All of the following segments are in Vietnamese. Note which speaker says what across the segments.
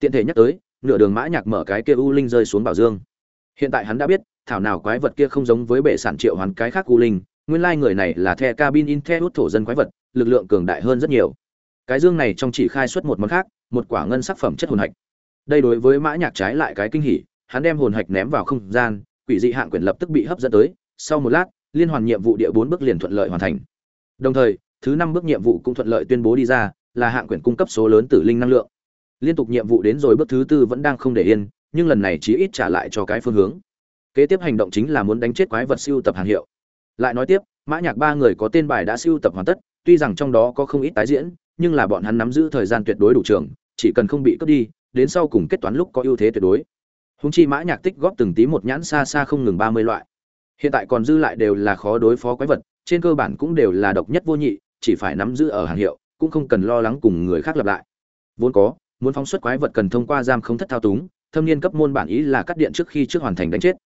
Speaker 1: tiện thể nhắc tới, nửa đường mã nhạc mở cái kia u linh rơi xuống bảo dương. Hiện tại hắn đã biết, thảo nào quái vật kia không giống với bệ sản triệu hoán cái khác u linh, nguyên lai người này là the cabin in the hút thổ dân quái vật, lực lượng cường đại hơn rất nhiều. Cái dương này trong chỉ khai xuất một món khác, một quả ngân sắc phẩm chất hồn hạch. Đây đối với mã nhạc trái lại cái kinh hỉ, hắn đem hồn hạch ném vào không gian, quỷ dị hạng quyền lập tức bị hấp dẫn tới, sau một lát, liên hoàn nhiệm vụ địa bốn bước liền thuận lợi hoàn thành. Đồng thời, thứ năm bước nhiệm vụ cũng thuận lợi tuyên bố đi ra, là hạng quyền cung cấp số lớn tử linh năng lượng liên tục nhiệm vụ đến rồi bước thứ tư vẫn đang không để yên, nhưng lần này chí ít trả lại cho cái phương hướng. Kế tiếp hành động chính là muốn đánh chết quái vật siêu tập hàng hiệu. Lại nói tiếp, mã nhạc ba người có tên bài đã siêu tập hoàn tất, tuy rằng trong đó có không ít tái diễn, nhưng là bọn hắn nắm giữ thời gian tuyệt đối đủ trường, chỉ cần không bị cướp đi, đến sau cùng kết toán lúc có ưu thế tuyệt đối. Húng chi mã nhạc tích góp từng tí một nhãn xa xa không ngừng ba mươi loại. Hiện tại còn dư lại đều là khó đối phó quái vật, trên cơ bản cũng đều là độc nhất vô nhị, chỉ phải nắm giữ ở hàng hiệu, cũng không cần lo lắng cùng người khác lập lại. Vốn có muốn phóng xuất quái vật cần thông qua giam không thất thao túng, thâm niên cấp môn bản ý là cắt điện trước khi trước hoàn thành đánh chết.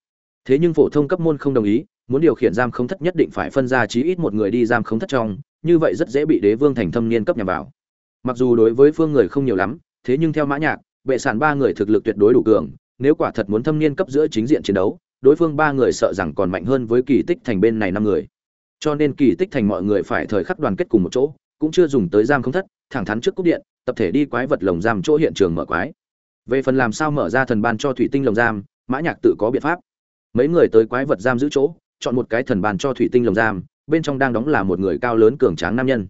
Speaker 1: Thế nhưng phổ thông cấp môn không đồng ý, muốn điều khiển giam không thất nhất định phải phân ra chí ít một người đi giam không thất trong, như vậy rất dễ bị đế vương thành thâm niên cấp nhằm vào. Mặc dù đối với phương người không nhiều lắm, thế nhưng theo mã nhạc, bệ sản ba người thực lực tuyệt đối đủ cường, nếu quả thật muốn thâm niên cấp giữa chính diện chiến đấu, đối phương ba người sợ rằng còn mạnh hơn với kỳ tích thành bên này năm người. Cho nên kỳ tích thành mọi người phải thời khắc đoàn kết cùng một chỗ, cũng chưa dùng tới giam không thất, thẳng thắn trước cúp điện tập thể đi quái vật lồng giam chỗ hiện trường mở quái. Về phần làm sao mở ra thần ban cho thủy tinh lồng giam, mã nhạc tự có biện pháp. Mấy người tới quái vật giam giữ chỗ, chọn một cái thần bàn cho thủy tinh lồng giam, bên trong đang đóng là một người cao lớn cường tráng nam nhân.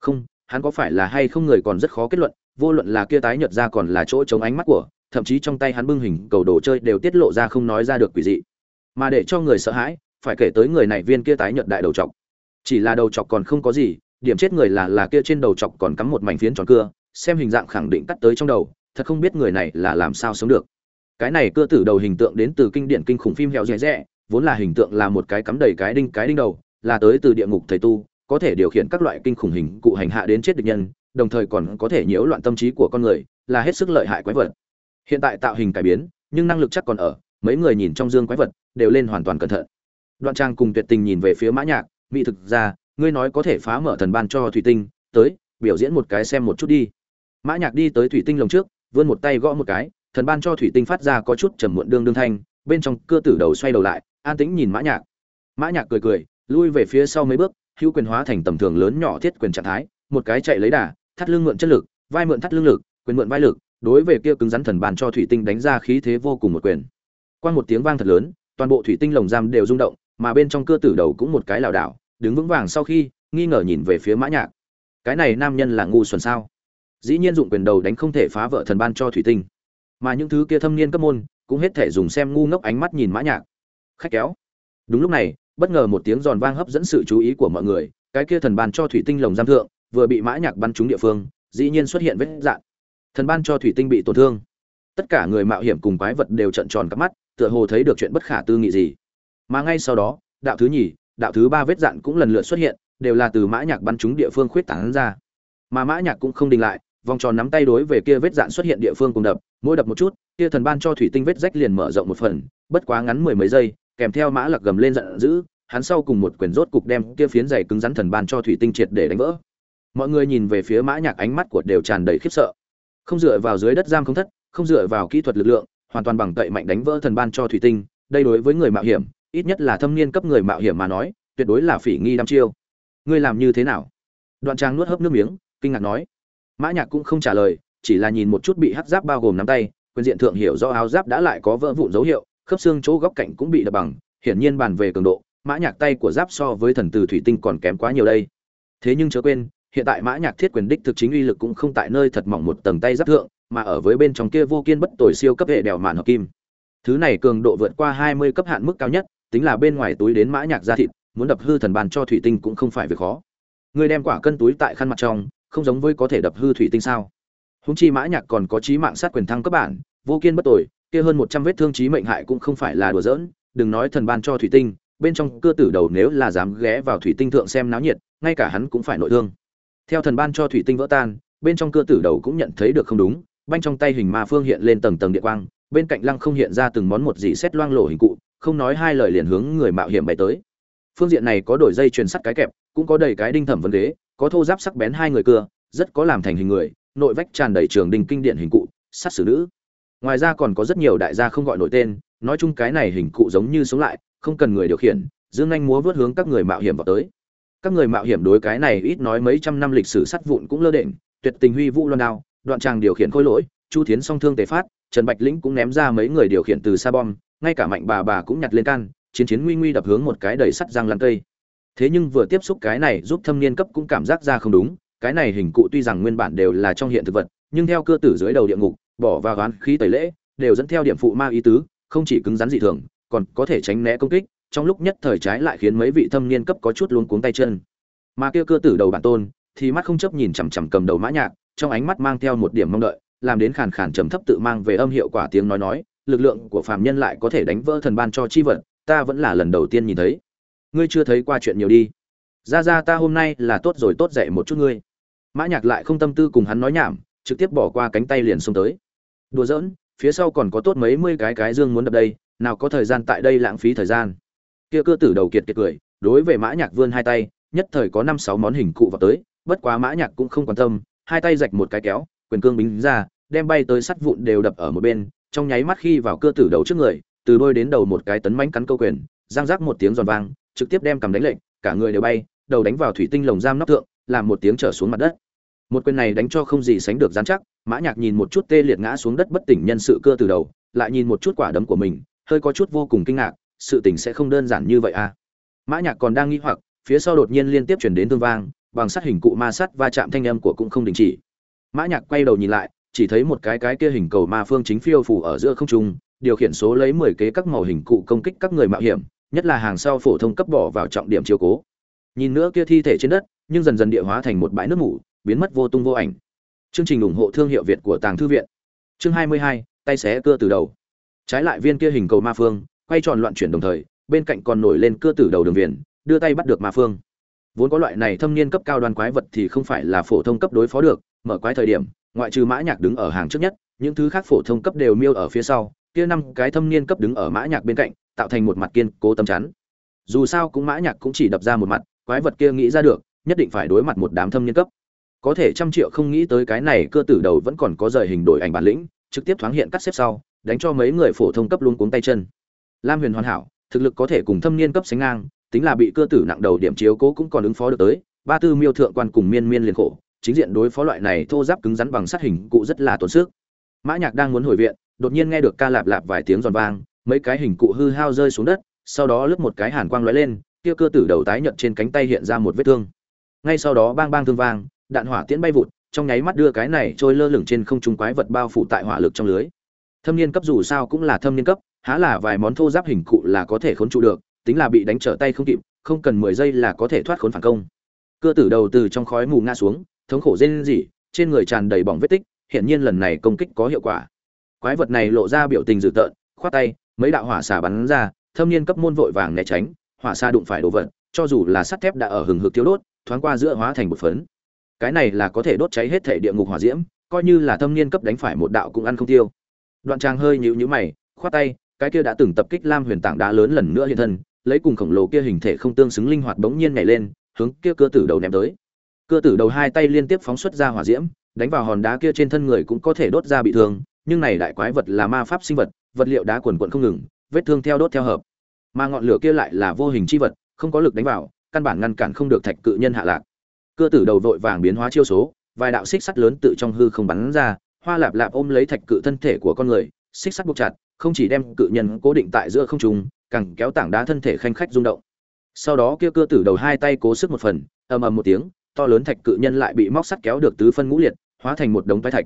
Speaker 1: Không, hắn có phải là hay không người còn rất khó kết luận, vô luận là kia tái nhợt ra còn là chỗ chống ánh mắt của, thậm chí trong tay hắn bưng hình cầu đồ chơi đều tiết lộ ra không nói ra được quỷ dị. Mà để cho người sợ hãi, phải kể tới người này viên kia tái nhợt đại đầu trọc chỉ là đầu trọc còn không có gì, điểm chết người là là kia trên đầu trọc còn cắm một mảnh phiến tròn cưa xem hình dạng khẳng định cắt tới trong đầu, thật không biết người này là làm sao sống được. Cái này cưa tử đầu hình tượng đến từ kinh điển kinh khủng phim hẹo rẻ rẻ, vốn là hình tượng là một cái cắm đầy cái đinh cái đinh đầu, là tới từ địa ngục thầy tu, có thể điều khiển các loại kinh khủng hình cụ hành hạ đến chết địch nhân, đồng thời còn có thể nhiễu loạn tâm trí của con người, là hết sức lợi hại quái vật. Hiện tại tạo hình cải biến, nhưng năng lực chắc còn ở, mấy người nhìn trong dương quái vật đều lên hoàn toàn cẩn thận. Đoạn trang cùng tuyệt tình nhìn về phía mã nhạc, mỹ thực ra ngươi nói có thể phá mở thần ban cho thủy tinh, tới, biểu diễn một cái xem một chút đi mã nhạc đi tới thủy tinh lồng trước, vươn một tay gõ một cái, thần ban cho thủy tinh phát ra có chút trầm muộn đương đương thanh, bên trong cưa tử đầu xoay đầu lại, an tĩnh nhìn mã nhạc. Mã nhạc cười cười, lui về phía sau mấy bước, hữu quyền hóa thành tầm thường lớn nhỏ thiết quyền trạng thái, một cái chạy lấy đà, thắt lưng mượn chất lực, vai mượn thắt lưng lực, quyền mượn vai lực, đối về kia cứng rắn thần bàn cho thủy tinh đánh ra khí thế vô cùng một quyền. Qua một tiếng vang thật lớn, toàn bộ thủy tinh lồng giam đều rung động, mà bên trong cưa tử đầu cũng một cái lảo đảo, đứng vững vàng sau khi, nghi ngờ nhìn về phía mã nhạc. Cái này nam nhân là ngu xuẩn sao? Dĩ nhiên dụng quyền đầu đánh không thể phá vỡ thần ban cho thủy tinh. Mà những thứ kia thâm niên cấp môn cũng hết thể dùng xem ngu ngốc ánh mắt nhìn mã nhạc. Khách kéo. Đúng lúc này, bất ngờ một tiếng giòn vang hấp dẫn sự chú ý của mọi người, cái kia thần ban cho thủy tinh lồng giam thượng, vừa bị mã nhạc bắn trúng địa phương, dĩ nhiên xuất hiện vết dạn thần ban cho thủy tinh bị tổn thương. Tất cả người mạo hiểm cùng quái vật đều trợn tròn các mắt, tựa hồ thấy được chuyện bất khả tư nghị gì. Mà ngay sau đó, đạo thứ nhì, đạo thứ ba vết dạn cũng lần lượt xuất hiện, đều là từ mã nhạc bắn trúng địa phương khuyết tán ra. Mà mã nhạc cũng không đình lại vòng tròn nắm tay đối về kia vết dạn xuất hiện địa phương cùng đập, mỗi đập một chút, kia thần ban cho thủy tinh vết rách liền mở rộng một phần, bất quá ngắn mười mấy giây, kèm theo mã lạc gầm lên giận dữ, hắn sau cùng một quyền rốt cục đem kia phiến dày cứng rắn thần ban cho thủy tinh triệt để đánh vỡ. Mọi người nhìn về phía mã nhạc ánh mắt của đều tràn đầy khiếp sợ. Không dựa vào dưới đất giam không thất, không dựa vào kỹ thuật lực lượng, hoàn toàn bằng cậy mạnh đánh vỡ thần ban cho thủy tinh, đây đối với người mạo hiểm, ít nhất là thâm niên cấp người mạo hiểm mà nói, tuyệt đối là phỉ nghi đăm chiêu. Ngươi làm như thế nào? Đoạn trang nuốt hớp nước miếng, kinh ngạc nói mã nhạc cũng không trả lời, chỉ là nhìn một chút bị hắc giáp bao gồm nắm tay, quyền diện thượng hiểu do áo giáp đã lại có vỡ vụn dấu hiệu, khớp xương chỗ góc cạnh cũng bị đập bằng, hiển nhiên bàn về cường độ, mã nhạc tay của giáp so với thần từ thủy tinh còn kém quá nhiều đây. Thế nhưng chớ quên, hiện tại mã nhạc thiết quyền đích thực chính uy lực cũng không tại nơi thật mỏng một tầng tay giáp thượng, mà ở với bên trong kia vô kiên bất tồi siêu cấp hệ đèo màn hợp kim. Thứ này cường độ vượt qua 20 cấp hạn mức cao nhất, tính là bên ngoài túi đến mã nhạc ra thịt, muốn đập hư thần bàn cho thủy tinh cũng không phải việc khó. Người đem quả cân túi tại khăn mặt trong không giống với có thể đập hư thủy tinh sao húng chi mã nhạc còn có trí mạng sát quyền thăng cấp bản, vô kiên bất tồi, kia hơn một trăm vết thương trí mệnh hại cũng không phải là đùa giỡn, đừng nói thần ban cho thủy tinh, bên trong cưa tử đầu nếu là dám ghé vào thủy tinh thượng xem náo nhiệt, ngay cả hắn cũng phải nội thương theo thần ban cho thủy tinh vỡ tan, bên trong cưa tử đầu cũng nhận thấy được không đúng, banh trong tay hình ma phương hiện lên tầng tầng địa quang, bên cạnh lăng không hiện ra từng món một dị xét loang lổ hình cụ, không nói hai lời liền hướng người mạo hiểm bay tới phương diện này có đổi dây truyền sắt cái kẹp, cũng có đầy cái đinh thẩm vấn đế có thô giáp sắc bén hai người cưa, rất có làm thành hình người, nội vách tràn đầy trường đình kinh điện hình cụ sát xử nữ. Ngoài ra còn có rất nhiều đại gia không gọi nổi tên, nói chung cái này hình cụ giống như sống lại, không cần người điều khiển, dương anh múa vớt hướng các người mạo hiểm vào tới. Các người mạo hiểm đối cái này ít nói mấy trăm năm lịch sử sắt vụn cũng lơ đễnh, tuyệt tình huy vũ loan đao, đoạn tràng điều khiển khôi lỗi, chu thiến song thương tề phát, trần bạch lĩnh cũng ném ra mấy người điều khiển từ sa bom, ngay cả mạnh bà bà cũng nhặt lên can, chiến chiến nguy nguy đập hướng một cái đầy sắt răng lăn cây thế nhưng vừa tiếp xúc cái này giúp thâm niên cấp cũng cảm giác ra không đúng, cái này hình cụ tuy rằng nguyên bản đều là trong hiện thực vật, nhưng theo cơ tử dưới đầu địa ngục, bỏ vào oán khí tẩy lễ, đều dẫn theo điểm phụ ma ý tứ, không chỉ cứng rắn dị thường, còn có thể tránh né công kích, trong lúc nhất thời trái lại khiến mấy vị thâm niên cấp có chút luống cuống tay chân. Mà kia cơ tử đầu bản tôn, thì mắt không chấp nhìn chằm chằm cầm đầu mã nhạc, trong ánh mắt mang theo một điểm mong đợi, làm đến khàn khàn trầm thấp tự mang về âm hiệu quả tiếng nói nói, lực lượng của phàm nhân lại có thể đánh vỡ thần ban cho chi vật, ta vẫn là lần đầu tiên nhìn thấy ngươi chưa thấy qua chuyện nhiều đi. Ra ra, ta hôm nay là tốt rồi, tốt dậy một chút ngươi. Mã nhạc lại không tâm tư cùng hắn nói nhảm, trực tiếp bỏ qua cánh tay liền xông tới. Đùa giỡn, phía sau còn có tốt mấy mươi cái cái dương muốn đập đây, nào có thời gian tại đây lãng phí thời gian. Kia cơ tử đầu kiệt kiệt cười, đối với mã nhạc vươn hai tay, nhất thời có năm sáu món hình cụ vào tới, bất quá mã nhạc cũng không quan tâm, hai tay rạch một cái kéo, quyền cương bính ra, đem bay tới sắt vụn đều đập ở một bên, trong nháy mắt khi vào cơ tử đầu trước người, từ đôi đến đầu một cái tấn mãnh cắn câu quyền giang giác một tiếng giòn vang trực tiếp đem cầm đánh lệnh, cả người đều bay, đầu đánh vào thủy tinh lồng giam nóc tượng làm một tiếng trở xuống mặt đất. Một quyền này đánh cho không gì sánh được dán chắc, mã nhạc nhìn một chút tê liệt ngã xuống đất bất tỉnh nhân sự cơ từ đầu, lại nhìn một chút quả đấm của mình, hơi có chút vô cùng kinh ngạc, sự tình sẽ không đơn giản như vậy à. Mã nhạc còn đang nghi hoặc, phía sau đột nhiên liên tiếp truyền đến thương vang, bằng sắt hình cụ ma sắt va chạm thanh âm của cũng không đình chỉ. Mã nhạc quay đầu nhìn lại, chỉ thấy một cái cái kia hình cầu ma phương chính phiêu phù ở giữa không trung, điều khiển số lấy 10 kế các màu hình cụ công kích các người mạo hiểm nhất là hàng sau phổ thông cấp bỏ vào trọng điểm chiếu cố. Nhìn nữa kia thi thể trên đất nhưng dần dần địa hóa thành một bãi nước mủ biến mất vô tung vô ảnh. Chương trình ủng hộ thương hiệu việt của tàng thư viện. Chương 22, tay xé cưa từ đầu. Trái lại viên kia hình cầu ma phương quay tròn loạn chuyển đồng thời bên cạnh còn nổi lên cưa từ đầu đường viền đưa tay bắt được ma phương. Vốn có loại này thâm niên cấp cao đoan quái vật thì không phải là phổ thông cấp đối phó được mở quái thời điểm ngoại trừ mã nhạc đứng ở hàng trước nhất những thứ khác phổ thông cấp đều miêu ở phía sau kia năm cái thâm niên cấp đứng ở mã nhạc bên cạnh tạo thành một mặt kiên cố tâm chắn. Dù sao cũng mã nhạc cũng chỉ đập ra một mặt, quái vật kia nghĩ ra được, nhất định phải đối mặt một đám thâm niên cấp. Có thể trăm triệu không nghĩ tới cái này cơ tử đầu vẫn còn có rời hình đổi ảnh bản lĩnh, trực tiếp thoáng hiện cắt xếp sau, đánh cho mấy người phổ thông cấp luôn cuống tay chân. Lam huyền hoàn hảo, thực lực có thể cùng thâm niên cấp sánh ngang, tính là bị cơ tử nặng đầu điểm chiếu cố cũng còn ứng phó được tới, ba tư miêu thượng quan cùng miên miên liền khổ, chính diện đối phó loại này thô giáp cứng rắn bằng sắt hình cụ rất là tốn sức. Mã nhạc đang muốn hồi viện, đột nhiên nghe được ca lạp lạp vài tiếng giòn vang mấy cái hình cụ hư hao rơi xuống đất, sau đó lướt một cái hàn quang lóe lên, kia cơ tử đầu tái nhợt trên cánh tay hiện ra một vết thương. Ngay sau đó bang bang thương vang, đạn hỏa tiễn bay vụt, trong nháy mắt đưa cái này trôi lơ lửng trên không trung quái vật bao phủ tại hỏa lực trong lưới. Thâm niên cấp dù sao cũng là thâm niên cấp, há là vài món thô giáp hình cụ là có thể khốn trụ được, tính là bị đánh trở tay không kịp, không cần mười giây là có thể thoát khốn phản công. Cơ tử đầu từ trong khói mù ngã xuống, thống khổ rên rỉ, trên người tràn đầy bỏng vết tích hiện nhiên lần này công kích có hiệu quả. Quái vật này lộ ra biểu tình dữ tợn, khoát tay mấy đạo hỏa xà bắn ra, thâm niên cấp môn vội vàng né tránh, hỏa xa đụng phải đồ vật, cho dù là sắt thép đã ở hừng hực thiếu đốt, thoáng qua giữa hóa thành một phấn. Cái này là có thể đốt cháy hết thể địa ngục hỏa diễm, coi như là thâm niên cấp đánh phải một đạo cũng ăn không tiêu. Đoạn trang hơi nhíu nhíu mày, khoát tay, cái kia đã từng tập kích lam huyền tảng đá lớn lần nữa hiện thân, lấy cùng khổng lồ kia hình thể không tương xứng linh hoạt bỗng nhiên nhảy lên, hướng kia cơ tử đầu ném tới. Cơ tử đầu hai tay liên tiếp phóng xuất ra hỏa diễm, đánh vào hòn đá kia trên thân người cũng có thể đốt ra bị thương, nhưng này đại quái vật là ma pháp sinh vật vật liệu đá quần quận không ngừng, vết thương theo đốt theo hợp. Mà ngọn lửa kia lại là vô hình chi vật, không có lực đánh vào, căn bản ngăn cản không được thạch cự nhân hạ lạc. Cơ tử đầu vội vàng biến hóa chiêu số, vài đạo xích sắt lớn tự trong hư không bắn ra, hoa lạp lạp ôm lấy thạch cự thân thể của con người, xích sắt buộc chặt, không chỉ đem cự nhân cố định tại giữa không trung, càng kéo tảng đá thân thể khanh khách rung động. Sau đó kia cơ tử đầu hai tay cố sức một phần, ầm ầm một tiếng, to lớn thạch cự nhân lại bị móc sắt kéo được tứ phân ngũ liệt, hóa thành một đống toái thạch.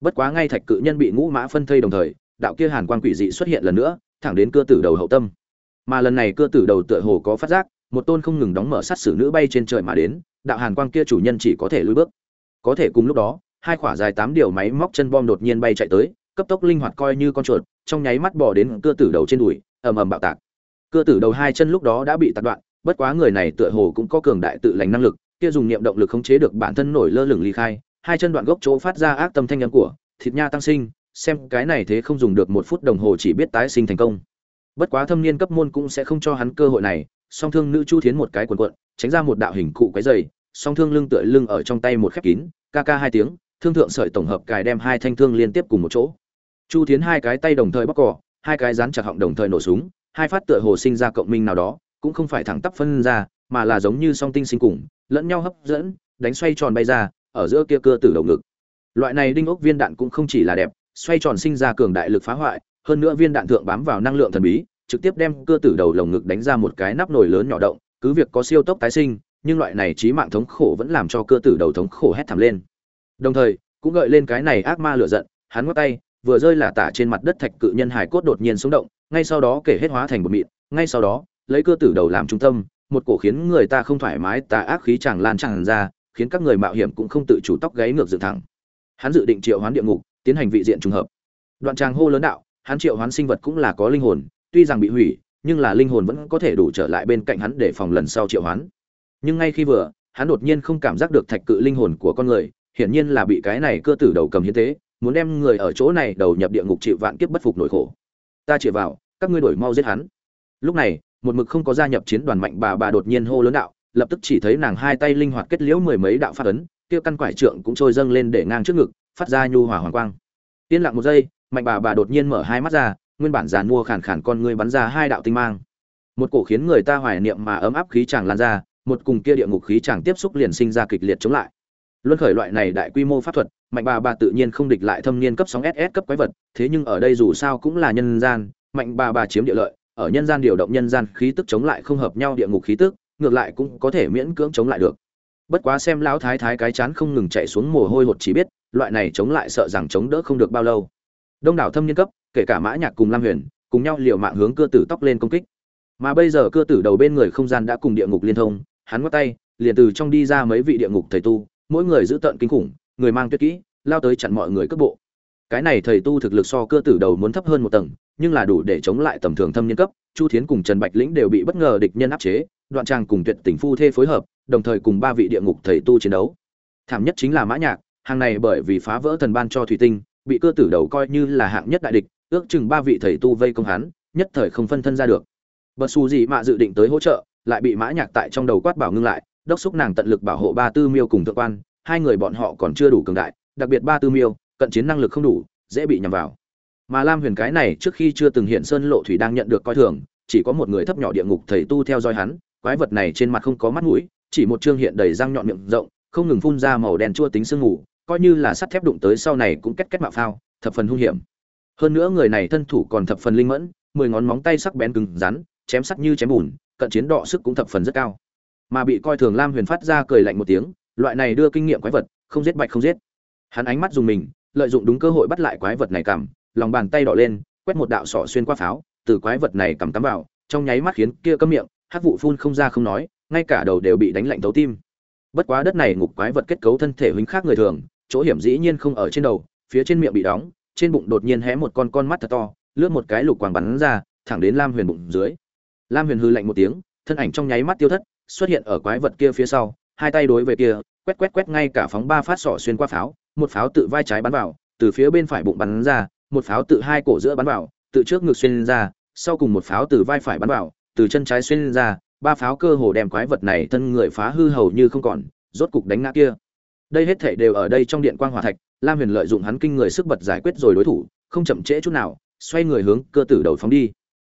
Speaker 1: Bất quá ngay thạch cự nhân bị ngũ mã phân thây đồng thời đạo kia hàn quan quỷ dị xuất hiện lần nữa, thẳng đến cơ tử đầu hậu tâm. Mà lần này cơ tử đầu tựa hồ có phát giác, một tôn không ngừng đóng mở sát sử nữ bay trên trời mà đến, đạo hàn quang kia chủ nhân chỉ có thể lùi bước. Có thể cùng lúc đó, hai quả dài tám điều máy móc chân bom đột nhiên bay chạy tới, cấp tốc linh hoạt coi như con chuột, trong nháy mắt bỏ đến cơ tử đầu trên đùi, ầm ầm bạo tạc. Cơ tử đầu hai chân lúc đó đã bị tạc đoạn, bất quá người này tựa hồ cũng có cường đại tự lành năng lực, kia dùng niệm động lực khống chế được bản thân nổi lơ lửng ly khai, hai chân đoạn gốc chỗ phát ra ác tâm thanh âm của, thịt nha tăng sinh xem cái này thế không dùng được một phút đồng hồ chỉ biết tái sinh thành công. Bất quá thâm niên cấp môn cũng sẽ không cho hắn cơ hội này, song thương nữ chu thiến một cái quần quận, tránh ra một đạo hình cụ cái dày song thương lưng tựa lưng ở trong tay một khép kín, ca ca hai tiếng, thương thượng sợi tổng hợp cài đem hai thanh thương liên tiếp cùng một chỗ. Chu thiến hai cái tay đồng thời bóc cỏ hai cái rán chặt họng đồng thời nổ súng, hai phát tựa hồ sinh ra cộng minh nào đó, cũng không phải thẳng tắp phân ra, mà là giống như song tinh sinh cùng, lẫn nhau hấp dẫn, đánh xoay tròn bay ra, ở giữa kia cơ tử đầu ngực. Loại này đinh ốc viên đạn cũng không chỉ là đẹp xoay tròn sinh ra cường đại lực phá hoại, hơn nữa viên đạn thượng bám vào năng lượng thần bí, trực tiếp đem cơ tử đầu lồng ngực đánh ra một cái nắp nồi lớn nhỏ động, cứ việc có siêu tốc tái sinh, nhưng loại này trí mạng thống khổ vẫn làm cho cơ tử đầu thống khổ hét thảm lên. Đồng thời, cũng gợi lên cái này ác ma lửa giận, hắn ngắt tay, vừa rơi là tả trên mặt đất thạch cự nhân hải cốt đột nhiên sống động, ngay sau đó kể hết hóa thành một mịn, ngay sau đó, lấy cơ tử đầu làm trung tâm, một cổ khiến người ta không thoải mái, tà ác khí chàng lan tràn ra, khiến các người mạo hiểm cũng không tự chủ tóc gáy ngược dựng thẳng. Hắn dự định triệu hoán địa ngục tiến hành vị diện trùng hợp. Đoạn tràng hô lớn đạo, hắn triệu hoán sinh vật cũng là có linh hồn, tuy rằng bị hủy, nhưng là linh hồn vẫn có thể đủ trở lại bên cạnh hắn để phòng lần sau triệu hoán. Nhưng ngay khi vừa, hắn đột nhiên không cảm giác được thạch cự linh hồn của con người, hiển nhiên là bị cái này cơ tử đầu cầm hiến tế, muốn đem người ở chỗ này đầu nhập địa ngục chịu vạn kiếp bất phục nỗi khổ. Ta chĩa vào, các ngươi đổi mau giết hắn. Lúc này, một mực không có gia nhập chiến đoàn mạnh bà bà đột nhiên hô lớn đạo, lập tức chỉ thấy nàng hai tay linh hoạt kết liễu mười mấy đạo phát ấn, kia căn quải trượng cũng trôi dâng lên để ngang trước ngực phát ra nhu hòa hoàng quang. Yên lặng một giây, mạnh bà bà đột nhiên mở hai mắt ra, nguyên bản giàn mua khản khản con người bắn ra hai đạo tinh mang. Một cổ khiến người ta hoài niệm mà ấm áp khí chàng lan ra, một cùng kia địa ngục khí chàng tiếp xúc liền sinh ra kịch liệt chống lại. Luân khởi loại này đại quy mô pháp thuật, mạnh bà bà tự nhiên không địch lại thâm niên cấp sóng ss cấp quái vật, thế nhưng ở đây dù sao cũng là nhân gian, mạnh bà bà chiếm địa lợi, ở nhân gian điều động nhân gian khí tức chống lại không hợp nhau địa ngục khí tức, ngược lại cũng có thể miễn cưỡng chống lại được. Bất quá xem lão thái thái cái chán không ngừng chạy xuống mồ hôi hột chỉ biết loại này chống lại sợ rằng chống đỡ không được bao lâu. Đông đảo thâm niên cấp, kể cả mã nhạc cùng lam huyền, cùng nhau liều mạng hướng cưa tử tóc lên công kích. Mà bây giờ cưa tử đầu bên người không gian đã cùng địa ngục liên thông, hắn ngoắc tay, liền từ trong đi ra mấy vị địa ngục thầy tu, mỗi người giữ tận kinh khủng, người mang tuyệt kỹ, lao tới chặn mọi người cướp bộ. Cái này thầy tu thực lực so cưa tử đầu muốn thấp hơn một tầng, nhưng là đủ để chống lại tầm thường thâm niên cấp, chu thiến cùng trần bạch lĩnh đều bị bất ngờ địch nhân áp chế, đoạn trang cùng tuyệt tình phu thê phối hợp, đồng thời cùng ba vị địa ngục thầy tu chiến đấu. Thảm nhất chính là mã nhạc hàng này bởi vì phá vỡ thần ban cho thủy tinh, bị cơ tử đầu coi như là hạng nhất đại địch, ước chừng ba vị thầy tu vây công hắn, nhất thời không phân thân ra được. Bật xù gì mà dự định tới hỗ trợ, lại bị mã nhạc tại trong đầu quát bảo ngưng lại, đốc xúc nàng tận lực bảo hộ ba tư miêu cùng thượng quan, hai người bọn họ còn chưa đủ cường đại, đặc biệt ba tư miêu, cận chiến năng lực không đủ, dễ bị nhầm vào. Mà lam huyền cái này trước khi chưa từng hiện sơn lộ thủy đang nhận được coi thường, chỉ có một người thấp nhỏ địa ngục thầy tu theo dõi hắn, quái vật này trên mặt không có mắt mũi, chỉ một trương hiện đầy răng nhọn miệng rộng, không ngừng phun ra màu đen chua tính sương ngủ coi như là sắt thép đụng tới sau này cũng kết kết mạo phao, thập phần hung hiểm. Hơn nữa người này thân thủ còn thập phần linh mẫn, mười ngón móng tay sắc bén cứng rắn, chém sắc như chém bùn, cận chiến đọ sức cũng thập phần rất cao. Mà bị coi thường lam huyền phát ra cười lạnh một tiếng, loại này đưa kinh nghiệm quái vật, không giết bạch không giết. Hắn ánh mắt dùng mình, lợi dụng đúng cơ hội bắt lại quái vật này cầm lòng bàn tay đỏ lên, quét một đạo sọ xuyên qua pháo, từ quái vật này cầm cắm vào, trong nháy mắt khiến kia cấm miệng hát vụ phun không ra không nói, ngay cả đầu đều bị đánh lạnh tấu tim. Bất quá đất này ngục quái vật kết cấu thân thể huynh khác người thường chỗ hiểm dĩ nhiên không ở trên đầu, phía trên miệng bị đóng, trên bụng đột nhiên hé một con con mắt thật to, lướt một cái lục quàng bắn ra, thẳng đến lam huyền bụng dưới. Lam huyền hư lạnh một tiếng, thân ảnh trong nháy mắt tiêu thất, xuất hiện ở quái vật kia phía sau, hai tay đối về kia, quét quét quét ngay cả phóng ba phát sọ xuyên qua pháo, một pháo tự vai trái bắn vào, từ phía bên phải bụng bắn ra, một pháo tự hai cổ giữa bắn vào, tự trước ngực xuyên ra, sau cùng một pháo từ vai phải bắn vào, từ chân trái xuyên ra, ba pháo cơ hồ đem quái vật này thân người phá hư hầu như không còn, rốt cục đánh ngã kia đây hết thảy đều ở đây trong điện quang hỏa thạch, lam huyền lợi dụng hắn kinh người sức bật giải quyết rồi đối thủ, không chậm trễ chút nào, xoay người hướng cơ tử đầu phóng đi.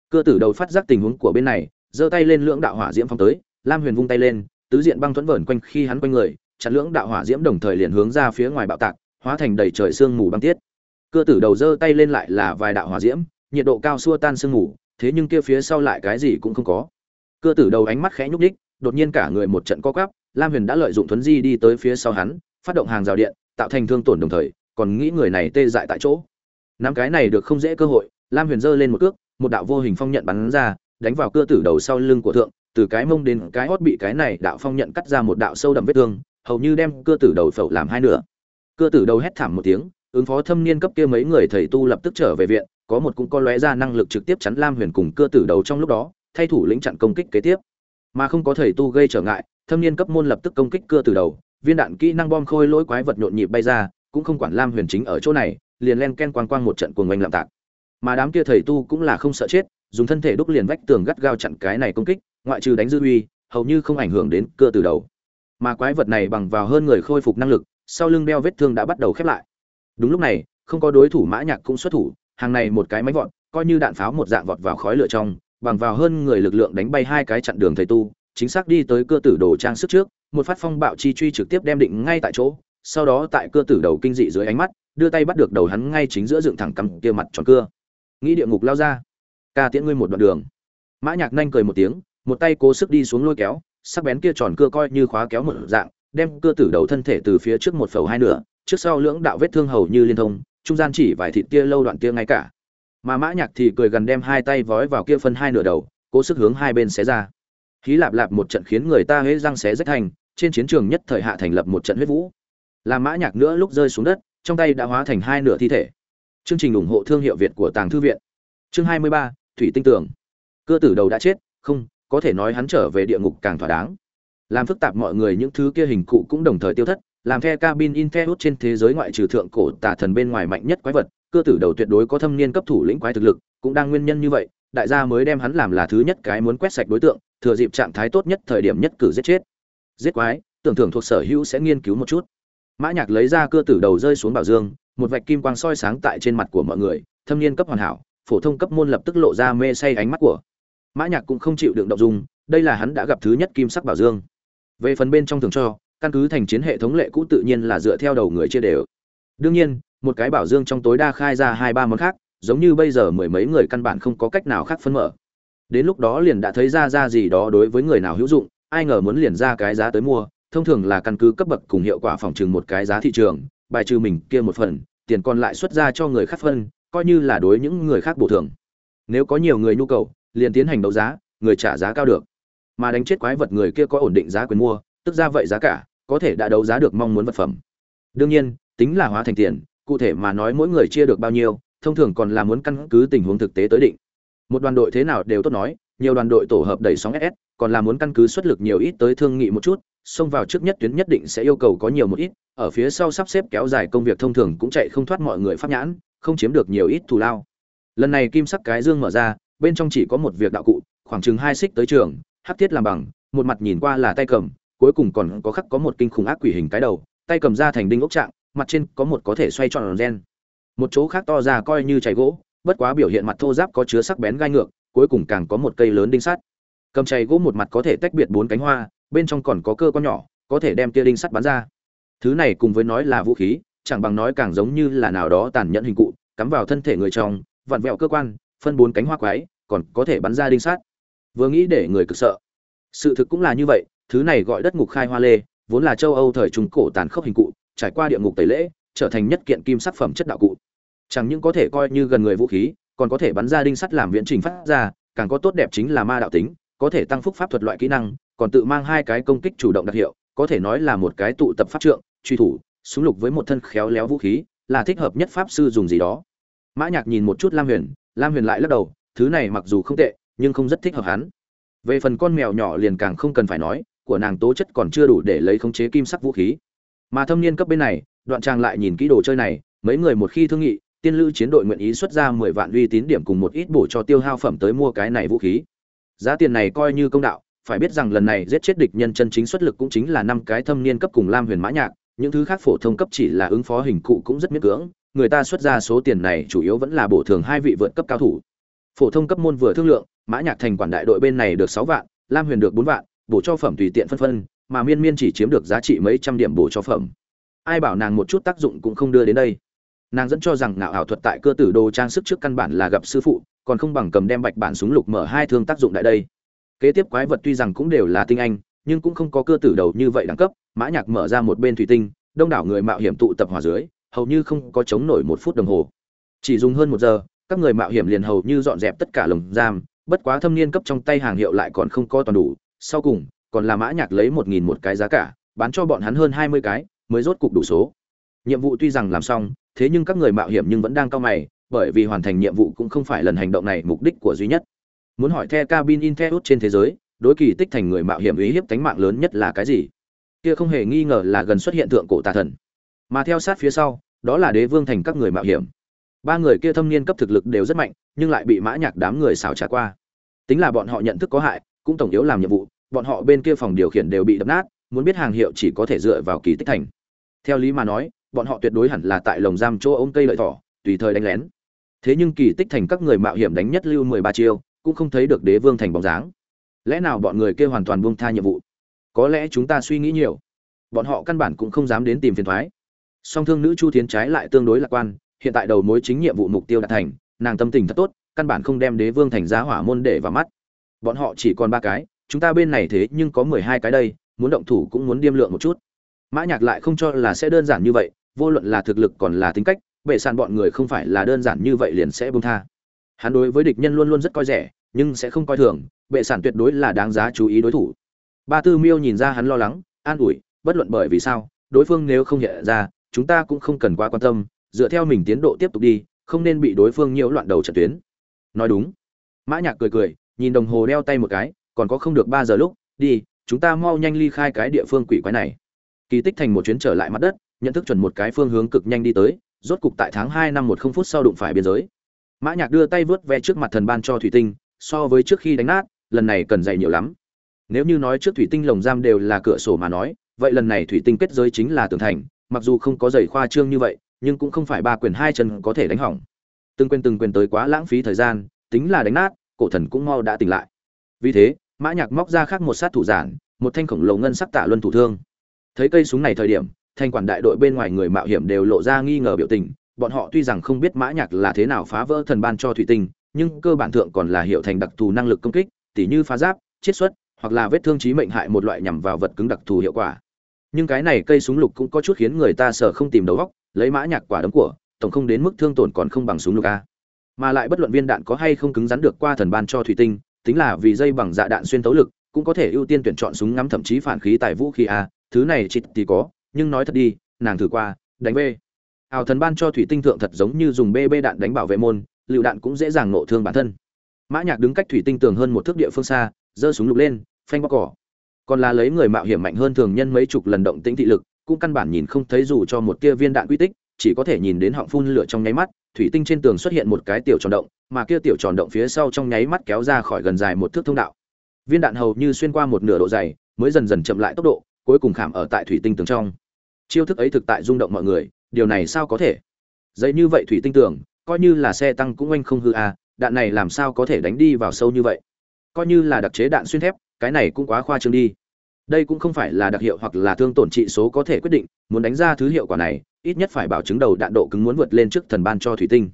Speaker 1: Cơ tử đầu phát giác tình huống của bên này, giơ tay lên lưỡng đạo hỏa diễm phóng tới, lam huyền vung tay lên, tứ diện băng thuẫn vẩn quanh khi hắn quanh người, chặn lưỡng đạo hỏa diễm đồng thời liền hướng ra phía ngoài bạo tạc, hóa thành đầy trời sương mù băng tiết. Cơ tử đầu giơ tay lên lại là vài đạo hỏa diễm, nhiệt độ cao xua tan sương mù, thế nhưng kia phía sau lại cái gì cũng không có. Cơ tử đầu ánh mắt khẽ nhúc đích đột nhiên cả người một trận co quắp lam huyền đã lợi dụng thuấn di đi tới phía sau hắn, phát động hàng rào điện, tạo thành thương tổn đồng thời, còn nghĩ người này tê dại tại chỗ. Nắm cái này được không dễ cơ hội, lam huyền giơ lên một cước, một đạo vô hình phong nhận bắn ra, đánh vào cưa tử đầu sau lưng của thượng, từ cái mông đến cái hót bị cái này đạo phong nhận cắt ra một đạo sâu đậm vết thương, hầu như đem cưa tử đầu phẩu làm hai nửa. Cưa tử đầu hét thảm một tiếng, ứng phó thâm niên cấp kia mấy người thầy tu lập tức trở về viện, có một cũng có lóe ra năng lực trực tiếp chắn lam huyền cùng cưa tử đầu trong lúc đó, thay thủ lĩnh chặn công kích kế tiếp. Mà không có thầy tu gây trở ngại thâm niên cấp môn lập tức công kích cưa từ đầu, viên đạn kỹ năng bom khôi lỗi quái vật nhộn nhịp bay ra, cũng không quản lam huyền chính ở chỗ này, liền len ken quang quang một trận cuồng oanh lạm tạc. Mà đám kia thầy tu cũng là không sợ chết, dùng thân thể đúc liền vách tường gắt gao chặn cái này công kích, ngoại trừ đánh dư uy, hầu như không ảnh hưởng đến cưa từ đầu. Mà quái vật này bằng vào hơn người khôi phục năng lực, sau lưng đeo vết thương đã bắt đầu khép lại. Đúng lúc này, không có đối thủ mã nhạc cũng xuất thủ, hàng này một cái máy vọt, coi như đạn pháo một dạng vọt vào khói lửa trong, bằng vào hơn người lực lượng đánh bay hai cái chặn đường thầy tu chính xác đi tới cơ tử đồ trang sức trước, một phát phong bạo chi truy trực tiếp đem định ngay tại chỗ, sau đó tại cơ tử đầu kinh dị dưới ánh mắt, đưa tay bắt được đầu hắn ngay chính giữa dựng thẳng cắm kia mặt tròn cưa. Nghĩ địa ngục lao ra. Ca tiễn ngươi một đoạn đường. Mã nhạc nhanh cười một tiếng, một tay cố sức đi xuống lôi kéo, sắc bén kia tròn cưa coi như khóa kéo một dạng, đem cưa tử đầu thân thể từ phía trước một phẩu hai nửa, trước sau lưỡng đạo vết thương hầu như liên thông, trung gian chỉ vài thịt kia lâu đoạn kia ngay cả. Mà mã nhạc thì cười gần đem hai tay vói vào kia phân hai nửa đầu, cố sức hướng hai bên xé ra hí lạp lạp một trận khiến người ta hễ răng xé rách thành trên chiến trường nhất thời hạ thành lập một trận huyết vũ. Làm mã nhạc nữa lúc rơi xuống đất trong tay đã hóa thành hai nửa thi thể. Chương trình ủng hộ thương hiệu việt của tàng thư viện. Chương 23, thủy tinh tường. Cơ tử đầu đã chết không có thể nói hắn trở về địa ngục càng thỏa đáng. Làm phức tạp mọi người những thứ kia hình cụ cũng đồng thời tiêu thất làm the cabin in the trên thế giới ngoại trừ thượng cổ tà thần bên ngoài mạnh nhất quái vật cơ tử đầu tuyệt đối có thâm niên cấp thủ lĩnh quái thực lực cũng đang nguyên nhân như vậy đại gia mới đem hắn làm là thứ nhất cái muốn quét sạch đối tượng thừa dịp trạng thái tốt nhất thời điểm nhất cử giết chết. Giết quái, tưởng thưởng thuộc sở hữu sẽ nghiên cứu một chút. Mã nhạc lấy ra cơ tử đầu rơi xuống bảo dương, một vạch kim quang soi sáng tại trên mặt của mọi người, thâm niên cấp hoàn hảo, phổ thông cấp môn lập tức lộ ra mê say ánh mắt của. Mã nhạc cũng không chịu đựng động dung, đây là hắn đã gặp thứ nhất kim sắc bảo dương. Về phần bên trong thường cho, căn cứ thành chiến hệ thống lệ cũ tự nhiên là dựa theo đầu người chia đều. Đương nhiên, một cái bảo dương trong tối đa khai ra hai ba món khác, giống như bây giờ mười mấy người căn bản không có cách nào khác phân mở đến lúc đó liền đã thấy ra ra gì đó đối với người nào hữu dụng, ai ngờ muốn liền ra cái giá tới mua, thông thường là căn cứ cấp bậc cùng hiệu quả phòng trừng một cái giá thị trường, bài trừ mình kia một phần, tiền còn lại xuất ra cho người khác phân, coi như là đối những người khác bổ thường. Nếu có nhiều người nhu cầu, liền tiến hành đấu giá, người trả giá cao được. Mà đánh chết quái vật người kia có ổn định giá quyền mua, tức ra vậy giá cả, có thể đã đấu giá được mong muốn vật phẩm. Đương nhiên, tính là hóa thành tiền, cụ thể mà nói mỗi người chia được bao nhiêu, thông thường còn là muốn căn cứ tình huống thực tế tới định một đoàn đội thế nào đều tốt nói, nhiều đoàn đội tổ hợp đẩy sóng ss còn là muốn căn cứ xuất lực nhiều ít tới thương nghị một chút, xông vào trước nhất tuyến nhất định sẽ yêu cầu có nhiều một ít, ở phía sau sắp xếp kéo dài công việc thông thường cũng chạy không thoát mọi người pháp nhãn, không chiếm được nhiều ít thù lao. Lần này kim sắc cái dương mở ra, bên trong chỉ có một việc đạo cụ, khoảng chừng hai xích tới trường, hắc thiết làm bằng, một mặt nhìn qua là tay cầm, cuối cùng còn có khắc có một kinh khủng ác quỷ hình cái đầu, tay cầm ra thành đinh ốc trạng, mặt trên có một có thể xoay tròn gen. Một chỗ khác to ra coi như chảy gỗ bất quá biểu hiện mặt thô giáp có chứa sắc bén gai ngược, cuối cùng càng có một cây lớn đinh sắt. Cầm chày gỗ một mặt có thể tách biệt bốn cánh hoa, bên trong còn có cơ con nhỏ, có thể đem tia đinh sắt bắn ra. Thứ này cùng với nói là vũ khí, chẳng bằng nói càng giống như là nào đó tàn nhẫn hình cụ, cắm vào thân thể người trong, vặn vẹo cơ quan, phân bốn cánh hoa quái, còn có thể bắn ra đinh sắt. Vừa nghĩ để người cực sợ. Sự thực cũng là như vậy, thứ này gọi đất ngục khai hoa lê, vốn là châu âu thời trung cổ tàn khốc hình cụ, trải qua địa ngục tẩy lễ, trở thành nhất kiện kim sắc phẩm chất đạo cụ chẳng những có thể coi như gần người vũ khí, còn có thể bắn ra đinh sắt làm viễn trình phát ra, càng có tốt đẹp chính là ma đạo tính, có thể tăng phúc pháp thuật loại kỹ năng, còn tự mang hai cái công kích chủ động đặc hiệu, có thể nói là một cái tụ tập pháp trượng, truy thủ, súng lục với một thân khéo léo vũ khí, là thích hợp nhất pháp sư dùng gì đó. Mã nhạc nhìn một chút lam huyền lam huyền lại lắc đầu, thứ này mặc dù không tệ, nhưng không rất thích hợp hắn. Về phần con mèo nhỏ liền càng không cần phải nói, của nàng tố chất còn chưa đủ để lấy khống chế kim sắc vũ khí. Mà thâm niên cấp bên này, đoạn trang lại nhìn kỹ đồ chơi này, mấy người một khi thương nghị tiên lữ chiến đội nguyện ý xuất ra mười vạn uy tín điểm cùng một ít bổ cho tiêu hao phẩm tới mua cái này vũ khí. Giá tiền này coi như công đạo, phải biết rằng lần này giết chết địch nhân chân chính xuất lực cũng chính là năm cái thâm niên cấp cùng lam huyền mã nhạc, những thứ khác phổ thông cấp chỉ là ứng phó hình cụ cũng rất miễn cưỡng, người ta xuất ra số tiền này chủ yếu vẫn là bổ thường hai vị vượt cấp cao thủ. Phổ thông cấp môn vừa thương lượng, mã nhạc thành quản đại đội bên này được sáu vạn, lam huyền được bốn vạn, bổ cho phẩm tùy tiện phân phân, mà miên miên chỉ chiếm được giá trị mấy trăm điểm bổ cho phẩm. Ai bảo nàng một chút tác dụng cũng không đưa đến đây nàng dẫn cho rằng ngạo ảo thuật tại cơ tử đồ trang sức trước căn bản là gặp sư phụ, còn không bằng cầm đem bạch bản súng lục mở hai thương tác dụng tại đây. Kế tiếp quái vật tuy rằng cũng đều là tinh anh, nhưng cũng không có cơ tử đầu như vậy đẳng cấp, mã nhạc mở ra một bên thủy tinh, đông đảo người mạo hiểm tụ tập hòa dưới, hầu như không có chống nổi một phút đồng hồ. Chỉ dùng hơn một giờ, các người mạo hiểm liền hầu như dọn dẹp tất cả lồng giam, bất quá thâm niên cấp trong tay hàng hiệu lại còn không có toàn đủ, sau cùng, còn là mã nhạc lấy một nghìn một cái giá cả, bán cho bọn hắn hơn hai mươi cái, mới rốt cục đủ số. Nhiệm vụ tuy rằng làm xong thế nhưng các người mạo hiểm nhưng vẫn đang cao mày, bởi vì hoàn thành nhiệm vụ cũng không phải lần hành động này mục đích của duy nhất. Muốn hỏi the cabin in the trên thế giới, đối kỳ tích thành người mạo hiểm uy hiếp tánh mạng lớn nhất là cái gì? Kia không hề nghi ngờ là gần xuất hiện tượng cổ tà thần. Mà theo sát phía sau, đó là đế vương thành các người mạo hiểm. Ba người kia thâm niên cấp thực lực đều rất mạnh, nhưng lại bị mã nhạc đám người xảo trả qua. Tính là bọn họ nhận thức có hại, cũng tổng yếu làm nhiệm vụ, bọn họ bên kia phòng điều khiển đều bị đập nát, muốn biết hàng hiệu chỉ có thể dựa vào kỳ tích thành. Theo lý mà nói bọn họ tuyệt đối hẳn là tại lồng giam chỗ ôm cây lợi thỏ, tùy thời đánh lén. Thế nhưng kỳ tích thành các người mạo hiểm đánh nhất lưu mười ba chiêu, cũng không thấy được đế vương thành bóng dáng. Lẽ nào bọn người kia hoàn toàn buông tha nhiệm vụ? Có lẽ chúng ta suy nghĩ nhiều. Bọn họ căn bản cũng không dám đến tìm phiền thoái. Song thương nữ chu tiến trái lại tương đối lạc quan, hiện tại đầu mối chính nhiệm vụ mục tiêu đạt thành, nàng tâm tình thật tốt, căn bản không đem đế vương thành giá hỏa môn để vào mắt. Bọn họ chỉ còn ba cái, chúng ta bên này thế nhưng có mười hai cái đây, muốn động thủ cũng muốn điêm lượng một chút. Mã nhạc lại không cho là sẽ đơn giản như vậy vô luận là thực lực còn là tính cách, bệ sàn bọn người không phải là đơn giản như vậy liền sẽ buông tha. Hắn đối với địch nhân luôn luôn rất coi rẻ, nhưng sẽ không coi thường, bệ sản tuyệt đối là đáng giá chú ý đối thủ. Ba tư miêu nhìn ra hắn lo lắng, an ủi, bất luận bởi vì sao, đối phương nếu không hiện ra, chúng ta cũng không cần quá quan tâm, dựa theo mình tiến độ tiếp tục đi, không nên bị đối phương nhiễu loạn đầu trận tuyến. Nói đúng. Mã nhạc cười cười, nhìn đồng hồ đeo tay một cái, còn có không được ba giờ lúc, đi, chúng ta mau nhanh ly khai cái địa phương quỷ quái này. Kỳ tích thành một chuyến trở lại mặt đất nhận thức chuẩn một cái phương hướng cực nhanh đi tới, rốt cục tại tháng hai năm một không phút sau đụng phải biên giới. Mã nhạc đưa tay vớt ve trước mặt thần ban cho thủy tinh, so với trước khi đánh nát, lần này cần dày nhiều lắm. Nếu như nói trước thủy tinh lồng giam đều là cửa sổ mà nói, vậy lần này thủy tinh kết giới chính là tường thành, mặc dù không có giày khoa trương như vậy, nhưng cũng không phải ba quyền hai chân có thể đánh hỏng. Từng quyền từng quyền tới quá lãng phí thời gian, tính là đánh nát, cổ thần cũng mau đã tỉnh lại. Vì thế, mã nhạc móc ra khác một sát thủ giản, một thanh khổng lồ ngân sắc tạ luân thủ thương. Thấy cây súng này thời điểm thanh quản đại đội bên ngoài người mạo hiểm đều lộ ra nghi ngờ biểu tình, bọn họ tuy rằng không biết mã nhạc là thế nào phá vỡ thần ban cho thủy tinh, nhưng cơ bản thượng còn là hiểu thành đặc thù năng lực công kích, tỉ như phá giáp, chiết xuất, hoặc là vết thương chí mệnh hại một loại nhằm vào vật cứng đặc thù hiệu quả. Nhưng cái này cây súng lục cũng có chút khiến người ta sợ không tìm đầu óc, lấy mã nhạc quả đấm của, tổng không đến mức thương tổn còn không bằng súng lục a. Mà lại bất luận viên đạn có hay không cứng rắn được qua thần ban cho thủy tinh, tính là vì dây bằng dạ đạn xuyên tấu lực, cũng có thể ưu tiên tuyển chọn súng ngắm thậm chí phản khí tại vũ khí a, thứ này chỉ thì có nhưng nói thật đi, nàng thử qua, đánh b ảo thần ban cho thủy tinh thượng thật giống như dùng bb đạn đánh bảo vệ môn, lựu đạn cũng dễ dàng nộ thương bản thân. Mã nhạc đứng cách thủy tinh tường hơn một thước địa phương xa, giơ súng lục lên, phanh bóc cỏ. Còn là lấy người mạo hiểm mạnh hơn thường nhân mấy chục lần động tĩnh thị lực, cũng căn bản nhìn không thấy dù cho một tia viên đạn quy tích, chỉ có thể nhìn đến họng phun lửa trong nháy mắt, thủy tinh trên tường xuất hiện một cái tiểu tròn động, mà kia tiểu tròn động phía sau trong nháy mắt kéo ra khỏi gần dài một thước thông đạo. Viên đạn hầu như xuyên qua một nửa độ dày, mới dần dần chậm lại tốc độ, cuối cùng khảm ở tại thủy tinh tường trong chiêu thức ấy thực tại rung động mọi người điều này sao có thể? Dây như vậy thủy tinh tưởng, coi như là xe tăng cũng oanh không hư à đạn này làm sao có thể đánh đi vào sâu như vậy? Coi như là đặc chế đạn xuyên thép cái này cũng quá khoa trương đi. Đây cũng không phải là đặc hiệu hoặc là thương tổn trị số có thể quyết định muốn đánh ra thứ hiệu quả này ít nhất phải bảo chứng đầu đạn độ cứng muốn vượt lên trước thần ban cho thủy tinh.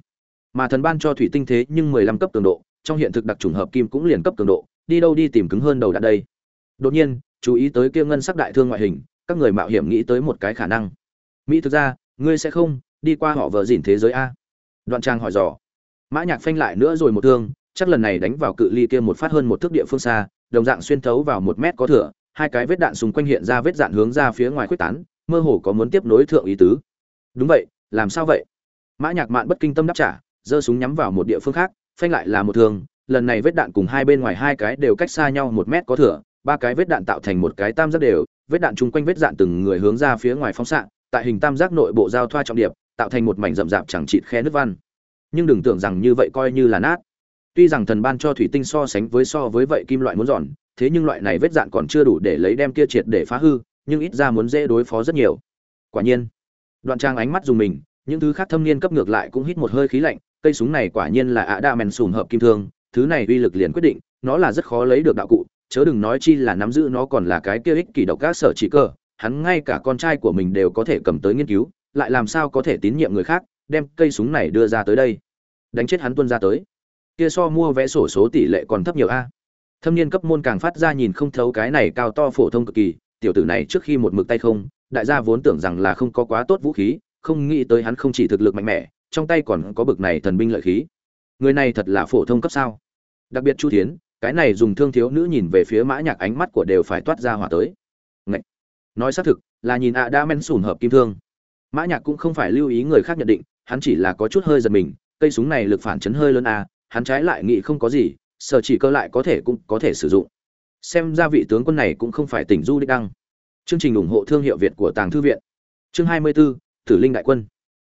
Speaker 1: Mà thần ban cho thủy tinh thế nhưng mười lăm cấp cường độ trong hiện thực đặc trùng hợp kim cũng liền cấp cường độ đi đâu đi tìm cứng hơn đầu đạn đây. Đột nhiên chú ý tới kia ngân sắc đại thương ngoại hình các người mạo hiểm nghĩ tới một cái khả năng. Mỹ thực ra, ngươi sẽ không đi qua họ vợ dìn thế giới a. Đoạn trang hỏi dò. Mã nhạc phanh lại nữa rồi một thương, chắc lần này đánh vào cự ly kia một phát hơn một thước địa phương xa, đồng dạng xuyên thấu vào một mét có thừa hai cái vết đạn xung quanh hiện ra vết dạn hướng ra phía ngoài khuếch tán, mơ hồ có muốn tiếp nối thượng ý tứ. Đúng vậy, làm sao vậy? Mã nhạc mạn bất kinh tâm đáp trả, giơ súng nhắm vào một địa phương khác, phanh lại là một thương, lần này vết đạn cùng hai bên ngoài hai cái đều cách xa nhau một mét có thừa ba cái vết đạn tạo thành một cái tam giác đều vết đạn chung quanh vết dạn từng người hướng ra phía ngoài phóng xạ, tại hình tam giác nội bộ giao thoa trọng điệp, tạo thành một mảnh rậm rạp chẳng chịt khe nước văn. Nhưng đừng tưởng rằng như vậy coi như là nát. Tuy rằng thần ban cho thủy tinh so sánh với so với vậy kim loại muốn giòn thế nhưng loại này vết dạn còn chưa đủ để lấy đem kia triệt để phá hư, nhưng ít ra muốn dễ đối phó rất nhiều. Quả nhiên, đoạn trang ánh mắt dùng mình, những thứ khác thâm niên cấp ngược lại cũng hít một hơi khí lạnh, cây súng này quả nhiên là ạ đa mèn sùn hợp kim thương, thứ này uy lực liền quyết định, nó là rất khó lấy được đạo cụ chớ đừng nói chi là nắm giữ nó còn là cái kia ích kỷ độc các sở chỉ cơ, hắn ngay cả con trai của mình đều có thể cầm tới nghiên cứu, lại làm sao có thể tín nhiệm người khác, đem cây súng này đưa ra tới đây. Đánh chết hắn tuân ra tới. Kia so mua vé sổ số tỷ lệ còn thấp nhiều a. Thâm niên cấp môn càng phát ra nhìn không thấu cái này cao to phổ thông cực kỳ, tiểu tử này trước khi một mực tay không, đại gia vốn tưởng rằng là không có quá tốt vũ khí, không nghĩ tới hắn không chỉ thực lực mạnh mẽ, trong tay còn có bực này thần binh lợi khí. Người này thật là phổ thông cấp sao? Đặc biệt chu thiến cái này dùng thương thiếu nữ nhìn về phía mã nhạc ánh mắt của đều phải toát ra hỏa tới. Ngậy! nói xác thực là nhìn ạ đã men sùn hợp kim thương. Mã nhạc cũng không phải lưu ý người khác nhận định hắn chỉ là có chút hơi giật mình cây súng này lực phản chấn hơi lớn a hắn trái lại nghĩ không có gì sở chỉ cơ lại có thể cũng có thể sử dụng. Xem ra vị tướng quân này cũng không phải tỉnh du đích đăng. Chương trình ủng hộ thương hiệu việt của tàng thư viện. Chương 24, tử linh đại quân.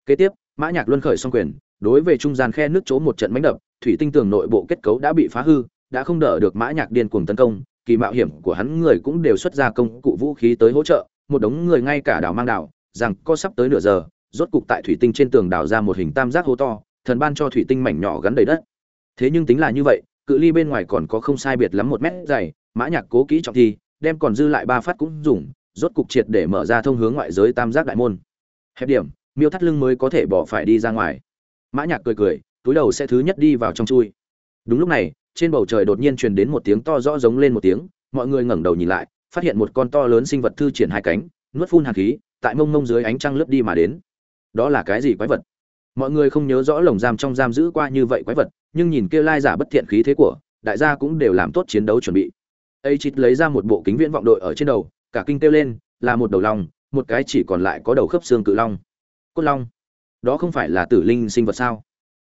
Speaker 1: Kế tiếp mã nhạc luân khởi song quyền đối về trung gian khe nước chỗ một trận mánh đập thủy tinh tường nội bộ kết cấu đã bị phá hư đã không đỡ được mã nhạc điên cuồng tấn công, kỳ mạo hiểm của hắn người cũng đều xuất ra công cụ vũ khí tới hỗ trợ, một đống người ngay cả đảo mang đảo, rằng có sắp tới nửa giờ, rốt cục tại thủy tinh trên tường đào ra một hình tam giác hố to, thần ban cho thủy tinh mảnh nhỏ gắn đầy đất. Thế nhưng tính là như vậy, cự ly bên ngoài còn có không sai biệt lắm một mét dày, mã nhạc cố kỹ trọng thi, đem còn dư lại ba phát cũng dùng, rốt cục triệt để mở ra thông hướng ngoại giới tam giác đại môn. Hẹp điểm, miêu thắt lưng mới có thể bỏ phải đi ra ngoài. Mã nhạc cười cười, túi đầu sẽ thứ nhất đi vào trong chui. Đúng lúc này trên bầu trời đột nhiên truyền đến một tiếng to rõ giống lên một tiếng, mọi người ngẩng đầu nhìn lại, phát hiện một con to lớn sinh vật thư triển hai cánh, nuốt phun hàn khí, tại mông mông dưới ánh trăng lướt đi mà đến. Đó là cái gì quái vật? Mọi người không nhớ rõ lồng giam trong giam giữ qua như vậy quái vật, nhưng nhìn kia lai giả bất thiện khí thế của, đại gia cũng đều làm tốt chiến đấu chuẩn bị. Ấy chít lấy ra một bộ kính viễn vọng đội ở trên đầu, cả kinh kêu lên, là một đầu long, một cái chỉ còn lại có đầu khớp xương cự long. Cốt long? Đó không phải là tử linh sinh vật sao?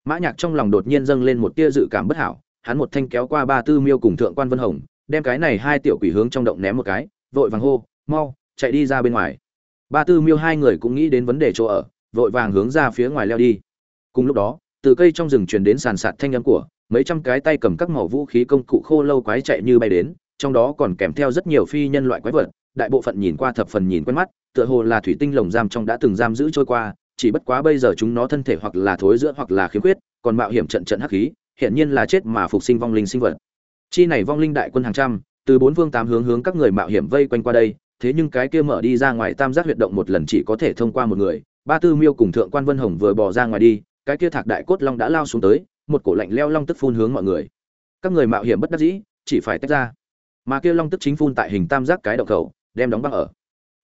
Speaker 1: Mã nhạc trong lòng đột nhiên dâng lên một tia dự cảm bất hảo hắn một thanh kéo qua ba tư miêu cùng thượng quan vân hồng, đem cái này hai tiểu quỷ hướng trong động ném một cái, vội vàng hô, mau, chạy đi ra bên ngoài. Ba tư miêu hai người cũng nghĩ đến vấn đề chỗ ở, vội vàng hướng ra phía ngoài leo đi. Cùng lúc đó, từ cây trong rừng truyền đến sàn sạt thanh âm của mấy trăm cái tay cầm các màu vũ khí công cụ khô lâu quái chạy như bay đến, trong đó còn kèm theo rất nhiều phi nhân loại quái vật, đại bộ phận nhìn qua thập phần nhìn quen mắt, tựa hồ là thủy tinh lồng giam trong đã từng giam giữ trôi qua, chỉ bất quá bây giờ chúng nó thân thể hoặc là thối giữa hoặc là khiếm khuyết, còn mạo hiểm trận trận hắc khí hiện nhiên là chết mà phục sinh vong linh sinh vật. Chi này vong linh đại quân hàng trăm, từ bốn phương tám hướng hướng các người mạo hiểm vây quanh qua đây, thế nhưng cái kia mở đi ra ngoài tam giác huyệt động một lần chỉ có thể thông qua một người, ba tư miêu cùng thượng quan vân hồng vừa bỏ ra ngoài đi, cái kia thạc đại cốt long đã lao xuống tới, một cổ lạnh leo long tức phun hướng mọi người. Các người mạo hiểm bất đắc dĩ, chỉ phải tách ra. Mà kia long tức chính phun tại hình tam giác cái động khẩu, đem đóng băng ở.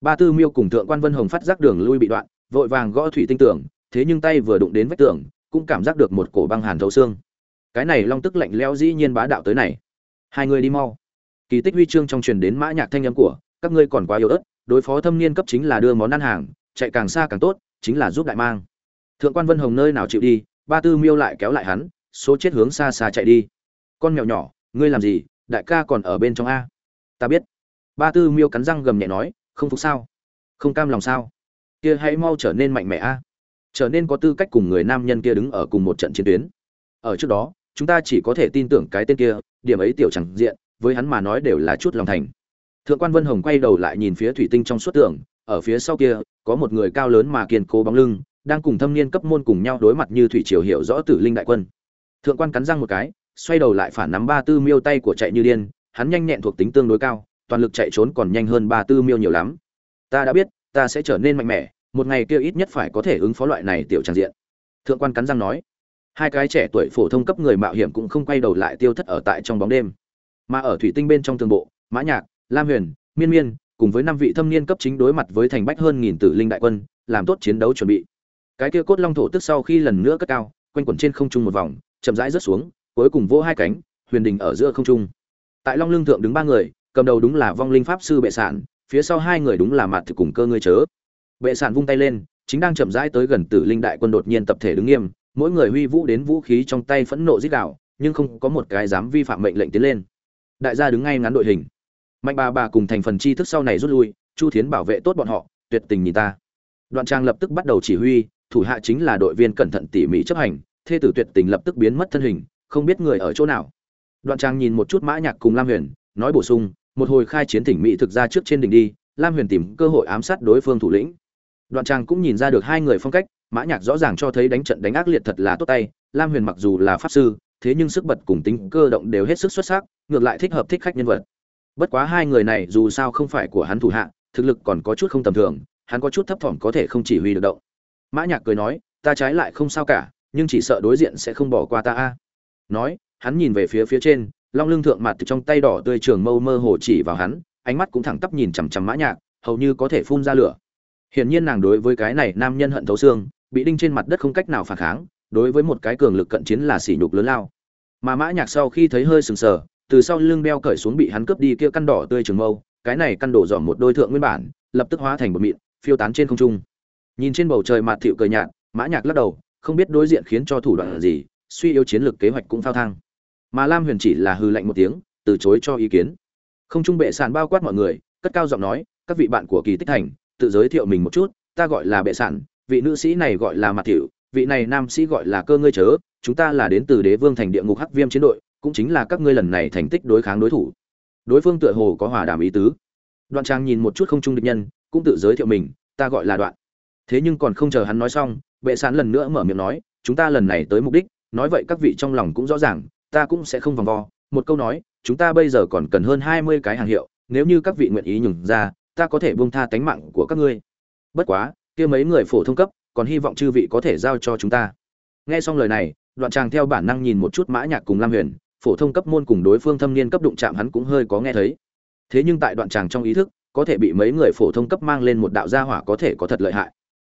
Speaker 1: Ba tư miêu cùng thượng quan vân hồng phát giác đường lui bị đoạn, vội vàng gõ thủy tinh tưởng, thế nhưng tay vừa đụng đến vách tường, cũng cảm giác được một cổ băng hàn thấu xương cái này long tức lạnh lẽo dĩ nhiên bá đạo tới này. Hai người đi mau. Kỳ tích huy chương trong truyền đến mã nhạc thanh âm của, các ngươi còn quá yếu ớt, đối phó thâm niên cấp chính là đưa món ăn hàng, chạy càng xa càng tốt, chính là giúp đại mang. Thượng quan vân hồng nơi nào chịu đi, ba tư miêu lại kéo lại hắn, số chết hướng xa xa chạy đi. Con mèo nhỏ, ngươi làm gì, đại ca còn ở bên trong a. Ta biết. Ba tư miêu cắn răng gầm nhẹ nói, không phục sao? Không cam lòng sao? Kia hãy mau trở nên mạnh mẽ a. Trở nên có tư cách cùng người nam nhân kia đứng ở cùng một trận chiến tuyến. Ở trước đó chúng ta chỉ có thể tin tưởng cái tên kia, điểm ấy tiểu chẳng diện, với hắn mà nói đều là chút lòng thành. Thượng quan vân hồng quay đầu lại nhìn phía thủy tinh trong suốt tường, ở phía sau kia, có một người cao lớn mà kiên cố bóng lưng, đang cùng thâm niên cấp môn cùng nhau đối mặt như thủy triều hiểu rõ tử linh đại quân. Thượng quan cắn răng một cái, xoay đầu lại phản nắm ba tư miêu tay của chạy như điên, hắn nhanh nhẹn thuộc tính tương đối cao, toàn lực chạy trốn còn nhanh hơn ba tư miêu nhiều lắm. Ta đã biết, ta sẽ trở nên mạnh mẽ, một ngày kia ít nhất phải có thể ứng phó loại này tiểu tràn diện. Thượng quan cắn răng nói hai cái trẻ tuổi phổ thông cấp người mạo hiểm cũng không quay đầu lại tiêu thất ở tại trong bóng đêm. Mà ở thủy tinh bên trong tường bộ, mã nhạc, lam huyền, miên miên cùng với năm vị thâm niên cấp chính đối mặt với thành bách hơn nghìn tử linh đại quân, làm tốt chiến đấu chuẩn bị. Cái kia cốt long thổ tức sau khi lần nữa cất cao, quanh quẩn trên không trung một vòng, chậm rãi rớt xuống, cuối cùng vỗ hai cánh, huyền đình ở giữa không trung. Tại long lương thượng đứng ba người, cầm đầu đúng là vong linh pháp sư bệ sản, phía sau hai người đúng là mặt thực cùng cơ ngươi chớ. Bệ sản vung tay lên, chính đang chậm rãi tới gần tử linh đại quân đột nhiên tập thể đứng nghiêm mỗi người huy vũ đến vũ khí trong tay phẫn nộ giết đạo nhưng không có một cái dám vi phạm mệnh lệnh tiến lên. Đại gia đứng ngay ngắn đội hình. Mạnh bà bà cùng thành phần chi thức sau này rút lui, chu thiến bảo vệ tốt bọn họ, tuyệt tình nhìn ta. Đoạn trang lập tức bắt đầu chỉ huy, thủ hạ chính là đội viên cẩn thận tỉ mỉ chấp hành, thê tử tuyệt tình lập tức biến mất thân hình, không biết người ở chỗ nào. Đoạn trang nhìn một chút mã nhạc cùng lam huyền, nói bổ sung, một hồi khai chiến thỉnh mỹ thực ra trước trên đỉnh đi, lam huyền tìm cơ hội ám sát đối phương thủ lĩnh đoạn trang cũng nhìn ra được hai người phong cách, mã nhạc rõ ràng cho thấy đánh trận đánh ác liệt thật là tốt tay, lam huyền mặc dù là pháp sư, thế nhưng sức bật cùng tính cơ động đều hết sức xuất sắc, ngược lại thích hợp thích khách nhân vật. Bất quá hai người này dù sao không phải của hắn thủ hạ, thực lực còn có chút không tầm thường, hắn có chút thấp thỏm có thể không chỉ huy được động. Mã nhạc cười nói, ta trái lại không sao cả, nhưng chỉ sợ đối diện sẽ không bỏ qua ta a. Nói, hắn nhìn về phía phía trên, long lưng thượng mặt từ trong tay đỏ tươi trường mâu mơ hồ chỉ vào hắn, ánh mắt cũng thẳng tắp nhìn chằm chằm mã nhạc, hầu như có thể phun ra lửa hiển nhiên nàng đối với cái này nam nhân hận thấu xương, bị đinh trên mặt đất không cách nào phản kháng, đối với một cái cường lực cận chiến là sỉ nhục lớn lao. Mà mã nhạc sau khi thấy hơi sừng sờ, từ sau lưng đeo cởi xuống bị hắn cướp đi kia căn đỏ tươi trường mâu, cái này căn đổ dọn một đôi thượng nguyên bản, lập tức hóa thành một mịn, phiêu tán trên không trung. Nhìn trên bầu trời mặt thiệu cười nhạt, mã nhạc lắc đầu, không biết đối diện khiến cho thủ đoạn gì, suy yếu chiến lược kế hoạch cũng phao thang. Mà lam huyền chỉ là hừ lạnh một tiếng, từ chối cho ý kiến. Không trung bệ sàn bao quát mọi người, cất cao giọng nói, các vị bạn của kỳ tích thành tự giới thiệu mình một chút ta gọi là bệ sản vị nữ sĩ này gọi là mặt tiểu, vị này nam sĩ gọi là cơ ngươi chớ chúng ta là đến từ đế vương thành địa ngục hắc viêm chiến đội cũng chính là các ngươi lần này thành tích đối kháng đối thủ. Đối phương tựa hồ có hòa đàm ý tứ. Đoạn trang nhìn một chút không trung địch nhân cũng tự giới thiệu mình ta gọi là đoạn. Thế nhưng còn không chờ hắn nói xong bệ sản lần nữa mở miệng nói chúng ta lần này tới mục đích nói vậy các vị trong lòng cũng rõ ràng ta cũng sẽ không vòng vo. Một câu nói chúng ta bây giờ còn cần hơn hai mươi cái hàng hiệu nếu như các vị nguyện ý nhường ra ta có thể buông tha tánh mạng của các ngươi. Bất quá, kia mấy người phổ thông cấp, còn hy vọng chư vị có thể giao cho chúng ta. Nghe xong lời này, đoạn tràng theo bản năng nhìn một chút mã nhạc cùng lam huyền, phổ thông cấp môn cùng đối phương thâm niên cấp đụng chạm hắn cũng hơi có nghe thấy. Thế nhưng tại đoạn tràng trong ý thức, có thể bị mấy người phổ thông cấp mang lên một đạo gia hỏa có thể có thật lợi hại.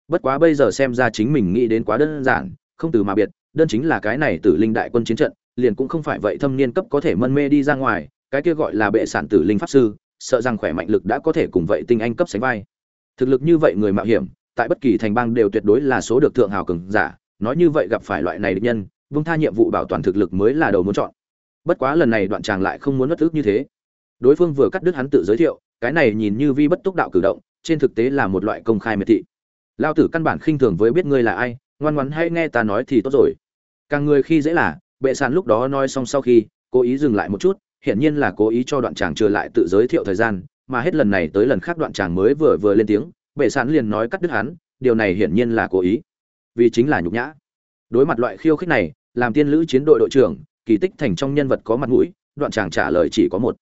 Speaker 1: Bất quá bây giờ xem ra chính mình nghĩ đến quá đơn giản, không từ mà biệt, đơn chính là cái này tử linh đại quân chiến trận, liền cũng không phải vậy thâm niên cấp có thể mân mê đi ra ngoài, cái kia gọi là bệ sản tử linh pháp sư sợ rằng khỏe mạnh lực đã có thể cùng vậy tinh anh cấp sánh vai. Thực lực như vậy người mạo hiểm, tại bất kỳ thành bang đều tuyệt đối là số được thượng hào cường giả, nói như vậy gặp phải loại này địch nhân, vung tha nhiệm vụ bảo toàn thực lực mới là đầu muốn chọn. Bất quá lần này đoạn chàng lại không muốn mất ức như thế. Đối phương vừa cắt đứt hắn tự giới thiệu, cái này nhìn như vi bất túc đạo cử động, trên thực tế là một loại công khai miệt thị. Lão tử căn bản khinh thường với biết ngươi là ai, ngoan ngoãn hãy nghe ta nói thì tốt rồi. Càng người khi dễ là, bệ sàn lúc đó nói xong sau khi, cố ý dừng lại một chút hiển nhiên là cố ý cho đoạn chàng trở lại tự giới thiệu thời gian, mà hết lần này tới lần khác đoạn chàng mới vừa vừa lên tiếng, bệ sàn liền nói cắt đứt hắn, điều này hiển nhiên là cố ý. Vì chính là nhục nhã. Đối mặt loại khiêu khích này, làm tiên lữ chiến đội đội trưởng, kỳ tích thành trong nhân vật có mặt mũi, đoạn chàng trả lời chỉ có một.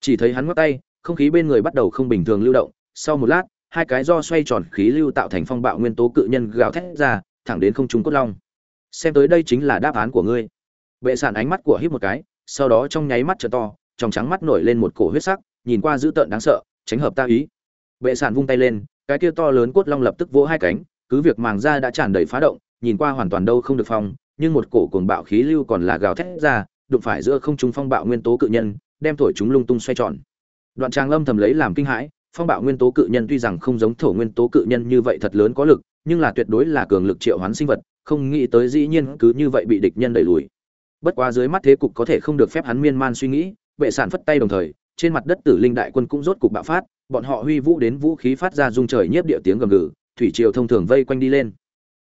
Speaker 1: Chỉ thấy hắn ngắt tay, không khí bên người bắt đầu không bình thường lưu động, sau một lát, hai cái do xoay tròn khí lưu tạo thành phong bạo nguyên tố cự nhân gào thét ra, thẳng đến không trung cốt long. Xem tới đây chính là đáp án của ngươi. Bệ sản ánh mắt của híp một cái sau đó trong nháy mắt trở to, trong trắng mắt nổi lên một cổ huyết sắc, nhìn qua dữ tợn đáng sợ, tránh hợp ta ý. Bệ sản vung tay lên, cái kia to lớn cốt long lập tức vỗ hai cánh, cứ việc màng da đã tràn đầy phá động, nhìn qua hoàn toàn đâu không được phong, nhưng một cổ cuồng bạo khí lưu còn là gào thét ra, đụng phải giữa không trung phong bạo nguyên tố cự nhân, đem thổi chúng lung tung xoay tròn. Đoạn trang lâm thầm lấy làm kinh hãi, phong bạo nguyên tố cự nhân tuy rằng không giống thổ nguyên tố cự nhân như vậy thật lớn có lực, nhưng là tuyệt đối là cường lực triệu hoán sinh vật, không nghĩ tới dĩ nhiên cứ như vậy bị địch nhân đẩy lùi bất quá dưới mắt thế cục có thể không được phép hắn miên man suy nghĩ vệ sản phất tay đồng thời, trên mặt đất tử linh đại quân cũng rốt cục bạo phát, bọn họ huy vũ đến vũ khí phát ra rung trời nhiếp địa tiếng gầm gừ, thủy triều thông thường vây quanh đi lên.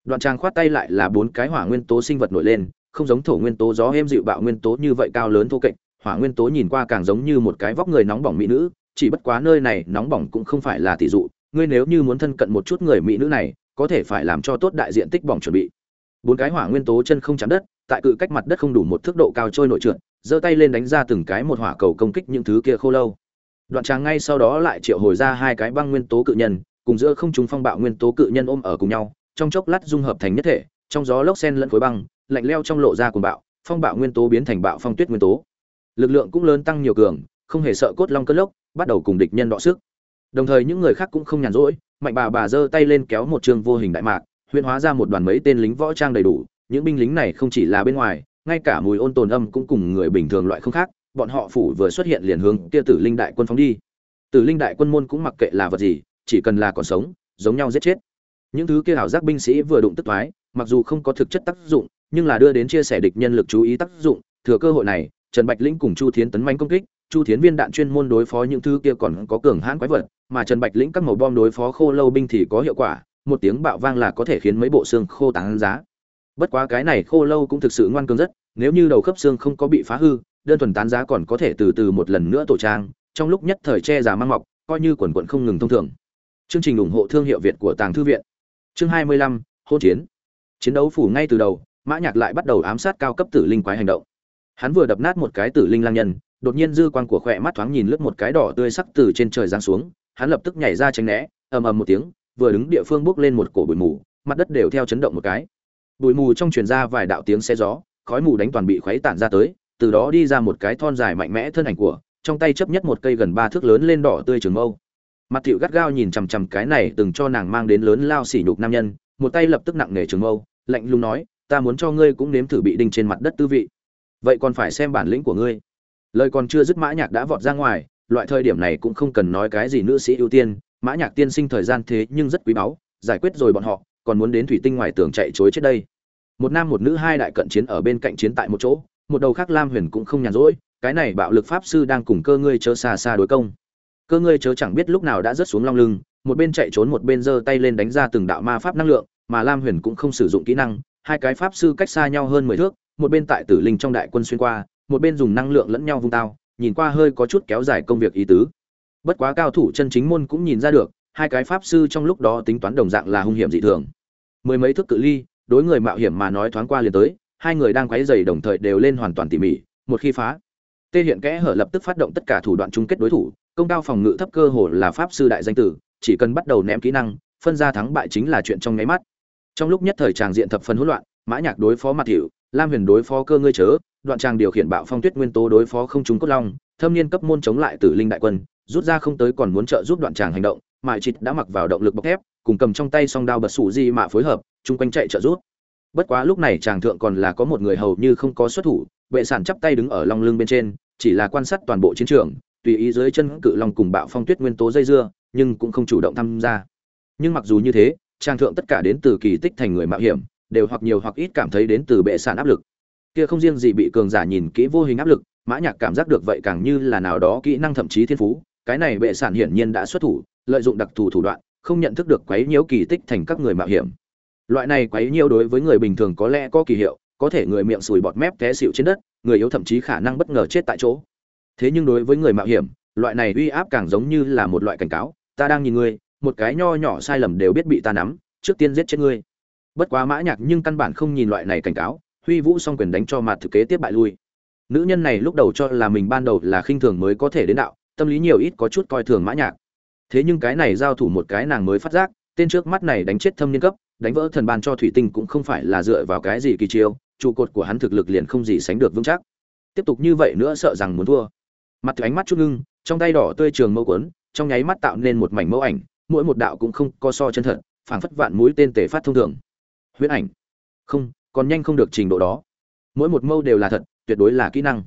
Speaker 1: Đoạn trang khoát tay lại là bốn cái hỏa nguyên tố sinh vật nổi lên, không giống thổ nguyên tố gió êm dịu bạo nguyên tố như vậy cao lớn thô kệch, hỏa nguyên tố nhìn qua càng giống như một cái vóc người nóng bỏng mỹ nữ, chỉ bất quá nơi này nóng bỏng cũng không phải là tỷ dụ, ngươi nếu như muốn thân cận một chút người mỹ nữ này, có thể phải làm cho tốt đại diện tích bỏng chuẩn bị bốn cái hỏa nguyên tố chân không chạm đất, tại cự cách mặt đất không đủ một thước độ cao trôi nổi trượt, giơ tay lên đánh ra từng cái một hỏa cầu công kích những thứ kia khô lâu. Đoạn tràng ngay sau đó lại triệu hồi ra hai cái băng nguyên tố cự nhân, cùng giữa không trung phong bạo nguyên tố cự nhân ôm ở cùng nhau, trong chốc lát dung hợp thành nhất thể, trong gió lốc sen lẫn khối băng, lạnh leo trong lộ ra cùng bạo, phong bạo nguyên tố biến thành bạo phong tuyết nguyên tố. Lực lượng cũng lớn tăng nhiều cường, không hề sợ cốt long cơn lốc, bắt đầu cùng địch nhân đọ sức. Đồng thời những người khác cũng không nhàn rỗi, mạnh bà bà giơ tay lên kéo một trường vô hình đại mạc huyễn hóa ra một đoàn mấy tên lính võ trang đầy đủ, những binh lính này không chỉ là bên ngoài, ngay cả mùi ôn tồn âm cũng cùng người bình thường loại không khác, bọn họ phủ vừa xuất hiện liền hướng kia tử linh đại quân phóng đi. Tử linh đại quân môn cũng mặc kệ là vật gì, chỉ cần là còn sống, giống nhau giết chết. Những thứ kia ảo giác binh sĩ vừa đụng tức thoái, mặc dù không có thực chất tác dụng, nhưng là đưa đến chia sẻ địch nhân lực chú ý tác dụng, thừa cơ hội này, trần bạch lĩnh cùng chu thiến tấn manh công kích, chu thiến viên đạn chuyên môn đối phó những thứ kia còn có cường hãn quái vật, mà trần bạch lĩnh các màu bom đối phó khô lâu binh thì có hiệu quả một tiếng bạo vang là có thể khiến mấy bộ xương khô tán giá. Bất quá cái này khô lâu cũng thực sự ngoan cường rất nếu như đầu khớp xương không có bị phá hư đơn thuần tán giá còn có thể từ từ một lần nữa tổ trang trong lúc nhất thời che già mang mọc coi như quần quận không ngừng thông thường. Chương trình ủng hộ thương hiệu việt của tàng thư viện. Chương 25, hôn chiến. Chiến đấu phủ ngay từ đầu mã nhạc lại bắt đầu ám sát cao cấp tử linh quái hành động. Hắn vừa đập nát một cái tử linh lang nhân đột nhiên dư quang của khỏe mắt thoáng nhìn lướt một cái đỏ tươi sắc từ trên trời giáng xuống hắn lập tức nhảy ra tránh né ầm ầm một tiếng vừa đứng địa phương bước lên một cổ bụi mù, mặt đất đều theo chấn động một cái. Bụi mù trong truyền ra vài đạo tiếng xe gió, khói mù đánh toàn bị khuấy tản ra tới, từ đó đi ra một cái thon dài mạnh mẽ thân ảnh của, trong tay chấp nhất một cây gần ba thước lớn lên đỏ tươi trường mâu. Mặt thiệu gắt gao nhìn chằm chằm cái này từng cho nàng mang đến lớn lao sỉ nhục nam nhân, một tay lập tức nặng nề trường mâu, lạnh lùng nói, ta muốn cho ngươi cũng nếm thử bị đinh trên mặt đất tư vị. Vậy còn phải xem bản lĩnh của ngươi. Lời còn chưa dứt mã nhạc đã vọt ra ngoài, loại thời điểm này cũng không cần nói cái gì nữ sĩ ưu tiên mã nhạc tiên sinh thời gian thế nhưng rất quý báu, giải quyết rồi bọn họ, còn muốn đến thủy tinh ngoài tường chạy trối chết đây. Một nam một nữ hai đại cận chiến ở bên cạnh chiến tại một chỗ, một đầu khác lam huyền cũng không nhàn rỗi, cái này bạo lực pháp sư đang cùng cơ ngươi chớ xa xa đối công. Cơ ngươi chớ chẳng biết lúc nào đã rớt xuống long lưng, một bên chạy trốn một bên giơ tay lên đánh ra từng đạo ma pháp năng lượng, mà lam huyền cũng không sử dụng kỹ năng, hai cái pháp sư cách xa nhau hơn mười thước, một bên tại tử linh trong đại quân xuyên qua, một bên dùng năng lượng lẫn nhau vung tao, nhìn qua hơi có chút kéo dài công việc ý tứ bất quá cao thủ chân chính môn cũng nhìn ra được, hai cái pháp sư trong lúc đó tính toán đồng dạng là hung hiểm dị thường. Mười mấy thước cự ly, đối người mạo hiểm mà nói thoáng qua liền tới, hai người đang quấy dày đồng thời đều lên hoàn toàn tỉ mỉ, một khi phá. Tê hiện kẽ hở lập tức phát động tất cả thủ đoạn chung kết đối thủ, công cao phòng ngự thấp cơ hồ là pháp sư đại danh tử, chỉ cần bắt đầu ném kỹ năng, phân ra thắng bại chính là chuyện trong nháy mắt. Trong lúc nhất thời tràng diện thập phân hỗn loạn, mã nhạc đối phó mặt hiệu lam huyền đối phó cơ ngươi chớ, đoạn tràng điều khiển bạo phong tuyết nguyên tố đối phó không chúng cốt long, thâm niên cấp môn chống lại tử linh đại quân rút ra không tới còn muốn trợ giúp đoạn tràng hành động mại chịt đã mặc vào động lực bọc thép, cùng cầm trong tay song đao bật sủ di mạ phối hợp, chung quanh chạy trợ giúp. Bất quá lúc này chàng thượng còn là có một người hầu như không có xuất thủ, vệ sản chắp tay đứng ở long lưng bên trên, chỉ là quan sát toàn bộ chiến trường, tùy ý dưới chân cự long cùng bạo phong tuyết nguyên tố dây dưa, nhưng cũng không chủ động tham gia. Nhưng mặc dù như thế trang thượng tất cả đến từ kỳ tích thành người mạo hiểm, đều hoặc nhiều hoặc ít cảm thấy đến từ bệ sản áp lực. Kia không riêng gì bị cường giả nhìn kỹ vô hình áp lực, mã nhạc cảm giác được vậy càng như là nào đó kỹ năng thậm chí thiên phú cái này bệ sản hiển nhiên đã xuất thủ, lợi dụng đặc thù thủ đoạn, không nhận thức được quấy nhiễu kỳ tích thành các người mạo hiểm. Loại này quấy nhiễu đối với người bình thường có lẽ có kỳ hiệu, có thể người miệng sùi bọt mép té xịu trên đất, người yếu thậm chí khả năng bất ngờ chết tại chỗ. Thế nhưng đối với người mạo hiểm, loại này uy áp càng giống như là một loại cảnh cáo, ta đang nhìn ngươi, một cái nho nhỏ sai lầm đều biết bị ta nắm, trước tiên giết chết ngươi. Bất quá mã nhạc nhưng căn bản không nhìn loại này cảnh cáo, huy vũ song quyền đánh cho mặt thực kế tiếp bại lui. Nữ nhân này lúc đầu cho là mình ban đầu là khinh thường mới có thể đến đạo tâm lý nhiều ít có chút coi thường mã nhạc. Thế nhưng cái này giao thủ một cái nàng mới phát giác, tên trước mắt này đánh chết thâm niên cấp, đánh vỡ thần ban cho thủy tinh cũng không phải là dựa vào cái gì kỳ chiêu, trụ cột của hắn thực lực liền không gì sánh được vững chắc. Tiếp tục như vậy nữa sợ rằng muốn thua. Mặt ánh mắt chút ngưng, trong tay đỏ tươi trường mâu quấn, trong nháy mắt tạo nên một mảnh mẫu ảnh, mỗi một đạo cũng không có so chân thật, phảng phất vạn mũi tên tể phát thông thường. Huyễn ảnh. Không, còn nhanh không được trình độ đó. Mỗi một mâu đều là thật, tuyệt đối là kỹ năng.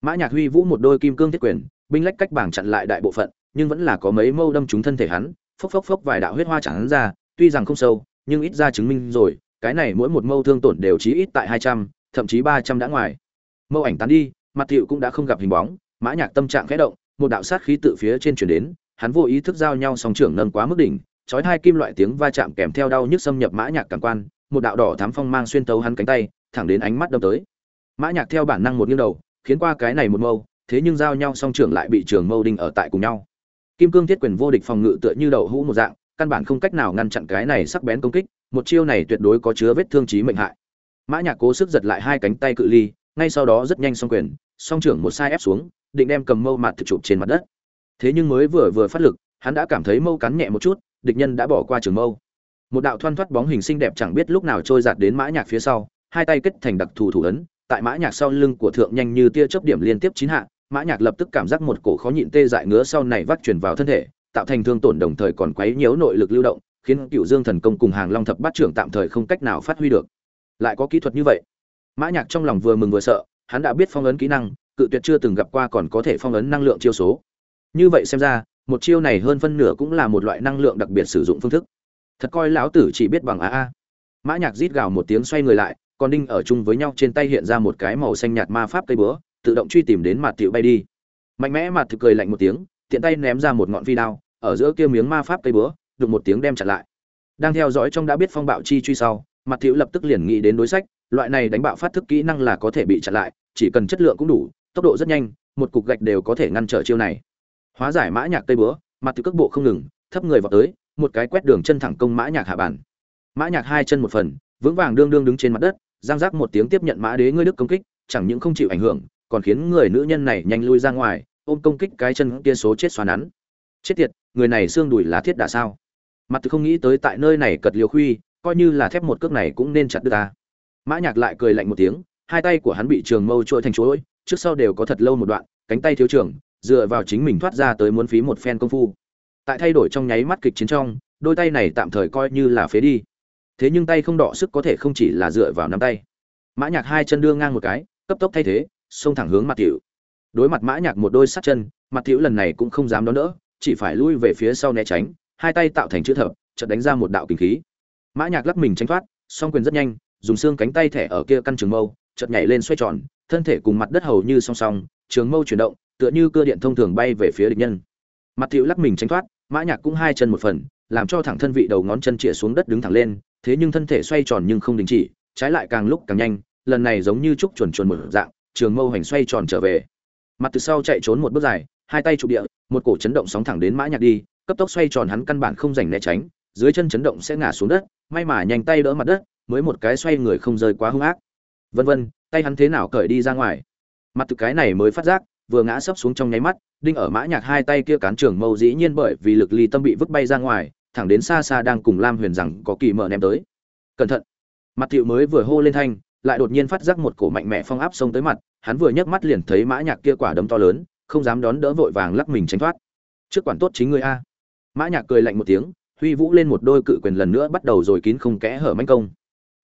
Speaker 1: Mã nhạc huy vũ một đôi kim cương thiết quyền binh lách cách bảng chặn lại đại bộ phận, nhưng vẫn là có mấy mâu đâm trúng thân thể hắn, phốc phốc phốc vài đạo huyết hoa chẳng hắn ra, tuy rằng không sâu, nhưng ít ra chứng minh rồi, cái này mỗi một mâu thương tổn đều chí ít tại hai trăm, thậm chí ba trăm đã ngoài. Mâu ảnh tán đi, mặt thiệu cũng đã không gặp hình bóng, mã nhạc tâm trạng khẽ động, một đạo sát khí tự phía trên truyền đến, hắn vô ý thức giao nhau song trưởng nâng quá mức đỉnh, chói hai kim loại tiếng va chạm kèm theo đau nhức xâm nhập mã nhạc cảm quan, một đạo đỏ thắm phong mang xuyên tấu hắn cánh tay, thẳng đến ánh mắt đâm tới. Mã nhạc theo bản năng một nghiêng đầu, khiến qua cái này một mâu thế nhưng giao nhau song trưởng lại bị trường mâu đinh ở tại cùng nhau. Kim cương thiết quyền vô địch phòng ngự tựa như đậu hũ một dạng, căn bản không cách nào ngăn chặn cái này sắc bén công kích, một chiêu này tuyệt đối có chứa vết thương chí mệnh hại. Mã nhạc cố sức giật lại hai cánh tay cự ly, ngay sau đó rất nhanh song quyền, song trưởng một sai ép xuống, định đem cầm mâu mặt thực chụp trên mặt đất. Thế nhưng mới vừa vừa phát lực, hắn đã cảm thấy mâu cắn nhẹ một chút, địch nhân đã bỏ qua trường mâu. Một đạo thoăn thoắt bóng hình xinh đẹp chẳng biết lúc nào trôi giạt đến mã nhạc phía sau, hai tay kết thành đặc thù thủ ấn, tại mã nhạc sau lưng của thượng nhanh như tia chớp điểm liên tiếp chín hạ mã nhạc lập tức cảm giác một cổ khó nhịn tê dại ngứa sau này vắt truyền vào thân thể, tạo thành thương tổn đồng thời còn quấy nhiễu nội lực lưu động, khiến cựu dương thần công cùng hàng long thập bát trưởng tạm thời không cách nào phát huy được. Lại có kỹ thuật như vậy? Mã nhạc trong lòng vừa mừng vừa sợ, hắn đã biết phong ấn kỹ năng, cự tuyệt chưa từng gặp qua còn có thể phong ấn năng lượng chiêu số. Như vậy xem ra, một chiêu này hơn phân nửa cũng là một loại năng lượng đặc biệt sử dụng phương thức. Thật coi lão tử chỉ biết bằng a a mã nhạc rít gào một tiếng xoay người lại, còn đinh ở chung với nhau trên tay hiện ra một cái màu xanh nhạt ma pháp cây búa tự động truy tìm đến mặt tiểu bay đi. Mạnh mẽ mặt thực cười lạnh một tiếng, tiện tay ném ra một ngọn phi đao, ở giữa kia miếng ma pháp cây búa, đụng một tiếng đem chặn lại. Đang theo dõi trong đã biết phong bạo chi truy sau, mặt tiểu lập tức liền nghĩ đến đối sách, loại này đánh bạo phát thức kỹ năng là có thể bị chặn lại, chỉ cần chất lượng cũng đủ, tốc độ rất nhanh, một cục gạch đều có thể ngăn trở chiêu này. Hóa giải mã nhạc cây búa, mặt tiểu cước bộ không ngừng, thấp người vào tới, một cái quét đường chân thẳng công mã nhạc hạ bản mã nhạc hai chân một phần, vững vàng đương đương đứng trên mặt đất, giang giác một tiếng tiếp nhận mã đế ngươi đức công kích, chẳng những không chịu ảnh hưởng còn khiến người nữ nhân này nhanh lui ra ngoài, ôm công kích cái chân kia số chết xoa nắn. Chết tiệt, người này xương đùi lá thiết đã sao? Mặt từ không nghĩ tới tại nơi này cật liều khuy, coi như là thép một cước này cũng nên chặt đứt ta. Mã nhạc lại cười lạnh một tiếng, hai tay của hắn bị trường mâu trôi thành chuỗi, trước sau đều có thật lâu một đoạn, cánh tay thiếu trưởng, dựa vào chính mình thoát ra tới muốn phí một phen công phu. Tại thay đổi trong nháy mắt kịch chiến trong, đôi tay này tạm thời coi như là phế đi. Thế nhưng tay không đỏ sức có thể không chỉ là dựa vào nắm tay. Mã nhạc hai chân đưa ngang một cái, cấp tốc thay thế xông thẳng hướng mặt tiểu. Đối mặt mã nhạc một đôi sát chân, mặt tiểu lần này cũng không dám đón đỡ, chỉ phải lui về phía sau né tránh, hai tay tạo thành chữ thập, chợt đánh ra một đạo kình khí. Mã nhạc lắc mình tránh thoát, song quyền rất nhanh, dùng xương cánh tay thẻ ở kia căn trường mâu, chợt nhảy lên xoay tròn, thân thể cùng mặt đất hầu như song song, trường mâu chuyển động, tựa như cơ điện thông thường bay về phía địch nhân. Mặt tiểu lắc mình tránh thoát, mã nhạc cũng hai chân một phần, làm cho thẳng thân vị đầu ngón chân chĩa xuống đất đứng thẳng lên, thế nhưng thân thể xoay tròn nhưng không đình chỉ, trái lại càng lúc càng nhanh, lần này giống như trúc chuẩn chuẩn một dạng trường mâu hành xoay tròn trở về. Mặt từ sau chạy trốn một bước dài, hai tay trụ địa, một cổ chấn động sóng thẳng đến mã nhạc đi, cấp tốc xoay tròn hắn căn bản không dành né tránh, dưới chân chấn động sẽ ngã xuống đất, may mà nhanh tay đỡ mặt đất, mới một cái xoay người không rơi quá hung ác. Vân vân, tay hắn thế nào cởi đi ra ngoài? Mặt từ cái này mới phát giác, vừa ngã sấp xuống trong nháy mắt, đinh ở mã nhạc hai tay kia cán trường mâu dĩ nhiên bởi vì lực ly tâm bị vứt bay ra ngoài, thẳng đến xa xa đang cùng lam huyền rằng có kỳ mở ném tới. Cẩn thận! Mặt thiệu mới vừa hô lên thanh, lại đột nhiên phát giác một cổ mạnh mẽ phong áp xông tới mặt hắn vừa nhấc mắt liền thấy mã nhạc kia quả đấm to lớn, không dám đón đỡ vội vàng lắc mình tránh thoát. Trước quản tốt chính ngươi a. Mã nhạc cười lạnh một tiếng, huy vũ lên một đôi cự quyền lần nữa bắt đầu rồi kín không kẽ hở manh công.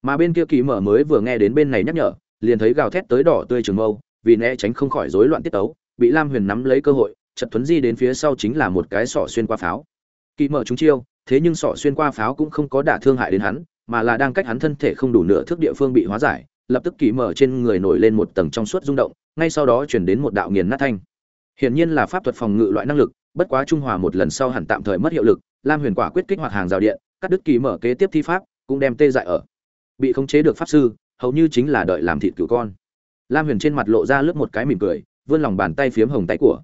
Speaker 1: Mà bên kia kỳ mở mới vừa nghe đến bên này nhắc nhở, liền thấy gào thét tới đỏ tươi trường mâu, vì né tránh không khỏi rối loạn tiết tấu, bị lam huyền nắm lấy cơ hội, chật tuấn di đến phía sau chính là một cái sọ xuyên qua pháo. Kỳ mở chúng chiêu, thế nhưng sọ xuyên qua pháo cũng không có đả thương hại đến hắn, mà là đang cách hắn thân thể không đủ nửa thước địa phương bị hóa giải lập tức kỳ mở trên người nổi lên một tầng trong suốt rung động, ngay sau đó chuyển đến một đạo nghiền nát thanh. Hiển nhiên là pháp thuật phòng ngự loại năng lực, bất quá trung hòa một lần sau hẳn tạm thời mất hiệu lực, lam huyền quả quyết kích hoạt hàng rào điện, cắt đứt kỳ mở kế tiếp thi pháp, cũng đem tê dại ở. Bị khống chế được pháp sư, hầu như chính là đợi làm thịt cửu con. Lam huyền trên mặt lộ ra lướt một cái mỉm cười, vươn lòng bàn tay phiếm hồng tay của.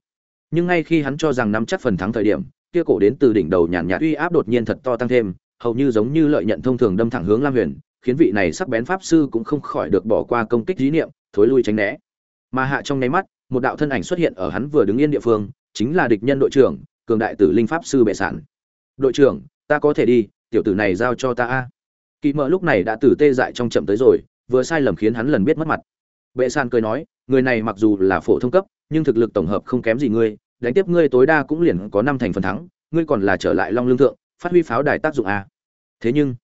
Speaker 1: Nhưng ngay khi hắn cho rằng nắm chắc phần thắng thời điểm, kia cổ đến từ đỉnh đầu nhàn nhạt uy áp đột nhiên thật to tăng thêm, hầu như giống như lợi nhận thông thường đâm thẳng hướng lam huyền khiến vị này sắc bén pháp sư cũng không khỏi được bỏ qua công kích dí niệm, thối lui tránh né. Mà hạ trong nháy mắt, một đạo thân ảnh xuất hiện ở hắn vừa đứng yên địa phương, chính là địch nhân đội trưởng, cường đại tử linh pháp sư bệ sản. Đội trưởng, ta có thể đi, tiểu tử này giao cho ta a. Kỳ mợ lúc này đã tử tê dại trong chậm tới rồi, vừa sai lầm khiến hắn lần biết mất mặt. Bệ sản cười nói, người này mặc dù là phổ thông cấp, nhưng thực lực tổng hợp không kém gì ngươi, đánh tiếp ngươi tối đa cũng liền có năm thành phần thắng, ngươi còn là trở lại long lương thượng, phát huy pháo đài tác dụng a. Thế nhưng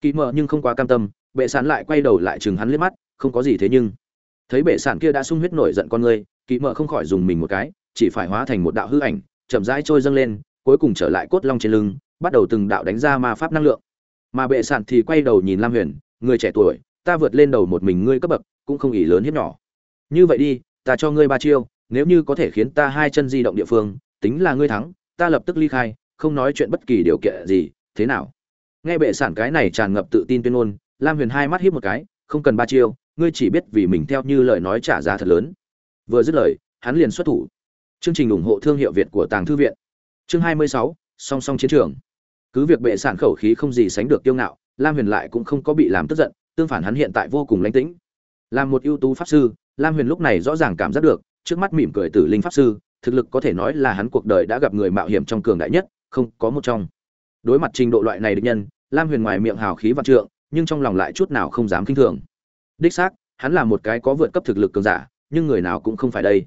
Speaker 1: kỳ mờ nhưng không quá cam tâm, bệ sản lại quay đầu lại chừng hắn liếc mắt, không có gì thế nhưng. Thấy bệ sản kia đã sung huyết nổi giận con ngươi kỳ mờ không khỏi dùng mình một cái, chỉ phải hóa thành một đạo hư ảnh, chậm rãi trôi dâng lên, cuối cùng trở lại cốt long trên lưng, bắt đầu từng đạo đánh ra ma pháp năng lượng. Mà bệ sản thì quay đầu nhìn lam huyền, người trẻ tuổi, ta vượt lên đầu một mình ngươi cấp bậc, cũng không ỉ lớn hiếp nhỏ. Như vậy đi, ta cho ngươi ba chiêu, nếu như có thể khiến ta hai chân di động địa phương, tính là ngươi thắng, ta lập tức ly khai, không nói chuyện bất kỳ điều kiện gì, thế nào? Nghe bệ sản cái này tràn ngập tự tin tuyên ngôn lam huyền hai mắt hiếp một cái không cần ba chiêu ngươi chỉ biết vì mình theo như lời nói trả giá thật lớn. Vừa dứt lời hắn liền xuất thủ. Chương trình ủng hộ thương hiệu việt của tàng thư viện. Chương 26, song song chiến trường. Cứ việc bệ sản khẩu khí không gì sánh được tiêu ngạo lam huyền lại cũng không có bị làm tức giận tương phản hắn hiện tại vô cùng lánh tĩnh. Làm một ưu tú pháp sư lam huyền lúc này rõ ràng cảm giác được trước mắt mỉm cười tử linh pháp sư thực lực có thể nói là hắn cuộc đời đã gặp người mạo hiểm trong cường đại nhất không có một trong đối mặt trình độ loại này địch nhân, lam huyền ngoài miệng hào khí vạn trượng, nhưng trong lòng lại chút nào không dám kinh thường. Đích xác, hắn là một cái có vượt cấp thực lực cường giả, nhưng người nào cũng không phải đây.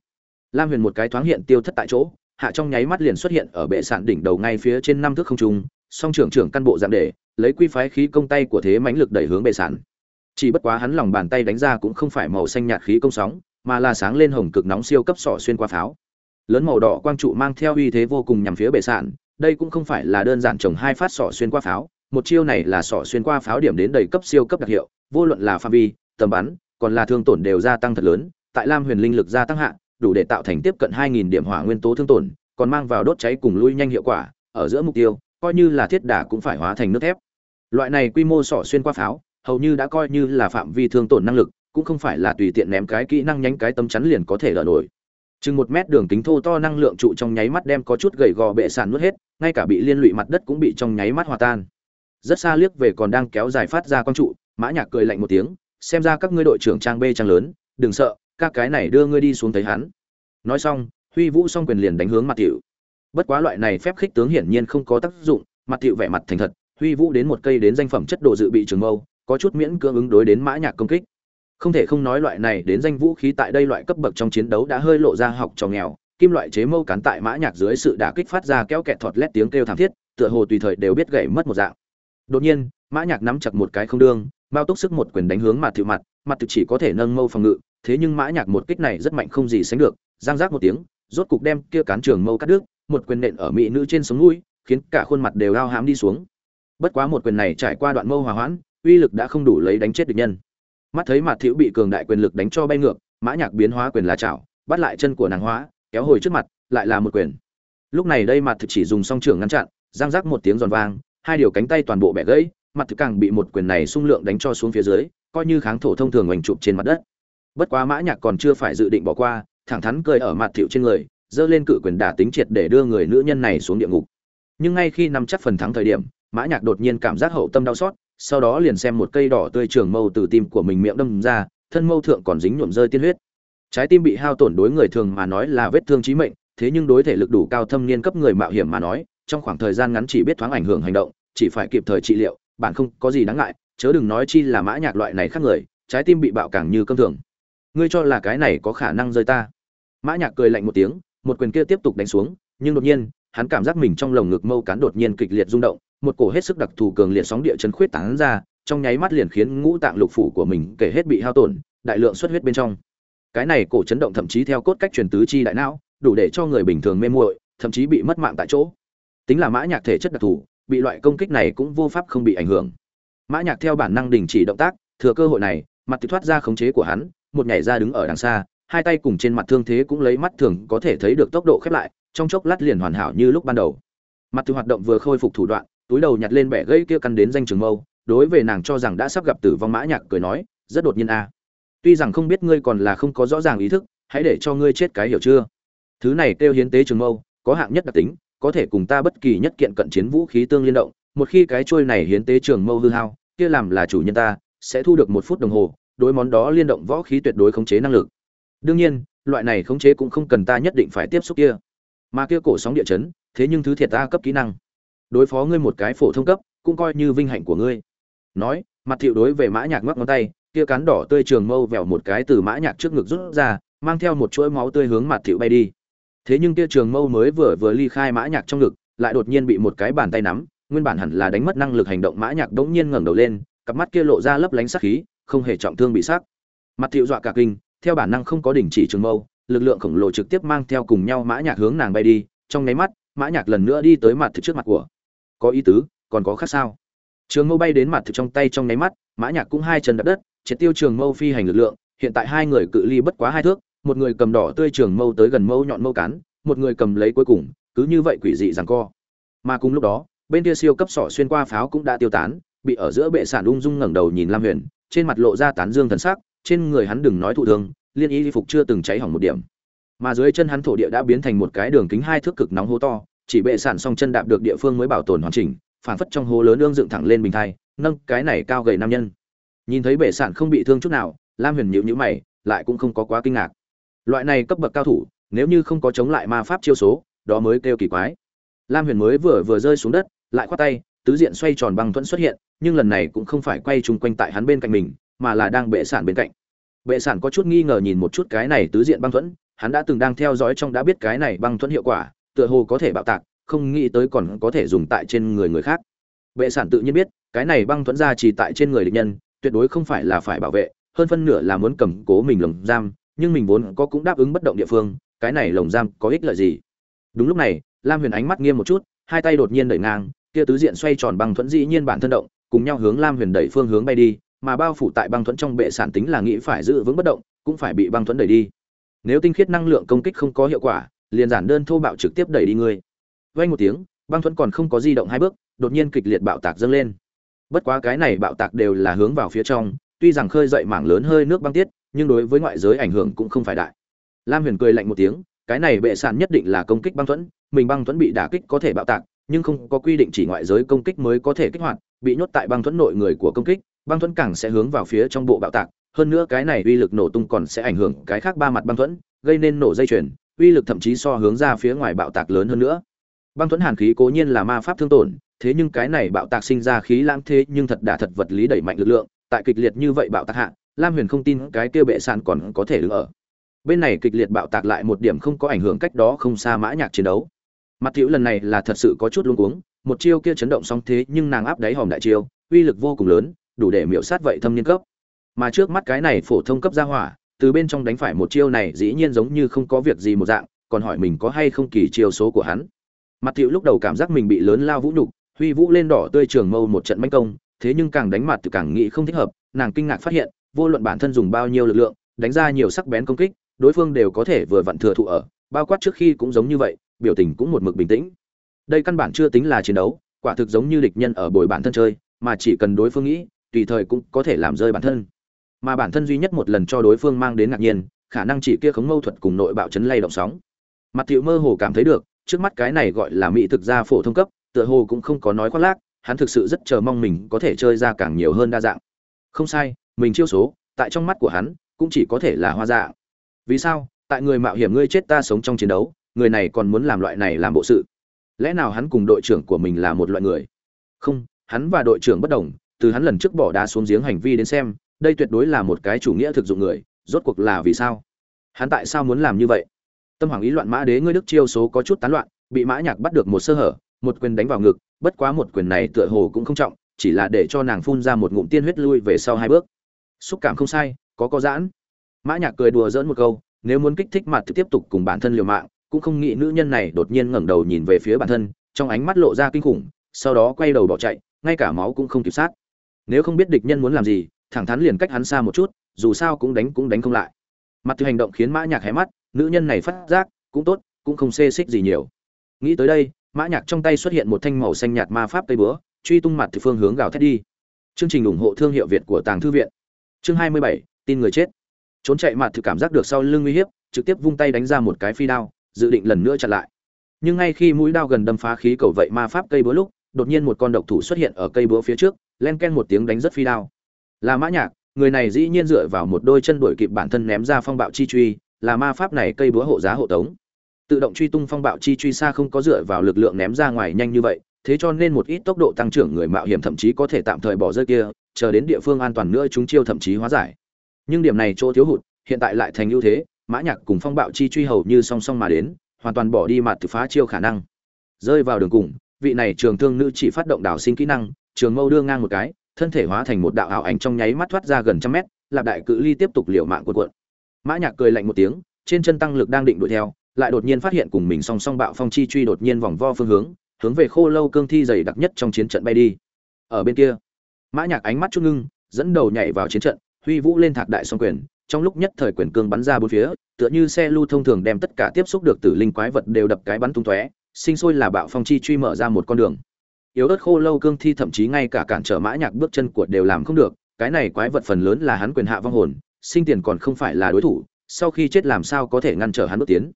Speaker 1: Lam huyền một cái thoáng hiện tiêu thất tại chỗ, hạ trong nháy mắt liền xuất hiện ở bệ sạn đỉnh đầu ngay phía trên năm thước không trung, song trưởng trưởng căn bộ dạng để, lấy quy phái khí công tay của thế mãnh lực đẩy hướng bệ sạn. Chỉ bất quá hắn lòng bàn tay đánh ra cũng không phải màu xanh nhạt khí công sóng, mà là sáng lên hồng cực nóng siêu cấp sỏ xuyên qua pháo. Lớn màu đỏ quang trụ mang theo uy thế vô cùng nhằm phía bệ sạn đây cũng không phải là đơn giản trồng hai phát sỏ xuyên qua pháo một chiêu này là sỏ xuyên qua pháo điểm đến đầy cấp siêu cấp đặc hiệu vô luận là phạm vi tầm bắn còn là thương tổn đều gia tăng thật lớn tại lam huyền linh lực gia tăng hạ đủ để tạo thành tiếp cận 2000 điểm hỏa nguyên tố thương tổn, còn mang vào đốt cháy cùng lui nhanh hiệu quả, ở giữa mục tiêu, coi như là thiết đả cũng phải hóa thành nước thép. Loại này quy mô sọ xuyên qua pháo, hầu như đã coi như là phạm vi thương tổn năng lực, cũng không phải là tùy tiện ném cái kỹ năng nhánh cái tấm chắn liền có thể đỡ nổi. Chừng một mét đường kính thô to năng lượng trụ trong nháy mắt đem có chút gầy gò bệ sàn nuốt hết, ngay cả bị liên lụy mặt đất cũng bị trong nháy mắt hòa tan. Rất xa liếc về còn đang kéo dài phát ra con trụ, Mã Nhạc cười lạnh một tiếng, xem ra các ngươi đội trưởng trang bê trang lớn, đừng sợ, các cái này đưa ngươi đi xuống thấy hắn. Nói xong huy vũ xong quyền liền đánh hướng mặt tiểu. Bất quá loại này phép khích tướng hiển nhiên không có tác dụng mặt tiểu vẻ mặt thành thật huy vũ đến một cây đến danh phẩm chất độ dự bị trường mâu có chút miễn cưỡng ứng đối đến mã nhạc công kích không thể không nói loại này đến danh vũ khí tại đây loại cấp bậc trong chiến đấu đã hơi lộ ra học trò nghèo, kim loại chế mâu cán tại mã nhạc dưới sự đả kích phát ra kéo kẹt thọt lét tiếng kêu thảm thiết, tựa hồ tùy thời đều biết gãy mất một dạng. Đột nhiên, mã nhạc nắm chặt một cái không đương bao túc sức một quyền đánh hướng mặt tiểu mặt mặt thực chỉ có thể nâng mâu phòng ngự, thế nhưng mã nhạc một kích này rất mạnh không gì sánh được, giang giác một tiếng, rốt cục đem kia cán trường mâu cắt đứt, một quyền nện ở mỹ nữ trên sống mũi, khiến cả khuôn mặt đều lao hám đi xuống. Bất quá một quyền này trải qua đoạn mâu hòa hoãn, uy lực đã không đủ lấy đánh chết địch nhân mắt thấy mặt Thiệu bị cường đại quyền lực đánh cho bay ngược, mã nhạc biến hóa quyền là chảo, bắt lại chân của nàng hóa, kéo hồi trước mặt, lại là một quyền. Lúc này đây mặt thực chỉ dùng song trường ngăn chặn giang giác một tiếng giòn vang, hai điều cánh tay toàn bộ bẻ gãy, mặt thực càng bị một quyền này xung lượng đánh cho xuống phía dưới, coi như kháng thổ thông thường hoành chụp trên mặt đất. Bất quá mã nhạc còn chưa phải dự định bỏ qua, thẳng thắn cười ở mặt thiệu trên người dơ lên cự quyền đả tính triệt để đưa người nữ nhân này xuống địa ngục. Nhưng ngay khi nắm chắc phần thắng thời điểm, mã nhạc đột nhiên cảm giác hậu tâm đau xót sau đó liền xem một cây đỏ tươi trường mâu từ tim của mình miệng đâm ra, thân mâu thượng còn dính nhuộm rơi tiên huyết. Trái tim bị hao tổn đối người thường mà nói là vết thương chí mệnh, thế nhưng đối thể lực đủ cao thâm niên cấp người mạo hiểm mà nói, trong khoảng thời gian ngắn chỉ biết thoáng ảnh hưởng hành động, chỉ phải kịp thời trị liệu, bạn không có gì đáng ngại, chớ đừng nói chi là mã nhạc loại này khác người, trái tim bị bạo càng như cơm thường. Ngươi cho là cái này có khả năng rơi ta? Mã nhạc cười lạnh một tiếng, một quyền kia tiếp tục đánh xuống, nhưng đột nhiên, hắn cảm giác mình trong lồng ngực mâu cán đột nhiên kịch liệt rung động một cổ hết sức đặc thù cường liệt sóng địa chấn khuyết tán ra, trong nháy mắt liền khiến ngũ tạng lục phủ của mình kể hết bị hao tổn, đại lượng xuất huyết bên trong. Cái này cổ chấn động thậm chí theo cốt cách truyền tứ chi đại não, đủ để cho người bình thường mê muội, thậm chí bị mất mạng tại chỗ. Tính là mã nhạc thể chất đặc thù, bị loại công kích này cũng vô pháp không bị ảnh hưởng. Mã nhạc theo bản năng đình chỉ động tác, thừa cơ hội này, mặt tự thoát ra khống chế của hắn, một nhảy ra đứng ở đằng xa, hai tay cùng trên mặt thương thế cũng lấy mắt thường có thể thấy được tốc độ khép lại, trong chốc lát liền hoàn hảo như lúc ban đầu. Mặt tự hoạt động vừa khôi phục thủ đoạn túi đầu nhặt lên bẻ gãy kia căn đến danh trường mâu, đối với nàng cho rằng đã sắp gặp tử vong mã nhạc cười nói, rất đột nhiên a. Tuy rằng không biết ngươi còn là không có rõ ràng ý thức, hãy để cho ngươi chết cái hiểu chưa? Thứ này kêu hiến tế trường mâu, có hạng nhất đặc tính, có thể cùng ta bất kỳ nhất kiện cận chiến vũ khí tương liên động, một khi cái chuôi này hiến tế trường mâu hư hao, kia làm là chủ nhân ta, sẽ thu được một phút đồng hồ, đối món đó liên động võ khí tuyệt đối khống chế năng lực. Đương nhiên, loại này khống chế cũng không cần ta nhất định phải tiếp xúc kia. Mà kia cổ sóng địa chấn, thế nhưng thứ thiệt ta cấp kỹ năng đối phó ngươi một cái phổ thông cấp, cũng coi như vinh hạnh của ngươi. Nói, mặt thiệu đối về mã nhạc ngoắc ngón tay, kia cán đỏ tươi trường mâu vèo một cái từ mã nhạc trước ngực rút ra, mang theo một chuỗi máu tươi hướng mặt thiệu bay đi. Thế nhưng kia trường mâu mới vừa vừa ly khai mã nhạc trong ngực, lại đột nhiên bị một cái bàn tay nắm, nguyên bản hẳn là đánh mất năng lực hành động mã nhạc đống nhiên ngẩng đầu lên, cặp mắt kia lộ ra lấp lánh sắc khí, không hề trọng thương bị sắc. Mặt thiệu dọa cả kinh, theo bản năng không có đình chỉ trường mâu, lực lượng khổng lồ trực tiếp mang theo cùng nhau mã nhạc hướng nàng bay đi, trong nháy mắt, mã nhạc lần nữa đi tới mặt thực trước mặt của có ý tứ, còn có khác sao? Trường mâu bay đến mặt thực trong tay trong nháy mắt, mã nhạc cũng hai chân đập đất, triệt tiêu trường mâu phi hành lực lượng, hiện tại hai người cự ly bất quá hai thước, một người cầm đỏ tươi trường mâu tới gần mâu nhọn mâu cán, một người cầm lấy cuối cùng, cứ như vậy quỷ dị giằng co. Mà cùng lúc đó, bên kia siêu cấp sọ xuyên qua pháo cũng đã tiêu tán, bị ở giữa bệ sản ung dung ngẩng đầu nhìn lam huyền, trên mặt lộ ra tán dương thần sắc, trên người hắn đừng nói thụ thương, liên y phục chưa từng cháy hỏng một điểm. Mà dưới chân hắn thổ địa đã biến thành một cái đường kính hai thước cực nóng hố to chỉ bệ sản song chân đạp được địa phương mới bảo tồn hoàn chỉnh phản phất trong hố lớn ương dựng thẳng lên bình thai, nâng cái này cao gầy nam nhân. Nhìn thấy bệ sản không bị thương chút nào, lam huyền nhịu nhữ mày, lại cũng không có quá kinh ngạc. Loại này cấp bậc cao thủ, nếu như không có chống lại ma pháp chiêu số, đó mới kêu kỳ quái. Lam huyền mới vừa vừa rơi xuống đất, lại khoát tay, tứ diện xoay tròn băng thuẫn xuất hiện, nhưng lần này cũng không phải quay chung quanh tại hắn bên cạnh mình, mà là đang bệ sản bên cạnh. Bệ sản có chút nghi ngờ nhìn một chút cái này tứ diện băng thuẫn, hắn đã từng đang theo dõi trong đã biết cái này băng thuẫn hiệu quả tựa hồ có thể bạo tạc, không nghĩ tới còn có thể dùng tại trên người người khác. Bệ sản tự nhiên biết, cái này băng thuẫn ra chỉ tại trên người địch nhân, tuyệt đối không phải là phải bảo vệ, hơn phân nửa là muốn cầm cố mình lồng giam, nhưng mình vốn có cũng đáp ứng bất động địa phương, cái này lồng giam có ích lợi gì? Đúng lúc này, lam huyền ánh mắt nghiêm một chút, hai tay đột nhiên đẩy ngang, kia tứ diện xoay tròn băng thuẫn dĩ nhiên bản thân động, cùng nhau hướng lam huyền đẩy phương hướng bay đi, mà bao phủ tại băng thuẫn trong bệ sản tính là nghĩ phải giữ vững bất động, cũng phải bị băng thuẫn đẩy đi. Nếu tinh khiết năng lượng công kích không có hiệu quả liền giản đơn thô bạo trực tiếp đẩy đi ngươi. Vay một tiếng, băng thuẫn còn không có di động hai bước, đột nhiên kịch liệt bạo tạc dâng lên. Bất quá cái này bạo tạc đều là hướng vào phía trong, tuy rằng khơi dậy mảng lớn hơi nước băng tiết, nhưng đối với ngoại giới ảnh hưởng cũng không phải đại. Lam huyền cười lạnh một tiếng, cái này bệ sản nhất định là công kích băng thuẫn, mình băng thuẫn bị đả kích có thể bạo tạc, nhưng không có quy định chỉ ngoại giới công kích mới có thể kích hoạt, bị nhốt tại băng thuẫn nội người của công kích, băng thuẫn càng sẽ hướng vào phía trong bộ bạo tạc, hơn nữa cái này uy lực nổ tung còn sẽ ảnh hưởng cái khác ba mặt băng thuẫn, gây nên nổ dây chuyền uy lực thậm chí so hướng ra phía ngoài bạo tạc lớn hơn nữa. Băng thuẫn hàn khí cố nhiên là ma pháp thương tổn, thế nhưng cái này bạo tạc sinh ra khí lãng thế nhưng thật đả thật vật lý đẩy mạnh lực lượng, tại kịch liệt như vậy bạo tạc hạ, lam huyền không tin cái kia bệ sàn còn có thể đứng ở. Bên này kịch liệt bạo tạc lại một điểm không có ảnh hưởng cách đó không xa mã nhạc chiến đấu. Mặt thiếu lần này là thật sự có chút luống cuống, một chiêu kia chấn động sóng thế nhưng nàng áp đáy hòm đại chiêu, uy lực vô cùng lớn, đủ để miểu sát vậy thâm niên cấp. Mà trước mắt cái này phổ thông cấp gia hỏa từ bên trong đánh phải một chiêu này dĩ nhiên giống như không có việc gì một dạng, còn hỏi mình có hay không kỳ chiêu số của hắn. Mặt thiệu lúc đầu cảm giác mình bị lớn lao vũ nhục, huy vũ lên đỏ tươi trường mâu một trận manh công, thế nhưng càng đánh mặt thì càng nghĩ không thích hợp, nàng kinh ngạc phát hiện, vô luận bản thân dùng bao nhiêu lực lượng, đánh ra nhiều sắc bén công kích, đối phương đều có thể vừa vặn thừa thụ ở, bao quát trước khi cũng giống như vậy, biểu tình cũng một mực bình tĩnh. Đây căn bản chưa tính là chiến đấu, quả thực giống như địch nhân ở bồi bản thân chơi, mà chỉ cần đối phương nghĩ, tùy thời cũng có thể làm rơi bản thân mà bản thân duy nhất một lần cho đối phương mang đến ngạc nhiên, khả năng chỉ kia khống mâu thuật cùng nội bạo chấn lay động sóng. Mặt thiệu mơ hồ cảm thấy được, trước mắt cái này gọi là mỹ thực gia phổ thông cấp, tựa hồ cũng không có nói khoác lác, hắn thực sự rất chờ mong mình có thể chơi ra càng nhiều hơn đa dạng. Không sai, mình chiêu số, tại trong mắt của hắn, cũng chỉ có thể là hoa dạng. Vì sao? Tại người mạo hiểm ngươi chết ta sống trong chiến đấu, người này còn muốn làm loại này làm bộ sự. Lẽ nào hắn cùng đội trưởng của mình là một loại người? Không, hắn và đội trưởng bất đồng, từ hắn lần trước bỏ đá xuống giếng hành vi đến xem đây tuyệt đối là một cái chủ nghĩa thực dụng người, rốt cuộc là vì sao? Hắn tại sao muốn làm như vậy? Tâm hoàng ý loạn mã đế ngươi đức chiêu số có chút tán loạn, bị mã nhạc bắt được một sơ hở, một quyền đánh vào ngực, bất quá một quyền này tựa hồ cũng không trọng, chỉ là để cho nàng phun ra một ngụm tiên huyết lui về sau hai bước. Xúc cảm không sai, có có giãn. Mã nhạc cười đùa dỡn một câu, nếu muốn kích thích mặt thì tiếp tục cùng bản thân liều mạng, cũng không nghĩ nữ nhân này đột nhiên ngẩng đầu nhìn về phía bản thân, trong ánh mắt lộ ra kinh khủng, sau đó quay đầu bỏ chạy, ngay cả máu cũng không kịp sát. Nếu không biết địch nhân muốn làm gì thẳng thắn liền cách hắn xa một chút dù sao cũng đánh cũng đánh không lại. Mặt từ hành động khiến mã nhạc hé mắt nữ nhân này phát giác cũng tốt cũng không xê xích gì nhiều. Nghĩ tới đây mã nhạc trong tay xuất hiện một thanh màu xanh nhạt ma pháp cây búa truy tung mặt từ phương hướng gào thét đi. Chương trình ủng hộ thương hiệu việt của tàng thư viện. Chương 27, tin người chết. Trốn chạy mặt từ cảm giác được sau lưng nguy hiểm trực tiếp vung tay đánh ra một cái phi đao dự định lần nữa chặn lại. Nhưng ngay khi mũi đao gần đâm phá khí cầu vậy ma pháp cây búa lúc đột nhiên một con độc thủ xuất hiện ở cây búa phía trước len ken một tiếng đánh rất phi đao là mã nhạc, người này dĩ nhiên dựa vào một đôi chân đuổi kịp bản thân ném ra phong bạo chi truy, là ma pháp này cây búa hộ giá hộ tống. Tự động truy tung phong bạo chi truy xa không có dựa vào lực lượng ném ra ngoài nhanh như vậy, thế cho nên một ít tốc độ tăng trưởng người mạo hiểm thậm chí có thể tạm thời bỏ rơi kia, chờ đến địa phương an toàn nữa chúng chiêu thậm chí hóa giải. Nhưng điểm này chỗ thiếu hụt, hiện tại lại thành ưu thế, mã nhạc cùng phong bạo chi truy hầu như song song mà đến, hoàn toàn bỏ đi mặt từ phá chiêu khả năng. Rơi vào đường cùng, vị này trường thương nữ chỉ phát động đảo sinh kỹ năng, trường mâu đưa ngang một cái thân thể hóa thành một đạo ảo ảnh trong nháy mắt thoát ra gần trăm mét, lạp đại cự ly tiếp tục liều mạng cuộn cuộn. Mã nhạc cười lạnh một tiếng, trên chân tăng lực đang định đuổi theo, lại đột nhiên phát hiện cùng mình song song bạo phong chi truy đột nhiên vòng vo phương hướng hướng về khô lâu cương thi dày đặc nhất trong chiến trận bay đi. Ở bên kia, mã nhạc ánh mắt chút ngưng, dẫn đầu nhảy vào chiến trận, huy vũ lên thạc đại song quyền, trong lúc nhất thời quyền cương bắn ra bốn phía, tựa như xe lưu thông thường đem tất cả tiếp xúc được tử linh quái vật đều đập cái bắn tung tóe, sinh sôi là bạo phong chi truy mở ra một con đường yếu ớt khô lâu cương thi thậm chí ngay cả cản trở mã nhạc bước chân của đều làm không được, cái này quái vật phần lớn là hắn quyền hạ vong hồn, sinh tiền còn không phải là đối thủ, sau khi chết làm sao có thể ngăn trở hắn bước tiến.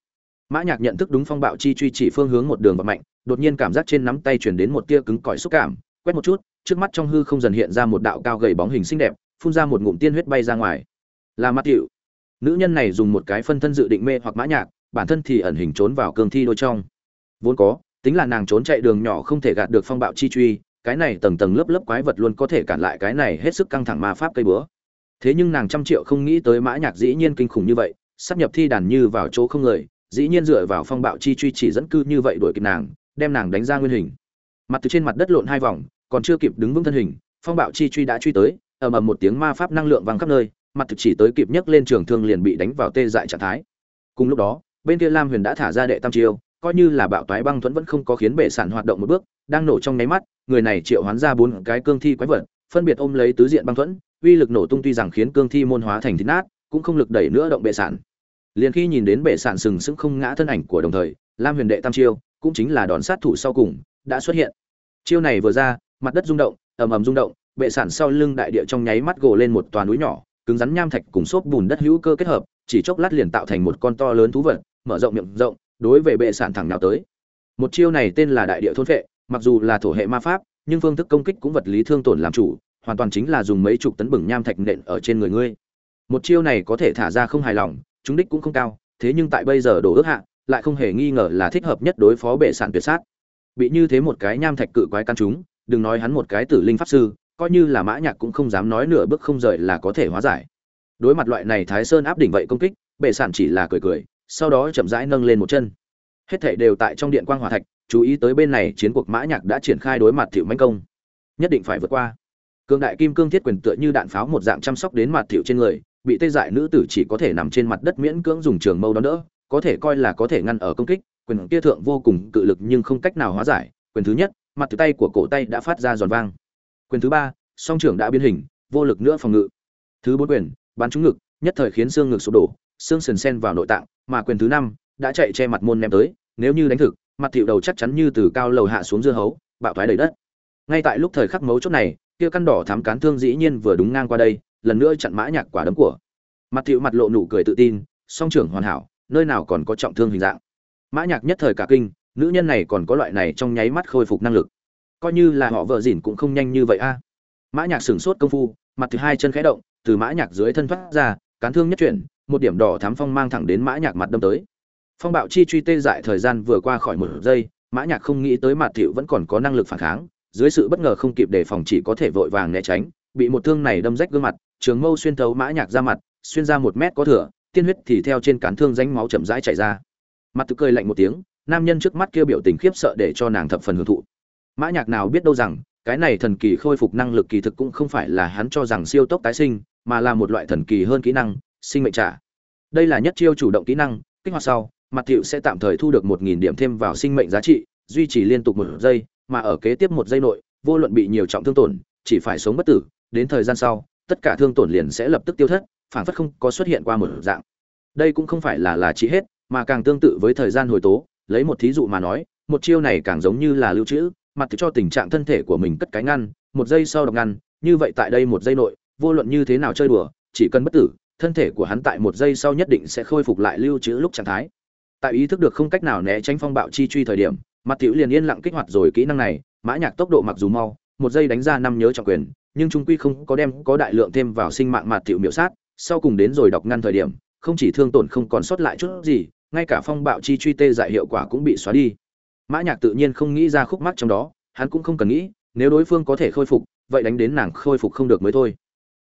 Speaker 1: Mã nhạc nhận thức đúng phong bạo chi truy chỉ phương hướng một đường và mạnh, đột nhiên cảm giác trên nắm tay truyền đến một tia cứng cỏi xúc cảm, quét một chút, trước mắt trong hư không dần hiện ra một đạo cao gầy bóng hình xinh đẹp, phun ra một ngụm tiên huyết bay ra ngoài. Là mắt hiệu nữ nhân này dùng một cái phân thân dự định mê hoặc mã nhạc, bản thân thì ẩn hình trốn vào cương thi đôi trong. Vốn có tính là nàng trốn chạy đường nhỏ không thể gạt được phong bạo chi truy, cái này tầng tầng lớp lớp quái vật luôn có thể cản lại cái này hết sức căng thẳng ma pháp cây búa. Thế nhưng nàng trăm triệu không nghĩ tới mã nhạc dĩ nhiên kinh khủng như vậy, sắp nhập thi đàn như vào chỗ không người, dĩ nhiên dựa vào phong bạo chi truy chỉ dẫn cư như vậy đuổi kịp nàng, đem nàng đánh ra nguyên hình. Mặt từ trên mặt đất lộn hai vòng, còn chưa kịp đứng vững thân hình, phong bạo chi truy đã truy tới, ầm ầm một tiếng ma pháp năng lượng vang khắp nơi, mặt thực chỉ tới kịp nhấc lên trường thương liền bị đánh vào tê dại trạng thái. Cùng lúc đó, bên kia lam huyền đã thả ra đệ tam chiêu coi như là bạo toái băng thuẫn vẫn không có khiến bệ sản hoạt động một bước, đang nổ trong nháy mắt, người này triệu hoán ra bốn cái cương thi quái vật, phân biệt ôm lấy tứ diện băng thuẫn, uy lực nổ tung tuy rằng khiến cương thi môn hóa thành thịt nát, cũng không lực đẩy nữa động bệ sản. Liền khi nhìn đến bệ sản sừng sững không ngã thân ảnh của đồng thời, lam huyền đệ tam chiêu, cũng chính là đòn sát thủ sau cùng, đã xuất hiện. Chiêu này vừa ra, mặt đất rung động, ầm ầm rung động, bệ sản sau lưng đại địa trong nháy mắt gồ lên một toàn núi nhỏ, cứng rắn nham thạch cùng xốp bùn đất hữu cơ kết hợp, chỉ chốc lát liền tạo thành một con to lớn thú vật, mở rộng miệng rộng đối với bệ sản thẳng nào tới. Một chiêu này tên là đại địa thôn vệ, mặc dù là thổ hệ ma pháp, nhưng phương thức công kích cũng vật lý thương tổn làm chủ, hoàn toàn chính là dùng mấy chục tấn bừng nham thạch nện ở trên người ngươi. Một chiêu này có thể thả ra không hài lòng chúng đích cũng không cao, thế nhưng tại bây giờ đổ ước hạ, lại không hề nghi ngờ là thích hợp nhất đối phó bệ sản tuyệt sát. Bị như thế một cái nham thạch cự quái căn chúng đừng nói hắn một cái tử linh pháp sư, coi như là mã nhạc cũng không dám nói nửa bước không rời là có thể hóa giải. Đối mặt loại này thái sơn áp đỉnh vậy công kích, bệ sản chỉ là cười cười sau đó chậm rãi nâng lên một chân. Hết thảy đều tại trong điện quang hỏa thạch, chú ý tới bên này chiến cuộc mã nhạc đã triển khai đối mặt tiểu mãnh công. Nhất định phải vượt qua. Cương đại kim cương thiết quyền tựa như đạn pháo một dạng chăm sóc đến mặt tiểu trên người, bị tê dại nữ tử chỉ có thể nằm trên mặt đất miễn cưỡng dùng trường mâu đón đỡ, có thể coi là có thể ngăn ở công kích, quyền kia thượng vô cùng cự lực nhưng không cách nào hóa giải. Quyền thứ nhất, mặt từ tay của cổ tay đã phát ra giòn vang. Quyền thứ ba, song trưởng đã biến hình, vô lực nữa phòng ngự. Thứ bốn quyền, bắn trúng ngực nhất thời khiến xương ngực sụp đổ, xương sườn sen vào nội tạng, mà quyền thứ năm đã chạy che mặt môn ném tới, nếu như đánh thực, mặt tiểu đầu chắc chắn như từ cao lầu hạ xuống dưa hấu, bạo thoái đầy đất. Ngay tại lúc thời khắc mấu chốt này, kia căn đỏ thám cán thương dĩ nhiên vừa đúng ngang qua đây, lần nữa chặn mã nhạc quả đấm của. Mặt tiểu mặt lộ nụ cười tự tin, song trưởng hoàn hảo, nơi nào còn có trọng thương hình dạng. Mã nhạc nhất thời cả kinh, nữ nhân này còn có loại này trong nháy mắt khôi phục năng lực. Coi như là họ vợ dỉn cũng không nhanh như vậy a. Mã nhạc sửng sốt công phu, mặt thứ hai chân khẽ động, từ mã nhạc dưới thân thoát ra cán thương nhất chuyển, một điểm đỏ thắm phong mang thẳng đến mã nhạc mặt đâm tới. Phong bạo chi truy tê dại thời gian vừa qua khỏi một giây, mã nhạc không nghĩ tới mặt thiệu vẫn còn có năng lực phản kháng, dưới sự bất ngờ không kịp đề phòng chỉ có thể vội vàng né tránh, bị một thương này đâm rách gương mặt, trường mâu xuyên thấu mã nhạc ra mặt, xuyên ra một mét có thừa, tiên huyết thì theo trên cán thương rãnh máu chậm rãi chảy ra. Mặt tự cười lạnh một tiếng, nam nhân trước mắt kia biểu tình khiếp sợ để cho nàng thập phần hưởng thụ. Mã nhạc nào biết đâu rằng, cái này thần kỳ khôi phục năng lực kỳ thực cũng không phải là hắn cho rằng siêu tốc tái sinh mà là một loại thần kỳ hơn kỹ năng, sinh mệnh trả. Đây là nhất chiêu chủ động kỹ năng, kích hoạt sau, mặt thiệu sẽ tạm thời thu được một nghìn điểm thêm vào sinh mệnh giá trị, duy trì liên tục một giây, mà ở kế tiếp một giây nội, vô luận bị nhiều trọng thương tổn, chỉ phải sống bất tử, đến thời gian sau, tất cả thương tổn liền sẽ lập tức tiêu thất phản phất không có xuất hiện qua một dạng. Đây cũng không phải là là trị hết, mà càng tương tự với thời gian hồi tố, lấy một thí dụ mà nói, một chiêu này càng giống như là lưu trữ, mặt cho tình trạng thân thể của mình cất cái ngăn, một giây sau đọc ngăn, như vậy tại đây một giây nội vô luận như thế nào chơi đùa, chỉ cần bất tử, thân thể của hắn tại một giây sau nhất định sẽ khôi phục lại lưu trữ lúc trạng thái. Tại ý thức được không cách nào né tránh phong bạo chi truy thời điểm mặt tiểu liền yên lặng kích hoạt rồi kỹ năng này, mã nhạc tốc độ mặc dù mau, một giây đánh ra năm nhớ trọng quyền, nhưng trung quy không có đem có đại lượng thêm vào sinh mạng mặt tiểu miểu sát. Sau cùng đến rồi đọc ngăn thời điểm, không chỉ thương tổn không còn sót lại chút gì, ngay cả phong bạo chi truy tê dại hiệu quả cũng bị xóa đi. Mã nhạc tự nhiên không nghĩ ra khúc mắc trong đó, hắn cũng không cần nghĩ, nếu đối phương có thể khôi phục, vậy đánh đến nàng khôi phục không được mới thôi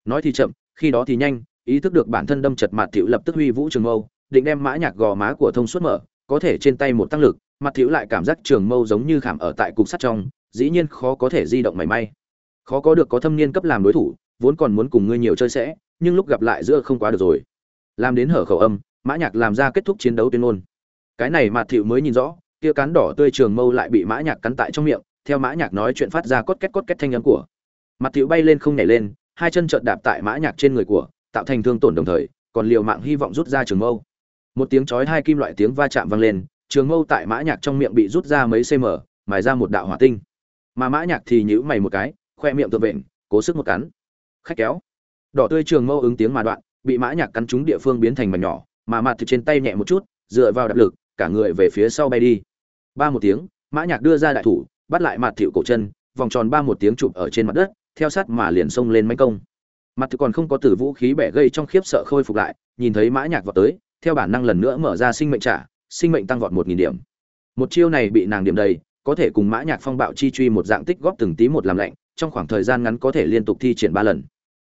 Speaker 1: nói thì chậm, khi đó thì nhanh, ý thức được bản thân đâm chật mặt tiểu lập tức huy vũ trường mâu, định đem mã nhạc gò má của thông suốt mở, có thể trên tay một tăng lực, mặt tiểu lại cảm giác trường mâu giống như khảm ở tại cục sắt trong, dĩ nhiên khó có thể di động mảy may. Khó có được có thâm niên cấp làm đối thủ, vốn còn muốn cùng ngươi nhiều chơi sẽ, nhưng lúc gặp lại giữa không quá được rồi. Làm đến hở khẩu âm, mã nhạc làm ra kết thúc chiến đấu tuyên ngôn. Cái này mặt tiểu mới nhìn rõ, kia cán đỏ tươi trường mâu lại bị mã nhạc cắn tại trong miệng, theo mã nhạc nói chuyện phát ra cốt két cốt két thanh âm của. Mặt tiểu bay lên không nhảy lên hai chân trợn đạp tại mã nhạc trên người của, tạo thành thương tổn đồng thời, còn liều mạng hy vọng rút ra trường mâu. Một tiếng chói hai kim loại tiếng va chạm vang lên, trường mâu tại mã nhạc trong miệng bị rút ra mấy cm mài ra một đạo hỏa tinh. Mà mã nhạc thì nhíu mày một cái, khoe miệng tự vện, cố sức một cắn. Khách kéo. Đỏ tươi trường mâu ứng tiếng mà đoạn, bị mã nhạc cắn trúng địa phương biến thành mảnh nhỏ, mà mặt từ trên tay nhẹ một chút, dựa vào đạp lực, cả người về phía sau bay đi. Ba một tiếng, mã nhạc đưa ra đại thủ, bắt lại mặt thiệu cổ chân, vòng tròn ba một tiếng chụp ở trên mặt đất theo sát mà liền xông lên manh công. Mặt thực còn không có tử vũ khí bẻ gây trong khiếp sợ khôi phục lại, nhìn thấy mã nhạc vọt tới, theo bản năng lần nữa mở ra sinh mệnh trả, sinh mệnh tăng vọt một nghìn điểm. Một chiêu này bị nàng điểm đầy, có thể cùng mã nhạc phong bạo chi truy một dạng tích góp từng tí một làm lạnh, trong khoảng thời gian ngắn có thể liên tục thi triển ba lần.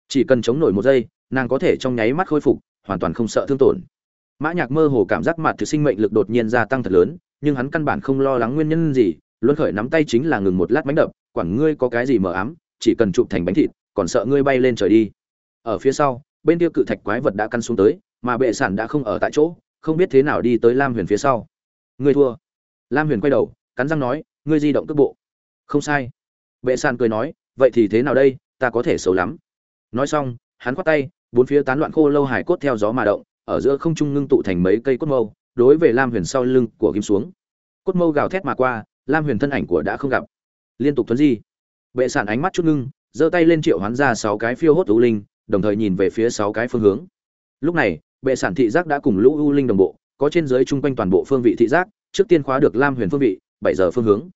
Speaker 1: Chỉ cần chống nổi một giây, nàng có thể trong nháy mắt khôi phục, hoàn toàn không sợ thương tổn. Mã nhạc mơ hồ cảm giác mặt thực sinh mệnh lực đột nhiên gia tăng thật lớn, nhưng hắn căn bản không lo lắng nguyên nhân gì, luân khởi nắm tay chính là ngừng một lát mánh đập, quản ngươi có cái gì mờ ám chỉ cần chụp thành bánh thịt, còn sợ ngươi bay lên trời đi. Ở phía sau, bên kia cự thạch quái vật đã căn xuống tới, mà bệ sản đã không ở tại chỗ, không biết thế nào đi tới lam huyền phía sau. Ngươi thua. Lam huyền quay đầu, cắn răng nói, ngươi di động cước bộ. Không sai. Bệ sản cười nói, vậy thì thế nào đây, ta có thể xấu lắm. Nói xong, hắn khoát tay, bốn phía tán loạn khô lâu hải cốt theo gió mà động, ở giữa không trung ngưng tụ thành mấy cây cốt mâu, đối về lam huyền sau lưng của kim xuống. Cốt mâu gào thét mà qua, lam huyền thân ảnh của đã không gặp. Liên tục thuấn di bệ sản ánh mắt chút ngưng, giơ tay lên triệu hoán ra sáu cái phiêu hốt u linh, đồng thời nhìn về phía sáu cái phương hướng. Lúc này, bệ sản thị giác đã cùng lũ u linh đồng bộ, có trên dưới chung quanh toàn bộ phương vị thị giác, trước tiên khóa được lam huyền phương vị, bảy giờ phương hướng.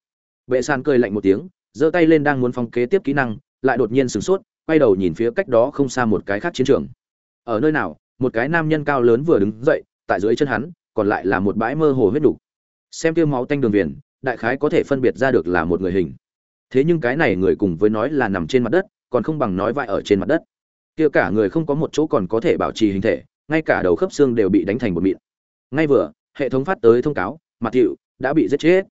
Speaker 1: Bệ sản cười lạnh một tiếng, giơ tay lên đang muốn phong kế tiếp kỹ năng, lại đột nhiên sửng sốt, quay đầu nhìn phía cách đó không xa một cái khác chiến trường. Ở nơi nào, một cái nam nhân cao lớn vừa đứng dậy, tại dưới chân hắn, còn lại là một bãi mơ hồ huyết đủ. xem tiêu máu tanh đường viền, đại khái có thể phân biệt ra được là một người hình thế nhưng cái này người cùng với nói là nằm trên mặt đất, còn không bằng nói vai ở trên mặt đất. Kia cả người không có một chỗ còn có thể bảo trì hình thể, ngay cả đầu khớp xương đều bị đánh thành một mịn. Ngay vừa, hệ thống phát tới thông cáo mặt thiệu đã bị giết chết.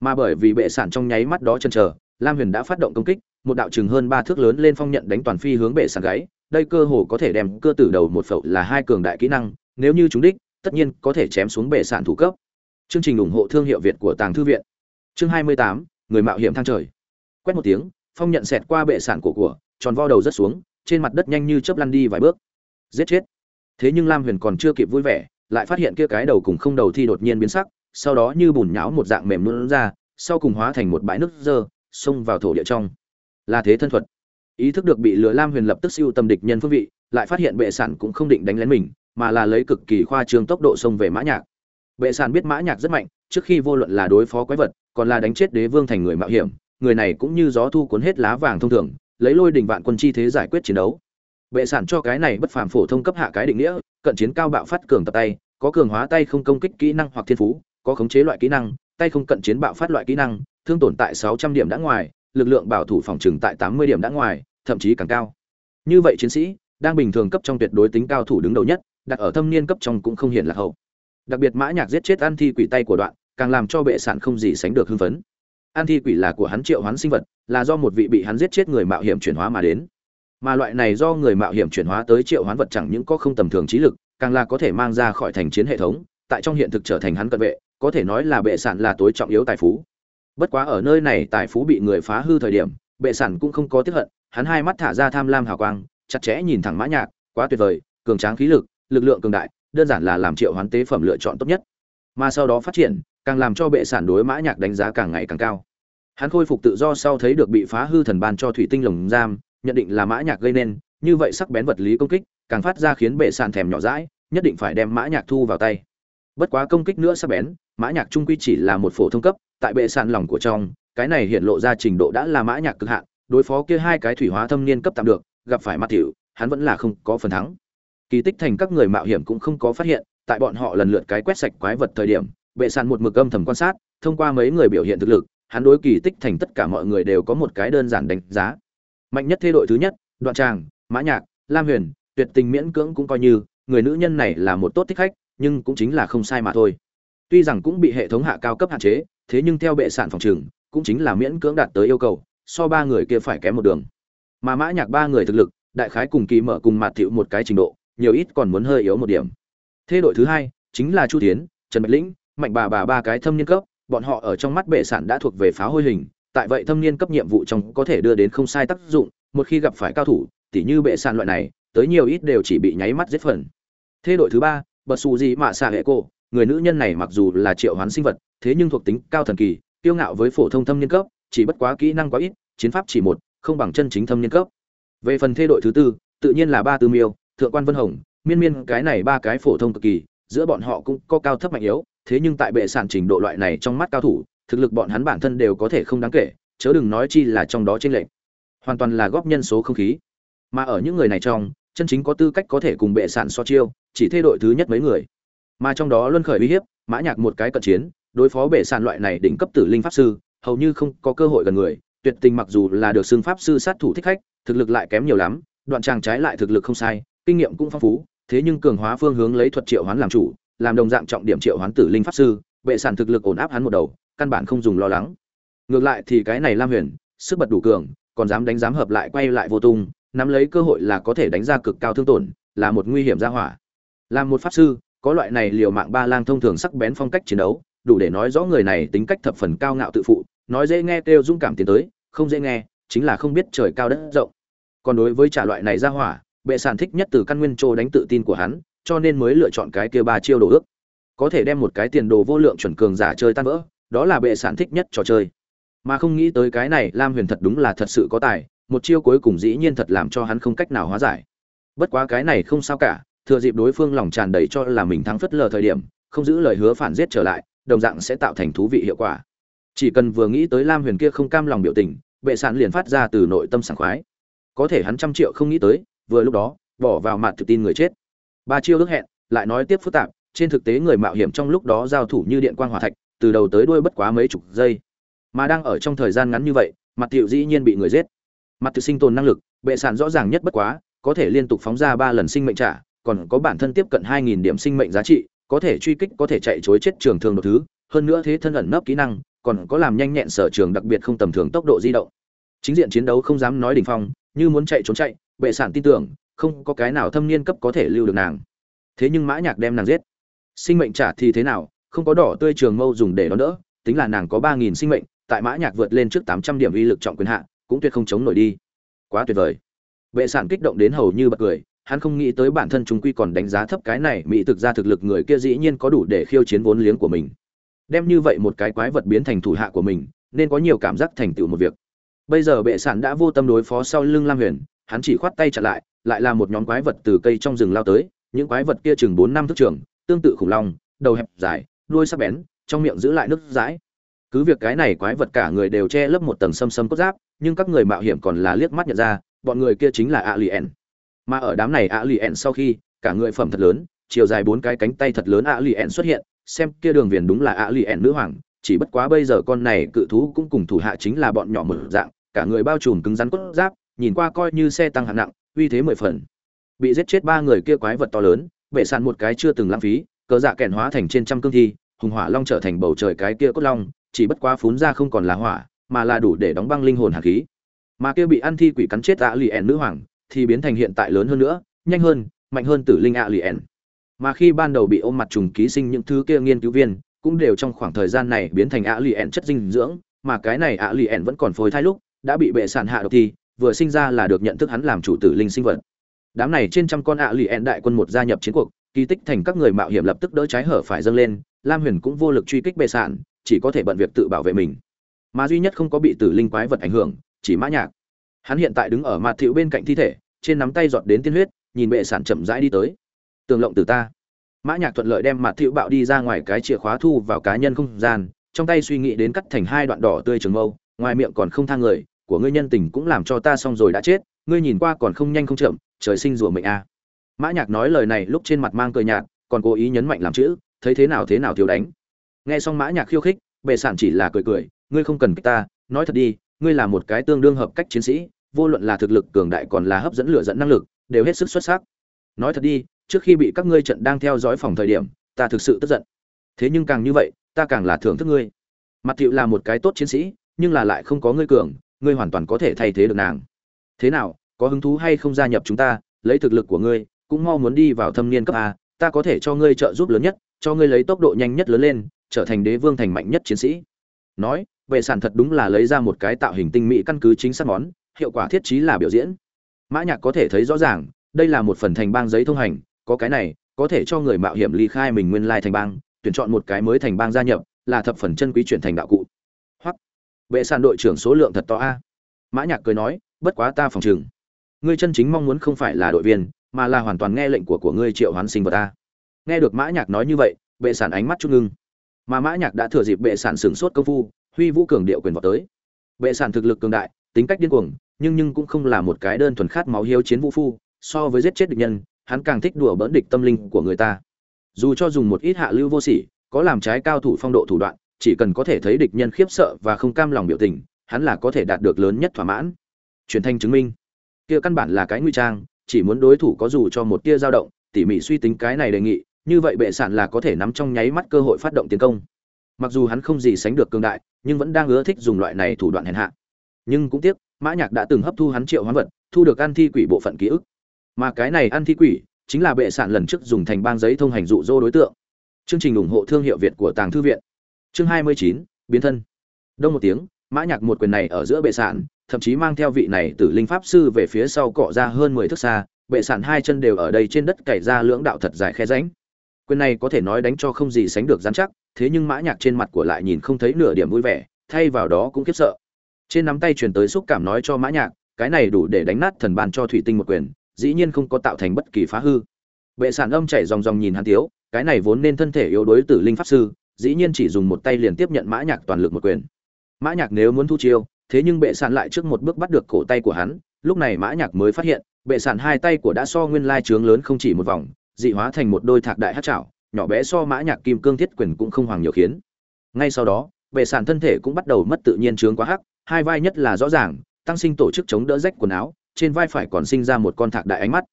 Speaker 1: Mà bởi vì bệ sản trong nháy mắt đó chân chờ, lam huyền đã phát động công kích, một đạo chừng hơn ba thước lớn lên phong nhận đánh toàn phi hướng bệ sản gáy. Đây cơ hồ có thể đem cơ tử đầu một phẩu là hai cường đại kỹ năng, nếu như chúng đích, tất nhiên có thể chém xuống bệ sản thủ cấp. Chương trình ủng hộ thương hiệu việt của tàng thư viện. Chương hai mươi tám, người mạo hiểm thang trời quét một tiếng, phong nhận xẹt qua bệ sản cổ của, tròn vo đầu rất xuống, trên mặt đất nhanh như chớp lăn đi vài bước. Giết chết. Thế nhưng lam huyền còn chưa kịp vui vẻ, lại phát hiện kia cái đầu cùng không đầu thi đột nhiên biến sắc, sau đó như bùn nhão một dạng mềm luôn ra, sau cùng hóa thành một bãi nước dơ, xông vào thổ địa trong. Là thế thân thuật. Ý thức được bị lừa lam huyền lập tức siêu tâm địch nhân phương vị, lại phát hiện bệ sản cũng không định đánh lén mình, mà là lấy cực kỳ khoa trương tốc độ xông về mã nhạc. Bệ sản biết mã nhạc rất mạnh, trước khi vô luận là đối phó quái vật, còn là đánh chết đế vương thành người mạo hiểm người này cũng như gió thu cuốn hết lá vàng thông thường, lấy lôi đỉnh vạn quân chi thế giải quyết chiến đấu. Bệ sản cho cái này bất phàm phổ thông cấp hạ cái định nghĩa, cận chiến cao bạo phát cường tập tay, có cường hóa tay không công kích kỹ năng hoặc thiên phú, có khống chế loại kỹ năng, tay không cận chiến bạo phát loại kỹ năng, thương tổn tại 600 điểm đã ngoài, lực lượng bảo thủ phòng trừng tại 80 điểm đã ngoài, thậm chí càng cao. Như vậy chiến sĩ, đang bình thường cấp trong tuyệt đối tính cao thủ đứng đầu nhất, đặt ở thâm niên cấp trong cũng không hiển là hậu. Đặc biệt mã nhạc giết chết an thi quỷ tay của đoạn, càng làm cho bệ sản không gì sánh được hưng phấn an thi quỷ là của hắn triệu hoán sinh vật, là do một vị bị hắn giết chết người mạo hiểm chuyển hóa mà đến. Mà loại này do người mạo hiểm chuyển hóa tới triệu hoán vật chẳng những có không tầm thường trí lực, càng là có thể mang ra khỏi thành chiến hệ thống, tại trong hiện thực trở thành hắn cận vệ, có thể nói là bệ sản là tối trọng yếu tài phú. Bất quá ở nơi này tài phú bị người phá hư thời điểm, bệ sản cũng không có tiếp hận, hắn hai mắt thả ra tham lam hào quang, chặt chẽ nhìn thẳng mã nhạc, quá tuyệt vời, cường tráng khí lực lực lượng cường đại, đơn giản là làm triệu hoán tế phẩm lựa chọn tốt nhất. Mà sau đó phát triển càng làm cho bệ sản đối mã nhạc đánh giá càng ngày càng cao. Hắn khôi phục tự do sau thấy được bị phá hư thần ban cho thủy tinh lồng giam, nhận định là mã nhạc gây nên, như vậy sắc bén vật lý công kích, càng phát ra khiến bệ sản thèm nhỏ dãi, nhất định phải đem mã nhạc thu vào tay. Bất quá công kích nữa sắc bén, mã nhạc trung quy chỉ là một phổ thông cấp, tại bệ sản lòng của trong, cái này hiện lộ ra trình độ đã là mã nhạc cực hạn, đối phó kia hai cái thủy hóa thâm niên cấp tạm được, gặp phải mặt tiểu, hắn vẫn là không có phần thắng. Kỳ tích thành các người mạo hiểm cũng không có phát hiện, tại bọn họ lần lượt cái quét sạch quái vật thời điểm bệ sàn một mực âm thầm quan sát, thông qua mấy người biểu hiện thực lực, hắn đối kỳ tích thành tất cả mọi người đều có một cái đơn giản đánh giá. Mạnh nhất thế đội thứ nhất, đoạn tràng, mã nhạc, lam huyền, tuyệt tình miễn cưỡng cũng coi như, người nữ nhân này là một tốt thích khách, nhưng cũng chính là không sai mà thôi. Tuy rằng cũng bị hệ thống hạ cao cấp hạn chế, thế nhưng theo bệ sản phòng trường, cũng chính là miễn cưỡng đạt tới yêu cầu, so ba người kia phải kém một đường. Mà mã nhạc ba người thực lực, đại khái cùng kỳ mở cùng mặt thiệu một cái trình độ, nhiều ít còn muốn hơi yếu một điểm. Thế đội thứ hai, chính là chu tiến trần bạch lĩnh mạnh bà bà ba cái thâm niên cấp, bọn họ ở trong mắt bệ sản đã thuộc về phá hôi hình, tại vậy thâm niên cấp nhiệm vụ trong có thể đưa đến không sai tác dụng, một khi gặp phải cao thủ, tỉ như bệ sản loại này, tới nhiều ít đều chỉ bị nháy mắt giết phần. Thế đội thứ ba, bật xù gì mà xạ hệ cô người nữ nhân này mặc dù là triệu hoán sinh vật, thế nhưng thuộc tính cao thần kỳ tiêu ngạo với phổ thông thâm niên cấp, chỉ bất quá kỹ năng quá ít, chiến pháp chỉ một, không bằng chân chính thâm niên cấp. Về phần thê đội thứ tư, tự nhiên là ba tư miêu, thượng quan vân hồng, miên miên cái này ba cái phổ thông cực kỳ, giữa bọn họ cũng có cao thấp mạnh yếu thế nhưng tại bệ sản trình độ loại này trong mắt cao thủ, thực lực bọn hắn bản thân đều có thể không đáng kể, chớ đừng nói chi là trong đó trên lệnh hoàn toàn là góp nhân số không khí. Mà ở những người này trong, chân chính có tư cách có thể cùng bệ sản so chiêu, chỉ thay đội thứ nhất mấy người. Mà trong đó luân khởi uy hiếp, mã nhạc một cái cận chiến, đối phó bệ sản loại này đỉnh cấp tử linh pháp sư, hầu như không có cơ hội gần người, tuyệt tình mặc dù là được xưng pháp sư sát thủ thích khách, thực lực lại kém nhiều lắm, đoạn trang trái lại thực lực không sai, kinh nghiệm cũng phong phú, thế nhưng cường hóa phương hướng lấy thuật triệu hoán làm chủ làm đồng dạng trọng điểm triệu hoán tử linh pháp sư, bệ sản thực lực ổn áp hắn một đầu, căn bản không dùng lo lắng. Ngược lại thì cái này lam huyền, sức bật đủ cường, còn dám đánh dám hợp lại quay lại vô tung, nắm lấy cơ hội là có thể đánh ra cực cao thương tổn, là một nguy hiểm ra hỏa. Làm một pháp sư, có loại này liều mạng ba lang thông thường sắc bén phong cách chiến đấu, đủ để nói rõ người này tính cách thập phần cao ngạo tự phụ, nói dễ nghe kêu dũng cảm tiến tới, không dễ nghe, chính là không biết trời cao đất rộng. Còn đối với trả loại này ra hỏa, bệ sản thích nhất từ căn nguyên trô đánh tự tin của hắn cho nên mới lựa chọn cái kia ba chiêu đồ ước. Có thể đem một cái tiền đồ vô lượng chuẩn cường giả chơi tan vỡ, đó là bệ sản thích nhất trò chơi. Mà không nghĩ tới cái này, lam huyền thật đúng là thật sự có tài, một chiêu cuối cùng dĩ nhiên thật làm cho hắn không cách nào hóa giải. Bất quá cái này không sao cả, thừa dịp đối phương lòng tràn đầy cho là mình thắng phất lờ thời điểm, không giữ lời hứa phản giết trở lại, đồng dạng sẽ tạo thành thú vị hiệu quả. Chỉ cần vừa nghĩ tới lam huyền kia không cam lòng biểu tình, bệ sản liền phát ra từ nội tâm sảng khoái. Có thể hắn trăm triệu không nghĩ tới, vừa lúc đó, bỏ vào mặt tự tin người chết ba chiêu ước hẹn, lại nói tiếp phức tạp, trên thực tế người mạo hiểm trong lúc đó giao thủ như điện quang hỏa thạch, từ đầu tới đuôi bất quá mấy chục giây. Mà đang ở trong thời gian ngắn như vậy mặt tiểu dĩ nhiên bị người giết. Mặt tự sinh tồn năng lực, bệ sản rõ ràng nhất bất quá, có thể liên tục phóng ra ba lần sinh mệnh trả, còn có bản thân tiếp cận hai nghìn điểm sinh mệnh giá trị, có thể truy kích, có thể chạy chối chết trường thường một thứ, hơn nữa thế thân ẩn nấp kỹ năng, còn có làm nhanh nhẹn sở trường đặc biệt không tầm thường tốc độ di động. Chính diện chiến đấu không dám nói đỉnh phong, như muốn chạy trốn chạy, bệ sản tin tưởng không có cái nào thâm niên cấp có thể lưu được nàng. Thế nhưng mã nhạc đem nàng giết. Sinh mệnh trả thì thế nào, không có đỏ tươi trường mâu dùng để đón đỡ, tính là nàng có ba nghìn sinh mệnh, tại mã nhạc vượt lên trước tám trăm điểm uy lực trọng quyền hạ, cũng tuyệt không chống nổi đi. Quá tuyệt vời. Bệ sản kích động đến hầu như bật cười, hắn không nghĩ tới bản thân chúng quy còn đánh giá thấp cái này, mỹ thực ra thực lực người kia dĩ nhiên có đủ để khiêu chiến vốn liếng của mình. Đem như vậy một cái quái vật biến thành thủ hạ của mình, nên có nhiều cảm giác thành tựu một việc. Bây giờ bệ sản đã vô tâm đối phó sau lưng lam huyền, hắn chỉ khoát tay chặn lại lại là một nhóm quái vật từ cây trong rừng lao tới, những quái vật kia chừng bốn năm thước trường, tương tự khủng long, đầu hẹp dài, đuôi sắc bén, trong miệng giữ lại nước dãi. Cứ việc cái này quái vật cả người đều che lấp một tầng xâm xâm cốt giáp, nhưng các người mạo hiểm còn là liếc mắt nhận ra, bọn người kia chính là a lien mà ở đám này a lien sau khi, cả người phẩm thật lớn, chiều dài bốn cái cánh tay thật lớn a lien xuất hiện, xem kia đường viền đúng là a lien nữ hoàng, chỉ bất quá bây giờ con này cự thú cũng cùng thủ hạ chính là bọn nhỏ mở dạng, cả người bao trùm cứng rắn cốt giáp, nhìn qua coi như xe tăng hạng nặng uy thế mười phần. Bị giết chết ba người kia quái vật to lớn vệ sàn một cái chưa từng lãng phí, cờ dạ kẹn hóa thành trên trăm cương thi, hùng hỏa long trở thành bầu trời cái kia cốt long, chỉ bất quá phún ra không còn là hỏa, mà là đủ để đóng băng linh hồn hạt khí. Mà kia bị ăn thi quỷ cắn chết ạ lì ẻn nữ hoàng, thì biến thành hiện tại lớn hơn nữa, nhanh hơn, mạnh hơn tử linh ạ lì ẻn mà khi ban đầu bị ôm mặt trùng ký sinh những thứ kia nghiên cứu viên, cũng đều trong khoảng thời gian này biến thành ạ lì ẻn chất dinh dưỡng, mà cái này ạ lì ẻn vẫn còn phôi thai lúc, đã bị bệ sản hạ độc thi vừa sinh ra là được nhận thức hắn làm chủ tử linh sinh vật. Đám này trên trăm con ạ lì ẹn đại quân một gia nhập chiến cuộc, kỳ tích thành các người mạo hiểm lập tức đỡ trái hở phải dâng lên, lam huyền cũng vô lực truy kích bệ sản, chỉ có thể bận việc tự bảo vệ mình. Mà duy nhất không có bị tử linh quái vật ảnh hưởng, chỉ mã nhạc. Hắn hiện tại đứng ở mặt thiệu bên cạnh thi thể, trên nắm tay giọt đến tiên huyết, nhìn bệ sản chậm rãi đi tới. Tường lộng từ ta. Mã nhạc thuận lợi đem mặt thiệu bạo đi ra ngoài cái chìa khóa thu vào cá nhân không gian, trong tay suy nghĩ đến cắt thành hai đoạn đỏ tươi trường mâu, ngoài miệng còn không thang người của ngươi nhân tình cũng làm cho ta xong rồi đã chết, ngươi nhìn qua còn không nhanh không chậm, trời sinh rủa mệnh a. Mã nhạc nói lời này lúc trên mặt mang cười nhạt, còn cố ý nhấn mạnh làm chữ, thấy thế nào thế nào thiếu đánh. Nghe xong mã nhạc khiêu khích, bệ sản chỉ là cười cười, ngươi không cần kích ta, nói thật đi, ngươi là một cái tương đương hợp cách chiến sĩ, vô luận là thực lực cường đại còn là hấp dẫn lửa dẫn năng lực, đều hết sức xuất sắc. Nói thật đi, trước khi bị các ngươi trận đang theo dõi phòng thời điểm, ta thực sự tức giận. Thế nhưng càng như vậy, ta càng là thưởng thức ngươi. Mặt thiệu là một cái tốt chiến sĩ, nhưng là lại không có ngươi cường ngươi hoàn toàn có thể thay thế được nàng. Thế nào, có hứng thú hay không gia nhập chúng ta, lấy thực lực của ngươi, cũng mau muốn đi vào thâm niên cấp a, ta có thể cho ngươi trợ giúp lớn nhất, cho ngươi lấy tốc độ nhanh nhất lớn lên, trở thành đế vương thành mạnh nhất chiến sĩ. Nói, vệ sản thật đúng là lấy ra một cái tạo hình tinh mỹ căn cứ chính xác món, hiệu quả thiết trí là biểu diễn. Mã nhạc có thể thấy rõ ràng, đây là một phần thành bang giấy thông hành, có cái này, có thể cho người mạo hiểm ly khai mình nguyên lai thành bang, tuyển chọn một cái mới thành bang gia nhập, là thập phần chân quý chuyển thành đạo cụ vệ sản đội trưởng số lượng thật to a. Mã nhạc cười nói, bất quá ta phòng trường. Ngươi chân chính mong muốn không phải là đội viên, mà là hoàn toàn nghe lệnh của của ngươi triệu hoán sinh vật ta nghe được mã nhạc nói như vậy, vệ sản ánh mắt chút ngưng. Mà mã nhạc đã thừa dịp vệ sản sừng sốt công phu, huy vũ cường điệu quyền vào tới. Vệ sản thực lực cường đại, tính cách điên cuồng, nhưng nhưng cũng không là một cái đơn thuần khát máu hiếu chiến vũ phu, so với giết chết địch nhân, hắn càng thích đùa bỡn địch tâm linh của người ta. Dù cho dùng một ít hạ lưu vô sỉ, có làm trái cao thủ phong độ thủ đoạn chỉ cần có thể thấy địch nhân khiếp sợ và không cam lòng biểu tình, hắn là có thể đạt được lớn nhất thỏa mãn. Truyền thanh chứng minh. Kia căn bản là cái nguy trang, chỉ muốn đối thủ có dù cho một tia dao động, tỉ mỉ suy tính cái này đề nghị, như vậy bệ sản là có thể nắm trong nháy mắt cơ hội phát động tiến công. Mặc dù hắn không gì sánh được cường đại, nhưng vẫn đang ưa thích dùng loại này thủ đoạn hèn hạ. Nhưng cũng tiếc, mã nhạc đã từng hấp thu hắn triệu hoán vật, thu được ăn thi quỷ bộ phận ký ức. Mà cái này ăn thi quỷ, chính là bệ sản lần trước dùng thành bang giấy thông hành dụ dỗ đối tượng. Chương trình ủng hộ thương hiệu việt của tàng thư viện chương 29, biến thân. Đông một tiếng mã nhạc một quyền này ở giữa bệ sản thậm chí mang theo vị này từ linh pháp sư về phía sau cọ ra hơn mười thước xa bệ sản hai chân đều ở đây trên đất cày ra lưỡng đạo thật dài khe rãnh. Quyền này có thể nói đánh cho không gì sánh được dán chắc thế nhưng mã nhạc trên mặt của lại nhìn không thấy nửa điểm vui vẻ thay vào đó cũng kiếp sợ. Trên nắm tay truyền tới xúc cảm nói cho mã nhạc cái này đủ để đánh nát thần bàn cho thủy tinh một quyền dĩ nhiên không có tạo thành bất kỳ phá hư. Bệ sản âm chảy ròng ròng nhìn hắn thiếu cái này vốn nên thân thể yếu đuối tử linh pháp sư dĩ nhiên chỉ dùng một tay liền tiếp nhận mã nhạc toàn lực một quyền. Mã nhạc nếu muốn thu chiêu, thế nhưng bệ sản lại trước một bước bắt được cổ tay của hắn, lúc này mã nhạc mới phát hiện, bệ sản hai tay của đã so nguyên lai trướng lớn không chỉ một vòng, dị hóa thành một đôi thạc đại hắc chảo, nhỏ bé so mã nhạc kim cương thiết quyền cũng không hoàng nhiều khiến. Ngay sau đó, bệ sản thân thể cũng bắt đầu mất tự nhiên trướng quá hắc, hai vai nhất là rõ ràng, tăng sinh tổ chức chống đỡ rách quần áo, trên vai phải còn sinh ra một con thạc đại ánh mắt.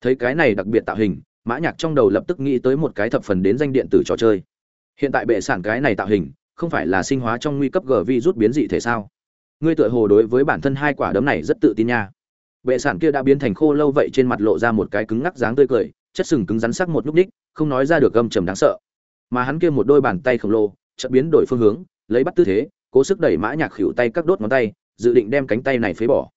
Speaker 1: Thấy cái này đặc biệt tạo hình, mã nhạc trong đầu lập tức nghĩ tới một cái thập phần đến danh điện tử trò chơi hiện tại bệ sản cái này tạo hình, không phải là sinh hóa trong nguy cấp g rút biến dị thể sao? Ngươi tựa hồ đối với bản thân hai quả đấm này rất tự tin nha. Bệ sản kia đã biến thành khô lâu vậy trên mặt lộ ra một cái cứng ngắc dáng tươi cười, chất sừng cứng rắn sắc một lúc ních không nói ra được gâm trầm đáng sợ. Mà hắn kia một đôi bàn tay khổng lồ, chợt biến đổi phương hướng, lấy bắt tư thế, cố sức đẩy mã nhạc khỉu tay các đốt ngón tay, dự định đem cánh tay này phế bỏ.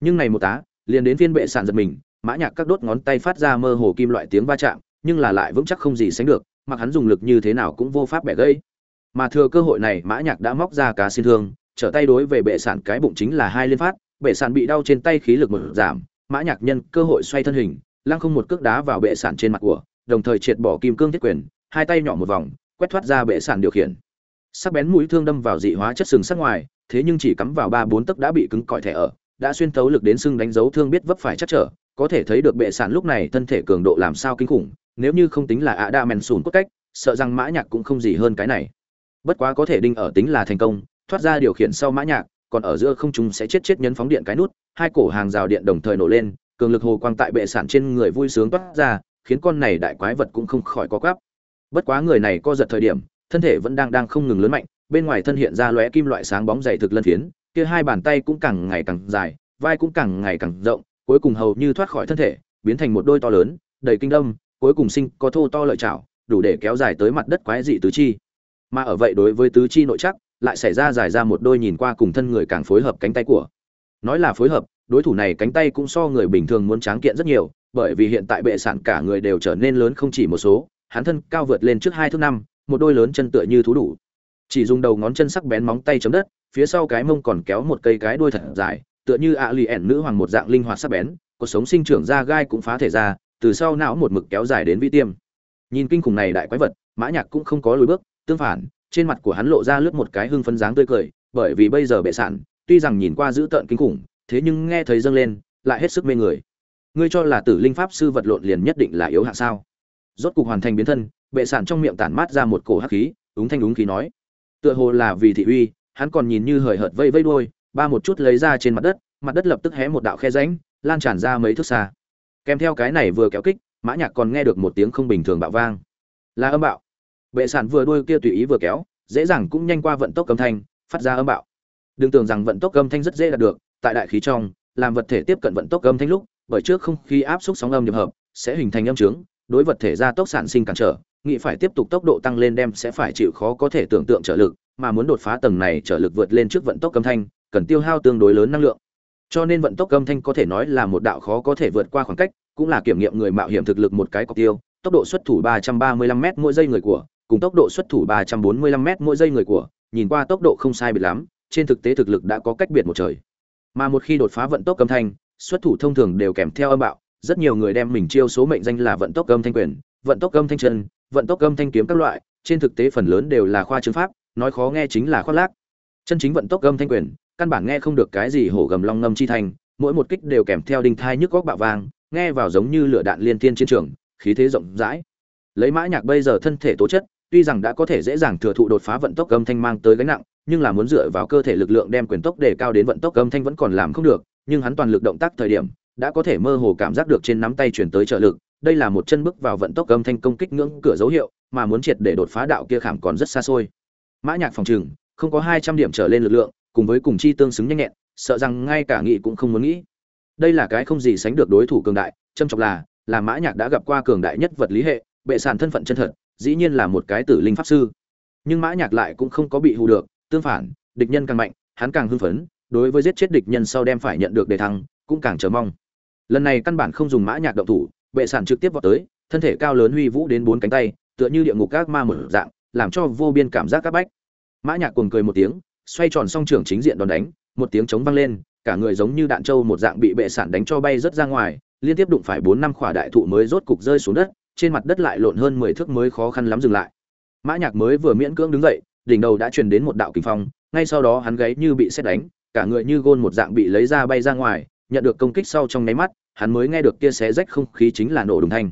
Speaker 1: Nhưng này một tá, liền đến phiên bệ sản giật mình, mã nhạc các đốt ngón tay phát ra mơ hồ kim loại tiếng va chạm, nhưng là lại vững chắc không gì sánh được mặc hắn dùng lực như thế nào cũng vô pháp bẻ gãy. Mà thừa cơ hội này, mã nhạc đã móc ra cá xin thương, trở tay đối về bệ sản, cái bụng chính là hai liên phát, bệ sản bị đau trên tay khí lực một giảm, mã nhạc nhân cơ hội xoay thân hình, lăng không một cước đá vào bệ sản trên mặt của, đồng thời triệt bỏ kim cương thiết quyền, hai tay nhỏ một vòng, quét thoát ra bệ sản điều khiển. Sắc bén mũi thương đâm vào dị hóa chất sừng sắc ngoài, thế nhưng chỉ cắm vào ba bốn tấc đã bị cứng cỏi thẻ ở, đã xuyên thấu lực đến sưng đánh dấu thương biết vấp phải chắc trở, có thể thấy được bệ sản lúc này thân thể cường độ làm sao kinh khủng nếu như không tính là ạ đa mèn sùn cốt cách, sợ rằng mã nhạc cũng không gì hơn cái này bất quá có thể đinh ở tính là thành công, thoát ra điều khiển sau mã nhạc, còn ở giữa không trung sẽ chết chết nhấn phóng điện cái nút, hai cổ hàng rào điện đồng thời nổ lên, cường lực hồ quang tại bệ sản trên người vui sướng toát ra, khiến con này đại quái vật cũng không khỏi có quắp bất quá người này co giật thời điểm, thân thể vẫn đang đang không ngừng lớn mạnh, bên ngoài thân hiện ra lóe kim loại sáng bóng dày thực lân phiến, kia hai bàn tay cũng càng ngày càng dài, vai cũng càng ngày càng rộng, cuối cùng hầu như thoát khỏi thân thể, biến thành một đôi to lớn, đầy kinh đông cuối cùng sinh có thô to lợi chảo đủ để kéo dài tới mặt đất quái dị tứ chi. Mà ở vậy đối với tứ chi nội chắc, lại xảy ra dài ra một đôi nhìn qua cùng thân người càng phối hợp cánh tay của. Nói là phối hợp, đối thủ này cánh tay cũng so người bình thường muốn tráng kiện rất nhiều, bởi vì hiện tại bệ sản cả người đều trở nên lớn không chỉ một số, hắn thân cao vượt lên trước hai thước năm, một đôi lớn chân tựa như thú đủ. Chỉ dùng đầu ngón chân sắc bén móng tay chấm đất, phía sau cái mông còn kéo một cây cái đuôi thật dài, tựa như ạ lì ẻn nữ hoàng một dạng linh hoạt sắc bén cuộc sống sinh trưởng ra gai cũng phá thể ra từ sau não một mực kéo dài đến vi tiêm. Nhìn kinh khủng này đại quái vật, mã nhạc cũng không có lùi bước, tương phản, trên mặt của hắn lộ ra lướt một cái hưng phấn dáng tươi cười, bởi vì bây giờ bệ sản, tuy rằng nhìn qua dữ tợn kinh khủng, thế nhưng nghe thấy dâng lên, lại hết sức mê người. Ngươi cho là tử linh pháp sư vật lộn liền nhất định là yếu hạng sao? Rốt cục hoàn thành biến thân, bệ sản trong miệng tản mát ra một cổ hắc khí đúng thanh đúng khí nói. Tựa hồ là vì thị uy, hắn còn nhìn như hời hợt vây vây đuôi, ba một chút lấy ra trên mặt đất mặt đất lập tức hé một đạo khe rãnh, lan tràn ra mấy thước xa kèm theo cái này vừa kéo kích, mã nhạc còn nghe được một tiếng không bình thường bạo vang. Là âm bạo. Bệ sản vừa đuôi kia tùy ý vừa kéo, dễ dàng cũng nhanh qua vận tốc âm thanh, phát ra âm bạo. Đừng tưởng rằng vận tốc âm thanh rất dễ đạt được, tại đại khí trong, làm vật thể tiếp cận vận tốc âm thanh lúc, bởi trước không khí áp suất sóng âm nhập hợp, sẽ hình thành âm trướng, đối vật thể ra tốc sản sinh cản trở, nghĩ phải tiếp tục tốc độ tăng lên đem sẽ phải chịu khó có thể tưởng tượng trở lực, mà muốn đột phá tầng này trở lực vượt lên trước vận tốc âm thanh, cần tiêu hao tương đối lớn năng lượng cho nên vận tốc âm thanh có thể nói là một đạo khó có thể vượt qua khoảng cách, cũng là kiểm nghiệm người mạo hiểm thực lực một cái cọc tiêu, tốc độ xuất thủ 335 m mỗi giây người của, cùng tốc độ xuất thủ 345 m mỗi giây người của, nhìn qua tốc độ không sai biệt lắm, trên thực tế thực lực đã có cách biệt một trời. Mà một khi đột phá vận tốc âm thanh, xuất thủ thông thường đều kèm theo âm bạo, rất nhiều người đem mình chiêu số mệnh danh là vận tốc âm thanh quyền, vận tốc âm thanh chân, vận tốc âm thanh kiếm các loại, trên thực tế phần lớn đều là khoa chứng pháp, nói khó nghe chính là khoác lác. Chân chính vận tốc âm thanh quyền căn bản nghe không được cái gì hổ gầm long ngâm chi thành mỗi một kích đều kèm theo đinh thai nhức góc bạo vang, nghe vào giống như lửa đạn liên tiên chiến trường, khí thế rộng rãi. Lấy mã nhạc bây giờ thân thể tố chất, tuy rằng đã có thể dễ dàng thừa thụ đột phá vận tốc âm thanh mang tới gánh nặng, nhưng là muốn dựa vào cơ thể lực lượng đem quyền tốc để cao đến vận tốc âm thanh vẫn còn làm không được, nhưng hắn toàn lực động tác thời điểm, đã có thể mơ hồ cảm giác được trên nắm tay chuyển tới trợ lực, đây là một chân bước vào vận tốc âm thanh công kích ngưỡng cửa dấu hiệu, mà muốn triệt để đột phá đạo kia khảm còn rất xa xôi. Mã nhạc phòng trường, không có hai trăm điểm trở lên lực lượng cùng với cùng chi tương xứng nhanh nhẹn, sợ rằng ngay cả nghĩ cũng không muốn nghĩ. Đây là cái không gì sánh được đối thủ cường đại trâm trọng là là mã nhạc đã gặp qua cường đại nhất vật lý hệ, bệ sản thân phận chân thật, dĩ nhiên là một cái tử linh pháp sư. Nhưng mã nhạc lại cũng không có bị hù được, tương phản, địch nhân càng mạnh, hắn càng hưng phấn, đối với giết chết địch nhân sau đem phải nhận được đề thăng, cũng càng chờ mong. Lần này căn bản không dùng mã nhạc động thủ, bệ sản trực tiếp vọt tới, thân thể cao lớn huy vũ đến bốn cánh tay, tựa như địa ngục các ma mở dạng, làm cho vô biên cảm giác các bách. Mã nhạc cuồng cười một tiếng xoay tròn song trưởng chính diện đòn đánh, một tiếng chống vang lên, cả người giống như đạn trâu một dạng bị bệ sản đánh cho bay rất ra ngoài, liên tiếp đụng phải bốn năm khỏa đại thụ mới rốt cục rơi xuống đất, trên mặt đất lại lộn hơn mười thước mới khó khăn lắm dừng lại. Mã nhạc mới vừa miễn cưỡng đứng dậy, đỉnh đầu đã truyền đến một đạo kình phong, ngay sau đó hắn gáy như bị xét đánh, cả người như gôn một dạng bị lấy ra bay ra ngoài, nhận được công kích sau trong nháy mắt, hắn mới nghe được kia xé rách không khí chính là nổ đùng thanh.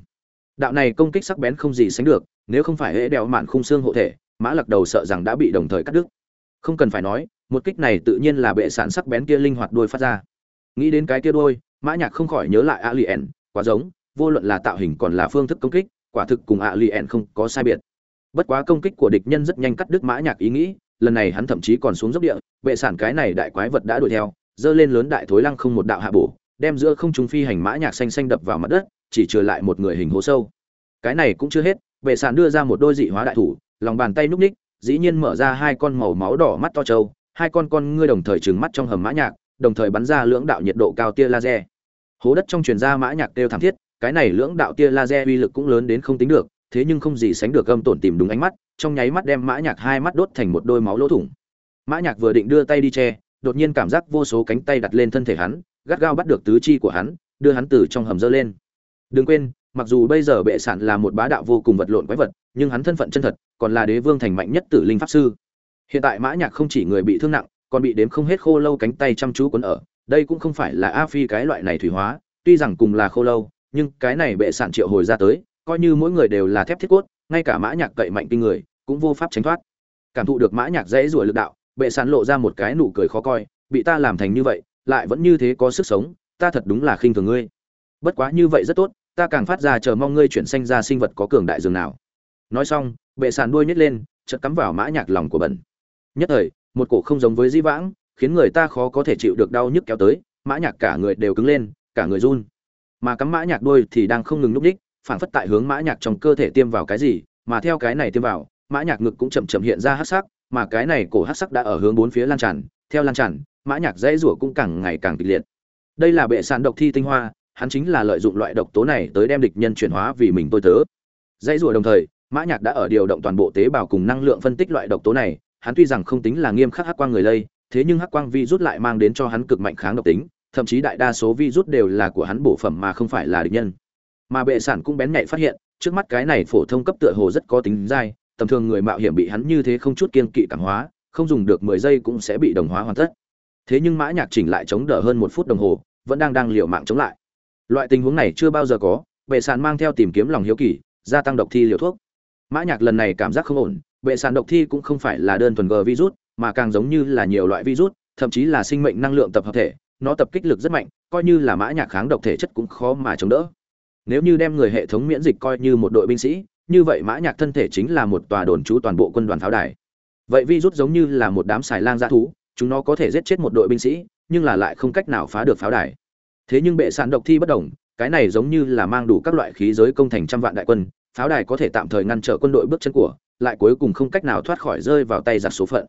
Speaker 1: Đạo này công kích sắc bén không gì sánh được, nếu không phải hễ đeo mạn khung xương hộ thể, mã lặc đầu sợ rằng đã bị đồng thời cắt đứt không cần phải nói, một kích này tự nhiên là bệ sản sắc bén kia linh hoạt đuôi phát ra. Nghĩ đến cái kia đuôi, mã nhạc không khỏi nhớ lại alien, quá giống, vô luận là tạo hình còn là phương thức công kích, quả thực cùng alien không có sai biệt. Bất quá công kích của địch nhân rất nhanh cắt đứt mã nhạc ý nghĩ, lần này hắn thậm chí còn xuống dốc địa, bệ sản cái này đại quái vật đã đuổi theo dơ lên lớn đại thối lăng không một đạo hạ bổ, đem giữa không trung phi hành mã nhạc xanh xanh đập vào mặt đất, chỉ trừ lại một người hình hố sâu. Cái này cũng chưa hết, bệ sản đưa ra một đôi dị hóa đại thủ, lòng bàn tay núp ních dĩ nhiên mở ra hai con màu máu đỏ mắt to trâu, hai con con ngươi đồng thời trừng mắt trong hầm mã nhạc, đồng thời bắn ra lưỡng đạo nhiệt độ cao tia laser. Hố đất trong truyền ra mã nhạc tiêu thảm thiết, cái này lưỡng đạo tia laser uy lực cũng lớn đến không tính được, thế nhưng không gì sánh được âm tổn tìm đúng ánh mắt, trong nháy mắt đem mã nhạc hai mắt đốt thành một đôi máu lỗ thủng. Mã nhạc vừa định đưa tay đi che, đột nhiên cảm giác vô số cánh tay đặt lên thân thể hắn, gắt gao bắt được tứ chi của hắn, đưa hắn từ trong hầm dơ lên. Đừng quên, mặc dù bây giờ bệ sản là một bá đạo vô cùng vật lộn quái vật, nhưng hắn thân phận chân thật còn là đế vương thành mạnh nhất tử linh pháp sư. Hiện tại mã nhạc không chỉ người bị thương nặng, còn bị đếm không hết khô lâu cánh tay chăm chú quấn ở. Đây cũng không phải là a phi cái loại này thủy hóa, tuy rằng cùng là khô lâu, nhưng cái này bệ sản triệu hồi ra tới, coi như mỗi người đều là thép thiết cốt, ngay cả mã nhạc cậy mạnh kinh người, cũng vô pháp tránh thoát. Cảm thụ được mã nhạc dễ ruồi lực đạo, bệ sản lộ ra một cái nụ cười khó coi, bị ta làm thành như vậy, lại vẫn như thế có sức sống, ta thật đúng là khinh thường ngươi. Bất quá như vậy rất tốt, ta càng phát ra chờ mong ngươi chuyển sanh ra sinh vật có cường đại dường nào. Nói xong bệ sàn đuôi nhét lên, chợt cắm vào mã nhạc lòng của bẩn. Nhất thời, một cổ không giống với di vãng, khiến người ta khó có thể chịu được đau nhức kéo tới, mã nhạc cả người đều cứng lên, cả người run. Mà cắm mã nhạc đuôi thì đang không ngừng núp đích phản phất tại hướng mã nhạc trong cơ thể tiêm vào cái gì, mà theo cái này tiêm vào, mã nhạc ngực cũng chậm chậm hiện ra hắc sắc, mà cái này cổ hắc sắc đã ở hướng bốn phía lan tràn, theo lan tràn, mã nhạc dãy rủa cũng càng ngày càng kịch liệt. Đây là bệ sàn độc thi tinh hoa, hắn chính là lợi dụng loại độc tố này tới đem địch nhân chuyển hóa vì mình tôi tớ. Dãy rủa đồng thời mã nhạc đã ở điều động toàn bộ tế bào cùng năng lượng phân tích loại độc tố này, hắn tuy rằng không tính là nghiêm khắc hắc quang người lây, thế nhưng hắc quang vi rút lại mang đến cho hắn cực mạnh kháng độc tính, thậm chí đại đa số vi rút đều là của hắn bổ phẩm mà không phải là địch nhân. Mà bệ sản cũng bén nhạy phát hiện, trước mắt cái này phổ thông cấp tựa hồ rất có tính dai, tầm thường người mạo hiểm bị hắn như thế không chút kiên kỵ cảm hóa, không dùng được mười giây cũng sẽ bị đồng hóa hoàn tất. Thế nhưng mã nhạc chỉnh lại chống đỡ hơn một phút đồng hồ, vẫn đang đang liều mạng chống lại. Loại tình huống này chưa bao giờ có, bệ sản mang theo tìm kiếm lòng hiếu kỳ, gia tăng độc thi liều thuốc mã nhạc lần này cảm giác không ổn bệ sản độc thi cũng không phải là đơn thuần g virus mà càng giống như là nhiều loại virus thậm chí là sinh mệnh năng lượng tập hợp thể nó tập kích lực rất mạnh coi như là mã nhạc kháng độc thể chất cũng khó mà chống đỡ. Nếu như đem người hệ thống miễn dịch coi như một đội binh sĩ như vậy mã nhạc thân thể chính là một tòa đồn trú toàn bộ quân đoàn pháo đài. Vậy virus giống như là một đám xài lang dã thú chúng nó có thể giết chết một đội binh sĩ nhưng là lại không cách nào phá được pháo đài. Thế nhưng bệ sản độc thi bất động, cái này giống như là mang đủ các loại khí giới công thành trăm vạn đại quân pháo đài có thể tạm thời ngăn trở quân đội bước chân của, lại cuối cùng không cách nào thoát khỏi rơi vào tay giặc số phận.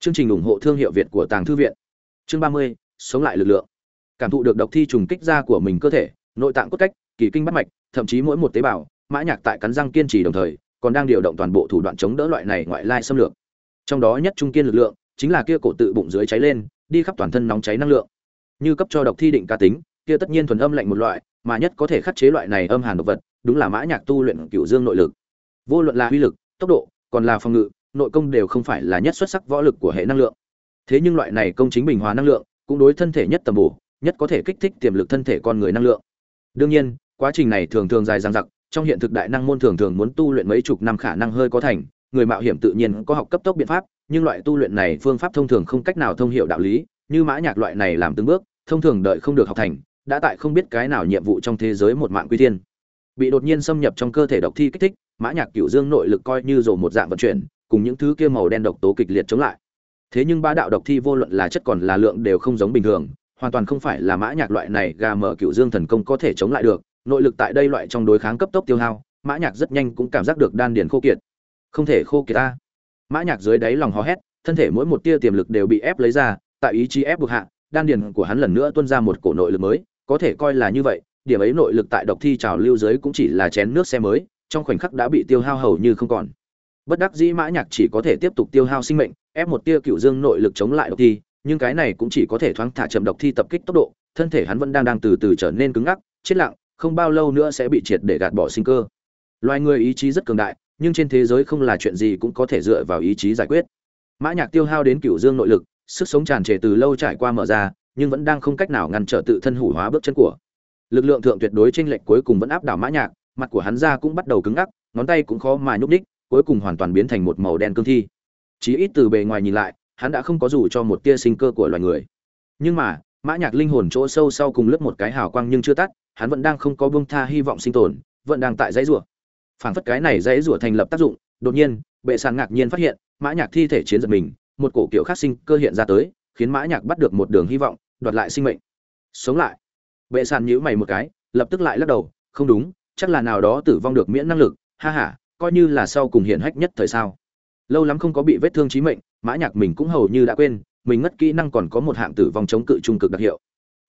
Speaker 1: Chương trình ủng hộ thương hiệu việt của tàng thư viện. Chương ba mươi, sống lại lực lượng. Cảm thụ được độc thi trùng kích ra của mình cơ thể, nội tạng cốt cách, kỳ kinh bắt mạch, thậm chí mỗi một tế bào, mã nhạc tại cắn răng kiên trì đồng thời, còn đang điều động toàn bộ thủ đoạn chống đỡ loại này ngoại lai xâm lược. Trong đó nhất trung kiên lực lượng, chính là kia cổ tự bụng dưới cháy lên, đi khắp toàn thân nóng cháy năng lượng. Như cấp cho độc thi định ca tính, kia tất nhiên thuần âm lạnh một loại, mà nhất có thể khắc chế loại này âm hàn độc vật đúng là mã nhạc tu luyện cửu dương nội lực. Vô luận là uy lực, tốc độ, còn là phòng ngự, nội công đều không phải là nhất xuất sắc võ lực của hệ năng lượng. Thế nhưng loại này công chính bình hòa năng lượng, cũng đối thân thể nhất tầm bổ, nhất có thể kích thích tiềm lực thân thể con người năng lượng. Đương nhiên, quá trình này thường thường dài dằng dặc, trong hiện thực đại năng môn thường thường muốn tu luyện mấy chục năm khả năng hơi có thành, người mạo hiểm tự nhiên có học cấp tốc biện pháp, nhưng loại tu luyện này phương pháp thông thường không cách nào thông hiểu đạo lý, như mã nhạc loại này làm từng bước, thông thường đợi không được học thành, đã tại không biết cái nào nhiệm vụ trong thế giới một mạng quy thiên bị đột nhiên xâm nhập trong cơ thể độc thi kích thích, mã nhạc cửu dương nội lực coi như rồi một dạng vận chuyển, cùng những thứ kia màu đen độc tố kịch liệt chống lại. Thế nhưng ba đạo độc thi vô luận là chất còn là lượng đều không giống bình thường, hoàn toàn không phải là mã nhạc loại này gà mở cửu dương thần công có thể chống lại được, nội lực tại đây loại trong đối kháng cấp tốc tiêu hao, mã nhạc rất nhanh cũng cảm giác được đan điền khô kiệt. Không thể khô kiệt ta. Mã nhạc dưới đáy lòng hò hét, thân thể mỗi một tia tiềm lực đều bị ép lấy ra, tại ý chí ép buộc hạ, đan điền của hắn lần nữa tuôn ra một cổ nội lực mới, có thể coi là như vậy điểm ấy nội lực tại độc thi trào lưu dưới cũng chỉ là chén nước xe mới, trong khoảnh khắc đã bị tiêu hao hầu như không còn. Bất đắc dĩ mã nhạc chỉ có thể tiếp tục tiêu hao sinh mệnh, ép một tia cựu dương nội lực chống lại độc thi, nhưng cái này cũng chỉ có thể thoáng thả chậm độc thi tập kích tốc độ, thân thể hắn vẫn đang đang từ từ trở nên cứng ngắc, chết lặng, không bao lâu nữa sẽ bị triệt để gạt bỏ sinh cơ. Loài người ý chí rất cường đại, nhưng trên thế giới không là chuyện gì cũng có thể dựa vào ý chí giải quyết. Mã nhạc tiêu hao đến cựu dương nội lực, sức sống tràn trề từ lâu trải qua mở ra, nhưng vẫn đang không cách nào ngăn trở tự thân hủ hóa bước chân của lực lượng thượng tuyệt đối trên lệch cuối cùng vẫn áp đảo mã nhạc, mặt của hắn ra cũng bắt đầu cứng ngắc, ngón tay cũng khó mà nhúc đích cuối cùng hoàn toàn biến thành một màu đen cương thi. Chí ít từ bề ngoài nhìn lại, hắn đã không có dù cho một tia sinh cơ của loài người. Nhưng mà, mã nhạc linh hồn chỗ sâu sau cùng lướt một cái hào quang nhưng chưa tắt, hắn vẫn đang không có buông tha hy vọng sinh tồn, vẫn đang tại dãy rủa. Phảng phất cái này dãy rủa thành lập tác dụng, đột nhiên, bệ sàn ngạc nhiên phát hiện, mã nhạc thi thể chiến giật mình, một cổ kiểu khắc sinh cơ hiện ra tới, khiến mã nhạc bắt được một đường hy vọng, đoạt lại sinh mệnh. Sống lại bệ sàn nhíu mày một cái, lập tức lại lắc đầu, không đúng, chắc là nào đó tử vong được miễn năng lực, ha ha, coi như là sau cùng hiển hách nhất thời sao. Lâu lắm không có bị vết thương chí mệnh, mã nhạc mình cũng hầu như đã quên, mình ngất kỹ năng còn có một hạng tử vong chống cự trung cực đặc hiệu.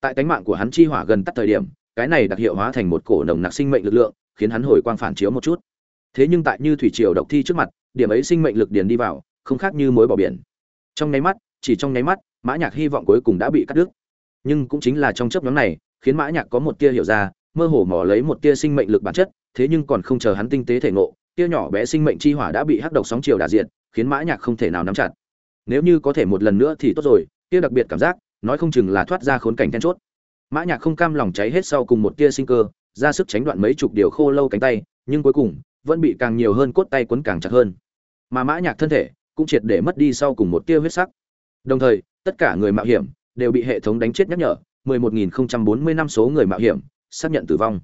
Speaker 1: Tại cánh mạng của hắn chi hỏa gần tắt thời điểm, cái này đặc hiệu hóa thành một cổ nồng nặc sinh mệnh lực lượng, khiến hắn hồi quang phản chiếu một chút. Thế nhưng tại như thủy triều độc thi trước mặt, điểm ấy sinh mệnh lực điền đi vào, không khác như mối bỏ biển. Trong nháy mắt, chỉ trong nháy mắt, mã nhạc hy vọng cuối cùng đã bị cắt đứt. Nhưng cũng chính là trong chớp nhoáng này khiến mã nhạc có một tia hiểu ra, mơ hồ mò lấy một tia sinh mệnh lực bản chất, thế nhưng còn không chờ hắn tinh tế thể ngộ, tia nhỏ bé sinh mệnh chi hỏa đã bị hắc độc sóng chiều đả diện khiến mã nhạc không thể nào nắm chặt. Nếu như có thể một lần nữa thì tốt rồi kia đặc biệt cảm giác, nói không chừng là thoát ra khốn cảnh then chốt. Mã nhạc không cam lòng cháy hết sau cùng một tia sinh cơ, ra sức tránh đoạn mấy chục điều khô lâu cánh tay, nhưng cuối cùng, vẫn bị càng nhiều hơn cốt tay quấn càng chặt hơn. Mà mã nhạc thân thể cũng triệt để mất đi sau cùng một tia huyết sắc. Đồng thời, tất cả người mạo hiểm đều bị hệ thống đánh chết nhắc nhở 11.040 năm số người mạo hiểm, xác nhận tử vong.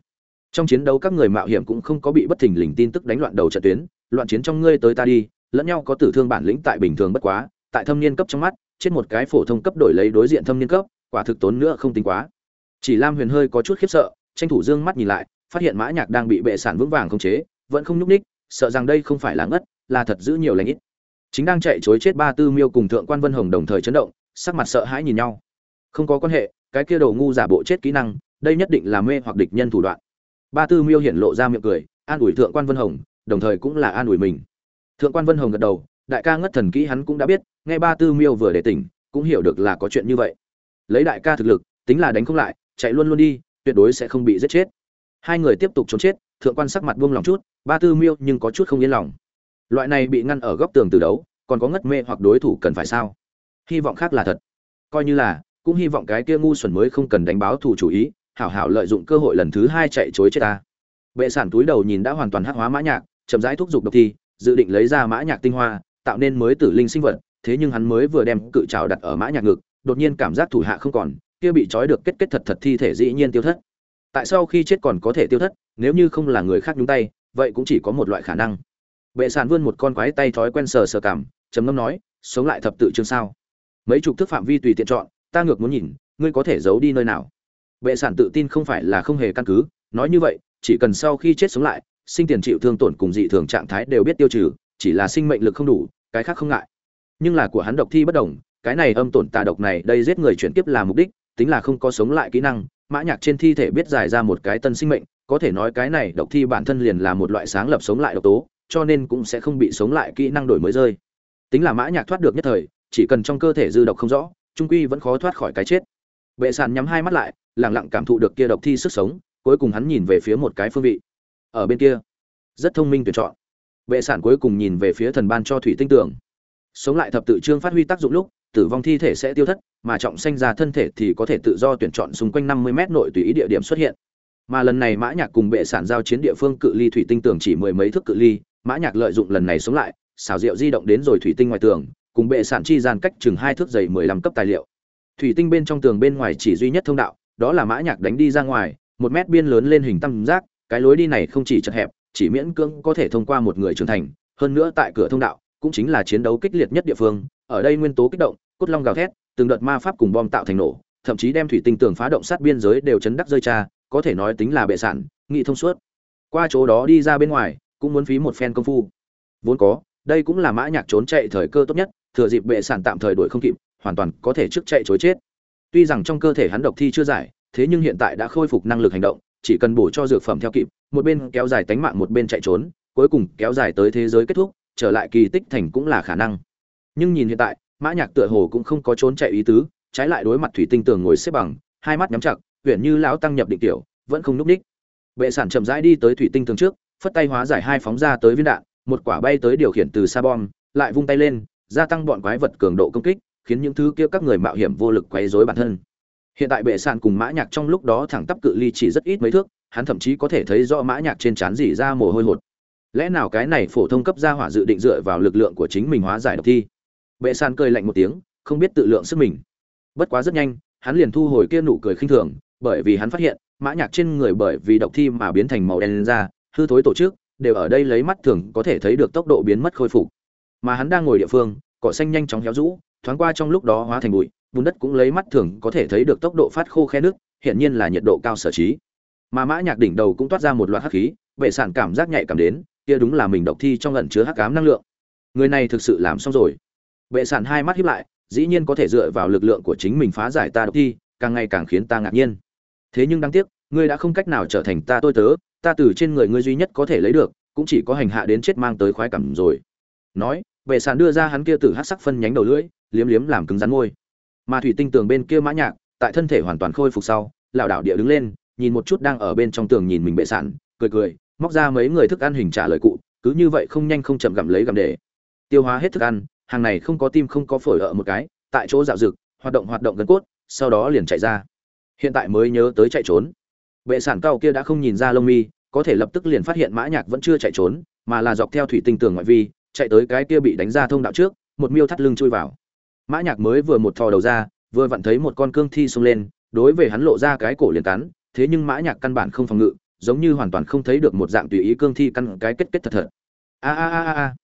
Speaker 1: Trong chiến đấu các người mạo hiểm cũng không có bị bất thình lình tin tức đánh loạn đầu trận tuyến, loạn chiến trong ngươi tới ta đi, lẫn nhau có tử thương bản lĩnh tại bình thường bất quá, tại thâm niên cấp trong mắt trên một cái phổ thông cấp đổi lấy đối diện thâm niên cấp, quả thực tốn nữa không tính quá. Chỉ lam huyền hơi có chút khiếp sợ, tranh thủ dương mắt nhìn lại, phát hiện mã nhạc đang bị bệ sản vững vàng khống chế, vẫn không nhúc ních sợ rằng đây không phải là ngất, là thật giữ nhiều lành ít. Chính đang chạy chối chết ba tư miêu cùng thượng quan vân hồng đồng thời chấn động, sắc mặt sợ hãi nhìn nhau. Không có quan hệ cái kia đầu ngu giả bộ chết kỹ năng, đây nhất định là mê hoặc địch nhân thủ đoạn. Ba tư miêu hiện lộ ra miệng cười, an ủi thượng quan vân hồng, đồng thời cũng là an ủi mình. Thượng quan vân hồng gật đầu, đại ca ngất thần kỹ hắn cũng đã biết, nghe ba tư miêu vừa để tỉnh, cũng hiểu được là có chuyện như vậy. Lấy đại ca thực lực, tính là đánh không lại, chạy luôn luôn đi, tuyệt đối sẽ không bị giết chết. Hai người tiếp tục trốn chết, thượng quan sắc mặt buông lòng chút, ba tư miêu nhưng có chút không yên lòng. Loại này bị ngăn ở góc tường từ đấu, còn có ngất mê hoặc đối thủ cần phải sao? Hy vọng khác là thật. Coi như là cũng hy vọng cái kia ngu xuẩn mới không cần đánh báo thủ chủ ý, hảo hảo lợi dụng cơ hội lần thứ hai chạy chối chết ta. Bệ sản túi đầu nhìn đã hoàn toàn hắc hóa mã nhạc, chậm rãi thúc giục độc thi, dự định lấy ra mã nhạc tinh hoa, tạo nên mới tử linh sinh vật, thế nhưng hắn mới vừa đem cự trào đặt ở mã nhạc ngực, đột nhiên cảm giác thủ hạ không còn, kia bị trói được kết kết thật thật thi thể dĩ nhiên tiêu thất. Tại sao khi chết còn có thể tiêu thất, nếu như không là người khác nhúng tay, vậy cũng chỉ có một loại khả năng. Bệ sản vươn một con quái tay thói quen sờ sờ cảm, trầm ngâm nói, sống lại thập tự chương sao? Mấy chục thước phạm vi tùy tiện chọn ta ngược muốn nhìn, ngươi có thể giấu đi nơi nào? Bệ sản tự tin không phải là không hề căn cứ, nói như vậy, chỉ cần sau khi chết sống lại, sinh tiền chịu thương tổn cùng dị thường trạng thái đều biết tiêu trừ, chỉ là sinh mệnh lực không đủ, cái khác không ngại. Nhưng là của hắn độc thi bất đồng, cái này âm tổn tà độc này đây giết người chuyển tiếp là mục đích, tính là không có sống lại kỹ năng, mã nhạc trên thi thể biết giải ra một cái tân sinh mệnh, có thể nói cái này độc thi bản thân liền là một loại sáng lập sống lại độc tố, cho nên cũng sẽ không bị sống lại kỹ năng đổi mới rơi. Tính là mã nhạc thoát được nhất thời, chỉ cần trong cơ thể dư độc không rõ trung quy vẫn khó thoát khỏi cái chết. Bệ sàn nhắm hai mắt lại, lặng lặng cảm thụ được kia độc thi sức sống, cuối cùng hắn nhìn về phía một cái phương vị. Ở bên kia, rất thông minh tuyển chọn. Bệ sản cuối cùng nhìn về phía thần ban cho thủy tinh tưởng sống lại thập tự trương phát huy tác dụng lúc, tử vong thi thể sẽ tiêu thất, mà trọng sanh ra thân thể thì có thể tự do tuyển chọn xung quanh 50 mét nội tùy ý địa điểm xuất hiện. Mà lần này mã nhạc cùng bệ sản giao chiến địa phương cự ly thủy tinh tường chỉ mười mấy thước cự ly, mã nhạc lợi dụng lần này sống lại xảo diệu di động đến rồi thủy tinh ngoài tường cùng bệ sản chi gian cách chừng hai thước dày 15 cấp tài liệu. Thủy tinh bên trong tường bên ngoài chỉ duy nhất thông đạo, đó là mã nhạc đánh đi ra ngoài, một mét biên lớn lên hình tam giác, cái lối đi này không chỉ chật hẹp, chỉ miễn cưỡng có thể thông qua một người trưởng thành, hơn nữa tại cửa thông đạo, cũng chính là chiến đấu kích liệt nhất địa phương, ở đây nguyên tố kích động, cốt long gào thét, từng đợt ma pháp cùng bom tạo thành nổ, thậm chí đem thủy tinh tường phá động sát biên giới đều chấn đắc rơi cha, có thể nói tính là bệ sản, nghị thông suốt. Qua chỗ đó đi ra bên ngoài, cũng muốn phí một phen công phu. Vốn có, đây cũng là mã nhạc trốn chạy thời cơ tốt nhất thừa dịp bệ sản tạm thời đuổi không kịp, hoàn toàn có thể trước chạy chối chết. Tuy rằng trong cơ thể hắn độc thi chưa giải, thế nhưng hiện tại đã khôi phục năng lực hành động, chỉ cần bổ cho dược phẩm theo kịp, một bên kéo dài tánh mạng một bên chạy trốn, cuối cùng kéo dài tới thế giới kết thúc, trở lại kỳ tích thành cũng là khả năng. Nhưng nhìn hiện tại, mã nhạc tựa hồ cũng không có trốn chạy ý tứ, trái lại đối mặt thủy tinh tường ngồi xếp bằng, hai mắt nhắm chặt, huyền như lão tăng nhập định tiểu, vẫn không lúc đích bệ sản chậm rãi đi tới thủy tinh tường trước, phất tay hóa giải hai phóng ra tới viên đạn, một quả bay tới điều khiển từ xa bom, lại vung tay lên gia tăng bọn quái vật cường độ công kích, khiến những thứ kia các người mạo hiểm vô lực quấy rối bản thân. Hiện tại bệ sạn cùng mã nhạc trong lúc đó thẳng tắp cự ly chỉ rất ít mấy thước, hắn thậm chí có thể thấy rõ mã nhạc trên trán dỉ ra mồ hôi hột. Lẽ nào cái này phổ thông cấp gia hỏa dự định dựa vào lực lượng của chính mình hóa giải độc thi? Bệ sạn cười lạnh một tiếng, không biết tự lượng sức mình. Bất quá rất nhanh, hắn liền thu hồi kia nụ cười khinh thường, bởi vì hắn phát hiện, mã nhạc trên người bởi vì độc thi mà biến thành màu đen lên ra, hư thối tổ chức, đều ở đây lấy mắt thường có thể thấy được tốc độ biến mất khôi phục mà hắn đang ngồi địa phương, cỏ xanh nhanh chóng héo rũ, thoáng qua trong lúc đó hóa thành bụi, bùn đất cũng lấy mắt thường có thể thấy được tốc độ phát khô khe nước hiện nhiên là nhiệt độ cao sở trí. Mà mã nhạc đỉnh đầu cũng toát ra một loạt hắc khí vệ sản cảm giác nhạy cảm đến, kia đúng là mình độc thi trong ẩn chứa hắc ám năng lượng. Người này thực sự làm xong rồi. Vệ sản hai mắt híp lại, dĩ nhiên có thể dựa vào lực lượng của chính mình phá giải ta độc thi, càng ngày càng khiến ta ngạc nhiên. Thế nhưng đáng tiếc, ngươi đã không cách nào trở thành ta tôi tớ, ta từ trên người ngươi duy nhất có thể lấy được, cũng chỉ có hành hạ đến chết mang tới khoái cảm rồi. Nói vệ sản đưa ra hắn kia tử hắc sắc phân nhánh đầu lưỡi, liếm liếm làm cứng rắn môi. Mà thủy tinh tường bên kia mã nhạc, tại thân thể hoàn toàn khôi phục sau, lảo đảo địa đứng lên, nhìn một chút đang ở bên trong tường nhìn mình bệ sản, cười cười, móc ra mấy người thức ăn hình trả lời cụ, cứ như vậy không nhanh không chậm gặm lấy gặm để. Tiêu hóa hết thức ăn, hàng này không có tim không có phổi ở một cái, tại chỗ dạo dực, hoạt động hoạt động gần cốt, sau đó liền chạy ra. Hiện tại mới nhớ tới chạy trốn. Vệ sản cao kia đã không nhìn ra lông mi, có thể lập tức liền phát hiện mã nhạc vẫn chưa chạy trốn, mà là dọc theo thủy tinh tường ngoại vi chạy tới cái kia bị đánh ra thông đạo trước một miêu thắt lưng chui vào. Mã nhạc mới vừa một thò đầu ra vừa vặn thấy một con cương thi xông lên đối với hắn lộ ra cái cổ liền cắn thế nhưng mã nhạc căn bản không phòng ngự giống như hoàn toàn không thấy được một dạng tùy ý cương thi căn cái kết kết thật thật. A a a a.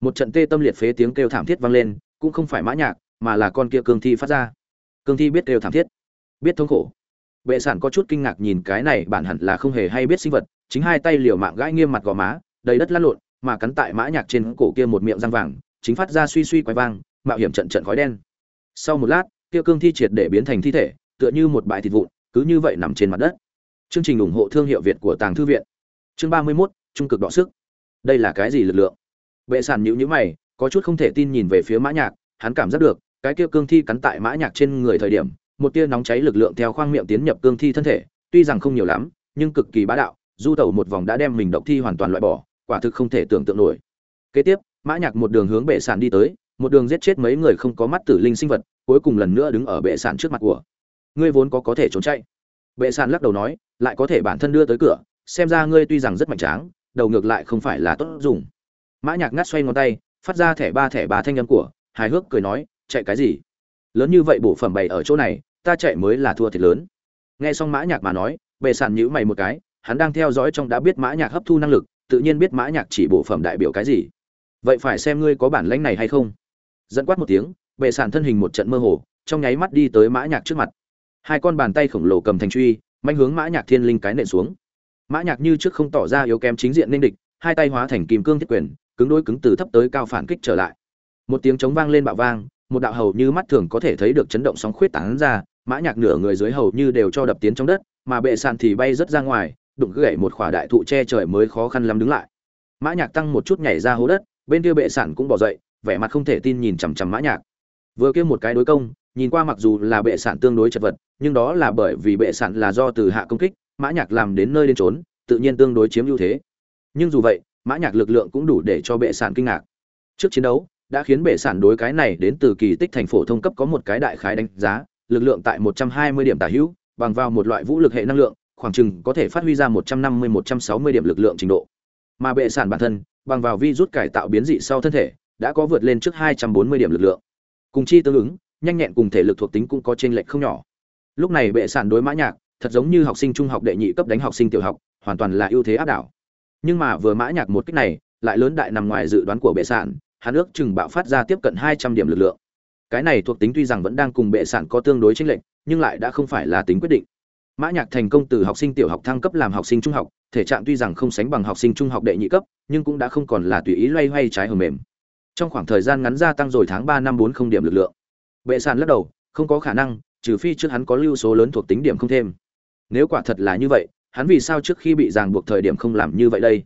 Speaker 1: Một trận tê tâm liệt phế tiếng kêu thảm thiết vang lên cũng không phải mã nhạc mà là con kia cương thi phát ra. Cương thi biết kêu thảm thiết biết thống khổ. Bệ sản có chút kinh ngạc nhìn cái này bản hẳn là không hề hay biết sinh vật, chính hai tay liều mạng gãi nghiêm mặt gò má, đầy đất lăn lộn, mà cắn tại mã nhạc trên cổ kia một miệng răng vàng, chính phát ra suy suy quái vang, mạo hiểm trận trận khói đen. Sau một lát, kia cương thi triệt để biến thành thi thể, tựa như một bãi thịt vụn, cứ như vậy nằm trên mặt đất. Chương trình ủng hộ thương hiệu Việt của Tàng thư viện. Chương 31, trung cực đọ sức. Đây là cái gì lực lượng? Bệ sản nhíu nhíu mày, có chút không thể tin nhìn về phía Mã Nhạc, hắn cảm giác được, cái kia cương thi cắn tại Mã Nhạc trên người thời điểm, một tia nóng cháy lực lượng theo khoang miệng tiến nhập cương thi thân thể, tuy rằng không nhiều lắm, nhưng cực kỳ bá đạo, du tẩu một vòng đã đem mình độc thi hoàn toàn loại bỏ, quả thực không thể tưởng tượng nổi. Kế tiếp, Mã Nhạc một đường hướng bệ sản đi tới, một đường giết chết mấy người không có mắt tử linh sinh vật, cuối cùng lần nữa đứng ở bệ sản trước mặt của. Ngươi vốn có có thể trốn chạy. Bệ sản lắc đầu nói, lại có thể bản thân đưa tới cửa, xem ra ngươi tuy rằng rất mạnh tráng, đầu ngược lại không phải là tốt dùng. Mã Nhạc ngắt xoay ngón tay, phát ra thẻ ba thẻ ba thanh âm của, hài hước cười nói, chạy cái gì? lớn như vậy bộ phẩm bày ở chỗ này ta chạy mới là thua thiệt lớn nghe xong mã nhạc mà nói bệ sản nhíu mày một cái hắn đang theo dõi trong đã biết mã nhạc hấp thu năng lực tự nhiên biết mã nhạc chỉ bộ phẩm đại biểu cái gì. Vậy phải xem ngươi có bản lĩnh này hay không. Dẫn quát một tiếng, bệ sản thân hình một trận mơ hồ, trong nháy mắt đi tới mã nhạc trước mặt. Hai con bàn tay khổng lồ cầm thành truy, manh hướng mã nhạc thiên linh cái nện xuống. Mã nhạc như trước không tỏ ra yếu kém chính diện nên địch, hai tay hóa thành kim cương thiết quyền, cứng đối cứng từ thấp tới cao phản kích trở lại. Một tiếng chống vang lên bạo vang, một đạo hầu như mắt thường có thể thấy được chấn động sóng khuyết tán ra, mã nhạc nửa người dưới hầu như đều cho đập tiến trong đất, mà bệ sàn thì bay rất ra ngoài đụng gãy một khỏa đại thụ che trời mới khó khăn lắm đứng lại. Mã nhạc tăng một chút nhảy ra hố đất bên kia bệ sản cũng bỏ dậy vẻ mặt không thể tin nhìn chằm chằm mã nhạc. Vừa kia một cái đối công nhìn qua mặc dù là bệ sản tương đối chật vật nhưng đó là bởi vì bệ sản là do từ hạ công kích mã nhạc làm đến nơi đến trốn tự nhiên tương đối chiếm ưu thế. Nhưng dù vậy mã nhạc lực lượng cũng đủ để cho bệ sản kinh ngạc. Trước chiến đấu đã khiến bệ sản đối cái này đến từ kỳ tích thành phổ thông cấp có một cái đại khái đánh giá, lực lượng tại 120 điểm tả hữu, bằng vào một loại vũ lực hệ năng lượng, khoảng chừng có thể phát huy ra 150-160 điểm lực lượng trình độ. Mà bệ sản bản thân, bằng vào vi rút cải tạo biến dị sau thân thể, đã có vượt lên trước 240 điểm lực lượng. Cùng chi tương ứng, nhanh nhẹn cùng thể lực thuộc tính cũng có chênh lệch không nhỏ. Lúc này bệ sản đối mã nhạc, thật giống như học sinh trung học đệ nhị cấp đánh học sinh tiểu học, hoàn toàn là ưu thế áp đảo. Nhưng mà vừa mã nhạc một kích này, lại lớn đại nằm ngoài dự đoán của bệ sản, hắn ước chừng bạo phát ra tiếp cận hai trăm điểm lực lượng. Cái này thuộc tính tuy rằng vẫn đang cùng bệ sản có tương đối chênh lệch, nhưng lại đã không phải là tính quyết định. Mã Nhạc thành công từ học sinh tiểu học thăng cấp làm học sinh trung học, thể trạng tuy rằng không sánh bằng học sinh trung học đệ nhị cấp, nhưng cũng đã không còn là tùy ý loay hoay trái hở mềm. Trong khoảng thời gian ngắn gia tăng rồi tháng ba năm bốn không điểm lực lượng. Bệ sàn lắc đầu, không có khả năng, trừ phi trước hắn có lưu số lớn thuộc tính điểm không thêm. Nếu quả thật là như vậy, hắn vì sao trước khi bị ràng buộc thời điểm không làm như vậy đây?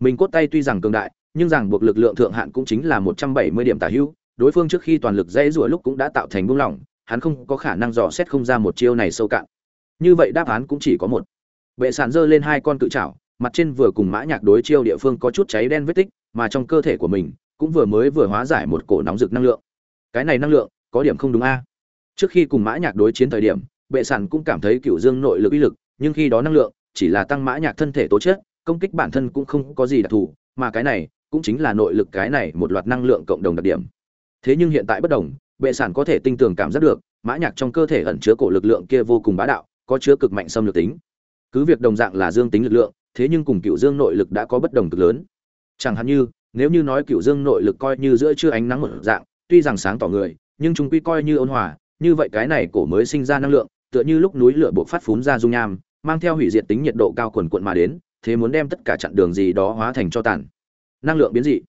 Speaker 1: Mình cốt tay tuy rằng cường đại, nhưng ràng buộc lực lượng thượng hạn cũng chính là một trăm bảy mươi điểm tả hữu, đối phương trước khi toàn lực dễ rủa lúc cũng đã tạo thành buông lỏng, hắn không có khả năng dò xét không ra một chiêu này sâu cạn. Như vậy đáp án cũng chỉ có một. Bệ sàn giơ lên hai con cự trảo, mặt trên vừa cùng mã nhạc đối chiêu địa phương có chút cháy đen vết tích, mà trong cơ thể của mình cũng vừa mới vừa hóa giải một cổ nóng rực năng lượng. Cái này năng lượng, có điểm không đúng a. Trước khi cùng mã nhạc đối chiến thời điểm, bệ sàn cũng cảm thấy cựu dương nội lực uy lực, nhưng khi đó năng lượng chỉ là tăng mã nhạc thân thể tố chất, công kích bản thân cũng không có gì đặc thù, mà cái này cũng chính là nội lực cái này một loạt năng lượng cộng đồng đặc điểm thế nhưng hiện tại bất đồng bệ sản có thể tinh tường cảm giác được mã nhạc trong cơ thể ẩn chứa cổ lực lượng kia vô cùng bá đạo có chứa cực mạnh xâm lược tính. Cứ việc đồng dạng là dương tính lực lượng, thế nhưng cùng cựu dương nội lực đã có bất đồng cực lớn. Chẳng hạn như, nếu như nói cựu dương nội lực coi như giữa chưa ánh nắng một dạng, tuy rằng sáng tỏ người, nhưng chúng quy coi như ôn hòa, như vậy cái này cổ mới sinh ra năng lượng, tựa như lúc núi lửa bộc phát phún ra dung nham, mang theo hủy diệt tính nhiệt độ cao quần quận mà đến, thế muốn đem tất cả chặn đường gì đó hóa thành cho tàn. Năng lượng biến dị.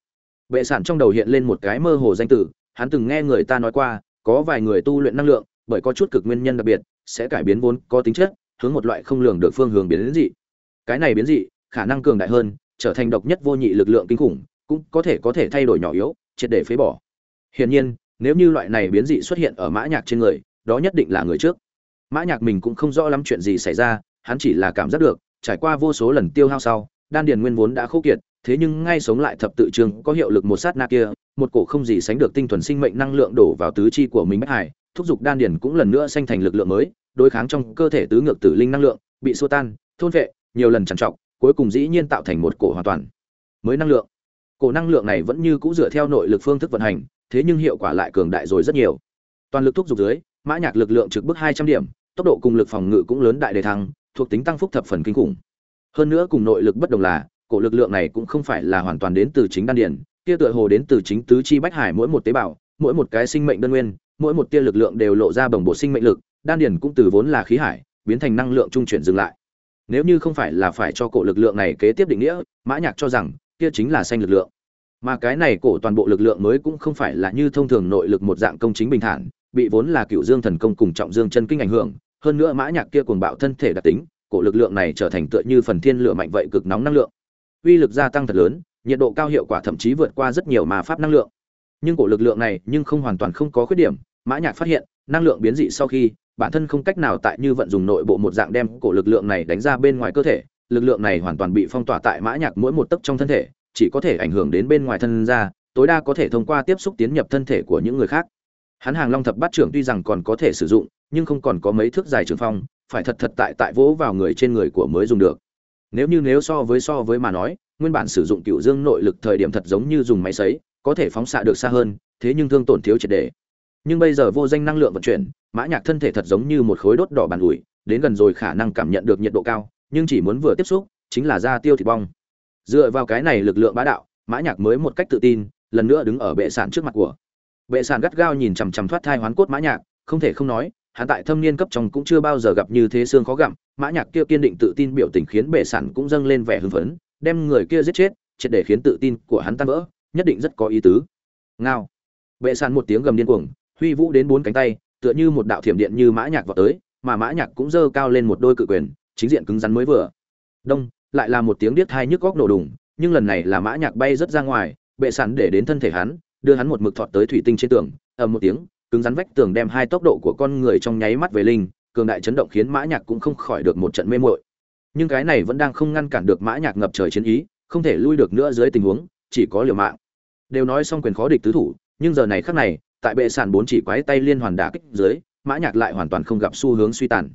Speaker 1: Bệ sản trong đầu hiện lên một cái mơ hồ danh tử hắn từng nghe người ta nói qua, có vài người tu luyện năng lượng, bởi có chút cực nguyên nhân đặc biệt sẽ cải biến vốn có tính chất, hướng một loại không lường được phương hướng biến dị. Cái này biến dị, khả năng cường đại hơn, trở thành độc nhất vô nhị lực lượng kinh khủng, cũng có thể có thể thay đổi nhỏ yếu, triệt để phế bỏ. Hiển nhiên, nếu như loại này biến dị xuất hiện ở mã nhạc trên người, đó nhất định là người trước. Mã nhạc mình cũng không rõ lắm chuyện gì xảy ra, hắn chỉ là cảm giác được, trải qua vô số lần tiêu hao sau, đan điền nguyên vốn đã khô kiệt, thế nhưng ngay sống lại thập tự trường có hiệu lực một sát na kia, một cổ không gì sánh được tinh thuần sinh mệnh năng lượng đổ vào tứ chi của mình bách hải thúc giục đan điển cũng lần nữa sanh thành lực lượng mới, đối kháng trong cơ thể tứ ngược tử linh năng lượng, bị xua tan, thôn vệ, nhiều lần trằn trọc, cuối cùng dĩ nhiên tạo thành một cổ hoàn toàn mới năng lượng. Cổ năng lượng này vẫn như cũ dựa theo nội lực phương thức vận hành, thế nhưng hiệu quả lại cường đại rồi rất nhiều. Toàn lực thúc giục dưới, mã nhạc lực lượng trực bức hai trăm điểm, tốc độ cùng lực phòng ngự cũng lớn đại đề thăng, thuộc tính tăng phúc thập phần kinh khủng. Hơn nữa cùng nội lực bất đồng là, cổ lực lượng này cũng không phải là hoàn toàn đến từ chính đan điển kia tựa hồ đến từ chính tứ chi bách hải mỗi một tế bào, mỗi một cái sinh mệnh đơn nguyên mỗi một tia lực lượng đều lộ ra bồng bộ sinh mệnh lực, đan điền cũng từ vốn là khí hải, biến thành năng lượng trung chuyển dừng lại. Nếu như không phải là phải cho cổ lực lượng này kế tiếp định nghĩa, mã nhạc cho rằng, kia chính là xanh lực lượng. Mà cái này cổ toàn bộ lực lượng mới cũng không phải là như thông thường nội lực một dạng công chính bình thản, bị vốn là cựu dương thần công cùng trọng dương chân kinh ảnh hưởng, hơn nữa mã nhạc kia cuồng bạo thân thể đặc tính, cổ lực lượng này trở thành tựa như phần thiên lửa mạnh vậy cực nóng năng lượng. Uy lực gia tăng thật lớn, nhiệt độ cao hiệu quả thậm chí vượt qua rất nhiều mà pháp năng lượng. Nhưng cổ lực lượng này nhưng không hoàn toàn không có khuyết điểm mã nhạc phát hiện, năng lượng biến dị sau khi, bản thân không cách nào tại như vận dùng nội bộ một dạng đem cổ lực lượng này đánh ra bên ngoài cơ thể, lực lượng này hoàn toàn bị phong tỏa tại mã nhạc mỗi một tấc trong thân thể, chỉ có thể ảnh hưởng đến bên ngoài thân ra, tối đa có thể thông qua tiếp xúc tiến nhập thân thể của những người khác. Hắn hàng long thập bát trưởng tuy rằng còn có thể sử dụng, nhưng không còn có mấy thước dài trường phong, phải thật thật tại tại vỗ vào người trên người của mới dùng được. Nếu như nếu so với so với mà nói, nguyên bản sử dụng cựu dương nội lực thời điểm thật giống như dùng máy sấy, có thể phóng xạ được xa hơn, thế nhưng thương tổn thiếu triệt đề nhưng bây giờ vô danh năng lượng vận chuyển, mã nhạc thân thể thật giống như một khối đốt đỏ bàn ủi, đến gần rồi khả năng cảm nhận được nhiệt độ cao, nhưng chỉ muốn vừa tiếp xúc, chính là da tiêu thịt bong. Dựa vào cái này lực lượng bá đạo, mã nhạc mới một cách tự tin, lần nữa đứng ở bệ sản trước mặt của. Bệ sản gắt gao nhìn chằm chằm thoát thai hoán cốt mã nhạc, không thể không nói, hắn tại thâm niên cấp trong cũng chưa bao giờ gặp như thế xương khó gặm, mã nhạc kia kiên định tự tin biểu tình khiến bệ sản cũng dâng lên vẻ hưng phấn, đem người kia giết chết, triệt để khiến tự tin của hắn tan vỡ, nhất định rất có ý tứ. Ngao. Bệ sản một tiếng gầm điên cuồng huy vũ đến bốn cánh tay, tựa như một đạo thiểm điện như mã nhạc vọt tới, mà mã nhạc cũng giơ cao lên một đôi cự quyền, chính diện cứng rắn mới vừa. Đông, lại là một tiếng điếc thai nhức góc nổ đùng, nhưng lần này là mã nhạc bay rất ra ngoài, bệ sàn để đến thân thể hắn, đưa hắn một mực thọt tới thủy tinh trên tường, ầm một tiếng, cứng rắn vách tường đem hai tốc độ của con người trong nháy mắt về linh, cường đại chấn động khiến mã nhạc cũng không khỏi được một trận mê muội. Nhưng cái này vẫn đang không ngăn cản được mã nhạc ngập trời chiến ý, không thể lui được nữa dưới tình huống, chỉ có liều mạng. Đều nói xong quyền khó địch tứ thủ, nhưng giờ này khắc này tại bệ sàn bốn chỉ quái tay liên hoàn đả kích dưới, mã nhạc lại hoàn toàn không gặp xu hướng suy tàn.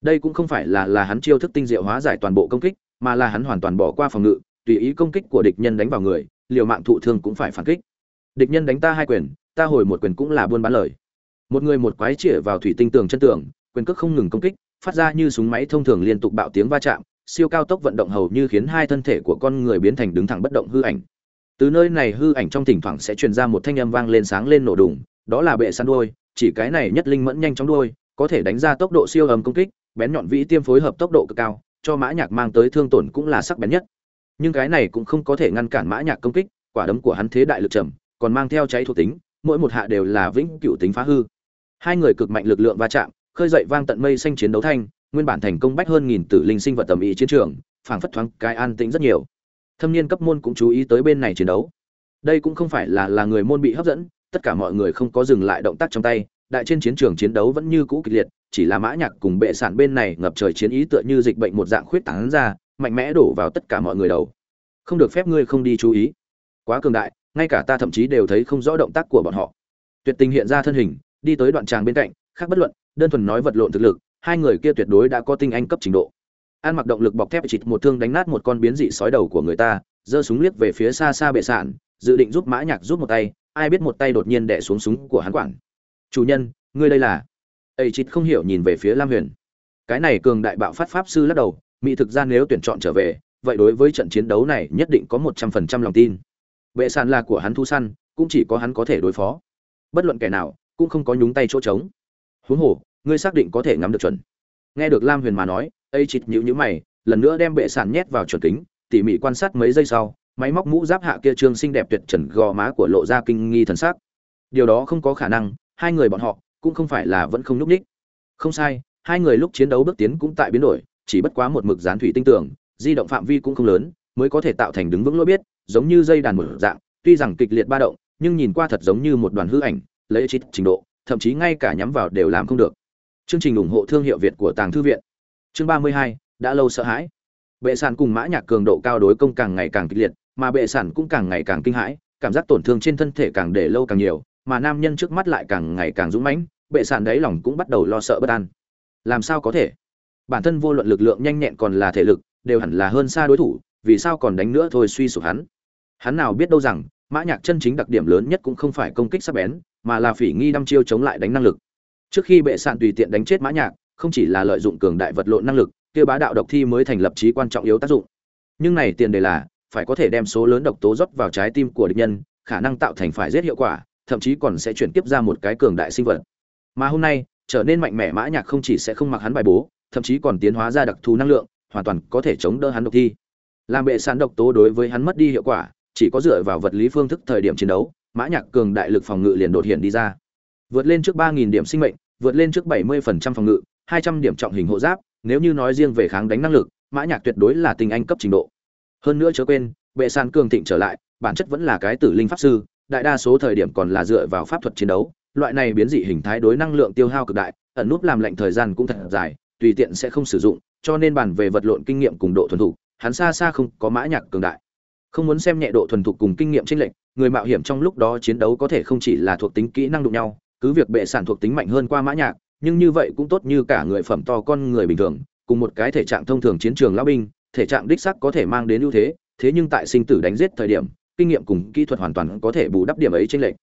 Speaker 1: Đây cũng không phải là là hắn chiêu thức tinh diệu hóa giải toàn bộ công kích, mà là hắn hoàn toàn bỏ qua phòng ngự, tùy ý công kích của địch nhân đánh vào người, liều mạng thụ thương cũng phải phản kích. Địch nhân đánh ta hai quyền, ta hồi một quyền cũng là buôn bán lời. Một người một quái chĩa vào thủy tinh tường chân tường, quyền cước không ngừng công kích, phát ra như súng máy thông thường liên tục bạo tiếng va chạm, siêu cao tốc vận động hầu như khiến hai thân thể của con người biến thành đứng thẳng bất động hư ảnh từ nơi này hư ảnh trong thỉnh thoảng sẽ truyền ra một thanh âm vang lên sáng lên nổ đùng, đó là bệ săn đuôi, chỉ cái này nhất linh mẫn nhanh chóng đuôi, có thể đánh ra tốc độ siêu ầm công kích, bén nhọn vĩ tiêm phối hợp tốc độ cực cao, cho mã nhạc mang tới thương tổn cũng là sắc bén nhất. Nhưng cái này cũng không có thể ngăn cản mã nhạc công kích, quả đấm của hắn thế đại lực trầm, còn mang theo cháy thuộc tính, mỗi một hạ đều là vĩnh cửu tính phá hư. Hai người cực mạnh lực lượng va chạm, khơi dậy vang tận mây xanh chiến đấu thanh, nguyên bản thành công bách hơn nghìn tử linh sinh vật tầm ý chiến trường, phảng phất thoáng cái an tĩnh rất nhiều thâm niên cấp môn cũng chú ý tới bên này chiến đấu. Đây cũng không phải là là người môn bị hấp dẫn, tất cả mọi người không có dừng lại động tác trong tay, đại trên chiến trường chiến đấu vẫn như cũ kịch liệt, chỉ là mã nhạc cùng bệ sản bên này ngập trời chiến ý tựa như dịch bệnh một dạng khuyết tán ra, mạnh mẽ đổ vào tất cả mọi người đầu. Không được phép ngươi không đi chú ý. Quá cường đại, ngay cả ta thậm chí đều thấy không rõ động tác của bọn họ. Tuyệt tình hiện ra thân hình, đi tới đoạn tràng bên cạnh, khác bất luận, đơn thuần nói vật lộn thực lực, hai người kia tuyệt đối đã có tinh anh cấp trình độ an mặc động lực bọc thép chịt một thương đánh nát một con biến dị sói đầu của người ta giơ súng liếc về phía xa xa bệ Sạn, dự định giúp mã nhạc giúp một tay ai biết một tay đột nhiên đè xuống súng của hắn quản. Chủ nhân ngươi đây là? Ấy chịt không hiểu nhìn về phía lam huyền. Cái này cường đại bạo phát pháp sư lắc đầu mỹ thực ra nếu tuyển chọn trở về vậy đối với trận chiến đấu này nhất định có một trăm phần trăm lòng tin. Bệ Sạn là của hắn thu săn cũng chỉ có hắn có thể đối phó. Bất luận kẻ nào cũng không có nhúng tay chỗ trống. Huống hồ ngươi xác định có thể ngắm được chuẩn. Nghe được lam huyền mà nói ấy chịt nhữ nhữ mày, lần nữa đem bệ sản nhét vào chuẩn kính, tỉ mỉ quan sát mấy giây sau, máy móc mũ giáp hạ kia trương xinh đẹp tuyệt trần gò má của lộ ra kinh nghi thần sắc. Điều đó không có khả năng, hai người bọn họ cũng không phải là vẫn không nhúc ních không sai, hai người lúc chiến đấu bước tiến cũng tại biến đổi, chỉ bất quá một mực dán thủy tinh tưởng di động phạm vi cũng không lớn, mới có thể tạo thành đứng vững lỗi biết, giống như dây đàn mở dạng, tuy rằng kịch liệt ba động, nhưng nhìn qua thật giống như một đoàn hư ảnh, lấy chít trình độ, thậm chí ngay cả nhắm vào đều làm không được. Chương trình ủng hộ thương hiệu việt của tàng thư viện chương ba mươi hai, đã lâu sợ hãi. Bệ sàn cùng mã nhạc cường độ cao đối công càng ngày càng kịch liệt, mà bệ sản cũng càng ngày càng kinh hãi, cảm giác tổn thương trên thân thể càng để lâu càng nhiều, mà nam nhân trước mắt lại càng ngày càng dũng mãnh, bệ sản đáy lòng cũng bắt đầu lo sợ bất an. Làm sao có thể? Bản thân vô luận lực lượng nhanh nhẹn còn là thể lực, đều hẳn là hơn xa đối thủ, vì sao còn đánh nữa thôi suy sụp hắn? Hắn nào biết đâu rằng, mã nhạc chân chính đặc điểm lớn nhất cũng không phải công kích sắc bén, mà là phỉ nghi đăm chiêu chống lại đánh năng lực. Trước khi bệ sạn tùy tiện đánh chết mã nhạc không chỉ là lợi dụng cường đại vật lộn năng lực, kia bá đạo độc thi mới thành lập trí quan trọng yếu tác dụng. Nhưng này tiền đề là, phải có thể đem số lớn độc tố rót vào trái tim của địch nhân, khả năng tạo thành phải giết hiệu quả, thậm chí còn sẽ chuyển tiếp ra một cái cường đại sinh vật. Mà hôm nay, trở nên mạnh mẽ mã nhạc không chỉ sẽ không mặc hắn bài bố, thậm chí còn tiến hóa ra đặc thù năng lượng, hoàn toàn có thể chống đỡ hắn độc thi. Làm bệ sản độc tố đối với hắn mất đi hiệu quả, chỉ có dựa vào vật lý phương thức thời điểm chiến đấu, mã nhạc cường đại lực phòng ngự liền đột hiện đi ra. Vượt lên trước 3.000 điểm sinh mệnh, vượt lên trước 70% phòng ngự 200 điểm trọng hình hộ giáp nếu như nói riêng về kháng đánh năng lực mã nhạc tuyệt đối là tinh anh cấp trình độ. Hơn nữa chớ quên bệ sàn cường thịnh trở lại bản chất vẫn là cái tử linh pháp sư đại đa số thời điểm còn là dựa vào pháp thuật chiến đấu loại này biến dị hình thái đối năng lượng tiêu hao cực đại ẩn núp làm lệnh thời gian cũng thật dài tùy tiện sẽ không sử dụng cho nên bàn về vật lộn kinh nghiệm cùng độ thuần thục hắn xa xa không có mã nhạc cường đại. Không muốn xem nhẹ độ thuần thục cùng kinh nghiệm chiến lệnh, người mạo hiểm trong lúc đó chiến đấu có thể không chỉ là thuộc tính kỹ năng đụng nhau cứ việc bệ sản thuộc tính mạnh hơn qua mã nhạc nhưng như vậy cũng tốt như cả người phẩm to con người bình thường cùng một cái thể trạng thông thường chiến trường lão binh thể trạng đích sắc có thể mang đến ưu thế thế nhưng tại sinh tử đánh giết thời điểm kinh nghiệm cùng kỹ thuật hoàn toàn có thể bù đắp điểm ấy trên lệch.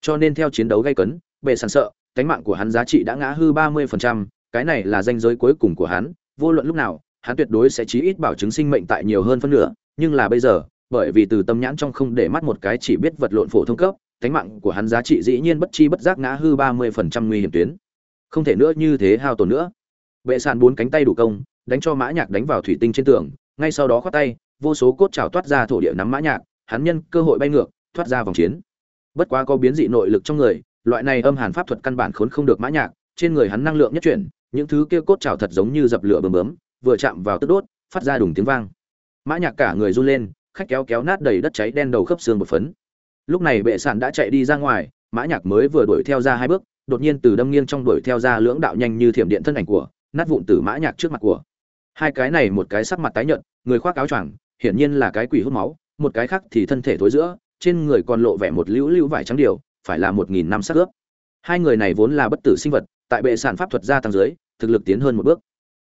Speaker 1: Cho nên theo chiến đấu gay cấn bệ sàn sợ cánh mạng của hắn giá trị đã ngã hư ba mươi phần trăm, cái này là danh giới cuối cùng của hắn vô luận lúc nào hắn tuyệt đối sẽ chí ít bảo chứng sinh mệnh tại nhiều hơn phân nửa nhưng là bây giờ bởi vì từ tâm nhãn trong không để mắt một cái chỉ biết vật lộn phổ thông cấp cánh mạng của hắn giá trị dĩ nhiên bất chi bất giác ngã hư ba mươi phần trăm nguy hiểm tuyến không thể nữa như thế hao tổn nữa. Bệ sàn bốn cánh tay đủ công, đánh cho mã nhạc đánh vào thủy tinh trên tường, ngay sau đó khoát tay, vô số cốt trào toát ra thổ địa nắm mã nhạc, hắn nhân cơ hội bay ngược, thoát ra vòng chiến. Bất quá có biến dị nội lực trong người, loại này âm hàn pháp thuật căn bản khốn không được mã nhạc, trên người hắn năng lượng nhất chuyển, những thứ kia cốt trào thật giống như dập lửa bơm bướm vừa chạm vào tức đốt, phát ra đùng tiếng vang. Mã nhạc cả người run lên, khách kéo kéo nát đầy đất cháy đen đầu khớp xương một phấn. Lúc này bệ sàn đã chạy đi ra ngoài, mã nhạc mới vừa đuổi theo ra hai bước đột nhiên từ đâm nghiêng trong đuổi theo ra lưỡng đạo nhanh như thiểm điện thân ảnh của, nát vụn từ mã nhạc trước mặt của. Hai cái này một cái sắc mặt tái nhợt, người khoác áo choàng, hiển nhiên là cái quỷ hút máu, một cái khác thì thân thể thối giữa, trên người còn lộ vẻ một liễu liễu vải trắng điều, phải là một nghìn năm sắc ướp. Hai người này vốn là bất tử sinh vật, tại bệ sản pháp thuật gia tăng dưới, thực lực tiến hơn một bước.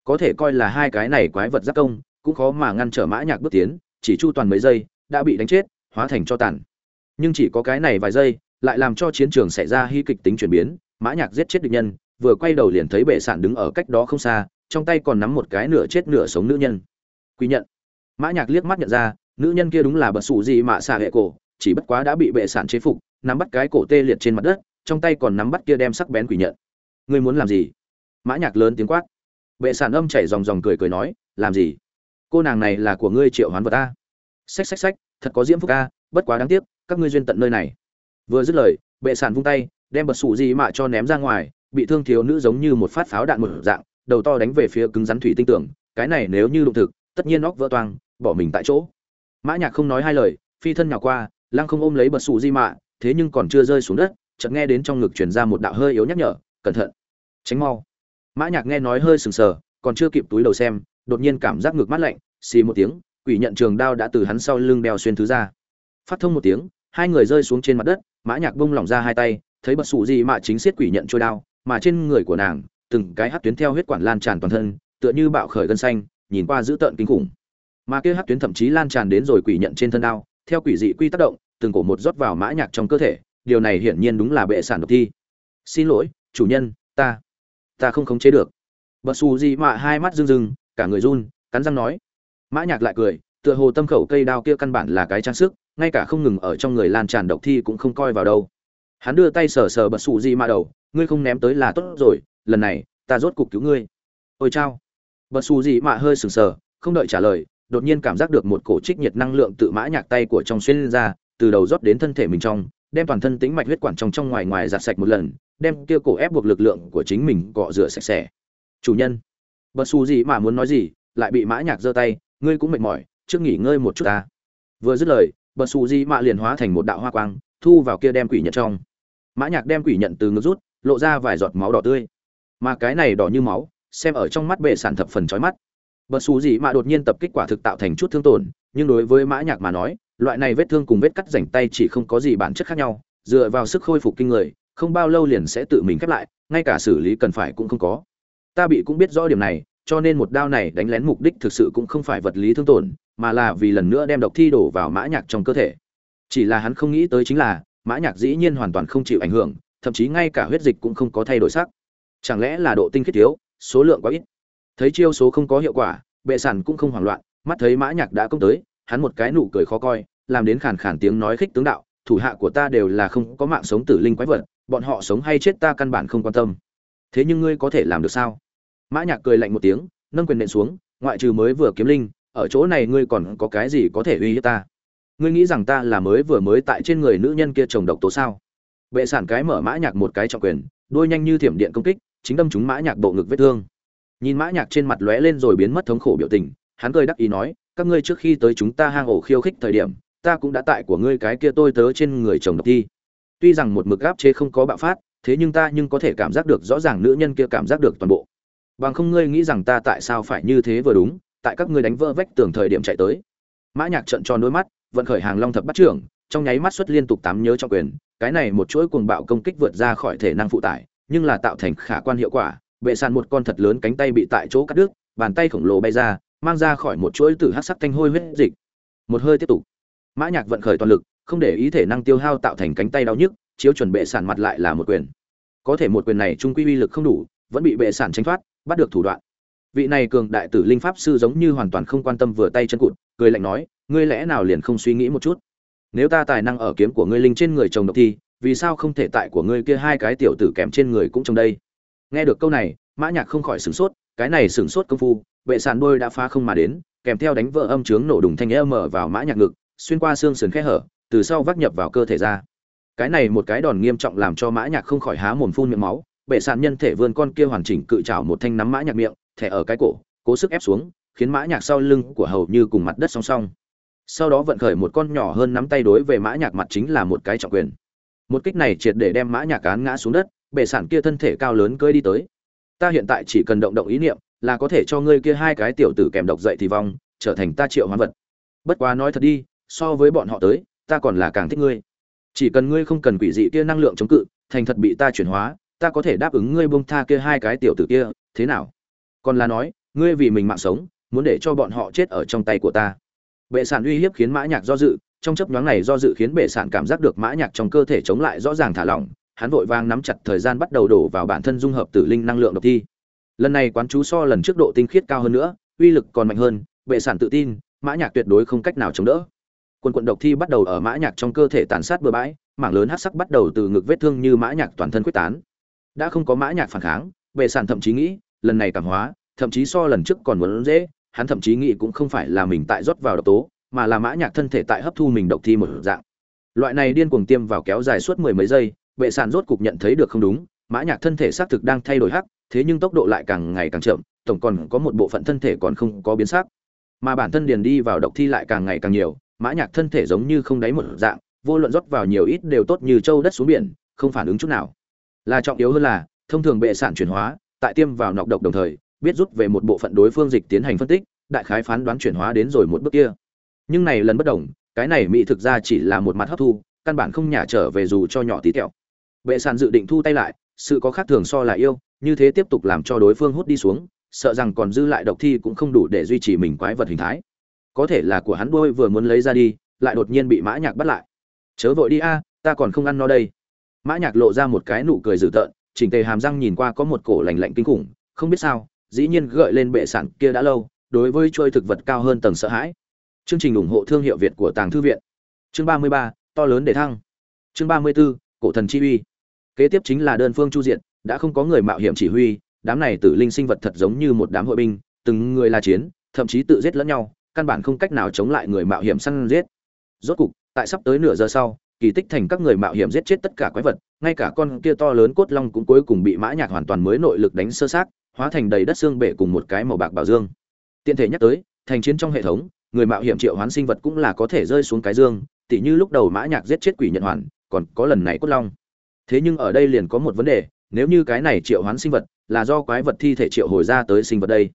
Speaker 1: Có thể coi là hai cái này quái vật giáp công, cũng khó mà ngăn trở mã nhạc bước tiến, chỉ chu toàn mấy giây, đã bị đánh chết, hóa thành cho tàn. Nhưng chỉ có cái này vài giây, lại làm cho chiến trường xảy ra hy kịch tính chuyển biến mã nhạc giết chết địch nhân, vừa quay đầu liền thấy bệ sản đứng ở cách đó không xa, trong tay còn nắm một cái nửa chết nửa sống nữ nhân. Quy nhận. Mã nhạc liếc mắt nhận ra, nữ nhân kia đúng là bật sủ gì mà xà hệ cổ, chỉ bất quá đã bị bệ sản chế phục, nắm bắt cái cổ tê liệt trên mặt đất, trong tay còn nắm bắt kia đem sắc bén quỷ nhận. Ngươi muốn làm gì? Mã nhạc lớn tiếng quát. Bệ sản âm chảy dòng dòng cười cười nói, làm gì? Cô nàng này là của ngươi triệu hoán vật ta. Xách xách xách, thật có diễm phúc a bất quá đáng tiếc, các ngươi duyên tận nơi này. Vừa dứt lời, bệ sản vung tay đem bật sụ gì mạ cho ném ra ngoài, bị thương thiếu nữ giống như một phát pháo đạn một dạng, đầu to đánh về phía cứng rắn thủy tinh tưởng, cái này nếu như đụng thực, tất nhiên óc vỡ toang, bỏ mình tại chỗ. Mã nhạc không nói hai lời, phi thân nhào qua, lăng không ôm lấy bật sụ di mạ thế nhưng còn chưa rơi xuống đất, chợt nghe đến trong ngực truyền ra một đạo hơi yếu nhắc nhở, cẩn thận, tránh mau. Mã nhạc nghe nói hơi sừng sờ, còn chưa kịp túi đầu xem, đột nhiên cảm giác ngực mát lạnh, xì một tiếng, quỷ nhận trường đao đã từ hắn sau lưng đeo xuyên thứ ra. Phát thông một tiếng, hai người rơi xuống trên mặt đất, mã nhạc bung lỏng ra hai tay thấy bật sụ gì mà chính xiết quỷ nhận trôi đao, mà trên người của nàng, từng cái hắc tuyến theo huyết quản lan tràn toàn thân, tựa như bạo khởi gân xanh, nhìn qua dữ tợn kinh khủng. Mà kia hắc tuyến thậm chí lan tràn đến rồi quỷ nhận trên thân đao, theo quỷ dị quy tác động, từng cổ một rót vào mã nhạc trong cơ thể, điều này hiển nhiên đúng là bệ sản độc thi. Xin lỗi, chủ nhân, ta ta không khống chế được. Bật xù gì mà hai mắt rưng rưng, cả người run, cắn răng nói. Mã nhạc lại cười, tựa hồ tâm khẩu cây đao kia căn bản là cái trang sức, ngay cả không ngừng ở trong người lan tràn độc thi cũng không coi vào đâu hắn đưa tay sờ sờ bật xù gì mà đầu, ngươi không ném tới là tốt rồi, lần này ta rốt cục cứu ngươi. Ôi chao. Bật xù gì mà hơi sừng sờ, không đợi trả lời, đột nhiên cảm giác được một cổ trích nhiệt năng lượng tự mã nhạc tay của trong xuyên ra, từ đầu rót đến thân thể mình trong, đem toàn thân tĩnh mạch huyết quản trong trong ngoài ngoài giặt sạch một lần, đem kia cổ ép buộc lực lượng của chính mình cọ rửa sạch sẽ. Chủ nhân. Bật xù gì mà muốn nói gì, lại bị mã nhạc giơ tay, ngươi cũng mệt mỏi, trước nghỉ ngơi một chút ta. Vừa dứt lời, bật xù gì mà liền hóa thành một đạo hoa quang, thu vào kia đem quỷ nhật trong mã nhạc đem quỷ nhận từ ngực rút, lộ ra vài giọt máu đỏ tươi. Mà cái này đỏ như máu, xem ở trong mắt bệ sản thập phần chói mắt. Bật xù gì mà đột nhiên tập kích quả thực tạo thành chút thương tổn, nhưng đối với mã nhạc mà nói, loại này vết thương cùng vết cắt rảnh tay chỉ không có gì bản chất khác nhau, dựa vào sức khôi phục kinh người, không bao lâu liền sẽ tự mình khép lại, ngay cả xử lý cần phải cũng không có. Ta bị cũng biết rõ điểm này, cho nên một đao này đánh lén mục đích thực sự cũng không phải vật lý thương tổn, mà là vì lần nữa đem độc thi đổ vào mã nhạc trong cơ thể. Chỉ là hắn không nghĩ tới chính là mã nhạc dĩ nhiên hoàn toàn không chịu ảnh hưởng, thậm chí ngay cả huyết dịch cũng không có thay đổi sắc. Chẳng lẽ là độ tinh khiết thiếu, số lượng quá ít? Thấy chiêu số không có hiệu quả, bệ sản cũng không hoảng loạn, mắt thấy mã nhạc đã công tới, hắn một cái nụ cười khó coi, làm đến khàn khàn tiếng nói khích tướng đạo, thủ hạ của ta đều là không có mạng sống tử linh quái vật, bọn họ sống hay chết ta căn bản không quan tâm. Thế nhưng ngươi có thể làm được sao? Mã nhạc cười lạnh một tiếng, nâng quyền nện xuống, ngoại trừ mới vừa kiếm linh, ở chỗ này ngươi còn có cái gì có thể uy hiếp ta? Ngươi nghĩ rằng ta là mới vừa mới tại trên người nữ nhân kia trồng độc tố sao? Bệ sản cái mở mã nhạc một cái trọng quyền, đôi nhanh như thiểm điện công kích, chính đâm trúng mã nhạc bộ ngực vết thương. Nhìn mã nhạc trên mặt lóe lên rồi biến mất thống khổ biểu tình, hắn cười đắc ý nói, các ngươi trước khi tới chúng ta hang ổ khiêu khích thời điểm, ta cũng đã tại của ngươi cái kia tôi tớ trên người chồng độc thi. Tuy rằng một mực áp chế không có bạo phát, thế nhưng ta nhưng có thể cảm giác được rõ ràng nữ nhân kia cảm giác được toàn bộ. Bằng không ngươi nghĩ rằng ta tại sao phải như thế vừa đúng, tại các ngươi đánh vỡ vách tường thời điểm chạy tới. Mã nhạc trợn tròn đôi mắt vận khởi hàng long thập bắt trưởng, trong nháy mắt xuất liên tục tám nhớ trong quyền, cái này một chuỗi cuồng bạo công kích vượt ra khỏi thể năng phụ tải, nhưng là tạo thành khả quan hiệu quả, bệ sàn một con thật lớn cánh tay bị tại chỗ cắt đứt, bàn tay khổng lồ bay ra, mang ra khỏi một chuỗi tử hắc sắc thanh hôi huyết dịch. Một hơi tiếp tục, mã nhạc vận khởi toàn lực, không để ý thể năng tiêu hao tạo thành cánh tay đau nhức, chiếu chuẩn bệ sản mặt lại là một quyền. Có thể một quyền này trung quy uy lực không đủ, vẫn bị bệ sản tránh thoát, bắt được thủ đoạn. Vị này cường đại tử linh pháp sư giống như hoàn toàn không quan tâm vừa tay chân cụt, cười lạnh nói ngươi lẽ nào liền không suy nghĩ một chút? Nếu ta tài năng ở kiếm của ngươi linh trên người chồng độc thi vì sao không thể tại của ngươi kia hai cái tiểu tử kèm trên người cũng trong đây? Nghe được câu này, mã nhạc không khỏi sửng sốt, cái này sửng sốt công phu, vệ sàn đôi đã phá không mà đến, kèm theo đánh vỡ âm trướng nổ đùng thanh âm mở vào mã nhạc ngực, xuyên qua xương sườn khe hở, từ sau vác nhập vào cơ thể ra. Cái này một cái đòn nghiêm trọng làm cho mã nhạc không khỏi há mồm phun miệng máu bệ sàn nhân thể vươn con kia hoàn chỉnh cự trảo một thanh nắm mã nhạc miệng, thẻ ở cái cổ, cố sức ép xuống, khiến mã nhạc sau lưng của hầu như cùng mặt đất song song sau đó vận khởi một con nhỏ hơn nắm tay đối về mã nhạc mặt chính là một cái trọng quyền. Một kích này triệt để đem mã nhạc cán ngã xuống đất, bệ sản kia thân thể cao lớn cơi đi tới. Ta hiện tại chỉ cần động động ý niệm, là có thể cho ngươi kia hai cái tiểu tử kèm độc dậy thì vong, trở thành ta triệu hoán vật. Bất quá nói thật đi, so với bọn họ tới, ta còn là càng thích ngươi. Chỉ cần ngươi không cần quỷ dị kia năng lượng chống cự, thành thật bị ta chuyển hóa, ta có thể đáp ứng ngươi buông tha kia hai cái tiểu tử kia, thế nào? Còn là nói, ngươi vì mình mạng sống, muốn để cho bọn họ chết ở trong tay của ta bệ sản uy hiếp khiến mã nhạc do dự, trong chấp nhoáng này do dự khiến bệ sản cảm giác được mã nhạc trong cơ thể chống lại rõ ràng thả lỏng, hắn vội vàng nắm chặt thời gian bắt đầu đổ vào bản thân dung hợp tử linh năng lượng độc thi. Lần này quán chú so lần trước độ tinh khiết cao hơn nữa, uy lực còn mạnh hơn, bệ sản tự tin, mã nhạc tuyệt đối không cách nào chống đỡ. Quân quận độc thi bắt đầu ở mã nhạc trong cơ thể tàn sát bừa bãi, mảng lớn hắc sắc bắt đầu từ ngực vết thương như mã nhạc toàn thân quyết tán. Đã không có mã nhạc phản kháng, bệ sản thậm chí nghĩ, lần này cảm hóa, thậm chí so lần trước còn muốn dễ hắn thậm chí nghĩ cũng không phải là mình tại rót vào độc tố, mà là mã nhạc thân thể tại hấp thu mình độc thi một dạng. Loại này điên cuồng tiêm vào kéo dài suốt mười mấy giây bệ sản rốt cục nhận thấy được không đúng, mã nhạc thân thể xác thực đang thay đổi hắc, thế nhưng tốc độ lại càng ngày càng chậm, tổng còn có một bộ phận thân thể còn không có biến sắc. Mà bản thân điền đi vào độc thi lại càng ngày càng nhiều, mã nhạc thân thể giống như không đáy một dạng, vô luận rót vào nhiều ít đều tốt như châu đất xuống biển, không phản ứng chút nào. Là trọng yếu hơn là, thông thường bệ sản chuyển hóa, tại tiêm vào nọc độc đồng thời biết rút về một bộ phận đối phương dịch tiến hành phân tích, đại khái phán đoán chuyển hóa đến rồi một bước kia. Nhưng này lần bất đồng, cái này mỹ thực ra chỉ là một mặt hấp thu, căn bản không nhả trở về dù cho nhỏ tí tẹo. Bệ sản dự định thu tay lại, sự có khác thường so là yêu, như thế tiếp tục làm cho đối phương hút đi xuống, sợ rằng còn dư lại độc thi cũng không đủ để duy trì mình quái vật hình thái. Có thể là của hắn đôi vừa muốn lấy ra đi, lại đột nhiên bị mã nhạc bắt lại. Chớ vội đi a, ta còn không ăn no đây. Mã nhạc lộ ra một cái nụ cười dữ tợn, chỉnh tề hàm răng nhìn qua có một cổ lạnh lạnh kinh khủng, không biết sao dĩ nhiên gợi lên bệ sản kia đã lâu đối với chuôi thực vật cao hơn tầng sợ hãi. Chương trình ủng hộ thương hiệu việt của tàng thư viện. Chương ba mươi ba to lớn để thăng. Chương ba mươi 34, cổ thần chi uy. Kế tiếp chính là đơn phương chu diện đã không có người mạo hiểm chỉ huy đám này tử linh sinh vật thật giống như một đám hội binh từng người là chiến thậm chí tự giết lẫn nhau căn bản không cách nào chống lại người mạo hiểm săn giết. Rốt cục tại sắp tới nửa giờ sau kỳ tích thành các người mạo hiểm giết chết tất cả quái vật ngay cả con kia to lớn cốt long cũng cuối cùng bị mã nhạc hoàn toàn mới nội lực đánh sơ sát hóa thành đầy đất xương bể cùng một cái màu bạc bảo dương. Tiện thể nhắc tới, thành chiến trong hệ thống, người mạo hiểm triệu hoán sinh vật cũng là có thể rơi xuống cái dương, tỉ như lúc đầu mã nhạc giết chết quỷ nhận hoàn, còn có lần này cốt long. Thế nhưng ở đây liền có một vấn đề, nếu như cái này triệu hoán sinh vật là do quái vật thi thể triệu hồi ra tới sinh vật đây,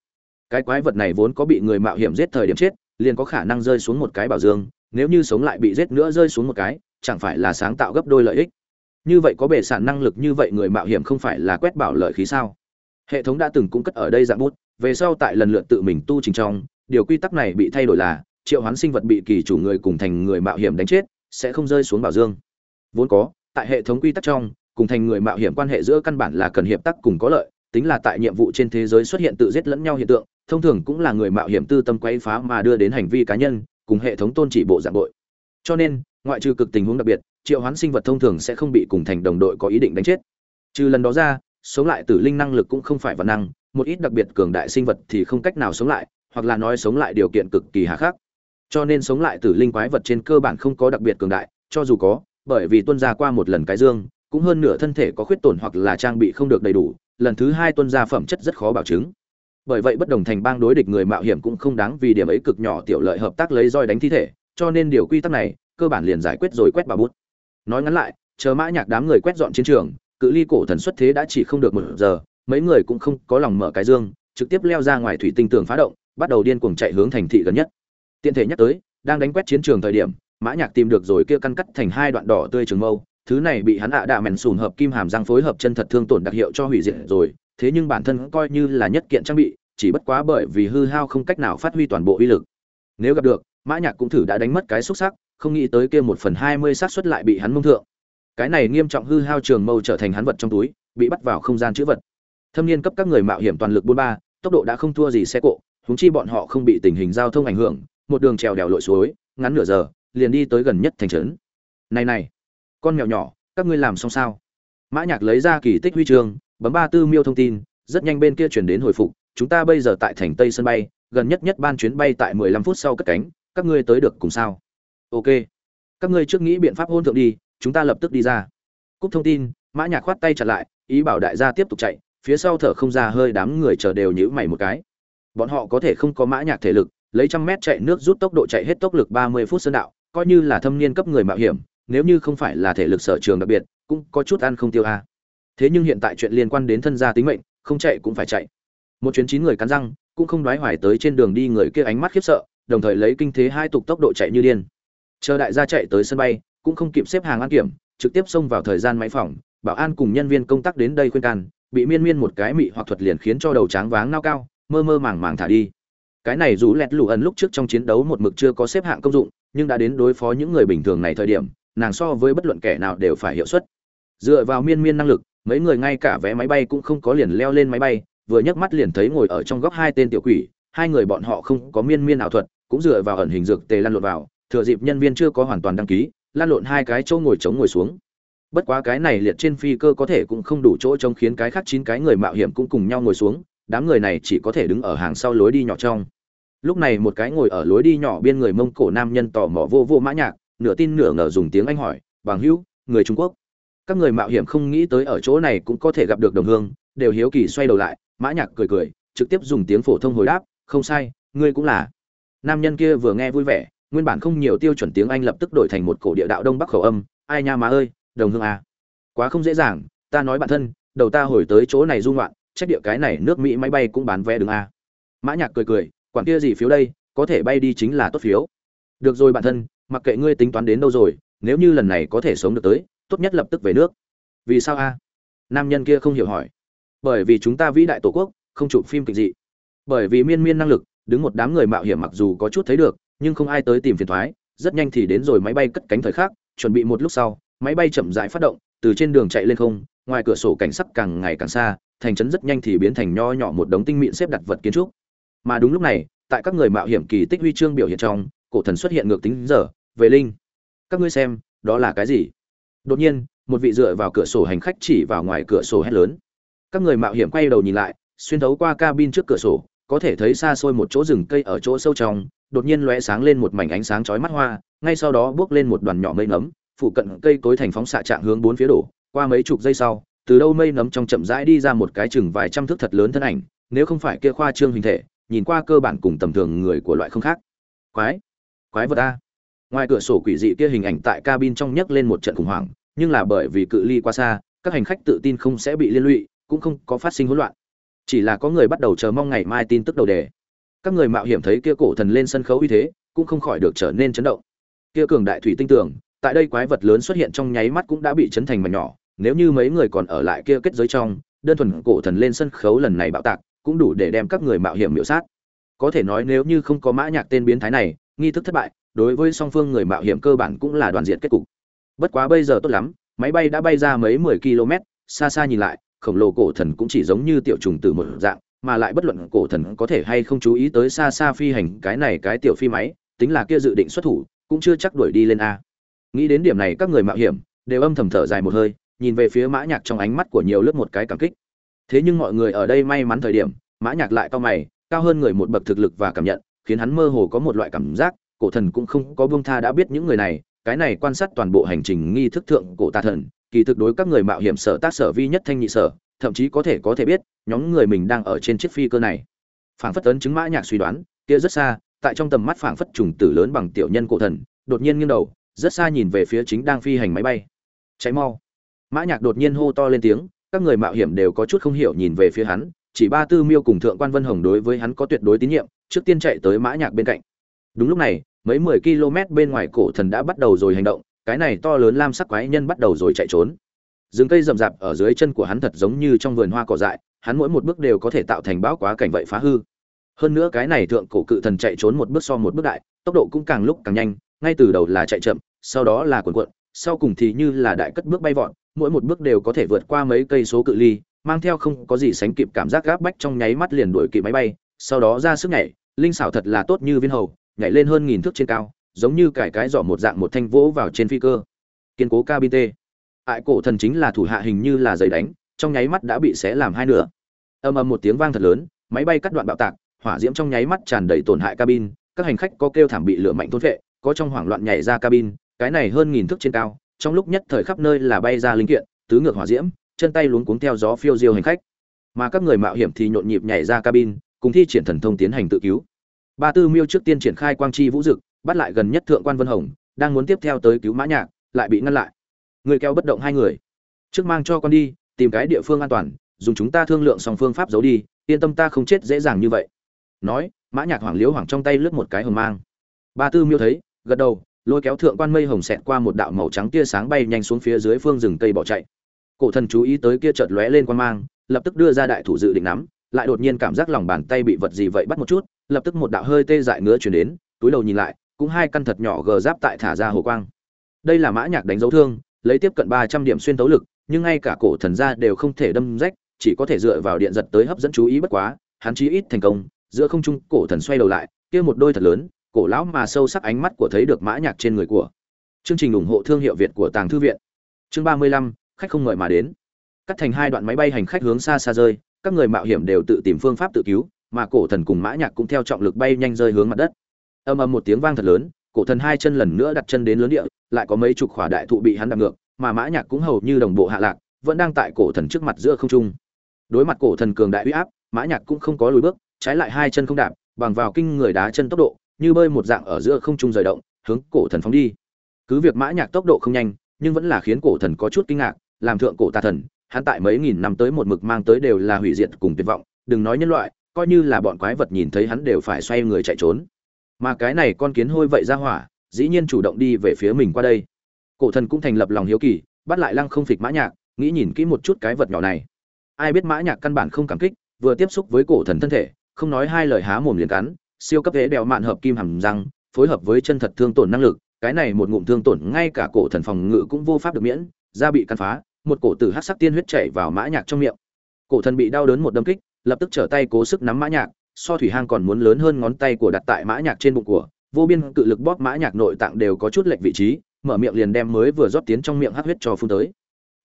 Speaker 1: cái quái vật này vốn có bị người mạo hiểm giết thời điểm chết, liền có khả năng rơi xuống một cái bảo dương, nếu như sống lại bị giết nữa rơi xuống một cái, chẳng phải là sáng tạo gấp đôi lợi ích. Như vậy có bề sản năng lực như vậy người mạo hiểm không phải là quét bảo lợi khí sao? Hệ thống đã từng cung cất ở đây dạng bút, về sau tại lần lượt tự mình tu trình trong, điều quy tắc này bị thay đổi là, triệu hoán sinh vật bị kỳ chủ người cùng thành người mạo hiểm đánh chết, sẽ không rơi xuống bảo dương. Vốn có, tại hệ thống quy tắc trong, cùng thành người mạo hiểm quan hệ giữa căn bản là cần hiệp tác cùng có lợi, tính là tại nhiệm vụ trên thế giới xuất hiện tự giết lẫn nhau hiện tượng, thông thường cũng là người mạo hiểm tư tâm quấy phá mà đưa đến hành vi cá nhân, cùng hệ thống tôn trị bộ dạng bội. Cho nên, ngoại trừ cực tình huống đặc biệt, triệu hoán sinh vật thông thường sẽ không bị cùng thành đồng đội có ý định đánh chết. Trừ lần đó ra sống lại tử linh năng lực cũng không phải vật năng, một ít đặc biệt cường đại sinh vật thì không cách nào sống lại, hoặc là nói sống lại điều kiện cực kỳ hà khắc. Cho nên sống lại tử linh quái vật trên cơ bản không có đặc biệt cường đại, cho dù có, bởi vì tuân ra qua một lần cái dương, cũng hơn nửa thân thể có khuyết tổn hoặc là trang bị không được đầy đủ, lần thứ hai tuân ra phẩm chất rất khó bảo chứng. Bởi vậy bất đồng thành bang đối địch người mạo hiểm cũng không đáng vì điểm ấy cực nhỏ tiểu lợi hợp tác lấy roi đánh thi thể, cho nên điều quy tắc này, cơ bản liền giải quyết rồi quét bà bút. Nói ngắn lại, chờ mã nhạc đám người quét dọn chiến trường cự ly cổ thần xuất thế đã chỉ không được một giờ, mấy người cũng không có lòng mở cái dương, trực tiếp leo ra ngoài thủy tinh tường phá động, bắt đầu điên cuồng chạy hướng thành thị gần nhất. Tiện thể nhắc tới, đang đánh quét chiến trường thời điểm, mã nhạc tìm được rồi kia căn cắt thành hai đoạn đỏ tươi trường mâu, thứ này bị hắn ạ à đạ mèn sùn hợp kim hàm răng phối hợp chân thật thương tổn đặc hiệu cho hủy diệt rồi, thế nhưng bản thân coi như là nhất kiện trang bị, chỉ bất quá bởi vì hư hao không cách nào phát huy toàn bộ uy lực. Nếu gặp được, mã nhạc cũng thử đã đánh mất cái xúc sắc, không nghĩ tới kia một phần hai mươi xác suất lại bị hắn mông thượng cái này nghiêm trọng hư hao trường mâu trở thành hắn vật trong túi, bị bắt vào không gian chữ vật. Thâm niên cấp các người mạo hiểm toàn lực bốn ba, tốc độ đã không thua gì xe cộ húng chi bọn họ không bị tình hình giao thông ảnh hưởng, một đường trèo đèo lội suối, ngắn nửa giờ, liền đi tới gần nhất thành trấn. Này này, con mèo nhỏ, các ngươi làm xong sao? Mã nhạc lấy ra kỳ tích huy chương, bấm ba tư miêu thông tin, rất nhanh bên kia chuyển đến hồi phục, chúng ta bây giờ tại thành tây sân bay, gần nhất nhất ban chuyến bay tại 15 phút sau cất cánh, các ngươi tới được cùng sao? Ok, các ngươi trước nghĩ biện pháp hôn thượng đi chúng ta lập tức đi ra. Cúp thông tin, mã nhạc khoát tay chặt lại, ý bảo đại gia tiếp tục chạy, phía sau thở không ra hơi đám người chờ đều nhíu mày một cái. Bọn họ có thể không có mã nhạc thể lực, lấy trăm mét chạy nước rút tốc độ chạy hết tốc lực 30 phút sơn đạo, coi như là thâm niên cấp người mạo hiểm, nếu như không phải là thể lực sở trường đặc biệt, cũng có chút ăn không tiêu a. Thế nhưng hiện tại chuyện liên quan đến thân gia tính mệnh, không chạy cũng phải chạy. Một chuyến chín người cắn răng, cũng không đoái hoài tới trên đường đi người kia ánh mắt khiếp sợ, đồng thời lấy kinh thế hai tục tốc độ chạy như điên. Chờ đại gia chạy tới sân bay cũng không kịp xếp hàng an kiểm, trực tiếp xông vào thời gian máy phòng bảo an cùng nhân viên công tác đến đây khuyên can, bị miên miên một cái mị hoặc thuật liền khiến cho đầu tráng váng nao cao, mơ mơ màng màng thả đi. Cái này rủ lẹt lù ẩn lúc trước trong chiến đấu một mực chưa có xếp hạng công dụng, nhưng đã đến đối phó những người bình thường này thời điểm, nàng so với bất luận kẻ nào đều phải hiệu suất. Dựa vào miên miên năng lực, mấy người ngay cả vé máy bay cũng không có liền leo lên máy bay, vừa nhấc mắt liền thấy ngồi ở trong góc hai tên tiểu quỷ, hai người bọn họ không có miên miên ảo thuật, cũng dựa vào ẩn hình dược tề lăn lộn vào, thừa dịp nhân viên chưa có hoàn toàn đăng ký lan lộn hai cái chỗ ngồi chống ngồi xuống. Bất quá cái này liệt trên phi cơ có thể cũng không đủ chỗ trống khiến cái khác chín cái người mạo hiểm cũng cùng nhau ngồi xuống, đám người này chỉ có thể đứng ở hàng sau lối đi nhỏ trong. Lúc này một cái ngồi ở lối đi nhỏ bên người mông cổ nam nhân tò mò vô vô mã nhạc, nửa tin nửa ngờ dùng tiếng anh hỏi, bằng hữu, người trung quốc? Các người mạo hiểm không nghĩ tới ở chỗ này cũng có thể gặp được đồng hương, đều hiếu kỳ xoay đầu lại, mã nhạc cười cười, trực tiếp dùng tiếng phổ thông hồi đáp, không sai, ngươi cũng là. Nam nhân kia vừa nghe vui vẻ nguyên bản không nhiều tiêu chuẩn tiếng anh lập tức đổi thành một cổ địa đạo đông bắc khẩu âm, ai nha má ơi, đồng hương à. Quá không dễ dàng, ta nói bạn thân, đầu ta hồi tới chỗ này dung loạn trách địa cái này nước mỹ máy bay cũng bán vé đường a à. mã nhạc cười cười, quản kia gì phiếu đây, có thể bay đi chính là tốt phiếu. Được rồi bạn thân, mặc kệ ngươi tính toán đến đâu rồi, nếu như lần này có thể sống được tới, tốt nhất lập tức về nước. Vì sao a nam nhân kia không hiểu hỏi. Bởi vì chúng ta vĩ đại tổ quốc, không chụp phim kịch dị. Bởi vì miên miên năng lực, đứng một đám người mạo hiểm mặc dù có chút thấy được nhưng không ai tới tìm phiền thoái, rất nhanh thì đến rồi máy bay cất cánh thời khắc, chuẩn bị một lúc sau, máy bay chậm rãi phát động, từ trên đường chạy lên không, ngoài cửa sổ cảnh sắc càng ngày càng xa, thành trấn rất nhanh thì biến thành nho nhỏ một đống tinh mịn xếp đặt vật kiến trúc. Mà đúng lúc này, tại các người mạo hiểm kỳ tích huy chương biểu hiện trong, cổ thần xuất hiện ngược tính giờ về linh, các ngươi xem, đó là cái gì? Đột nhiên, một vị dựa vào cửa sổ hành khách chỉ vào ngoài cửa sổ hét lớn. Các người mạo hiểm quay đầu nhìn lại, xuyên thấu qua cabin trước cửa sổ, có thể thấy xa xôi một chỗ rừng cây ở chỗ sâu trong đột nhiên lóe sáng lên một mảnh ánh sáng chói mắt hoa, ngay sau đó bước lên một đoàn nhỏ mây nấm phụ cận cây cối thành phóng xạ trạng hướng bốn phía đổ, qua mấy chục giây sau, từ đâu mây nấm trong chậm rãi đi ra một cái chừng vài trăm thước thật lớn thân ảnh, nếu không phải kia khoa trương hình thể, nhìn qua cơ bản cùng tầm thường người của loại không khác. Quái quái vật a. Ngoài cửa sổ quỷ dị kia hình ảnh tại cabin trong nhấc lên một trận khủng hoảng, nhưng là bởi vì cự ly quá xa, các hành khách tự tin không sẽ bị liên lụy, cũng không có phát sinh hỗn loạn. Chỉ là có người bắt đầu chờ mong ngày mai tin tức đầu đề các người mạo hiểm thấy kia cổ thần lên sân khấu uy thế, cũng không khỏi được trở nên chấn động. Kia cường đại thủy tinh tưởng tại đây quái vật lớn xuất hiện trong nháy mắt cũng đã bị chấn thành mảnh nhỏ, nếu như mấy người còn ở lại kia kết giới trong, đơn thuần cổ thần lên sân khấu lần này bạo tạc, cũng đủ để đem các người mạo hiểm miểu sát. Có thể nói nếu như không có mã nhạc tên biến thái này, nghi thức thất bại, đối với song phương người mạo hiểm cơ bản cũng là đoàn diện kết cục. Bất quá bây giờ tốt lắm, máy bay đã bay ra mấy mười km xa xa nhìn lại, khổng lồ cổ thần cũng chỉ giống như tiểu trùng từ một dạng mà lại bất luận cổ thần có thể hay không chú ý tới xa xa phi hành cái này cái tiểu phi máy, tính là kia dự định xuất thủ, cũng chưa chắc đuổi đi lên a. Nghĩ đến điểm này các người mạo hiểm, đều âm thầm thở dài một hơi, nhìn về phía mã nhạc trong ánh mắt của nhiều lướt một cái cảm kích. Thế nhưng mọi người ở đây may mắn thời điểm, mã nhạc lại cao mày, cao hơn người một bậc thực lực và cảm nhận, khiến hắn mơ hồ có một loại cảm giác, cổ thần cũng không có buông tha đã biết những người này, cái này quan sát toàn bộ hành trình nghi thức thượng cổ tà thần, kỳ thực đối các người mạo hiểm sở tác sở vi nhất thanh nhị sở thậm chí có thể có thể biết, nhóm người mình đang ở trên chiếc phi cơ này. Phảng phất tấn chứng mã nhạc suy đoán, kia rất xa, tại trong tầm mắt phảng phất trùng tử lớn bằng tiểu nhân cổ thần, đột nhiên nghiêng đầu, rất xa nhìn về phía chính đang phi hành máy bay. Cháy mau. Mã nhạc đột nhiên hô to lên tiếng, các người mạo hiểm đều có chút không hiểu nhìn về phía hắn, chỉ ba tư miêu cùng thượng quan vân hồng đối với hắn có tuyệt đối tín nhiệm, trước tiên chạy tới mã nhạc bên cạnh. Đúng lúc này, mấy mười km bên ngoài cổ thần đã bắt đầu rồi hành động, cái này to lớn lam sắc quái nhân bắt đầu rồi chạy trốn rừng cây rậm rạp ở dưới chân của hắn thật giống như trong vườn hoa cỏ dại, hắn mỗi một bước đều có thể tạo thành bão quá cảnh vậy phá hư. Hơn nữa cái này thượng cổ cự thần chạy trốn một bước so một bước đại, tốc độ cũng càng lúc càng nhanh, ngay từ đầu là chạy chậm, sau đó là cuộn cuộn, sau cùng thì như là đại cất bước bay vọt, mỗi một bước đều có thể vượt qua mấy cây số cự ly, mang theo không có gì sánh kịp cảm giác gáp bách trong nháy mắt liền đuổi kịp máy bay, sau đó ra sức nhảy, linh xảo thật là tốt như viên hầu, nhảy lên hơn nghìn thước trên cao, giống như cải cái giỏ một dạng một thanh vỗ vào trên phi cơ. Kiên cố cabin t ại cổ thần chính là thủ hạ hình như là giày đánh, trong nháy mắt đã bị xé làm hai nửa. Âm âm một tiếng vang thật lớn, máy bay cắt đoạn bạo tạc, hỏa diễm trong nháy mắt tràn đầy tổn hại cabin, các hành khách có kêu thảm bị lửa mạnh thôn vệ, có trong hoảng loạn nhảy ra cabin, cái này hơn nghìn thước trên cao, trong lúc nhất thời khắp nơi là bay ra linh kiện, tứ ngược hỏa diễm, chân tay luống cuống theo gió phiêu diêu hành khách. Mà các người mạo hiểm thì nhộn nhịp nhảy ra cabin, cùng thi triển thần thông tiến hành tự cứu. Ba tư miêu trước tiên triển khai quang chi vũ dực, bắt lại gần nhất thượng quan vân hồng, đang muốn tiếp theo tới cứu mã nhạc, lại bị ngăn lại người kéo bất động hai người. Trước mang cho con đi, tìm cái địa phương an toàn, dùng chúng ta thương lượng song phương pháp giấu đi, yên tâm ta không chết dễ dàng như vậy. Nói, mã nhạc hoàng liếu hoàng trong tay lướt một cái hồng mang. Ba tư miêu thấy, gật đầu, lôi kéo thượng quan mây hồng xẹt qua một đạo màu trắng tia sáng bay nhanh xuống phía dưới phương rừng cây bỏ chạy. Cổ thần chú ý tới kia chợt lóe lên quan mang, lập tức đưa ra đại thủ dự định nắm, lại đột nhiên cảm giác lòng bàn tay bị vật gì vậy bắt một chút, lập tức một đạo hơi tê dại ngứa truyền đến, túi đầu nhìn lại, cũng hai căn thật nhỏ gờ giáp tại thả ra hồ quang. Đây là mã nhạc đánh dấu thương lấy tiếp cận ba trăm điểm xuyên tấu lực, nhưng ngay cả cổ thần ra đều không thể đâm rách, chỉ có thể dựa vào điện giật tới hấp dẫn chú ý bất quá, hắn chí ít thành công. Giữa không trung, cổ thần xoay đầu lại, kia một đôi thật lớn, cổ lão mà sâu sắc ánh mắt của thấy được mã nhạc trên người của. Chương trình ủng hộ thương hiệu việt của tàng thư viện. Chương ba mươi lăm, khách không mời mà đến. Cắt thành hai đoạn máy bay hành khách hướng xa xa rơi, các người mạo hiểm đều tự tìm phương pháp tự cứu, mà cổ thần cùng mã nhạc cũng theo trọng lực bay nhanh rơi hướng mặt đất. Ầm ầm một tiếng vang thật lớn, cổ thần hai chân lần nữa đặt chân đến lớn địa lại có mấy chục khỏa đại thụ bị hắn đạp ngược, mà mã nhạc cũng hầu như đồng bộ hạ lạc, vẫn đang tại cổ thần trước mặt giữa không trung. Đối mặt cổ thần cường đại uy áp, mã nhạc cũng không có lùi bước, trái lại hai chân không đạp, bằng vào kinh người đá chân tốc độ, như bơi một dạng ở giữa không trung rời động, hướng cổ thần phóng đi. Cứ việc mã nhạc tốc độ không nhanh, nhưng vẫn là khiến cổ thần có chút kinh ngạc, làm thượng cổ tà thần, hắn tại mấy nghìn năm tới một mực mang tới đều là hủy diệt cùng tuyệt vọng, đừng nói nhân loại, coi như là bọn quái vật nhìn thấy hắn đều phải xoay người chạy trốn. Mà cái này con kiến hôi vậy ra hỏa dĩ nhiên chủ động đi về phía mình qua đây. Cổ thần cũng thành lập lòng hiếu kỳ, bắt lại lăng không phịch mã nhạc, nghĩ nhìn kỹ một chút cái vật nhỏ này. Ai biết mã nhạc căn bản không cảm kích, vừa tiếp xúc với cổ thần thân thể, không nói hai lời há mồm liền cắn, siêu cấp thế đèo mạn hợp kim hầm răng, phối hợp với chân thật thương tổn năng lực, cái này một ngụm thương tổn ngay cả cổ thần phòng ngự cũng vô pháp được miễn, da bị cắn phá, một cổ tử hắc sắc tiên huyết chảy vào mã nhạc trong miệng. Cổ thần bị đau đớn một đâm kích, lập tức trở tay cố sức nắm mã nhạc, so thủy hang còn muốn lớn hơn ngón tay của đặt tại mã nhạc trên bụng của vô biên cự lực bóp mã nhạc nội tạng đều có chút lệch vị trí, mở miệng liền đem mới vừa rót tiến trong miệng hắc huyết cho phun tới.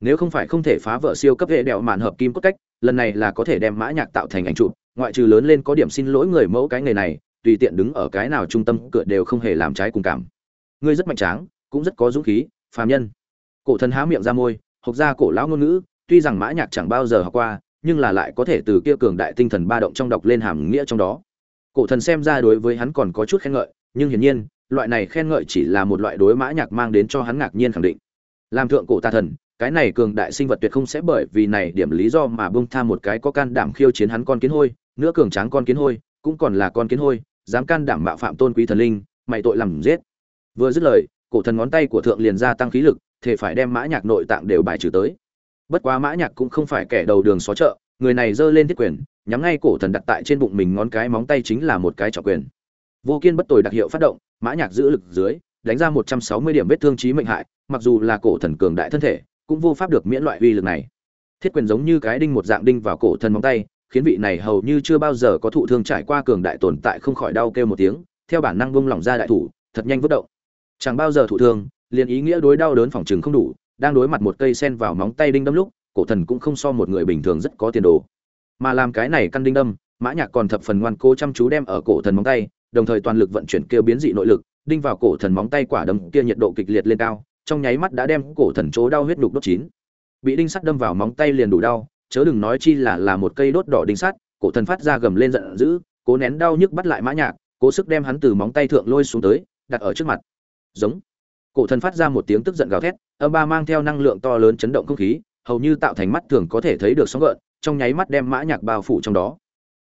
Speaker 1: Nếu không phải không thể phá vỡ siêu cấp hệ đèo màn hợp kim cốt cách, lần này là có thể đem mã nhạc tạo thành ảnh trụ ngoại trừ lớn lên có điểm xin lỗi người mẫu cái nghề này, tùy tiện đứng ở cái nào trung tâm cửa đều không hề làm trái cùng cảm. Ngươi rất mạnh tráng, cũng rất có dũng khí, phàm nhân. Cổ thần há miệng ra môi, hộc ra cổ lão ngôn ngữ, tuy rằng mã nhạc chẳng bao giờ học qua, nhưng là lại có thể từ kia cường đại tinh thần ba động trong đọc lên hàm nghĩa trong đó. Cổ thần xem ra đối với hắn còn có chút khen ngợi nhưng hiển nhiên, loại này khen ngợi chỉ là một loại đối mã nhạc mang đến cho hắn ngạc nhiên khẳng định. Làm thượng cổ tà thần, cái này cường đại sinh vật tuyệt không sẽ bởi vì này điểm lý do mà bung tha một cái có can đảm khiêu chiến hắn con kiến hôi nữa cường tráng con kiến hôi, cũng còn là con kiến hôi, dám can đảm mạo phạm tôn quý thần linh, mày tội làm giết. Vừa dứt lời, cổ thần ngón tay của thượng liền gia tăng khí lực thể phải đem mã nhạc nội tạng đều bài trừ tới. Bất quá mã nhạc cũng không phải kẻ đầu đường xó chợ, người này giơ lên thiết quyền, nhắm ngay cổ thần đặt tại trên bụng mình ngón cái móng tay chính là một cái trọng quyền vô kiên bất tồi đặc hiệu phát động, mã nhạc giữ lực dưới, đánh ra 160 điểm vết thương chí mệnh hại, mặc dù là cổ thần cường đại thân thể, cũng vô pháp được miễn loại uy lực này. Thiết quyền giống như cái đinh một dạng đinh vào cổ thần móng tay, khiến vị này hầu như chưa bao giờ có thụ thương trải qua cường đại tồn tại không khỏi đau kêu một tiếng, theo bản năng buông lỏng ra đại thủ, thật nhanh vứt động. Chẳng bao giờ thụ thương, liền ý nghĩa đối đau đớn phòng trường không đủ, đang đối mặt một cây sen vào móng tay đinh đâm lúc, cổ thần cũng không so một người bình thường rất có tiền đồ. Mà làm cái này căn đinh đâm, mã nhạc còn thập phần ngoan cố chăm chú đem ở cổ thần móng tay đồng thời toàn lực vận chuyển kêu biến dị nội lực, đinh vào cổ thần móng tay quả đấm kia nhiệt độ kịch liệt lên cao, trong nháy mắt đã đem cổ thần chỗ đau huyết đục đốt chín. Bị đinh sắt đâm vào móng tay liền đủ đau, chớ đừng nói chi là là một cây đốt đỏ đinh sắt, cổ thần phát ra gầm lên giận dữ, cố nén đau nhức bắt lại mã nhạc, cố sức đem hắn từ móng tay thượng lôi xuống tới, đặt ở trước mặt. Giống. Cổ thần phát ra một tiếng tức giận gào thét, âm ba mang theo năng lượng to lớn chấn động không khí, hầu như tạo thành mắt thường có thể thấy được sóng gợn, trong nháy mắt đem mã nhạc bao phủ trong đó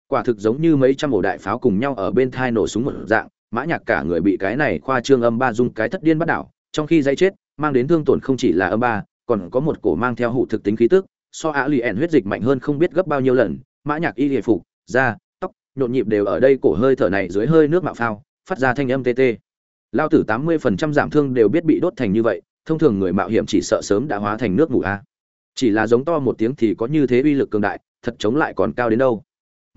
Speaker 1: quả thực giống như mấy trăm ổ đại pháo cùng nhau ở bên thai nổ súng một dạng, mã nhạc cả người bị cái này khoa trương âm ba dung cái thất điên bắt đảo, trong khi dây chết, mang đến thương tổn không chỉ là âm ba, còn có một cổ mang theo hụ thực tính khí tức, so á lì ẻn huyết dịch mạnh hơn không biết gấp bao nhiêu lần, mã nhạc y lìa phục, da, tóc, nhộn nhịp đều ở đây cổ hơi thở này dưới hơi nước mạo phao, phát ra thanh âm tê tê. Lao tử tám mươi phần trăm giảm thương đều biết bị đốt thành như vậy, thông thường người mạo hiểm chỉ sợ sớm đã hóa thành nước ngủ a. Chỉ là giống to một tiếng thì có như thế uy lực cường đại, thật chống lại còn cao đến đâu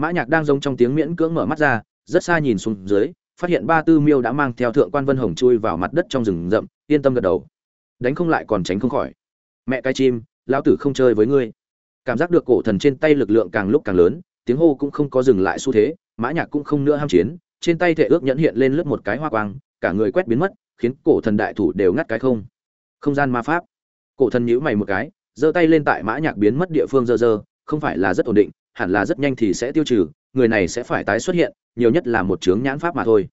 Speaker 1: mã nhạc đang giống trong tiếng miễn cưỡng mở mắt ra, rất xa nhìn xuống dưới, phát hiện ba tư miêu đã mang theo thượng quan vân hồng chui vào mặt đất trong rừng rậm, yên tâm gật đầu. Đánh không lại còn tránh không khỏi. Mẹ cái chim, lão tử không chơi với ngươi. Cảm giác được cổ thần trên tay lực lượng càng lúc càng lớn, tiếng hô cũng không có dừng lại xu thế, mã nhạc cũng không nữa ham chiến, trên tay thể ước nhẫn hiện lên lướt một cái hoa quang, cả người quét biến mất, khiến cổ thần đại thủ đều ngắt cái không. Không gian ma pháp. Cổ thần nhíu mày một cái, giơ tay lên tại mã nhạc biến mất địa phương dơ dơ, không phải là rất ổn định hẳn là rất nhanh thì sẽ tiêu trừ, người này sẽ phải tái xuất hiện, nhiều nhất là một chướng nhãn pháp mà thôi.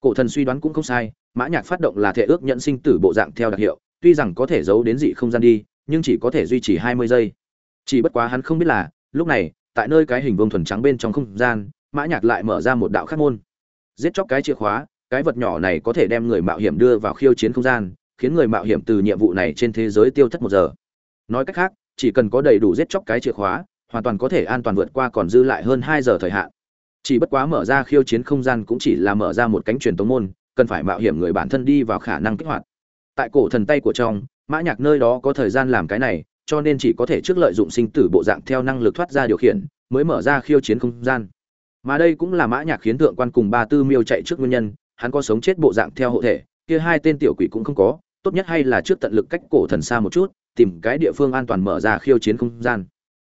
Speaker 1: Cổ thần suy đoán cũng không sai, mã nhạc phát động là thể ước nhận sinh tử bộ dạng theo đặc hiệu, tuy rằng có thể giấu đến dị không gian đi, nhưng chỉ có thể duy trì hai mươi giây. Chỉ bất quá hắn không biết là, lúc này, tại nơi cái hình vuông thuần trắng bên trong không gian, mã nhạc lại mở ra một đạo khắc môn. Giết chóc cái chìa khóa, cái vật nhỏ này có thể đem người mạo hiểm đưa vào khiêu chiến không gian, khiến người mạo hiểm từ nhiệm vụ này trên thế giới tiêu thất một giờ. Nói cách khác, chỉ cần có đầy đủ giết chóc cái chìa khóa hoàn toàn có thể an toàn vượt qua còn dư lại hơn hai giờ thời hạn. Chỉ bất quá mở ra khiêu chiến không gian cũng chỉ là mở ra một cánh truyền tống môn, cần phải mạo hiểm người bản thân đi vào khả năng kích hoạt. Tại cổ thần tay của trong, mã nhạc nơi đó có thời gian làm cái này, cho nên chỉ có thể trước lợi dụng sinh tử bộ dạng theo năng lực thoát ra điều khiển, mới mở ra khiêu chiến không gian. Mà đây cũng là mã nhạc khiến thượng quan cùng ba tư miêu chạy trước nguyên nhân, hắn có sống chết bộ dạng theo hộ thể, kia hai tên tiểu quỷ cũng không có, tốt nhất hay là trước tận lực cách cổ thần xa một chút, tìm cái địa phương an toàn mở ra khiêu chiến không gian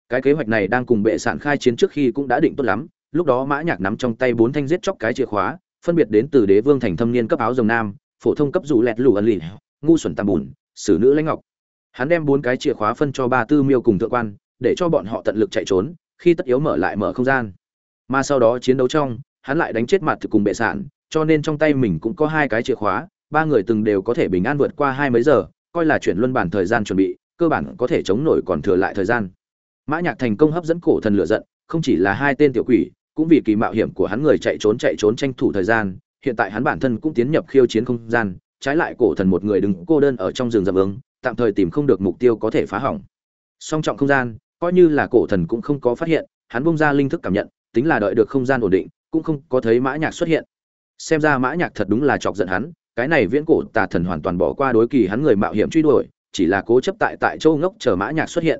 Speaker 1: cái kế hoạch này đang cùng bệ sản khai chiến trước khi cũng đã định tốt lắm. Lúc đó mã nhạc nắm trong tay bốn thanh giết chóc cái chìa khóa, phân biệt đến từ đế vương thành thâm niên cấp áo rồng nam, phổ thông cấp dù lẹt lù ẩn lì, ngu xuẩn tam bùn, xử nữ lãnh ngọc. Hắn đem bốn cái chìa khóa phân cho ba tư miêu cùng thượng quan, để cho bọn họ tận lực chạy trốn, khi tất yếu mở lại mở không gian. Mà sau đó chiến đấu trong, hắn lại đánh chết mặt thực cùng bệ sản cho nên trong tay mình cũng có hai cái chìa khóa, ba người từng đều có thể bình an vượt qua hai mấy giờ, coi là chuyển luân bản thời gian chuẩn bị, cơ bản có thể chống nổi còn thừa lại thời gian mã nhạc thành công hấp dẫn cổ thần lửa giận, không chỉ là hai tên tiểu quỷ, cũng vì kỳ mạo hiểm của hắn người chạy trốn chạy trốn tranh thủ thời gian, hiện tại hắn bản thân cũng tiến nhập khiêu chiến không gian, trái lại cổ thần một người đứng cô đơn ở trong rừng rậm ứng tạm thời tìm không được mục tiêu có thể phá hỏng. Song trọng không gian, coi như là cổ thần cũng không có phát hiện, hắn bung ra linh thức cảm nhận, tính là đợi được không gian ổn định, cũng không có thấy mã nhạc xuất hiện. Xem ra mã nhạc thật đúng là chọc giận hắn, cái này viễn cổ tà thần hoàn toàn bỏ qua đối kỳ hắn người mạo hiểm truy đuổi, chỉ là cố chấp tại tại châu ngốc chờ mã nhạc xuất hiện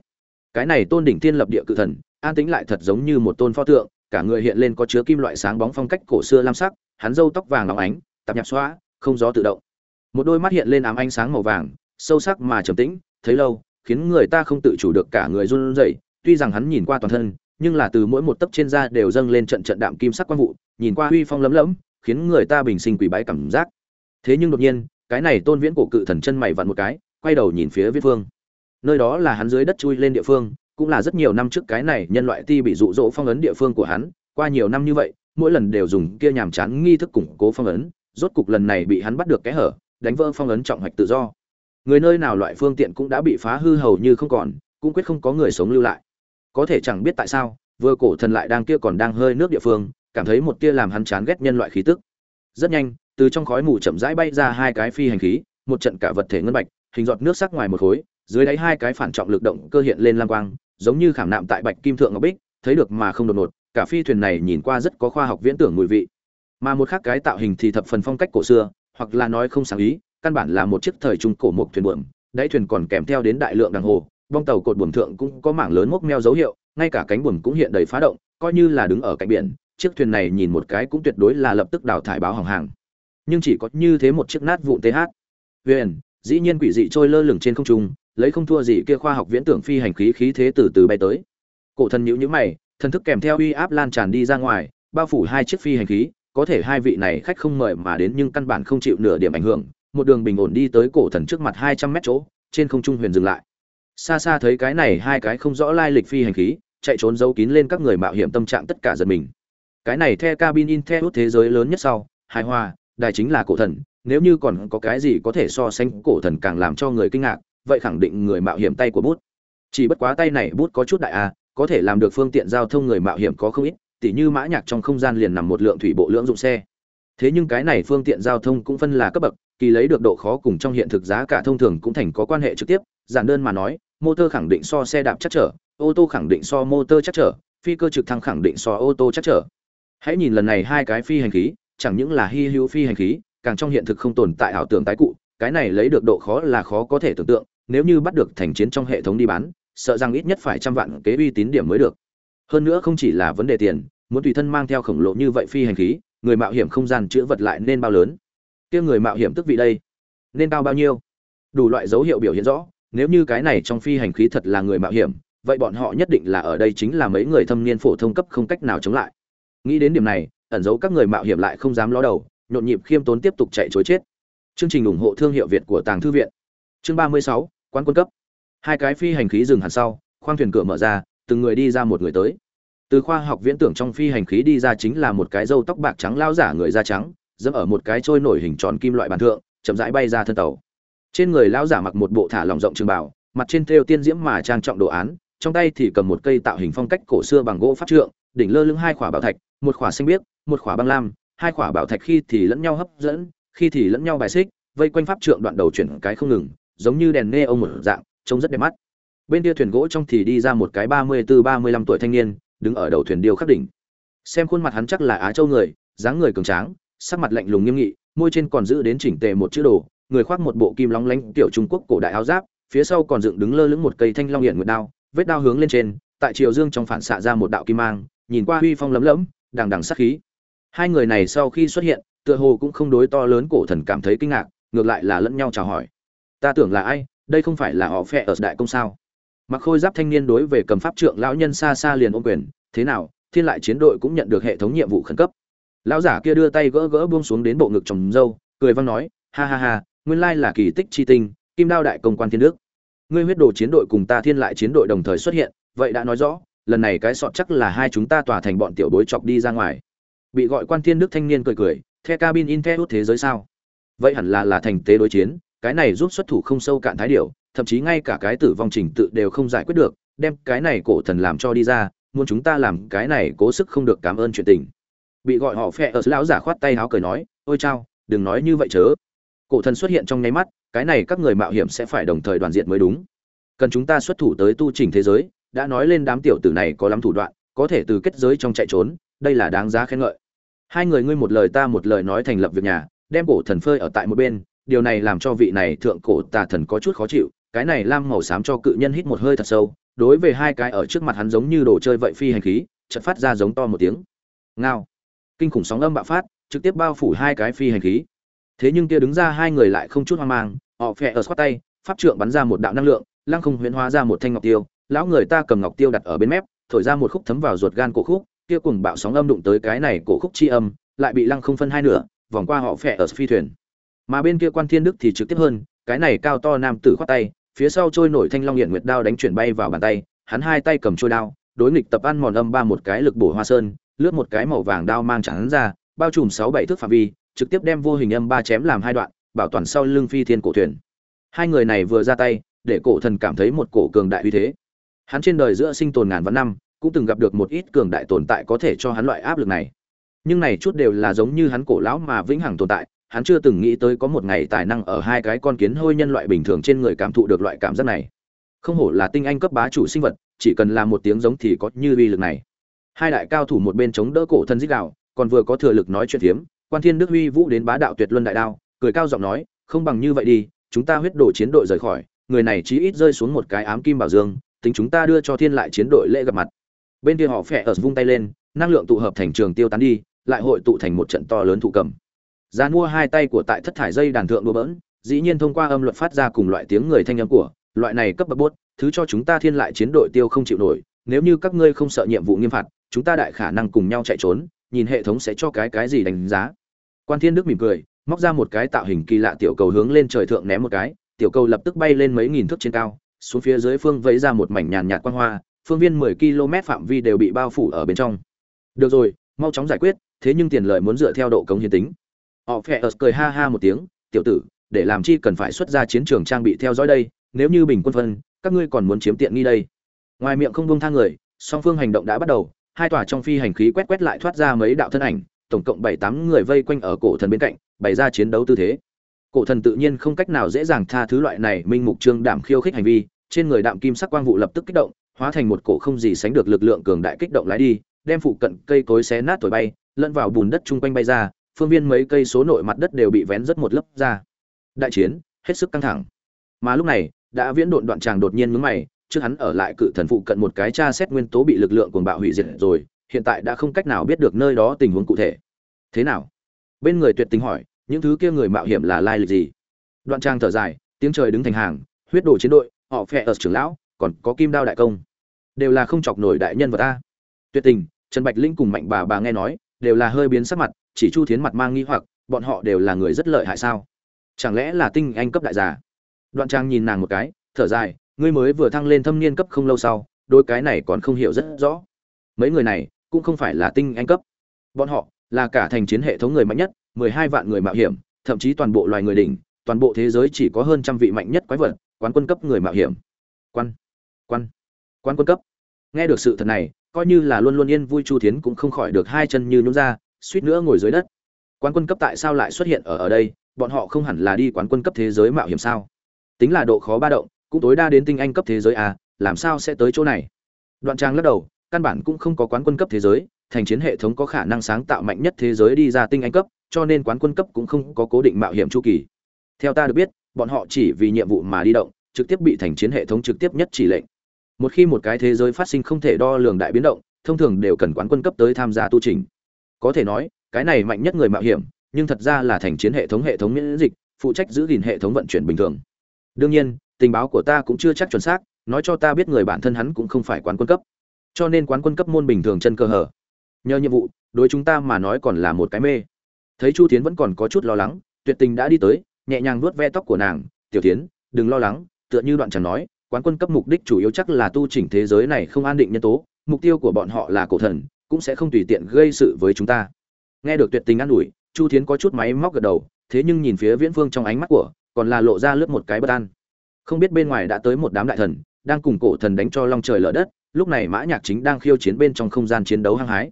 Speaker 1: cái này tôn đỉnh tiên lập địa cự thần, an tính lại thật giống như một tôn pho tượng, cả người hiện lên có chứa kim loại sáng bóng phong cách cổ xưa lam sắc, hắn râu tóc vàng óng ánh, tạp nhạp xóa, không gió tự động. Một đôi mắt hiện lên ám ánh sáng màu vàng, sâu sắc mà trầm tĩnh, thấy lâu, khiến người ta không tự chủ được cả người run rẩy, tuy rằng hắn nhìn qua toàn thân, nhưng là từ mỗi một tấc trên da đều dâng lên trận trận đạm kim sắc quang vụ, nhìn qua huy phong lấm lấm, khiến người ta bình sinh quỳ bái cảm giác. Thế nhưng đột nhiên, cái này tôn viễn cổ cự thần chân mày vặn một cái, quay đầu nhìn phía viết phương nơi đó là hắn dưới đất chui lên địa phương, cũng là rất nhiều năm trước cái này nhân loại ti bị dụ dỗ phong ấn địa phương của hắn, qua nhiều năm như vậy, mỗi lần đều dùng kia nhàm chán nghi thức củng cố phong ấn, rốt cục lần này bị hắn bắt được kẽ hở, đánh vỡ phong ấn trọng hoạch tự do. Người nơi nào loại phương tiện cũng đã bị phá hư hầu như không còn, cũng quyết không có người sống lưu lại. Có thể chẳng biết tại sao, vừa cổ thần lại đang kia còn đang hơi nước địa phương, cảm thấy một tia làm hắn chán ghét nhân loại khí tức. Rất nhanh, từ trong khói mù chậm rãi bay ra hai cái phi hành khí, một trận cả vật thể ngân bạch, hình giọt nước sắc ngoài một khối dưới đáy hai cái phản trọng lực động cơ hiện lên lam quang, giống như khảm nạm tại bạch kim thượng ngọc bích, thấy được mà không đột ngột, cả phi thuyền này nhìn qua rất có khoa học viễn tưởng mùi vị. Mà một khác cái tạo hình thì thập phần phong cách cổ xưa, hoặc là nói không sáng ý, căn bản là một chiếc thời trung cổ mục thuyền buồm, đáy thuyền còn kèm theo đến đại lượng đằng hồ, bong tàu cột buồm thượng cũng có mảng lớn mốc meo dấu hiệu, ngay cả cánh buồm cũng hiện đầy phá động, coi như là đứng ở cạnh biển, chiếc thuyền này nhìn một cái cũng tuyệt đối là lập tức đào thải báo hỏng hàng. Nhưng chỉ có như thế một chiếc nát vụn th huyền, dĩ nhiên quỷ dị trôi lơ lửng trên không trung lấy không thua gì kia khoa học viễn tưởng phi hành khí khí thế từ từ bay tới. Cổ thần nhữ nhữ mày, thần thức kèm theo uy áp lan tràn đi ra ngoài, bao phủ hai chiếc phi hành khí, có thể hai vị này khách không mời mà đến nhưng căn bản không chịu nửa điểm ảnh hưởng, một đường bình ổn đi tới cổ thần trước mặt hai trăm mét chỗ, trên không trung huyền dừng lại. Xa xa thấy cái này hai cái không rõ lai lịch phi hành khí, chạy trốn giấu kín lên các người mạo hiểm tâm trạng tất cả giật mình. Cái này the cabin in the thế giới lớn nhất sau, hài hòa, đài chính là cổ thần, nếu như còn có cái gì có thể so sánh cổ thần càng làm cho người kinh ngạc vậy khẳng định người mạo hiểm tay của bút. Chỉ bất quá tay này bút có chút đại a có thể làm được phương tiện giao thông người mạo hiểm có không ít, tỉ như mã nhạc trong không gian liền nằm một lượng thủy bộ lưỡng dụng xe. Thế nhưng cái này phương tiện giao thông cũng phân là cấp bậc, kỳ lấy được độ khó cùng trong hiện thực giá cả thông thường cũng thành có quan hệ trực tiếp, giản đơn mà nói motor khẳng định so xe đạp chắc trở, ô tô khẳng định so motor chắc trở, phi cơ trực thăng khẳng định so ô tô chắc trở. Hãy nhìn lần này hai cái phi hành khí, chẳng những là hy hữu phi hành khí, càng trong hiện thực không tồn tại ảo tưởng tái cụ, cái này lấy được độ khó là khó có thể tưởng tượng nếu như bắt được thành chiến trong hệ thống đi bán, sợ rằng ít nhất phải trăm vạn kế uy tín điểm mới được. Hơn nữa không chỉ là vấn đề tiền, muốn tùy thân mang theo khổng lồ như vậy phi hành khí, người mạo hiểm không gian chữa vật lại nên bao lớn. Kia người mạo hiểm tức vị đây, nên cao bao nhiêu? Đủ loại dấu hiệu biểu hiện rõ, nếu như cái này trong phi hành khí thật là người mạo hiểm, vậy bọn họ nhất định là ở đây chính là mấy người thâm niên phổ thông cấp không cách nào chống lại. Nghĩ đến điểm này, ẩn dấu các người mạo hiểm lại không dám ló đầu, nhộn nhịp khiêm tốn tiếp tục chạy chối chết. Chương trình ủng hộ thương hiệu việt của tàng thư viện. Chương ba mươi sáu quan quân cấp. Hai cái phi hành khí dừng hẳn sau, khoang thuyền cửa mở ra, từng người đi ra một người tới. Từ khoa học viễn tưởng trong phi hành khí đi ra chính là một cái râu tóc bạc trắng lao giả người da trắng, dẫm ở một cái trôi nổi hình tròn kim loại bàn thượng, chậm rãi bay ra thân tàu. Trên người lao giả mặc một bộ thả lỏng rộng trường bảo mặt trên thêu tiên diễm mà trang trọng đồ án, trong tay thì cầm một cây tạo hình phong cách cổ xưa bằng gỗ pháp trượng, đỉnh lơ lưng hai khỏa bảo thạch, một khỏa xanh biếc, một khỏa băng lam, hai khỏa bảo thạch khi thì lẫn nhau hấp dẫn, khi thì lẫn nhau bài xích, vây quanh pháp trượng đoạn đầu chuyển cái không ngừng giống như đèn nghe ông một dạng, trông rất đẹp mắt. Bên kia thuyền gỗ trong thì đi ra một cái ba mươi tư ba mươi lăm tuổi thanh niên, đứng ở đầu thuyền điêu khắc đỉnh. Xem khuôn mặt hắn chắc là á châu người, dáng người cường tráng, sắc mặt lạnh lùng nghiêm nghị, môi trên còn giữ đến chỉnh tề một chữ đồ, người khoác một bộ kim lóng lánh kiểu trung quốc cổ đại áo giáp, phía sau còn dựng đứng lơ lửng một cây thanh long hiển nguyệt đao, vết đao hướng lên trên, tại chiều dương trong phản xạ ra một đạo kim mang, nhìn qua huy phong lấm lẫm đằng đằng sát khí. Hai người này sau khi xuất hiện, tựa hồ cũng không đối to lớn cổ thần cảm thấy kinh ngạc, ngược lại là lẫn nhau chào hỏi ta tưởng là ai, đây không phải là họ phe ở đại công sao? Mặc khôi giáp thanh niên đối về cầm pháp trượng lão nhân xa xa liền ôm quyền, thế nào, thiên lại chiến đội cũng nhận được hệ thống nhiệm vụ khẩn cấp. Lão giả kia đưa tay gỡ gỡ buông xuống đến bộ ngực trồng dâu, cười văng nói, ha ha ha, nguyên lai là kỳ tích chi tinh, kim đao đại công quan thiên đức. Ngươi huyết đồ chiến đội cùng ta thiên lại chiến đội đồng thời xuất hiện, vậy đã nói rõ, lần này cái sọt chắc là hai chúng ta tỏa thành bọn tiểu bối chọc đi ra ngoài. Bị gọi quan thiên đức thanh niên cười cười the cabin in the thế giới sao? Vậy hẳn là là thành tế đối chiến cái này giúp xuất thủ không sâu cạn thái điểu, thậm chí ngay cả cái tử vong trình tự đều không giải quyết được, đem cái này cổ thần làm cho đi ra, muốn chúng ta làm cái này cố sức không được cảm ơn chuyện tình. Bị gọi họ phe ở lão giả khoát tay háo cười nói, ôi chao, đừng nói như vậy chớ. Cổ thần xuất hiện trong nháy mắt, cái này các người mạo hiểm sẽ phải đồng thời đoàn diện mới đúng. Cần chúng ta xuất thủ tới tu trình thế giới, đã nói lên đám tiểu tử này có lắm thủ đoạn, có thể từ kết giới trong chạy trốn, đây là đáng giá khen ngợi. Hai người ngươi một lời ta một lời nói thành lập việc nhà, đem cổ thần phơi ở tại một bên điều này làm cho vị này thượng cổ tà thần có chút khó chịu, cái này lam màu xám cho cự nhân hít một hơi thật sâu, đối với hai cái ở trước mặt hắn giống như đồ chơi vậy phi hành khí, chợt phát ra giống to một tiếng. Ngao. Kinh khủng sóng âm bạo phát, trực tiếp bao phủ hai cái phi hành khí. Thế nhưng kia đứng ra hai người lại không chút hoang mang, họ phẹ ở xoát tay, pháp trượng bắn ra một đạo năng lượng, lăng không huyễn hóa ra một thanh ngọc tiêu, lão người ta cầm ngọc tiêu đặt ở bên mép, thổi ra một khúc thấm vào ruột gan cổ khúc, kia cùng bạo sóng âm đụng tới cái này cổ khúc chi âm, lại bị lăng không phân hai nửa, vòng qua họ phẹ ở phi thuyền mà bên kia quan thiên đức thì trực tiếp hơn, cái này cao to nam tử khoát tay, phía sau trôi nổi thanh long hiện nguyệt đao đánh chuyển bay vào bàn tay, hắn hai tay cầm trôi đao, đối nghịch tập ăn mòn âm ba một cái lực bổ hoa sơn, lướt một cái màu vàng đao mang trắng ra, bao trùm sáu bảy thước phạm vi, trực tiếp đem vô hình âm ba chém làm hai đoạn, bảo toàn sau lưng phi thiên cổ thuyền. Hai người này vừa ra tay, để cổ thần cảm thấy một cổ cường đại uy thế. Hắn trên đời giữa sinh tồn ngàn vạn năm, cũng từng gặp được một ít cường đại tồn tại có thể cho hắn loại áp lực này. Nhưng này chút đều là giống như hắn cổ lão mà vĩnh hằng tồn tại hắn chưa từng nghĩ tới có một ngày tài năng ở hai cái con kiến hôi nhân loại bình thường trên người cảm thụ được loại cảm giác này. Không hổ là tinh anh cấp bá chủ sinh vật, chỉ cần là một tiếng giống thì có như uy lực này. Hai đại cao thủ một bên chống đỡ cổ thân dích đạo còn vừa có thừa lực nói chuyện phiếm, quan thiên đức huy vũ đến bá đạo tuyệt luân đại đao, cười cao giọng nói, không bằng như vậy đi, chúng ta huyết đổ chiến đội rời khỏi, người này chí ít rơi xuống một cái ám kim bảo dương, tính chúng ta đưa cho thiên lại chiến đội lễ gặp mặt. Bên kia họ phẹ ở vung tay lên, năng lượng tụ hợp thành trường tiêu tán đi, lại hội tụ thành một trận to lớn thụ cầm gian mua hai tay của tại thất thải dây đàn thượng đua bỡn, dĩ nhiên thông qua âm luật phát ra cùng loại tiếng người thanh âm của, loại này cấp bậc bốt, thứ cho chúng ta thiên lại chiến đội tiêu không chịu nổi, nếu như các ngươi không sợ nhiệm vụ nghiêm phạt, chúng ta đại khả năng cùng nhau chạy trốn, nhìn hệ thống sẽ cho cái cái gì đánh giá. Quan thiên đức mỉm cười, móc ra một cái tạo hình kỳ lạ tiểu cầu hướng lên trời thượng ném một cái, tiểu cầu lập tức bay lên mấy nghìn thước trên cao, xuống phía dưới phương vẫy ra một mảnh nhàn nhạt quang hoa, phương viên 10 km phạm vi đều bị bao phủ ở bên trong. Được rồi, mau chóng giải quyết, thế nhưng tiền lợi muốn dựa theo độ cống hiến tính họ phe ớt cười ha ha một tiếng, tiểu tử, để làm chi cần phải xuất ra chiến trường trang bị theo dõi đây, nếu như bình quân phân, các ngươi còn muốn chiếm tiện nghi đây. Ngoài miệng không buông tha người, song phương hành động đã bắt đầu, hai tòa trong phi hành khí quét quét lại thoát ra mấy đạo thân ảnh, tổng cộng bảy tám người vây quanh ở cổ thần bên cạnh, bày ra chiến đấu tư thế. Cổ thần tự nhiên không cách nào dễ dàng tha thứ loại này minh mục trương đảm khiêu khích hành vi, trên người đạm kim sắc quang vụ lập tức kích động, hóa thành một cổ không gì sánh được lực lượng cường đại kích động lái đi, đem phụ cận cây cối xé nát thổi bay, lẫn vào bùn đất chung quanh bay ra phương viên mấy cây số nội mặt đất đều bị vén rất một lớp ra. Đại chiến, hết sức căng thẳng. Mà lúc này, đã viễn độn đoạn chàng đột nhiên nhướng mày, trước hắn ở lại cự thần phụ cận một cái tra xét nguyên tố bị lực lượng cuồng bạo hủy diệt rồi, hiện tại đã không cách nào biết được nơi đó tình huống cụ thể. Thế nào? Bên người tuyệt tình hỏi, những thứ kia người mạo hiểm là lai lịch gì? Đoạn trang thở dài, tiếng trời đứng thành hàng, huyết đồ chiến đội, họ phe ở trưởng lão, còn có kim đao đại công. Đều là không chọc nổi đại nhân vật ta. Tuyệt tình, trần bạch linh cùng mạnh bà bà nghe nói đều là hơi biến sắc mặt, chỉ chu thiến mặt mang nghi hoặc, bọn họ đều là người rất lợi hại sao? Chẳng lẽ là tinh anh cấp đại giả đoạn trang nhìn nàng một cái, thở dài, ngươi mới vừa thăng lên thâm niên cấp không lâu sau đôi cái này còn không hiểu rất rõ. Mấy người này, cũng không phải là tinh anh cấp. Bọn họ, là cả thành chiến hệ thống người mạnh nhất, mười hai vạn người mạo hiểm, thậm chí toàn bộ loài người đỉnh, toàn bộ thế giới chỉ có hơn trăm vị mạnh nhất quái vật, quán quân cấp người mạo hiểm. Quan quan quan quân cấp. Nghe được sự thật này coi như là luôn luôn yên vui chu thiến cũng không khỏi được hai chân như nhún ra, suýt nữa ngồi dưới đất. Quán quân cấp tại sao lại xuất hiện ở ở đây? Bọn họ không hẳn là đi quán quân cấp thế giới mạo hiểm sao? Tính là độ khó ba động, cũng tối đa đến tinh anh cấp thế giới à làm sao sẽ tới chỗ này? Đoạn trang lắc đầu, căn bản cũng không có quán quân cấp thế giới, thành chiến hệ thống có khả năng sáng tạo mạnh nhất thế giới đi ra tinh anh cấp, cho nên quán quân cấp cũng không có cố định mạo hiểm chu kỳ. Theo ta được biết, bọn họ chỉ vì nhiệm vụ mà đi động, trực tiếp bị thành chiến hệ thống trực tiếp nhất chỉ lệnh một khi một cái thế giới phát sinh không thể đo lường đại biến động, thông thường đều cần quán quân cấp tới tham gia tu trình. Có thể nói, cái này mạnh nhất người mạo hiểm, nhưng thật ra là thành chiến hệ thống hệ thống miễn dịch, phụ trách giữ gìn hệ thống vận chuyển bình thường. Đương nhiên, tình báo của ta cũng chưa chắc chuẩn xác, nói cho ta biết người bản thân hắn cũng không phải quán quân cấp. Cho nên quán quân cấp môn bình thường chân cơ hở. Nhờ nhiệm vụ, đối chúng ta mà nói còn là một cái mê. Thấy chu tiến vẫn còn có chút lo lắng, tuyệt tình đã đi tới, nhẹ nhàng vuốt ve tóc của nàng, tiểu tiến đừng lo lắng, tựa như đoạn chẳng nói quán quân cấp mục đích chủ yếu chắc là tu chỉnh thế giới này không an định nhân tố, mục tiêu của bọn họ là cổ thần, cũng sẽ không tùy tiện gây sự với chúng ta. Nghe được tuyệt tình an ủi, chu thiến có chút máy móc gật đầu, thế nhưng nhìn phía viễn phương trong ánh mắt của, còn là lộ ra lướt một cái bất an. Không biết bên ngoài đã tới một đám đại thần, đang cùng cổ thần đánh cho long trời lở đất, lúc này mã nhạc chính đang khiêu chiến bên trong không gian chiến đấu hăng hái.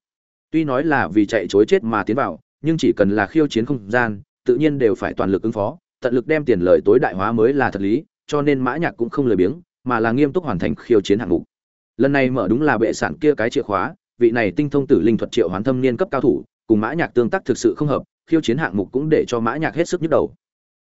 Speaker 1: Tuy nói là vì chạy chối chết mà tiến vào, nhưng chỉ cần là khiêu chiến không gian, tự nhiên đều phải toàn lực ứng phó, tận lực đem tiền lợi tối đại hóa mới là thật lý, cho nên mã nhạc cũng không lười biếng mà là nghiêm túc hoàn thành khiêu chiến hạng mục. Lần này mở đúng là bệ sản kia cái chìa khóa, vị này tinh thông tử linh thuật triệu hoán thâm niên cấp cao thủ, cùng mã nhạc tương tác thực sự không hợp, khiêu chiến hạng mục cũng để cho mã nhạc hết sức nhức đầu.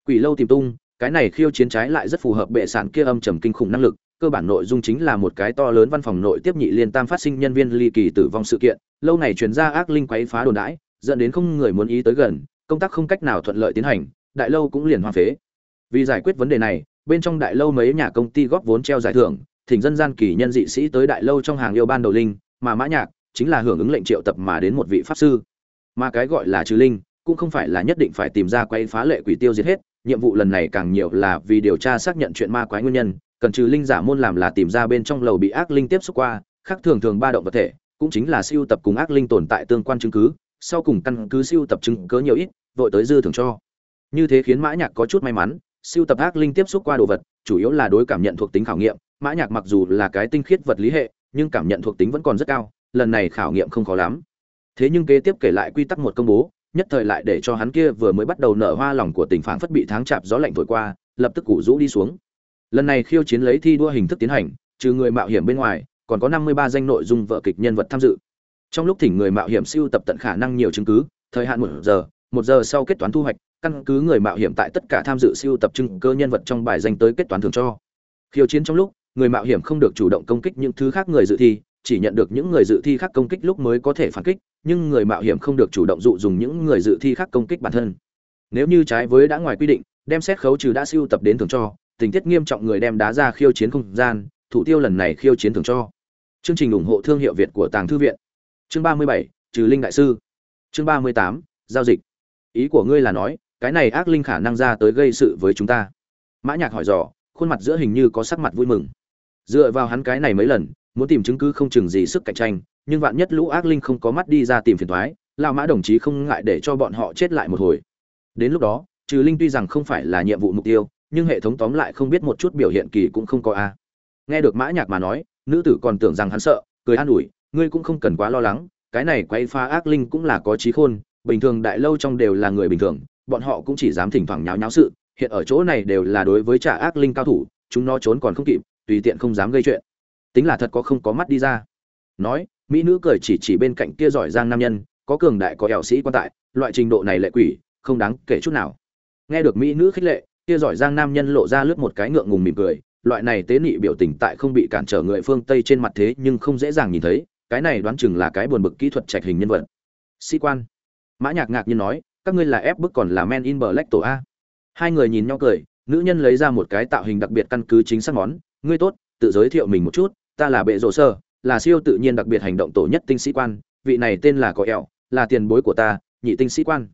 Speaker 1: Quỷ lâu tìm tung, cái này khiêu chiến trái lại rất phù hợp bệ sản kia âm trầm kinh khủng năng lực, cơ bản nội dung chính là một cái to lớn văn phòng nội tiếp nhị liên tam phát sinh nhân viên ly kỳ tử vong sự kiện, lâu này truyền ra ác linh quấy phá đồn đãi, dẫn đến không người muốn ý tới gần, công tác không cách nào thuận lợi tiến hành, đại lâu cũng liền hoang phế. Vì giải quyết vấn đề này bên trong đại lâu mấy nhà công ty góp vốn treo giải thưởng, thỉnh dân gian kỳ nhân dị sĩ tới đại lâu trong hàng yêu ban đầu linh, mà mã nhạc chính là hưởng ứng lệnh triệu tập mà đến một vị pháp sư. Mà cái gọi là trừ linh cũng không phải là nhất định phải tìm ra quay phá lệ quỷ tiêu diệt hết, nhiệm vụ lần này càng nhiều là vì điều tra xác nhận chuyện ma quái nguyên nhân, cần trừ linh giả môn làm là tìm ra bên trong lầu bị ác linh tiếp xúc qua, khác thường thường ba động vật thể, cũng chính là siêu tập cùng ác linh tồn tại tương quan chứng cứ, sau cùng căn cứ siêu tập chứng cứ nhiều ít, vội tới dư thường cho. Như thế khiến mã nhạc có chút may mắn siêu tập ác linh tiếp xúc qua đồ vật, chủ yếu là đối cảm nhận thuộc tính khảo nghiệm, mã nhạc mặc dù là cái tinh khiết vật lý hệ, nhưng cảm nhận thuộc tính vẫn còn rất cao, lần này khảo nghiệm không khó lắm. Thế nhưng kế tiếp kể lại quy tắc một công bố, nhất thời lại để cho hắn kia vừa mới bắt đầu nở hoa lòng của tình phảng phất bị tháng chạp gió lạnh thổi qua, lập tức củ rũ đi xuống. Lần này khiêu chiến lấy thi đua hình thức tiến hành, trừ người mạo hiểm bên ngoài, còn có năm mươi ba danh nội dung vợ kịch nhân vật tham dự. Trong lúc thỉnh người mạo hiểm siêu tập tận khả năng nhiều chứng cứ, thời hạn một giờ một giờ sau kết toán thu hoạch căn cứ người mạo hiểm tại tất cả tham dự siêu tập trưng cơ nhân vật trong bài danh tới kết toán thường cho. Khiêu chiến trong lúc, người mạo hiểm không được chủ động công kích những thứ khác người dự thi, chỉ nhận được những người dự thi khác công kích lúc mới có thể phản kích, nhưng người mạo hiểm không được chủ động dụ dùng những người dự thi khác công kích bản thân. Nếu như trái với đã ngoài quy định, đem xét khấu trừ đã siêu tập đến thường cho, tình tiết nghiêm trọng người đem đá ra khiêu chiến không gian, thủ tiêu lần này khiêu chiến thường cho. Chương trình ủng hộ thương hiệu việt của tàng thư viện. Chương ba mươi bảy, trừ linh đại sư. Chương ba mươi tám, giao dịch. Ý của ngươi là nói cái này ác linh khả năng ra tới gây sự với chúng ta. Mã nhạc hỏi dò, khuôn mặt giữa hình như có sắc mặt vui mừng. Dựa vào hắn cái này mấy lần, muốn tìm chứng cứ không chừng gì sức cạnh tranh, nhưng vạn nhất lũ ác linh không có mắt đi ra tìm phiền toái lão mã đồng chí không ngại để cho bọn họ chết lại một hồi. Đến lúc đó, trừ linh tuy rằng không phải là nhiệm vụ mục tiêu, nhưng hệ thống tóm lại không biết một chút biểu hiện kỳ cũng không có a. Nghe được mã nhạc mà nói, nữ tử còn tưởng rằng hắn sợ, cười an ủi, ngươi cũng không cần quá lo lắng, cái này quay pha ác linh cũng là có trí khôn, bình thường đại lâu trong đều là người bình thường bọn họ cũng chỉ dám thỉnh thoảng nháo nháo sự, hiện ở chỗ này đều là đối với trả ác linh cao thủ, chúng nó trốn còn không kịp, tùy tiện không dám gây chuyện. Tính là thật có không có mắt đi ra. Nói, mỹ nữ cười chỉ chỉ bên cạnh kia giỏi giang nam nhân, có cường đại có ẻo sĩ quan tại, loại trình độ này lệ quỷ, không đáng kể chút nào. Nghe được mỹ nữ khích lệ, kia giỏi giang nam nhân lộ ra lướt một cái ngượng ngùng mỉm cười, loại này tế nị biểu tình tại không bị cản trở người phương tây trên mặt thế nhưng không dễ dàng nhìn thấy, cái này đoán chừng là cái buồn bực kỹ thuật trạch hình nhân vật. Sĩ quan. Mã nhạc ngạc nhiên nói các ngươi là ép bức còn là men in black tổ a. Hai người nhìn nhau cười, nữ nhân lấy ra một cái tạo hình đặc biệt căn cứ chính xác món. Ngươi tốt, tự giới thiệu mình một chút, ta là bệ rộ sơ, là siêu tự nhiên đặc biệt hành động tổ nhất tinh sĩ quan, vị này tên là có ẹo, là tiền bối của ta, nhị tinh sĩ quan.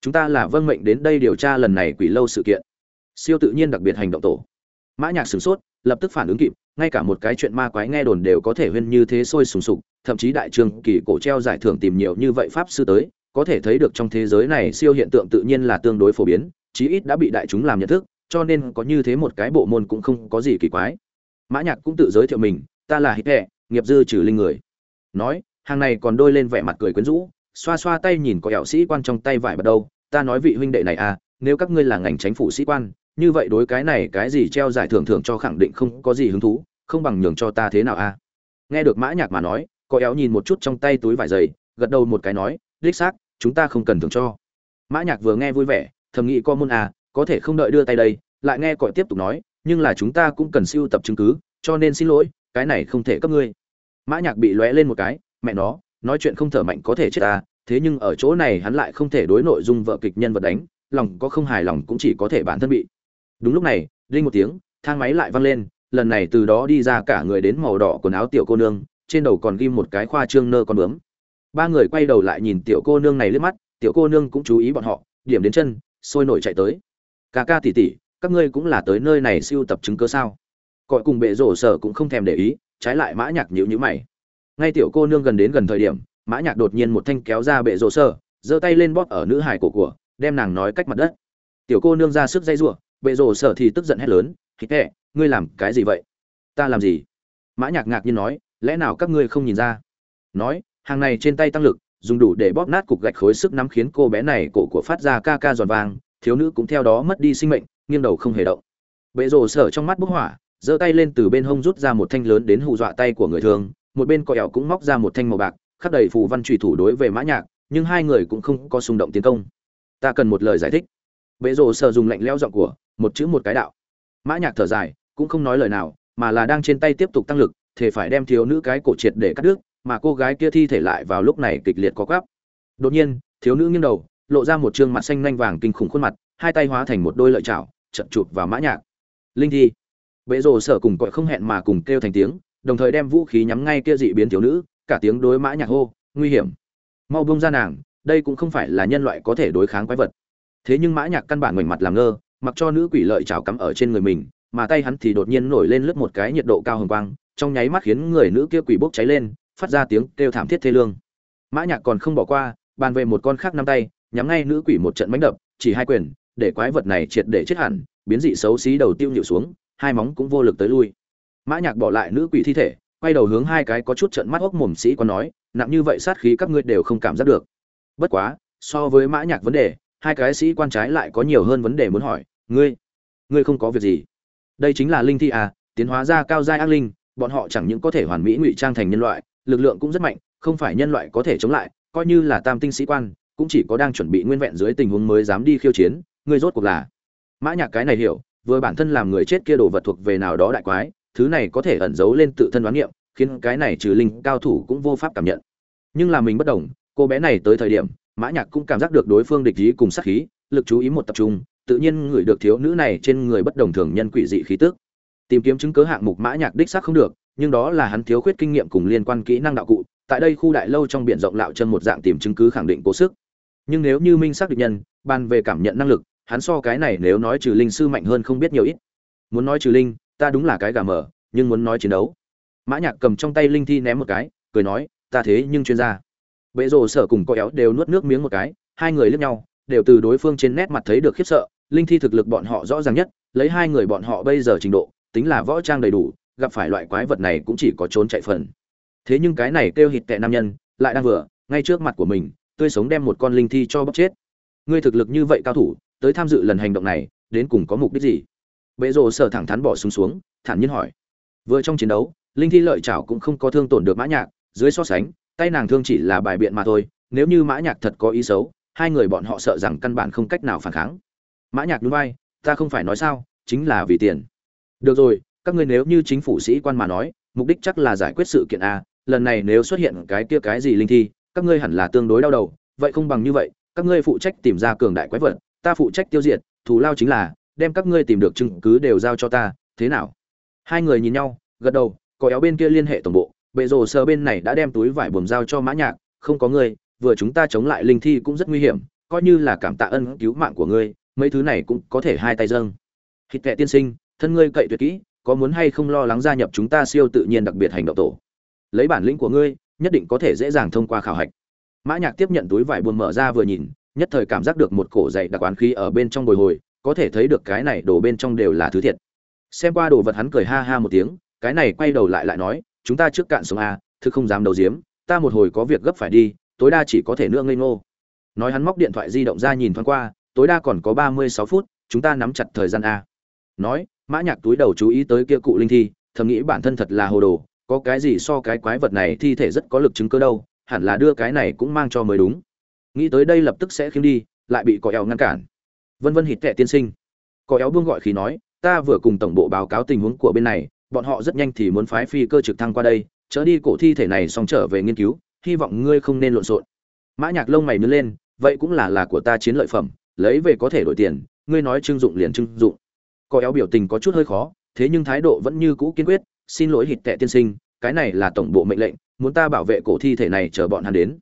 Speaker 1: Chúng ta là vâng mệnh đến đây điều tra lần này quỷ lâu sự kiện. Siêu tự nhiên đặc biệt hành động tổ. Mã nhạc sửng sốt, lập tức phản ứng kịp, ngay cả một cái chuyện ma quái nghe đồn đều có thể huyên như thế sôi sùng sục, thậm chí đại trường kỳ cổ treo giải thưởng tìm nhiều như vậy pháp sư tới có thể thấy được trong thế giới này siêu hiện tượng tự nhiên là tương đối phổ biến, chí ít đã bị đại chúng làm nhận thức, cho nên có như thế một cái bộ môn cũng không có gì kỳ quái mã nhạc cũng tự giới thiệu mình, ta là hít hẹ nghiệp dư trừ linh người nói, hàng này còn đôi lên vẻ mặt cười quyến rũ, xoa xoa tay nhìn có ẻo sĩ quan trong tay vải bắt đâu, ta nói vị huynh đệ này à nếu các ngươi là ngành chính phủ sĩ quan, như vậy đối cái này cái gì treo giải thưởng thưởng cho khẳng định không có gì hứng thú, không bằng nhường cho ta thế nào a à? nghe được mã nhạc mà nói, có éo nhìn một chút trong tay túi vải dày, gật đầu một cái nói, đích xác chúng ta không cần thưởng cho. Mã nhạc vừa nghe vui vẻ, thầm nghĩ co môn à có thể không đợi đưa tay đây. Lại nghe cõi tiếp tục nói, nhưng là chúng ta cũng cần siêu tập chứng cứ, cho nên xin lỗi, cái này không thể cấp ngươi. Mã nhạc bị lóe lên một cái, mẹ nó, nói chuyện không thở mạnh có thể chết ta thế nhưng ở chỗ này hắn lại không thể đối nội dung vợ kịch nhân vật đánh, lòng có không hài lòng cũng chỉ có thể bản thân bị. Đúng lúc này, đinh một tiếng, thang máy lại văng lên, lần này từ đó đi ra cả người đến màu đỏ quần áo tiểu cô nương, trên đầu còn ghim một cái khoa trương nơ con bướm ba người quay đầu lại nhìn tiểu cô nương này liếc mắt, tiểu cô nương cũng chú ý bọn họ, điểm đến chân, sôi nổi chạy tới. Ca ca tỉ tỉ, các ngươi cũng là tới nơi này siêu tập chứng cứ sao? Cọi cùng bệ rổ sở cũng không thèm để ý, trái lại mã nhạc nhíu nhíu mày. Ngay tiểu cô nương gần đến gần thời điểm, mã nhạc đột nhiên một thanh kéo ra bệ rổ sở, giơ tay lên bóp ở nữ hải cổ của, đem nàng nói cách mặt đất. Tiểu cô nương ra sức dây rủa, bệ rổ sở thì tức giận hét lớn hít hẹ ngươi làm cái gì vậy? Ta làm gì? Mã nhạc ngạc nhiên nói, lẽ nào các ngươi không nhìn ra? Nói hàng này trên tay tăng lực, dùng đủ để bóp nát cục gạch khối sức nắm khiến cô bé này cổ của phát ra ca ca giòn vàng thiếu nữ cũng theo đó mất đi sinh mệnh, nghiêng đầu không hề động. Bệ rổ sở trong mắt bốc hỏa, giơ tay lên từ bên hông rút ra một thanh lớn đến hù dọa tay của người thường, một bên cọ cũng móc ra một thanh màu bạc khắc đầy phù văn trùy thủ đối về mã nhạc, nhưng hai người cũng không có xung động tiến công. Ta cần một lời giải thích. Bệ rổ sở dùng lạnh lẽo giọng của, một chữ một cái đạo. Mã nhạc thở dài, cũng không nói lời nào, mà là đang trên tay tiếp tục tăng lực thể phải đem thiếu nữ cái cổ triệt để cắt đứt mà cô gái kia thi thể lại vào lúc này kịch liệt có quắp. Đột nhiên, thiếu nữ nghiêng đầu, lộ ra một trương mặt xanh nhanh vàng kinh khủng khuôn mặt, hai tay hóa thành một đôi lợi chảo trận chụp vào mã nhạc. Linh thi. Bệ rồ sở cùng cọi không hẹn mà cùng kêu thành tiếng, đồng thời đem vũ khí nhắm ngay kia dị biến thiếu nữ, cả tiếng đối mã nhạc hô, nguy hiểm. Mau buông ra nàng, đây cũng không phải là nhân loại có thể đối kháng quái vật. Thế nhưng mã nhạc căn bản ngoảnh mặt làm ngơ, mặc cho nữ quỷ lợi chảo cắm ở trên người mình, mà tay hắn thì đột nhiên nổi lên lướt một cái nhiệt độ cao hừng quang, trong nháy mắt khiến người nữ kia quỷ bốc cháy lên phát ra tiếng kêu thảm thiết thê lương. Mã nhạc còn không bỏ qua, bàn về một con khác năm tay, nhắm ngay nữ quỷ một trận mánh đập, chỉ hai quyền, để quái vật này triệt để chết hẳn, biến dị xấu xí đầu tiêu nhịu xuống, hai móng cũng vô lực tới lui. Mã nhạc bỏ lại nữ quỷ thi thể, quay đầu hướng hai cái có chút trận mắt ốc mồm sĩ quan nói, nặng như vậy sát khí các ngươi đều không cảm giác được. Bất quá, so với mã nhạc vấn đề, hai cái sĩ quan trái lại có nhiều hơn vấn đề muốn hỏi, ngươi ngươi không có việc gì? Đây chính là linh thi à tiến hóa ra cao giai ác linh, bọn họ chẳng những có thể hoàn mỹ ngụy trang thành nhân loại lực lượng cũng rất mạnh, không phải nhân loại có thể chống lại, coi như là tam tinh sĩ quan, cũng chỉ có đang chuẩn bị nguyên vẹn dưới tình huống mới dám đi khiêu chiến ngươi rốt cuộc là mã nhạc cái này hiểu, vừa bản thân làm người chết kia đồ vật thuộc về nào đó đại quái, thứ này có thể ẩn giấu lên tự thân đoán nghiệm khiến cái này trừ linh cao thủ cũng vô pháp cảm nhận. Nhưng là mình bất đồng, cô bé này tới thời điểm, mã nhạc cũng cảm giác được đối phương địch ý cùng sát khí, lực chú ý một tập trung, tự nhiên người được thiếu nữ này trên người bất đồng thường nhân quỷ dị khí tức. Tìm kiếm chứng cứ hạng mục mã nhạc đích xác không được nhưng đó là hắn thiếu khuyết kinh nghiệm cùng liên quan kỹ năng đạo cụ, tại đây khu đại lâu trong biển rộng lạo chân một dạng tìm chứng cứ khẳng định cố sức. Nhưng nếu như minh xác địch nhân ban về cảm nhận năng lực, hắn so cái này nếu nói trừ linh sư mạnh hơn không biết nhiều ít. Muốn nói trừ linh, ta đúng là cái gà mờ, nhưng muốn nói chiến đấu. Mã nhạc cầm trong tay linh thi ném một cái, cười nói, ta thế nhưng chuyên gia. Bệ rồ sở cùng có éo đều nuốt nước miếng một cái, hai người liếc nhau, đều từ đối phương trên nét mặt thấy được khiếp sợ. Linh thi thực lực bọn họ rõ ràng nhất, lấy hai người bọn họ bây giờ trình độ, tính là võ trang đầy đủ gặp phải loại quái vật này cũng chỉ có trốn chạy phần. Thế nhưng cái này kêu hịt tệ nam nhân, lại đang vừa, ngay trước mặt của mình, tươi sống đem một con linh thi cho bóc chết. Ngươi thực lực như vậy cao thủ, tới tham dự lần hành động này, đến cùng có mục đích gì? Bệ rồ sở thẳng thắn bỏ xuống xuống, thản nhiên hỏi. Vừa trong chiến đấu, linh thi lợi chảo cũng không có thương tổn được mã nhạc, dưới so sánh, tay nàng thương chỉ là bài biện mà thôi, nếu như mã nhạc thật có ý xấu, hai người bọn họ sợ rằng căn bản không cách nào phản kháng. Mã nhạc nhún vai, ta không phải nói sao, chính là vì tiền. Được rồi các ngươi nếu như chính phủ sĩ quan mà nói, mục đích chắc là giải quyết sự kiện a, lần này nếu xuất hiện cái kia cái gì linh thi, các ngươi hẳn là tương đối đau đầu, vậy không bằng như vậy, các ngươi phụ trách tìm ra cường đại quái vật, ta phụ trách tiêu diệt, thù lao chính là, đem các ngươi tìm được chứng cứ đều giao cho ta, thế nào? Hai người nhìn nhau, gật đầu, có éo bên kia liên hệ tổng bộ, bệ rồ sờ bên này đã đem túi vải buồm giao cho mã nhạc, không có ngươi, vừa chúng ta chống lại linh thi cũng rất nguy hiểm, coi như là cảm tạ ân cứu mạng của ngươi, mấy thứ này cũng có thể hai tay dâng. Hít kệ tiên sinh, thân ngươi cậy tuyệt kỹ có muốn hay không lo lắng gia nhập chúng ta siêu tự nhiên đặc biệt hành động tổ. Lấy bản lĩnh của ngươi, nhất định có thể dễ dàng thông qua khảo hạch. Mã nhạc tiếp nhận túi vải buồn mở ra vừa nhìn, nhất thời cảm giác được một cổ dày đặc oán khí ở bên trong bồi hồi, có thể thấy được cái này đồ bên trong đều là thứ thiệt. Xem qua đồ vật hắn cười ha ha một tiếng, cái này quay đầu lại lại nói, chúng ta trước cạn sống a, thực không dám đầu diếm ta một hồi có việc gấp phải đi, tối đa chỉ có thể nương ngây ngô. Nói hắn móc điện thoại di động ra nhìn thoáng qua, tối đa còn có ba mươi sáu phút, chúng ta nắm chặt thời gian a. Nói mã nhạc túi đầu chú ý tới kia cụ linh thi, thầm nghĩ bản thân thật là hồ đồ, có cái gì so cái quái vật này thi thể rất có lực chứng cơ đâu, hẳn là đưa cái này cũng mang cho mới đúng. Nghĩ tới đây lập tức sẽ khiêm đi, lại bị cỏ eo ngăn cản. Vân vân hít tệ tiên sinh. Cỏ éo buông gọi khí nói, ta vừa cùng tổng bộ báo cáo tình huống của bên này, bọn họ rất nhanh thì muốn phái phi cơ trực thăng qua đây chở đi cổ thi thể này xong trở về nghiên cứu, hy vọng ngươi không nên lộn xộn. Mã nhạc lông mày nhướng lên, vậy cũng là là của ta chiến lợi phẩm, lấy về có thể đổi tiền, ngươi nói trưng dụng liền trưng dụng có éo biểu tình có chút hơi khó, thế nhưng thái độ vẫn như cũ kiên quyết, xin lỗi hịt tệ tiên sinh, cái này là tổng bộ mệnh lệnh, muốn ta bảo vệ cổ thi thể này chờ bọn hắn đến.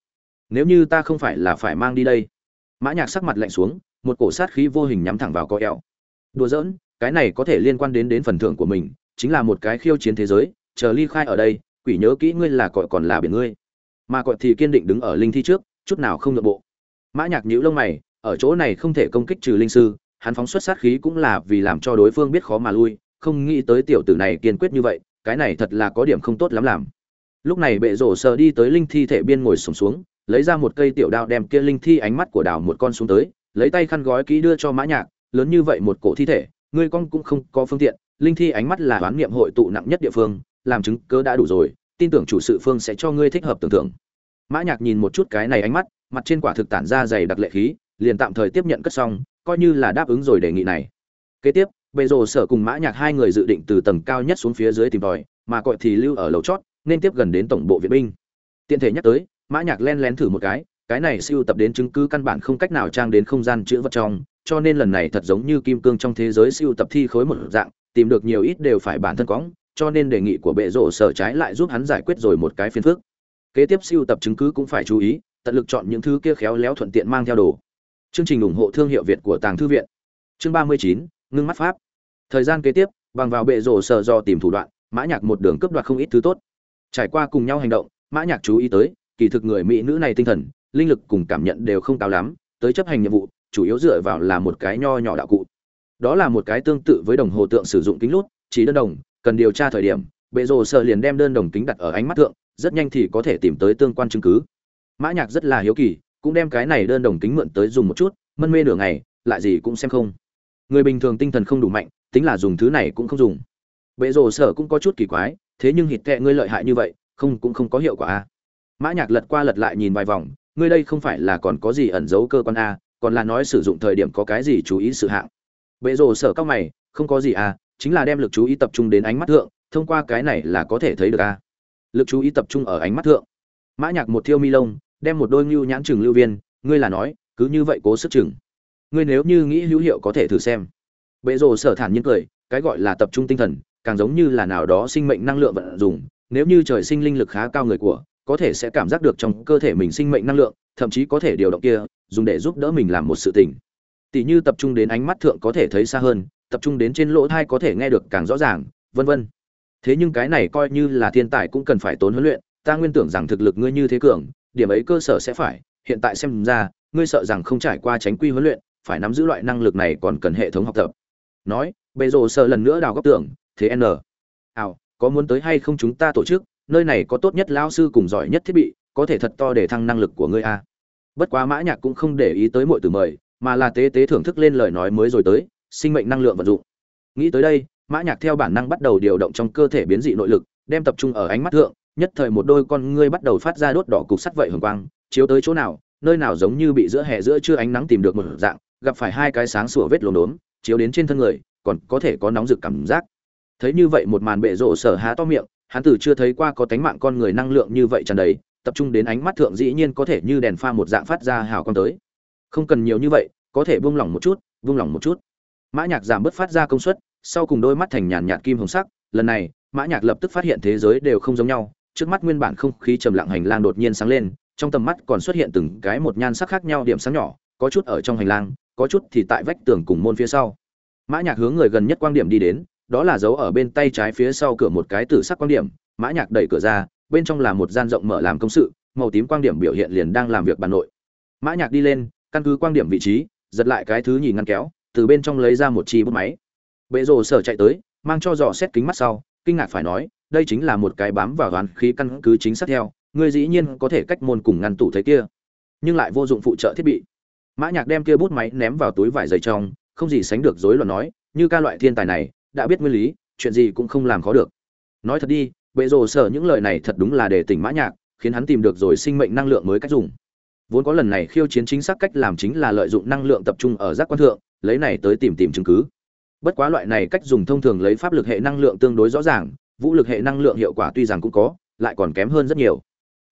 Speaker 1: Nếu như ta không phải là phải mang đi đây. Mã nhạc sắc mặt lạnh xuống, một cổ sát khí vô hình nhắm thẳng vào có éo. Đùa giỡn, cái này có thể liên quan đến đến phần thưởng của mình, chính là một cái khiêu chiến thế giới, chờ ly khai ở đây, quỷ nhớ kỹ ngươi là cọi còn là biển ngươi. Mà cọi thì kiên định đứng ở linh thi trước, chút nào không nhượng bộ. Mã nhạc nhíu lông mày, ở chỗ này không thể công kích trừ linh sư hắn phóng xuất sát khí cũng là vì làm cho đối phương biết khó mà lui không nghĩ tới tiểu tử này kiên quyết như vậy cái này thật là có điểm không tốt lắm làm. Lúc này bệ rổ sờ đi tới linh thi thể biên ngồi sùng xuống, xuống lấy ra một cây tiểu đao đem kia linh thi ánh mắt của đào một con xuống tới lấy tay khăn gói kỹ đưa cho mã nhạc lớn như vậy một cổ thi thể ngươi con cũng không có phương tiện linh thi ánh mắt là đoán niệm hội tụ nặng nhất địa phương làm chứng cớ đã đủ rồi tin tưởng chủ sự phương sẽ cho ngươi thích hợp tưởng tượng. Mã nhạc nhìn một chút cái này ánh mắt mặt trên quả thực tản ra dày đặc lệ khí liền tạm thời tiếp nhận cất xong coi như là đáp ứng rồi đề nghị này. Kế tiếp, bệ rồ sở cùng mã nhạc hai người dự định từ tầng cao nhất xuống phía dưới tìm tòi, mà cọi thì lưu ở lầu chót, nên tiếp gần đến tổng bộ viện binh. Tiện thể nhắc tới, mã nhạc len lén thử một cái cái này siêu tập đến chứng cứ căn bản không cách nào trang đến không gian chứa vật trong, cho nên lần này thật giống như kim cương trong thế giới siêu tập thi khối một dạng, tìm được nhiều ít đều phải bản thân cóng cho nên đề nghị của bệ rộ sở trái lại giúp hắn giải quyết rồi một cái phiền phức. Kế tiếp siêu tập chứng cứ cũng phải chú ý, tận lực chọn những thứ kia khéo léo thuận tiện mang theo đồ chương trình ủng hộ thương hiệu việt của tàng thư viện. Chương ba mươi chín, ngưng mắt pháp. Thời gian kế tiếp, bằng vào bệ rổ sở do tìm thủ đoạn, mã nhạc một đường cướp đoạt không ít thứ tốt. Trải qua cùng nhau hành động, mã nhạc chú ý tới, kỳ thực người mỹ nữ này tinh thần, linh lực cùng cảm nhận đều không cao lắm, tới chấp hành nhiệm vụ, chủ yếu dựa vào là một cái nho nhỏ đạo cụ. Đó là một cái tương tự với đồng hồ tượng sử dụng kính lút, chỉ đơn đồng, cần điều tra thời điểm, bệ rồ sợ liền đem đơn đồng kính đặt ở ánh mắt thượng, rất nhanh thì có thể tìm tới tương quan chứng cứ. Mã nhạc rất là hiếu kỳ cũng đem cái này đơn đồng kính mượn tới dùng một chút, mân mê nửa ngày, lại gì cũng xem không. Người bình thường tinh thần không đủ mạnh, tính là dùng thứ này cũng không dùng. Bệ rồ sở cũng có chút kỳ quái, thế nhưng hít kệ ngươi lợi hại như vậy, không, cũng không có hiệu quả a mã nhạc lật qua lật lại nhìn vài vòng, ngươi đây không phải là còn có gì ẩn giấu cơ quan a còn là nói sử dụng thời điểm có cái gì chú ý sự hạng. Bệ rồ sở cao mày, không có gì a chính là đem lực chú ý tập trung đến ánh mắt thượng, thông qua cái này là có thể thấy được a lực chú ý tập trung ở ánh mắt thượng. Mã nhạc một thiêu mi lông đem một đôi ngưu nhãn trừng lưu viên, ngươi là nói, cứ như vậy cố sức chừng. Ngươi nếu như nghĩ hữu hiệu có thể thử xem. Bệ rồ sở thản nhiên cười, cái gọi là tập trung tinh thần, càng giống như là nào đó sinh mệnh năng lượng vận dụng, nếu như trời sinh linh lực khá cao người của, có thể sẽ cảm giác được trong cơ thể mình sinh mệnh năng lượng, thậm chí có thể điều động kia, dùng để giúp đỡ mình làm một sự tình. Tỷ như tập trung đến ánh mắt thượng có thể thấy xa hơn, tập trung đến trên lỗ thai có thể nghe được càng rõ ràng, vân vân. Thế nhưng cái này coi như là thiên tài cũng cần phải tốn huấn luyện, ta nguyên tưởng rằng thực lực ngươi như thế cường điểm ấy cơ sở sẽ phải, hiện tại xem ra, ngươi sợ rằng không trải qua tránh quy huấn luyện, phải nắm giữ loại năng lực này còn cần hệ thống học tập. Nói, bề rồ sợ lần nữa đào góc tưởng thế n. Ảo có muốn tới hay không chúng ta tổ chức, nơi này có tốt nhất lao sư cùng giỏi nhất thiết bị, có thể thật to để thăng năng lực của ngươi a. Bất quá mã nhạc cũng không để ý tới mọi từ mời, mà là tế tế thưởng thức lên lời nói mới rồi tới, sinh mệnh năng lượng vận dụng. Nghĩ tới đây, mã nhạc theo bản năng bắt đầu điều động trong cơ thể biến dị nội lực, đem tập trung ở ánh mắt thượng nhất thời một đôi con ngươi bắt đầu phát ra đốt đỏ cục sắt vậy hồng quang, chiếu tới chỗ nào, nơi nào giống như bị giữa hè giữa trưa ánh nắng tìm được một dạng, gặp phải hai cái sáng sủa vết lốm đốm, chiếu đến trên thân người, còn có thể có nóng rực cảm giác. Thấy như vậy một màn bệ rộ sở há to miệng, hắn từ chưa thấy qua có tánh mạng con người năng lượng như vậy tràn đầy, tập trung đến ánh mắt thượng dĩ nhiên có thể như đèn pha một dạng phát ra hào quang tới. Không cần nhiều như vậy, có thể buông lỏng một chút, buông lỏng một chút. Mã nhạc giảm bớt phát ra công suất, sau cùng đôi mắt thành nhàn nhạt kim hồng sắc, lần này, mã nhạc lập tức phát hiện thế giới đều không giống nhau trước mắt nguyên bản không khí trầm lặng hành lang đột nhiên sáng lên, trong tầm mắt còn xuất hiện từng cái một nhan sắc khác nhau điểm sáng nhỏ, có chút ở trong hành lang, có chút thì tại vách tường cùng môn phía sau. Mã nhạc hướng người gần nhất quang điểm đi đến, đó là dấu ở bên tay trái phía sau cửa một cái tử sắc quang điểm. Mã nhạc đẩy cửa ra, bên trong là một gian rộng mở làm công sự, màu tím quang điểm biểu hiện liền đang làm việc bàn nội. Mã nhạc đi lên, căn cứ quang điểm vị trí, giật lại cái thứ nhìn ngăn kéo, từ bên trong lấy ra một chi bút máy. Bệ rồ sở chạy tới, mang cho dò xét kính mắt sau, kinh ngạc phải nói đây chính là một cái bám vào đoán khí căn cứ chính xác theo, ngươi dĩ nhiên có thể cách môn cùng ngăn tủ thế kia. Nhưng lại vô dụng phụ trợ thiết bị. Mã nhạc đem kia bút máy ném vào túi vải dày trong, không gì sánh được rối loạn nói, như ca loại thiên tài này, đã biết nguyên lý, chuyện gì cũng không làm khó được. Nói thật đi, bệ rồ sở những lời này thật đúng là để tỉnh mã nhạc, khiến hắn tìm được rồi sinh mệnh năng lượng mới cách dùng. Vốn có lần này khiêu chiến chính xác cách làm chính là lợi dụng năng lượng tập trung ở giác quan thượng, lấy này tới tìm tìm chứng cứ. Bất quá loại này cách dùng thông thường lấy pháp lực hệ năng lượng tương đối rõ ràng vũ lực hệ năng lượng hiệu quả tuy rằng cũng có, lại còn kém hơn rất nhiều.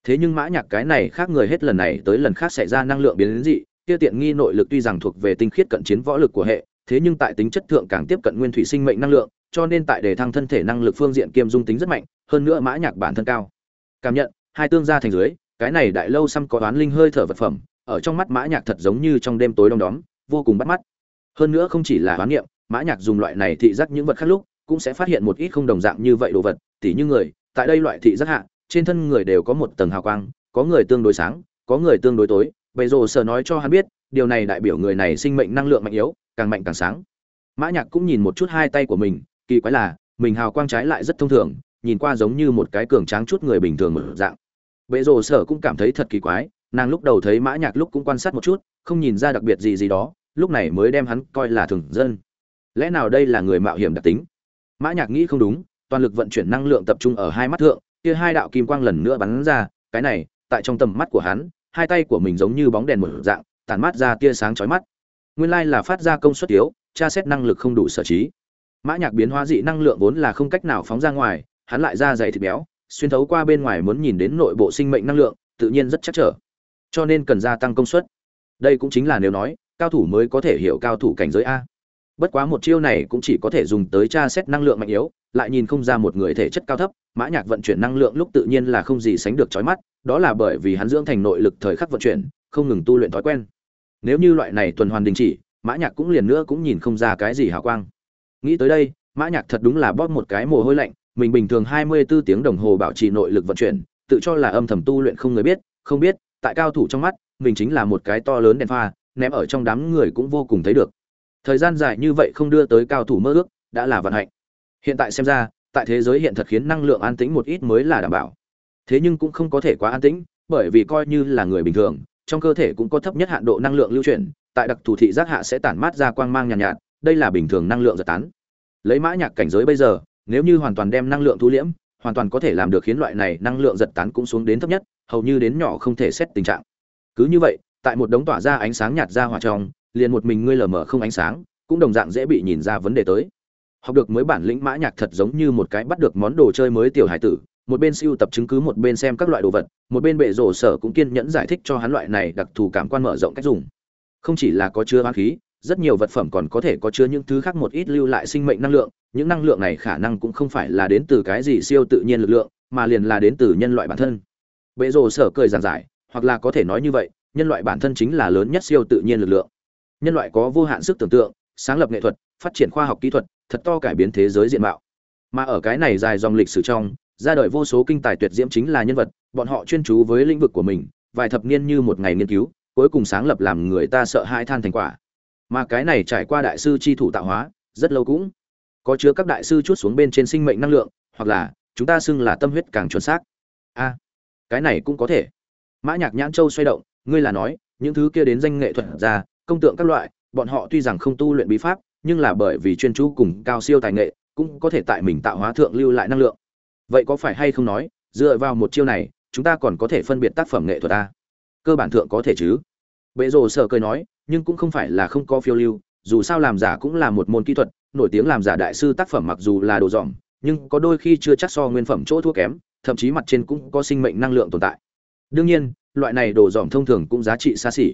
Speaker 1: Thế nhưng mã nhạc cái này khác người hết lần này tới lần khác xảy ra năng lượng biến dị, kia tiện nghi nội lực tuy rằng thuộc về tinh khiết cận chiến võ lực của hệ, thế nhưng tại tính chất thượng càng tiếp cận nguyên thủy sinh mệnh năng lượng, cho nên tại đề thăng thân thể năng lực phương diện kiêm dung tính rất mạnh, hơn nữa mã nhạc bản thân cao. Cảm nhận, hai tương gia thành dưới, cái này đại lâu xăm có đoán linh hơi thở vật phẩm, ở trong mắt mã nhạc thật giống như trong đêm tối đông đóm, vô cùng bắt mắt. Hơn nữa không chỉ là đoán niệm, mã nhạc dùng loại này thị giác những vật khác lúc cũng sẽ phát hiện một ít không đồng dạng như vậy đồ vật, tỉ như người, tại đây loại thị giác hạ, trên thân người đều có một tầng hào quang, có người tương đối sáng, có người tương đối tối bệ rồ sở nói cho hắn biết, điều này đại biểu người này sinh mệnh năng lượng mạnh yếu, càng mạnh càng sáng. Mã nhạc cũng nhìn một chút hai tay của mình, kỳ quái là, mình hào quang trái lại rất thông thường, nhìn qua giống như một cái cường tráng chút người bình thường mở dạng. Bệ rồ sở cũng cảm thấy thật kỳ quái, nàng lúc đầu thấy mã nhạc lúc cũng quan sát một chút, không nhìn ra đặc biệt gì gì đó, lúc này mới đem hắn coi là thường dân. Lẽ nào đây là người mạo hiểm đặc tính? Mã nhạc nghĩ không đúng, toàn lực vận chuyển năng lượng tập trung ở hai mắt thượng, kia hai đạo kim quang lần nữa bắn ra, cái này, tại trong tầm mắt của hắn, hai tay của mình giống như bóng đèn một dạng, tản mát ra tia sáng chói mắt. Nguyên lai là phát ra công suất yếu, tra xét năng lực không đủ sở trí. Mã nhạc biến hóa dị năng lượng vốn là không cách nào phóng ra ngoài, hắn lại ra dày thịt béo, xuyên thấu qua bên ngoài muốn nhìn đến nội bộ sinh mệnh năng lượng, tự nhiên rất chắc trở. Cho nên cần gia tăng công suất. Đây cũng chính là nếu nói, cao thủ mới có thể hiểu cao thủ cảnh giới a bất quá một chiêu này cũng chỉ có thể dùng tới tra xét năng lượng mạnh yếu, lại nhìn không ra một người thể chất cao thấp, mã nhạc vận chuyển năng lượng lúc tự nhiên là không gì sánh được chói mắt, đó là bởi vì hắn dưỡng thành nội lực thời khắc vận chuyển, không ngừng tu luyện thói quen. Nếu như loại này tuần hoàn đình chỉ, mã nhạc cũng liền nữa cũng nhìn không ra cái gì hào quang. Nghĩ tới đây, mã nhạc thật đúng là bóp một cái mồ hôi lạnh, mình bình thường 24 tiếng đồng hồ bảo trì nội lực vận chuyển, tự cho là âm thầm tu luyện không người biết, không biết, tại cao thủ trong mắt, mình chính là một cái to lớn đèn pha, ném ở trong đám người cũng vô cùng thấy được thời gian dài như vậy không đưa tới cao thủ mơ ước đã là vận hạnh. Hiện tại xem ra tại thế giới hiện thật khiến năng lượng an tĩnh một ít mới là đảm bảo. Thế nhưng cũng không có thể quá an tĩnh bởi vì coi như là người bình thường trong cơ thể cũng có thấp nhất hạn độ năng lượng lưu chuyển tại đặc thù thị giác hạ sẽ tản mát ra quang mang nhàn nhạt, nhạt đây là bình thường năng lượng giật tán. Lấy mã nhạc cảnh giới bây giờ nếu như hoàn toàn đem năng lượng thu liễm hoàn toàn có thể làm được khiến loại này năng lượng giật tán cũng xuống đến thấp nhất hầu như đến nhỏ không thể xét tình trạng. Cứ như vậy tại một đống tỏa ra ánh sáng nhạt ra hỏa trong liền một mình ngươi lờ mờ không ánh sáng, cũng đồng dạng dễ bị nhìn ra vấn đề tới. Học được mới bản lĩnh mã nhạc thật giống như một cái bắt được món đồ chơi mới tiểu hải tử, một bên siêu tập chứng cứ một bên xem các loại đồ vật, một bên bệ rổ sở cũng kiên nhẫn giải thích cho hắn loại này đặc thù cảm quan mở rộng cách dùng. Không chỉ là có chứa hoán khí, rất nhiều vật phẩm còn có thể có chứa những thứ khác một ít lưu lại sinh mệnh năng lượng, những năng lượng này khả năng cũng không phải là đến từ cái gì siêu tự nhiên lực lượng, mà liền là đến từ nhân loại bản thân. Bệ rổ sở cười giảng giải, hoặc là có thể nói như vậy, nhân loại bản thân chính là lớn nhất siêu tự nhiên lực lượng nhân loại có vô hạn sức tưởng tượng, sáng lập nghệ thuật, phát triển khoa học kỹ thuật, thật to cải biến thế giới diện mạo. Mà ở cái này dài dòng lịch sử trong, ra đời vô số kinh tài tuyệt diễm chính là nhân vật, bọn họ chuyên chú với lĩnh vực của mình, vài thập niên như một ngày nghiên cứu, cuối cùng sáng lập làm người ta sợ hãi than thành quả. Mà cái này trải qua đại sư chi thủ tạo hóa, rất lâu cũng có chứa các đại sư chút xuống bên trên sinh mệnh năng lượng, hoặc là chúng ta xưng là tâm huyết càng chuẩn xác. A, cái này cũng có thể. Mã nhạc nhãn châu xoay động, ngươi là nói, những thứ kia đến danh nghệ thuật ra công tượng các loại, bọn họ tuy rằng không tu luyện bí pháp, nhưng là bởi vì chuyên chú cùng cao siêu tài nghệ, cũng có thể tại mình tạo hóa thượng lưu lại năng lượng. Vậy có phải hay không nói, dựa vào một chiêu này, chúng ta còn có thể phân biệt tác phẩm nghệ thuật ta cơ bản thượng có thể chứ. Bệ rồ sở cười nói, nhưng cũng không phải là không có phiêu lưu, dù sao làm giả cũng là một môn kỹ thuật, nổi tiếng làm giả đại sư tác phẩm mặc dù là đồ dỏm nhưng có đôi khi chưa chắc so nguyên phẩm chỗ thua kém, thậm chí mặt trên cũng có sinh mệnh năng lượng tồn tại. Đương nhiên, loại này đồ dỏm thông thường cũng giá trị xa xỉ.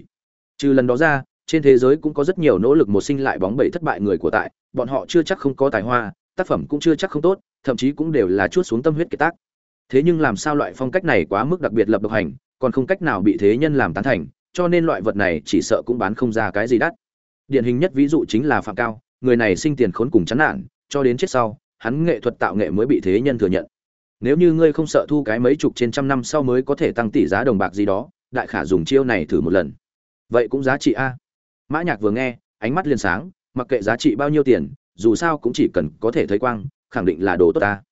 Speaker 1: Trừ lần đó ra trên thế giới cũng có rất nhiều nỗ lực một sinh lại bóng bẩy thất bại người của tại, bọn họ chưa chắc không có tài hoa, tác phẩm cũng chưa chắc không tốt, thậm chí cũng đều là chuốt xuống tâm huyết kiệt tác. Thế nhưng làm sao loại phong cách này quá mức đặc biệt lập độc hành, còn không cách nào bị thế nhân làm tán thành, cho nên loại vật này chỉ sợ cũng bán không ra cái gì đắt. Điển hình nhất ví dụ chính là phạm cao, người này sinh tiền khốn cùng chán nản, cho đến chết sau, hắn nghệ thuật tạo nghệ mới bị thế nhân thừa nhận. Nếu như ngươi không sợ thu cái mấy chục trên trăm năm sau mới có thể tăng tỷ giá đồng bạc gì đó, đại khả dùng chiêu này thử một lần. Vậy cũng giá trị a mã nhạc vừa nghe, ánh mắt liền sáng, mặc kệ giá trị bao nhiêu tiền, dù sao cũng chỉ cần có thể thấy quang, khẳng định là đồ tốt ta.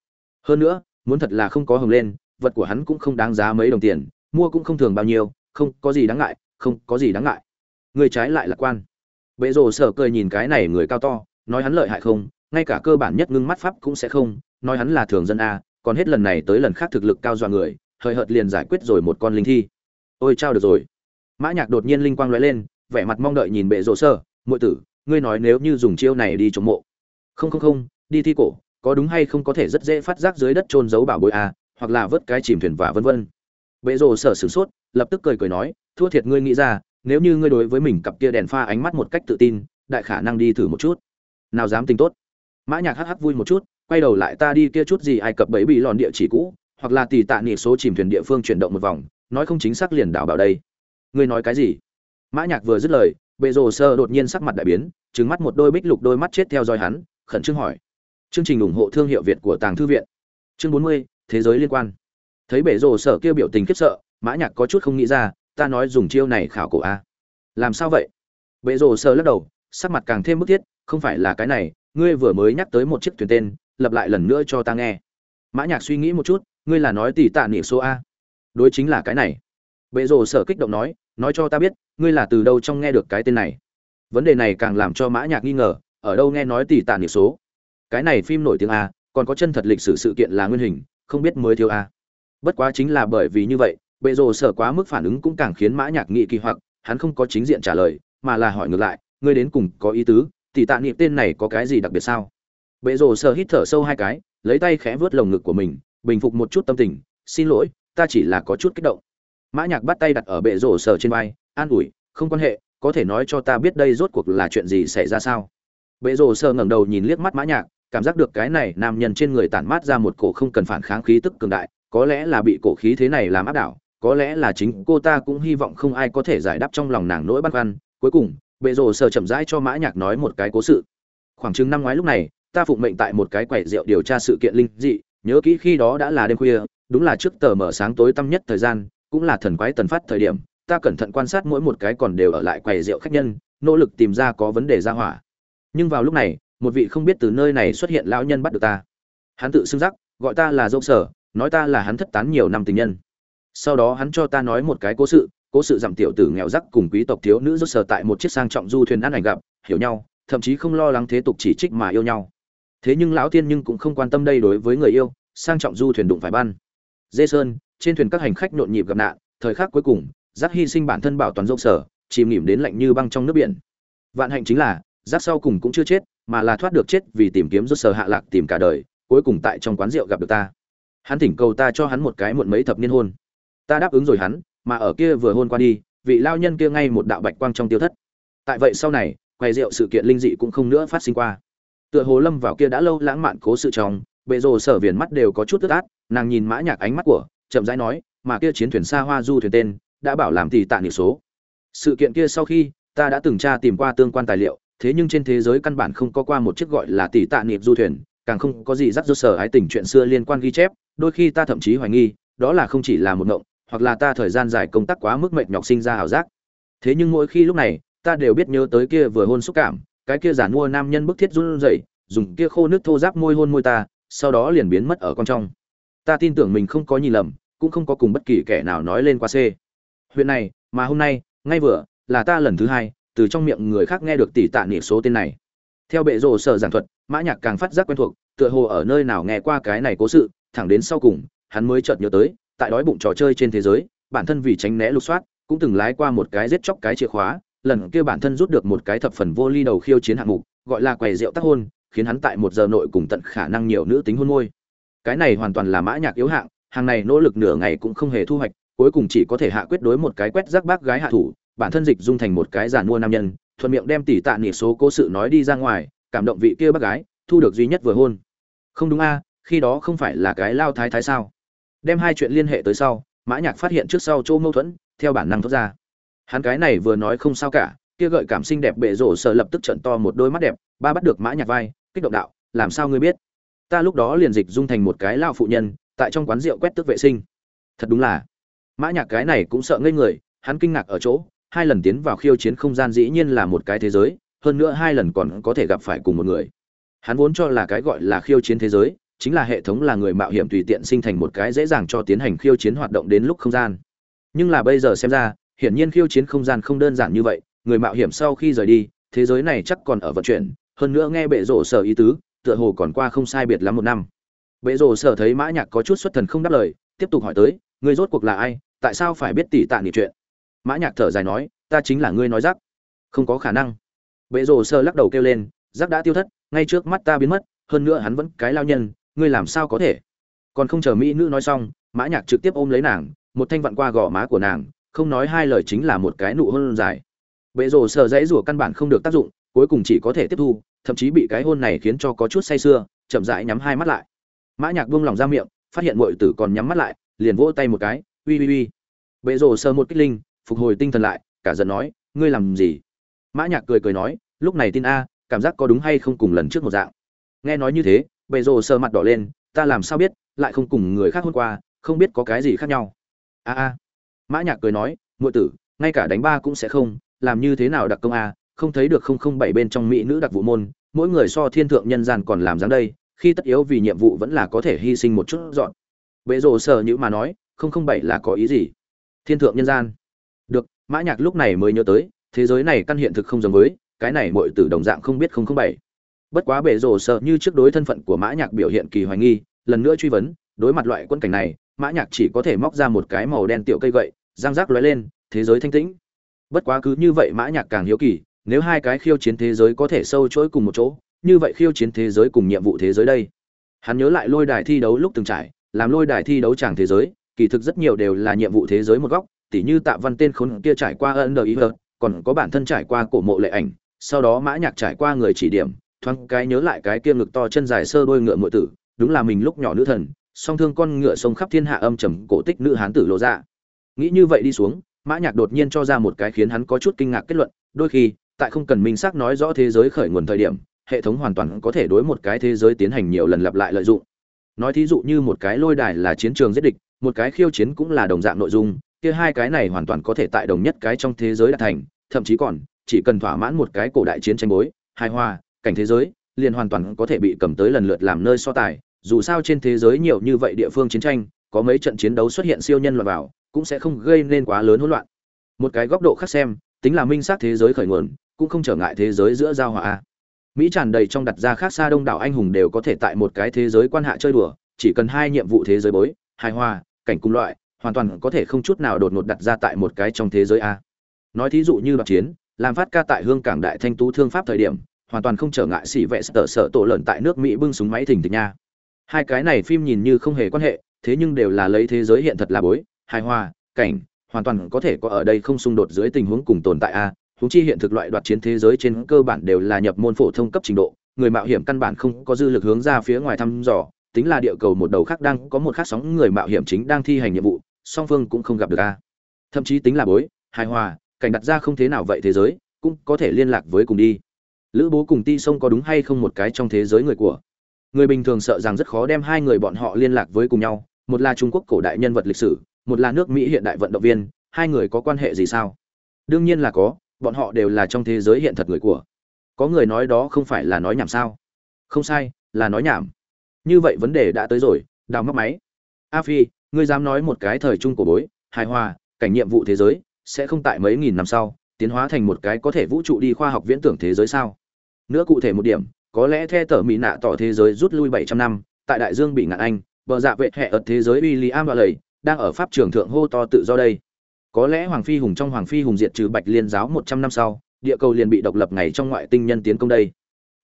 Speaker 1: Hơn nữa, muốn thật là không có hồng lên, vật của hắn cũng không đáng giá mấy đồng tiền, mua cũng không thường bao nhiêu, không có gì đáng ngại, không có gì đáng ngại. Người trái lại lạc quan. Bệ rồ sở cười nhìn cái này người cao to, nói hắn lợi hại không, ngay cả cơ bản nhất ngưng mắt pháp cũng sẽ không, nói hắn là thường dân a, còn hết lần này tới lần khác thực lực cao dọa người, hời hợt liền giải quyết rồi một con linh thi. Ôi, trao được rồi. Mã nhạc đột nhiên linh quang lóe lên vẻ mặt mong đợi nhìn bệ rồ sơ, muội tử ngươi nói nếu như dùng chiêu này đi chống mộ. Không không không đi thi cổ có đúng hay không có thể rất dễ phát giác dưới đất trôn giấu bảo bối à, hoặc là vớt cái chìm thuyền và vân vân. Bệ rộ sở sửng sốt lập tức cười cười nói thua thiệt ngươi nghĩ ra nếu như ngươi đối với mình cặp kia đèn pha ánh mắt một cách tự tin đại khả năng đi thử một chút. Nào dám tính tốt. Mã nhạc hắc hắc vui một chút quay đầu lại ta đi kia chút gì ai cập bẫy bị lòn địa chỉ cũ hoặc là tỷ tạ nị số chìm thuyền địa phương chuyển động một vòng nói không chính xác liền đảo bảo đây. Ngươi nói cái gì? Mã nhạc vừa dứt lời, bệ rồ sơ đột nhiên sắc mặt đại biến, trừng mắt một đôi bích lục đôi mắt chết theo dõi hắn, khẩn trương hỏi. Chương trình ủng hộ thương hiệu việt của tàng thư viện. Chương bốn mươi, thế giới liên quan. Thấy bệ rồ Sơ kia biểu tình khiếp sợ, mã nhạc có chút không nghĩ ra, ta nói dùng chiêu này khảo cổ a. Làm sao vậy? Bệ rồ Sơ lắc đầu, sắc mặt càng thêm bức thiết, không phải là cái này, ngươi vừa mới nhắc tới một chiếc thuyền tên lập lại lần nữa cho ta nghe. Mã nhạc suy nghĩ một chút, ngươi là nói tỷ tạ nhị số a. Đối chính là cái này. Bệ rồ sở kích động nói nói cho ta biết, ngươi là từ đâu trong nghe được cái tên này? Vấn đề này càng làm cho mã nhạc nghi ngờ, ở đâu nghe nói tỷ tạ niệm số? Cái này phim nổi tiếng a, còn có chân thật lịch sử sự kiện là nguyên hình, không biết mới thiếu a. Bất quá chính là bởi vì như vậy, bệ rồ sở quá mức phản ứng cũng càng khiến mã nhạc nghị kỳ hoặc, hắn không có chính diện trả lời, mà là hỏi ngược lại, ngươi đến cùng có ý tứ, tỷ tạ niệm tên này có cái gì đặc biệt sao? Bệ rồ sở hít thở sâu hai cái, lấy tay khẽ vớt lồng ngực của mình, bình phục một chút tâm tình, xin lỗi, ta chỉ là có chút kích động mã nhạc bắt tay đặt ở bệ rổ sở trên vai, an ủi, không quan hệ, có thể nói cho ta biết đây rốt cuộc là chuyện gì xảy ra sao? Bệ rổ sở ngẩng đầu nhìn liếc mắt mã nhạc, cảm giác được cái này nam nhân trên người tản mát ra một cổ không cần phản kháng khí tức cường đại, có lẽ là bị cổ khí thế này làm áp đảo, có lẽ là chính cô ta cũng hy vọng không ai có thể giải đáp trong lòng nàng nỗi băn khoăn. Cuối cùng, bệ rổ sở chậm rãi cho mã nhạc nói một cái cố sự. Khoảng chừng năm ngoái lúc này, ta phụng mệnh tại một cái quầy rượu điều tra sự kiện linh dị, nhớ kỹ khi đó đã là đêm khuya, đúng là trước tờ mở sáng tối tăm nhất thời gian cũng là thần quái tần phát thời điểm, ta cẩn thận quan sát mỗi một cái còn đều ở lại quầy rượu khách nhân, nỗ lực tìm ra có vấn đề ra hỏa. Nhưng vào lúc này, một vị không biết từ nơi này xuất hiện lão nhân bắt được ta. Hắn tự xưng giác, gọi ta là dâu sở, nói ta là hắn thất tán nhiều năm tình nhân. Sau đó hắn cho ta nói một cái cố sự cố sự giảm tiểu tử nghèo rắc cùng quý tộc thiếu nữ rốt sở tại một chiếc sang trọng du thuyền ăn ảnh gặp, hiểu nhau, thậm chí không lo lắng thế tục chỉ trích mà yêu nhau. Thế nhưng lão tiên nhưng cũng không quan tâm đây đối với người yêu, sang trọng du thuyền đụng phải ban. Dê sơn trên thuyền các hành khách nhộn nhịp gặp nạn, thời khắc cuối cùng, giác hy sinh bản thân bảo toàn dâu sở, chìm nghỉm đến lạnh như băng trong nước biển. Vạn hạnh chính là, giác sau cùng cũng chưa chết, mà là thoát được chết vì tìm kiếm rốt sở hạ lạc tìm cả đời, cuối cùng tại trong quán rượu gặp được ta. Hắn thỉnh cầu ta cho hắn một cái muộn mấy thập niên hôn. Ta đáp ứng rồi hắn, mà ở kia vừa hôn qua đi, vị lao nhân kia ngay một đạo bạch quang trong tiêu thất. Tại vậy sau này quầy rượu sự kiện linh dị cũng không nữa phát sinh qua. Tựa hồ lâm vào kia đã lâu lãng mạn cố sự trong, bệ rồ sở viền mắt đều có chút tức át, nàng nhìn mã nhạc ánh mắt của chậm rãi nói, mà kia chiến thuyền xa hoa du thuyền tên, đã bảo làm tỷ tạ niệm số. Sự kiện kia sau khi, ta đã từng tra tìm qua tương quan tài liệu, thế nhưng trên thế giới căn bản không có qua một chiếc gọi là tỷ tạ niệm du thuyền, càng không có gì rắc rối sở ái tình chuyện xưa liên quan ghi chép, đôi khi ta thậm chí hoài nghi, đó là không chỉ là một ngộng, hoặc là ta thời gian dài công tác quá mức mệt nhọc sinh ra hào giác. Thế nhưng mỗi khi lúc này, ta đều biết nhớ tới kia vừa hôn xúc cảm, cái kia giản mua nam nhân bức thiết run rẩy, dùng kia khô nước thô giáp môi hôn môi ta, sau đó liền biến mất ở con trong ta tin tưởng mình không có nhìn lầm, cũng không có cùng bất kỳ kẻ nào nói lên qua c. Huyện này, mà hôm nay, ngay vừa, là ta lần thứ hai, từ trong miệng người khác nghe được tỷ tạ niệm số tên này. Theo bệ rồ sở giảng thuật, mã nhạc càng phát giác quen thuộc, tựa hồ ở nơi nào nghe qua cái này cố sự, thẳng đến sau cùng, hắn mới chợt nhớ tới, tại đói bụng trò chơi trên thế giới, bản thân vì tránh né lục soát, cũng từng lái qua một cái giết chóc cái chìa khóa, lần kia bản thân rút được một cái thập phần vô ly đầu khiêu chiến hạng mục, gọi là quầy rượu tác hôn, khiến hắn tại một giờ nội cùng tận khả năng nhiều nữ tính hôn môi cái này hoàn toàn là mã nhạc yếu hạng, hàng này nỗ lực nửa ngày cũng không hề thu hoạch, cuối cùng chỉ có thể hạ quyết đối một cái quét rác bác gái hạ thủ, bản thân dịch dung thành một cái giàn mua nam nhân, thuận miệng đem tỷ tạ nỉ số cố sự nói đi ra ngoài, cảm động vị kia bác gái, thu được duy nhất vừa hôn. Không đúng a à, khi đó không phải là cái lao thái thái sao? Đem hai chuyện liên hệ tới sau, mã nhạc phát hiện trước sau chỗ mâu thuẫn, theo bản năng thoát ra. Hắn cái này vừa nói không sao cả, kia gợi cảm xinh đẹp bệ rổ sở lập tức trận to một đôi mắt đẹp, ba bắt được mã nhạc vai, kích động đạo, làm sao ngươi biết? Ta lúc đó liền dịch dung thành một cái lao phụ nhân, tại trong quán rượu quét tước vệ sinh. Thật đúng là. Mã nhạc cái này cũng sợ ngây người, hắn kinh ngạc ở chỗ, hai lần tiến vào khiêu chiến không gian dĩ nhiên là một cái thế giới, hơn nữa hai lần còn có thể gặp phải cùng một người. Hắn vốn cho là cái gọi là khiêu chiến thế giới, chính là hệ thống là người mạo hiểm tùy tiện sinh thành một cái dễ dàng cho tiến hành khiêu chiến hoạt động đến lúc không gian. Nhưng là bây giờ xem ra, hiển nhiên khiêu chiến không gian không đơn giản như vậy, người mạo hiểm sau khi rời đi, thế giới này chắc còn ở vận chuyển, hơn nữa nghe bệ rổ sở ý tứ tựa hồ còn qua không sai biệt lắm một năm. Bệ rồ sở thấy mã nhạc có chút xuất thần không đáp lời, tiếp tục hỏi tới, ngươi rốt cuộc là ai? Tại sao phải biết tỷ tạ nghị chuyện? Mã nhạc thở dài nói, ta chính là ngươi nói rắc. Không có khả năng. Bệ rồ sở lắc đầu kêu lên, rắc đã tiêu thất, ngay trước mắt ta biến mất, hơn nữa hắn vẫn cái lao nhân, ngươi làm sao có thể? Còn không chờ mỹ nữ nói xong, mã nhạc trực tiếp ôm lấy nàng, một thanh vặn qua gò má của nàng, không nói hai lời chính là một cái nụ hôn dài. Bệ rồ sở dãy rủa căn bản không được tác dụng, cuối cùng chỉ có thể tiếp thu thậm chí bị cái hôn này khiến cho có chút say sưa, chậm rãi nhắm hai mắt lại. Mã nhạc buông lòng ra miệng, phát hiện muội tử còn nhắm mắt lại, liền vỗ tay một cái, uy uy uy. Bệ rồ sờ một kích linh, phục hồi tinh thần lại, cả giận nói, ngươi làm gì? Mã nhạc cười cười nói, lúc này tin a, cảm giác có đúng hay không cùng lần trước một dạng. Nghe nói như thế, bệ rồ sờ mặt đỏ lên, ta làm sao biết, lại không cùng người khác hôn qua, không biết có cái gì khác nhau. A a. Mã nhạc cười nói, muội tử, ngay cả đánh ba cũng sẽ không, làm như thế nào đặc công a không thấy được không không bảy bên trong mỹ nữ đặc vụ môn, mỗi người so thiên thượng nhân gian còn làm dáng đây, khi tất yếu vì nhiệm vụ vẫn là có thể hy sinh một chút dọn. Bệ rồ sở như mà nói, không không bảy là có ý gì? Thiên thượng nhân gian. Được, mã nhạc lúc này mới nhớ tới, thế giới này căn hiện thực không giống với, cái này mọi tử đồng dạng không biết không không bảy. Bất quá bệ rồ sờ như trước đối thân phận của mã nhạc biểu hiện kỳ hoài nghi, lần nữa truy vấn, đối mặt loại quân cảnh này, mã nhạc chỉ có thể móc ra một cái màu đen tiểu cây gậy giang rác lóe lên, thế giới thanh tĩnh. Bất quá cứ như vậy mã nhạc càng hiếu kỳ nếu hai cái khiêu chiến thế giới có thể sâu chuỗi cùng một chỗ, như vậy khiêu chiến thế giới cùng nhiệm vụ thế giới đây. Hắn nhớ lại lôi đài thi đấu lúc từng trải, làm lôi đài thi đấu tràng thế giới, kỳ thực rất nhiều đều là nhiệm vụ thế giới một góc, tỉ như tạ văn tên khốn kia trải qua ân đời ý hơn còn có bản thân trải qua cổ mộ lệ ảnh, sau đó mã nhạc trải qua người chỉ điểm, thoáng cái nhớ lại cái kia ngực to chân dài sơ đôi ngựa muội tử, đúng là mình lúc nhỏ nữ thần, song thương con ngựa sông khắp thiên hạ âm trầm cổ tích nữ hán tử lộ ra. Nghĩ như vậy đi xuống, mã nhạc đột nhiên cho ra một cái khiến hắn có chút kinh ngạc kết luận, đôi khi tại không cần minh xác nói rõ thế giới khởi nguồn thời điểm, hệ thống hoàn toàn có thể đối một cái thế giới tiến hành nhiều lần lặp lại lợi dụng. Nói thí dụ như một cái lôi đài là chiến trường giết địch, một cái khiêu chiến cũng là đồng dạng nội dung, kia hai cái này hoàn toàn có thể tại đồng nhất cái trong thế giới đạt thành, thậm chí còn, chỉ cần thỏa mãn một cái cổ đại chiến tranh bối, hài hòa, cảnh thế giới, liền hoàn toàn có thể bị cầm tới lần lượt làm nơi so tài. Dù sao trên thế giới nhiều như vậy địa phương chiến tranh, có mấy trận chiến đấu xuất hiện siêu nhân loại vào, cũng sẽ không gây nên quá lớn hỗn loạn. Một cái góc độ khác xem, tính là minh xác thế giới khởi nguồn cũng không trở ngại thế giới giữa giao hòa mỹ tràn đầy trong đặt ra khác xa đông đảo anh hùng đều có thể tại một cái thế giới quan hạ chơi đùa, chỉ cần hai nhiệm vụ thế giới bối, hài hòa, cảnh cùng loại, hoàn toàn có thể không chút nào đột ngột đặt ra tại một cái trong thế giới a. Nói thí dụ như đoạt chiến, làm phát ca tại hương cảng đại thanh tú thương pháp thời điểm, hoàn toàn không trở ngại xỉ vẽ sợ sợ tổ lợn tại nước mỹ bưng súng máy thỉnh thịch nha. Hai cái này phim nhìn như không hề quan hệ, thế nhưng đều là lấy thế giới hiện thật là bối, hài hòa, cảnh, hoàn toàn có thể có ở đây không xung đột dưới tình huống cùng tồn tại a huống chi hiện thực loại đoạt chiến thế giới trên cơ bản đều là nhập môn phổ thông cấp trình độ, người mạo hiểm căn bản không có dư lực hướng ra phía ngoài thăm dò, tính là địa cầu một đầu khác đang có một khác sóng người mạo hiểm chính đang thi hành nhiệm vụ, song phương cũng không gặp được a. Thậm chí tính là bối, hài hòa, cảnh đặt ra không thế nào vậy thế giới, cũng có thể liên lạc với cùng đi. Lữ bố cùng ti sông có đúng hay không một cái trong thế giới người của? Người bình thường sợ rằng rất khó đem hai người bọn họ liên lạc với cùng nhau, một là trung quốc cổ đại nhân vật lịch sử, một là nước mỹ hiện đại vận động viên, hai người có quan hệ gì sao? Đương nhiên là có bọn họ đều là trong thế giới hiện thật người của. Có người nói đó không phải là nói nhảm sao? Không sai, là nói nhảm. Như vậy vấn đề đã tới rồi, đào móc máy. A phi, ngươi dám nói một cái thời trung của bối, hài hòa, cảnh nhiệm vụ thế giới, sẽ không tại mấy nghìn năm sau, tiến hóa thành một cái có thể vũ trụ đi khoa học viễn tưởng thế giới sao? Nữa cụ thể một điểm, có lẽ the tờ mỹ nạ tỏ thế giới rút lui bảy trăm năm, tại đại dương bị ngạn anh, bờ dạ vệ hệ ở thế giới William và lầy đang ở pháp trường thượng hô to tự do đây có lẽ hoàng phi hùng trong hoàng phi hùng diệt trừ bạch liên giáo một trăm năm sau, địa cầu liền bị độc lập ngày trong ngoại tinh nhân tiến công đây.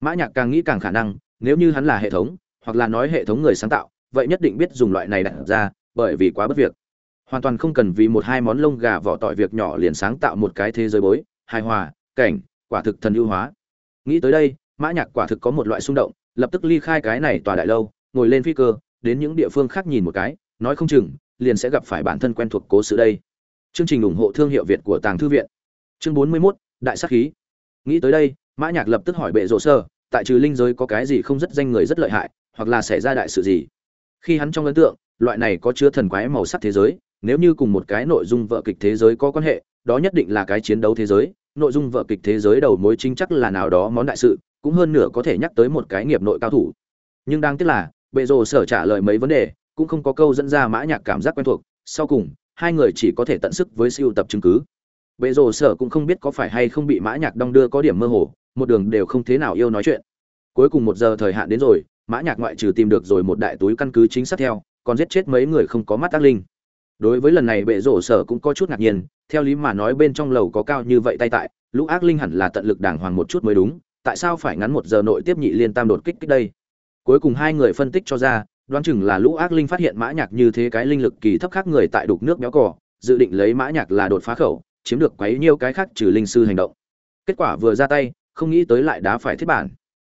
Speaker 1: Mã nhạc càng nghĩ càng khả năng, nếu như hắn là hệ thống, hoặc là nói hệ thống người sáng tạo, vậy nhất định biết dùng loại này đặt ra, bởi vì quá bất việc. Hoàn toàn không cần vì một hai món lông gà vỏ tỏi việc nhỏ liền sáng tạo một cái thế giới bối, hài hòa, cảnh, quả thực thần ưu hóa. Nghĩ tới đây, mã nhạc quả thực có một loại xung động, lập tức ly khai cái này tòa đại lâu, ngồi lên phi cơ, đến những địa phương khác nhìn một cái, nói không chừng, liền sẽ gặp phải bản thân quen thuộc cố sự đây chương trình ủng hộ thương hiệu việt của tàng thư viện. Chương bốn mươi 41, đại sát khí. Nghĩ tới đây mã nhạc lập tức hỏi bệ rộ sơ tại trừ linh giới có cái gì không rất danh người rất lợi hại hoặc là xảy ra đại sự gì? Khi hắn trong ấn tượng loại này có chứa thần quái màu sắc thế giới nếu như cùng một cái nội dung vợ kịch thế giới có quan hệ đó nhất định là cái chiến đấu thế giới. Nội dung vợ kịch thế giới đầu mối chính chắc là nào đó món đại sự cũng hơn nửa có thể nhắc tới một cái nghiệp nội cao thủ. Nhưng đang tiếc là bệ rồ sở trả lời mấy vấn đề cũng không có câu dẫn ra mã nhạc cảm giác quen thuộc. Sau cùng hai người chỉ có thể tận sức với siêu tập chứng cứ. Bệ rồ sở cũng không biết có phải hay không bị mã nhạc đong đưa có điểm mơ hồ, một đường đều không thế nào yêu nói chuyện. Cuối cùng một giờ thời hạn đến rồi, mã nhạc ngoại trừ tìm được rồi một đại túi căn cứ chính xác theo, còn giết chết mấy người không có mắt ác linh. Đối với lần này bệ rổ sở cũng có chút ngạc nhiên, theo lý mà nói bên trong lầu có cao như vậy tay tại, lũ ác linh hẳn là tận lực đàng hoàng một chút mới đúng, tại sao phải ngắn một giờ nội tiếp nhị liên tam đột kích kích đây? Cuối cùng hai người phân tích cho ra đoán chừng là lũ ác linh phát hiện mã nhạc như thế cái linh lực kỳ thấp khác người tại đục nước béo cỏ dự định lấy mã nhạc là đột phá khẩu, chiếm được quấy nhiêu cái khác trừ linh sư hành động. Kết quả vừa ra tay, không nghĩ tới lại đá phải thiết bản.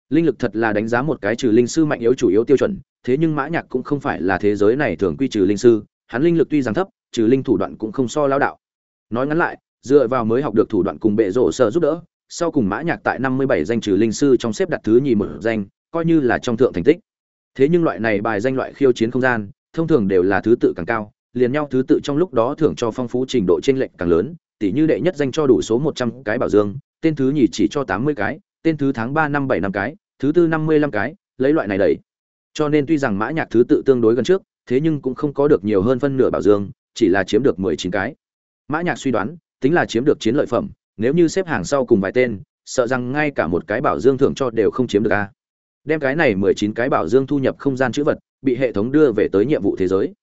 Speaker 1: Linh lực thật là đánh giá một cái trừ linh sư mạnh yếu chủ yếu tiêu chuẩn, thế nhưng mã nhạc cũng không phải là thế giới này thường quy trừ linh sư, hắn linh lực tuy rằng thấp, trừ linh thủ đoạn cũng không so lao đạo. Nói ngắn lại, dựa vào mới học được thủ đoạn cùng bệ rổ sở giúp đỡ, sau cùng mã nhạc tại năm mươi bảy danh trừ linh sư trong xếp đặt thứ nhì một danh, coi như là trong thượng thành tích thế nhưng loại này bài danh loại khiêu chiến không gian thông thường đều là thứ tự càng cao liền nhau thứ tự trong lúc đó thưởng cho phong phú trình độ trên lệnh càng lớn tỷ như đệ nhất danh cho đủ số một trăm cái bảo dương tên thứ nhì chỉ cho tám mươi cái tên thứ tháng ba năm bảy năm cái thứ tư năm mươi lăm cái lấy loại này đẩy cho nên tuy rằng mã nhạc thứ tự tương đối gần trước thế nhưng cũng không có được nhiều hơn phân nửa bảo dương, chỉ là chiếm được 19 cái. Mã Nhạc suy đoán, tính là chiếm được chiến lợi phẩm, nếu như xếp hàng sau cùng vài tên, sợ rằng ngay cả một cái bảo dương thưởng cho đều không chiếm được a. Đem cái này 19 cái bảo dương thu nhập không gian chữ vật, bị hệ thống đưa về tới nhiệm vụ thế giới.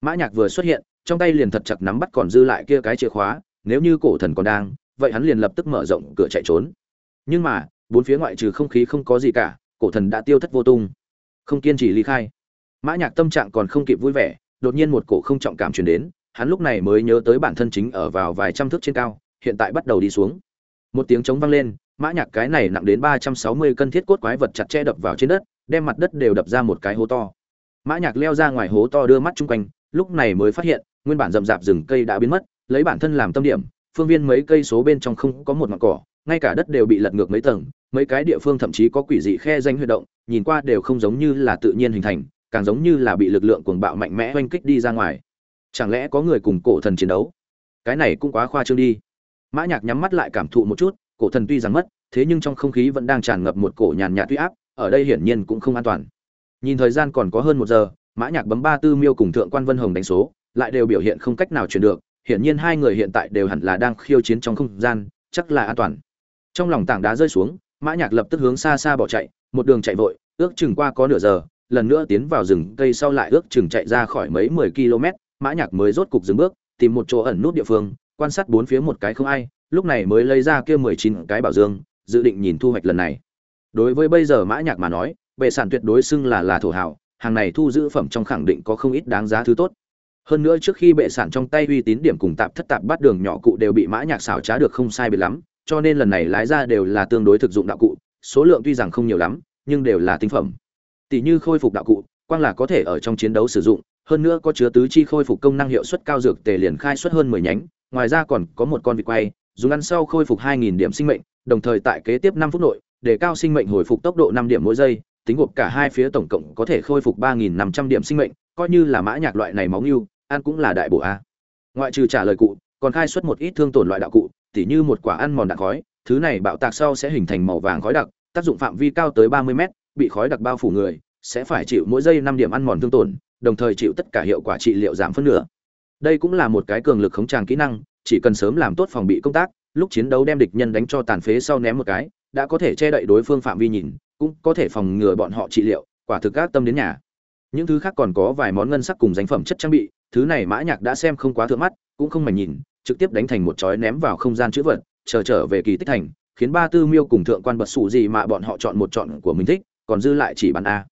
Speaker 1: Mã Nhạc vừa xuất hiện, trong tay liền thật chặt nắm bắt còn dư lại kia cái chìa khóa, nếu như cổ thần còn đang, vậy hắn liền lập tức mở rộng cửa chạy trốn. Nhưng mà, bốn phía ngoại trừ không khí không có gì cả, cổ thần đã tiêu thất vô tung. Không kiên trì ly khai mã nhạc tâm trạng còn không kịp vui vẻ đột nhiên một cổ không trọng cảm truyền đến hắn lúc này mới nhớ tới bản thân chính ở vào vài trăm thước trên cao hiện tại bắt đầu đi xuống một tiếng trống vang lên mã nhạc cái này nặng đến ba trăm sáu mươi cân thiết cốt quái vật chặt chẽ đập vào trên đất, đem mặt đất đều đập ra một cái hố to. Mã nhạc leo ra ngoài hố to đưa mắt chung quanh, lúc này mới phát hiện, nguyên bản rậm rạp rừng cây đã biến mất, lấy bản thân làm tâm điểm, phương viên mấy cây số bên trong không có một ngọn cỏ, ngay cả đất đều bị lật ngược mấy tầng, mấy cái địa phương thậm chí có quỷ dị khe danh huy động, nhìn qua đều không giống như là tự nhiên hình thành, càng giống như là bị lực lượng cuồng bạo mạnh mẽ oanh kích đi ra ngoài. Chẳng lẽ có người cùng cổ thần chiến đấu? Cái này cũng quá khoa trương đi. Mã nhạc nhắm mắt lại cảm thụ một chút cổ thần tuy rằng mất, thế nhưng trong không khí vẫn đang tràn ngập một cổ nhàn nhạt tuy áp, ở đây hiển nhiên cũng không an toàn. Nhìn thời gian còn có hơn một giờ, mã nhạc bấm ba tư miêu cùng thượng quan vân hồng đánh số, lại đều biểu hiện không cách nào truyền được, hiển nhiên hai người hiện tại đều hẳn là đang khiêu chiến trong không gian, chắc là an toàn. Trong lòng tảng đá rơi xuống, mã nhạc lập tức hướng xa xa bỏ chạy, một đường chạy vội, ước chừng qua có nửa giờ, lần nữa tiến vào rừng cây sau lại ước chừng chạy ra khỏi mấy mười km mã nhạc mới rốt cục dừng bước, tìm một chỗ ẩn nút địa phương, quan sát bốn phía một cái không ai lúc này mới lấy ra kia mười chín cái bảo dương, dự định nhìn thu hoạch lần này. Đối với bây giờ mã nhạc mà nói, bệ sản tuyệt đối xưng là là thổ hảo hàng này thu giữ phẩm trong khẳng định có không ít đáng giá thứ tốt. Hơn nữa trước khi bệ sản trong tay uy tín điểm cùng tạp thất tạp bắt đường nhỏ cụ đều bị mã nhạc xảo trá được không sai biệt lắm, cho nên lần này lái ra đều là tương đối thực dụng đạo cụ, số lượng tuy rằng không nhiều lắm, nhưng đều là tinh phẩm. Tỷ như khôi phục đạo cụ, quang là có thể ở trong chiến đấu sử dụng, hơn nữa có chứa tứ chi khôi phục công năng hiệu suất cao dược tề liền khai xuất hơn mười nhánh, ngoài ra còn có một con vịt quay dùng ăn sau khôi phục hai nghìn điểm sinh mệnh, đồng thời tại kế tiếp năm phút nội, để cao sinh mệnh hồi phục tốc độ năm điểm mỗi giây, tính gộp cả hai phía tổng cộng có thể khôi phục ba nghìn năm trăm điểm sinh mệnh, coi như là mã nhạc loại này máu nhưu ăn cũng là đại bổ a. Ngoại trừ trả lời cụ, còn khai xuất một ít thương tổn loại đạo cụ, tỉ như một quả ăn mòn đạn khói, thứ này bạo tạc sau sẽ hình thành màu vàng khói đặc, tác dụng phạm vi cao tới ba mươi mét, bị khói đặc bao phủ người, sẽ phải chịu mỗi giây năm điểm ăn mòn thương tổn, đồng thời chịu tất cả hiệu quả trị liệu giảm phân nửa. Đây cũng là một cái cường lực khống tràng kỹ năng chỉ cần sớm làm tốt phòng bị công tác, lúc chiến đấu đem địch nhân đánh cho tàn phế sau ném một cái, đã có thể che đậy đối phương phạm vi nhìn, cũng có thể phòng ngừa bọn họ trị liệu, quả thực các tâm đến nhà. Những thứ khác còn có vài món ngân sắc cùng danh phẩm chất trang bị, thứ này mã nhạc đã xem không quá thượng mắt, cũng không mảnh nhìn, trực tiếp đánh thành một chói ném vào không gian chữ vật, chờ trở về kỳ tích thành, khiến ba tư miêu cùng thượng quan bật sụ gì mà bọn họ chọn một chọn của mình thích, còn dư lại chỉ bán a.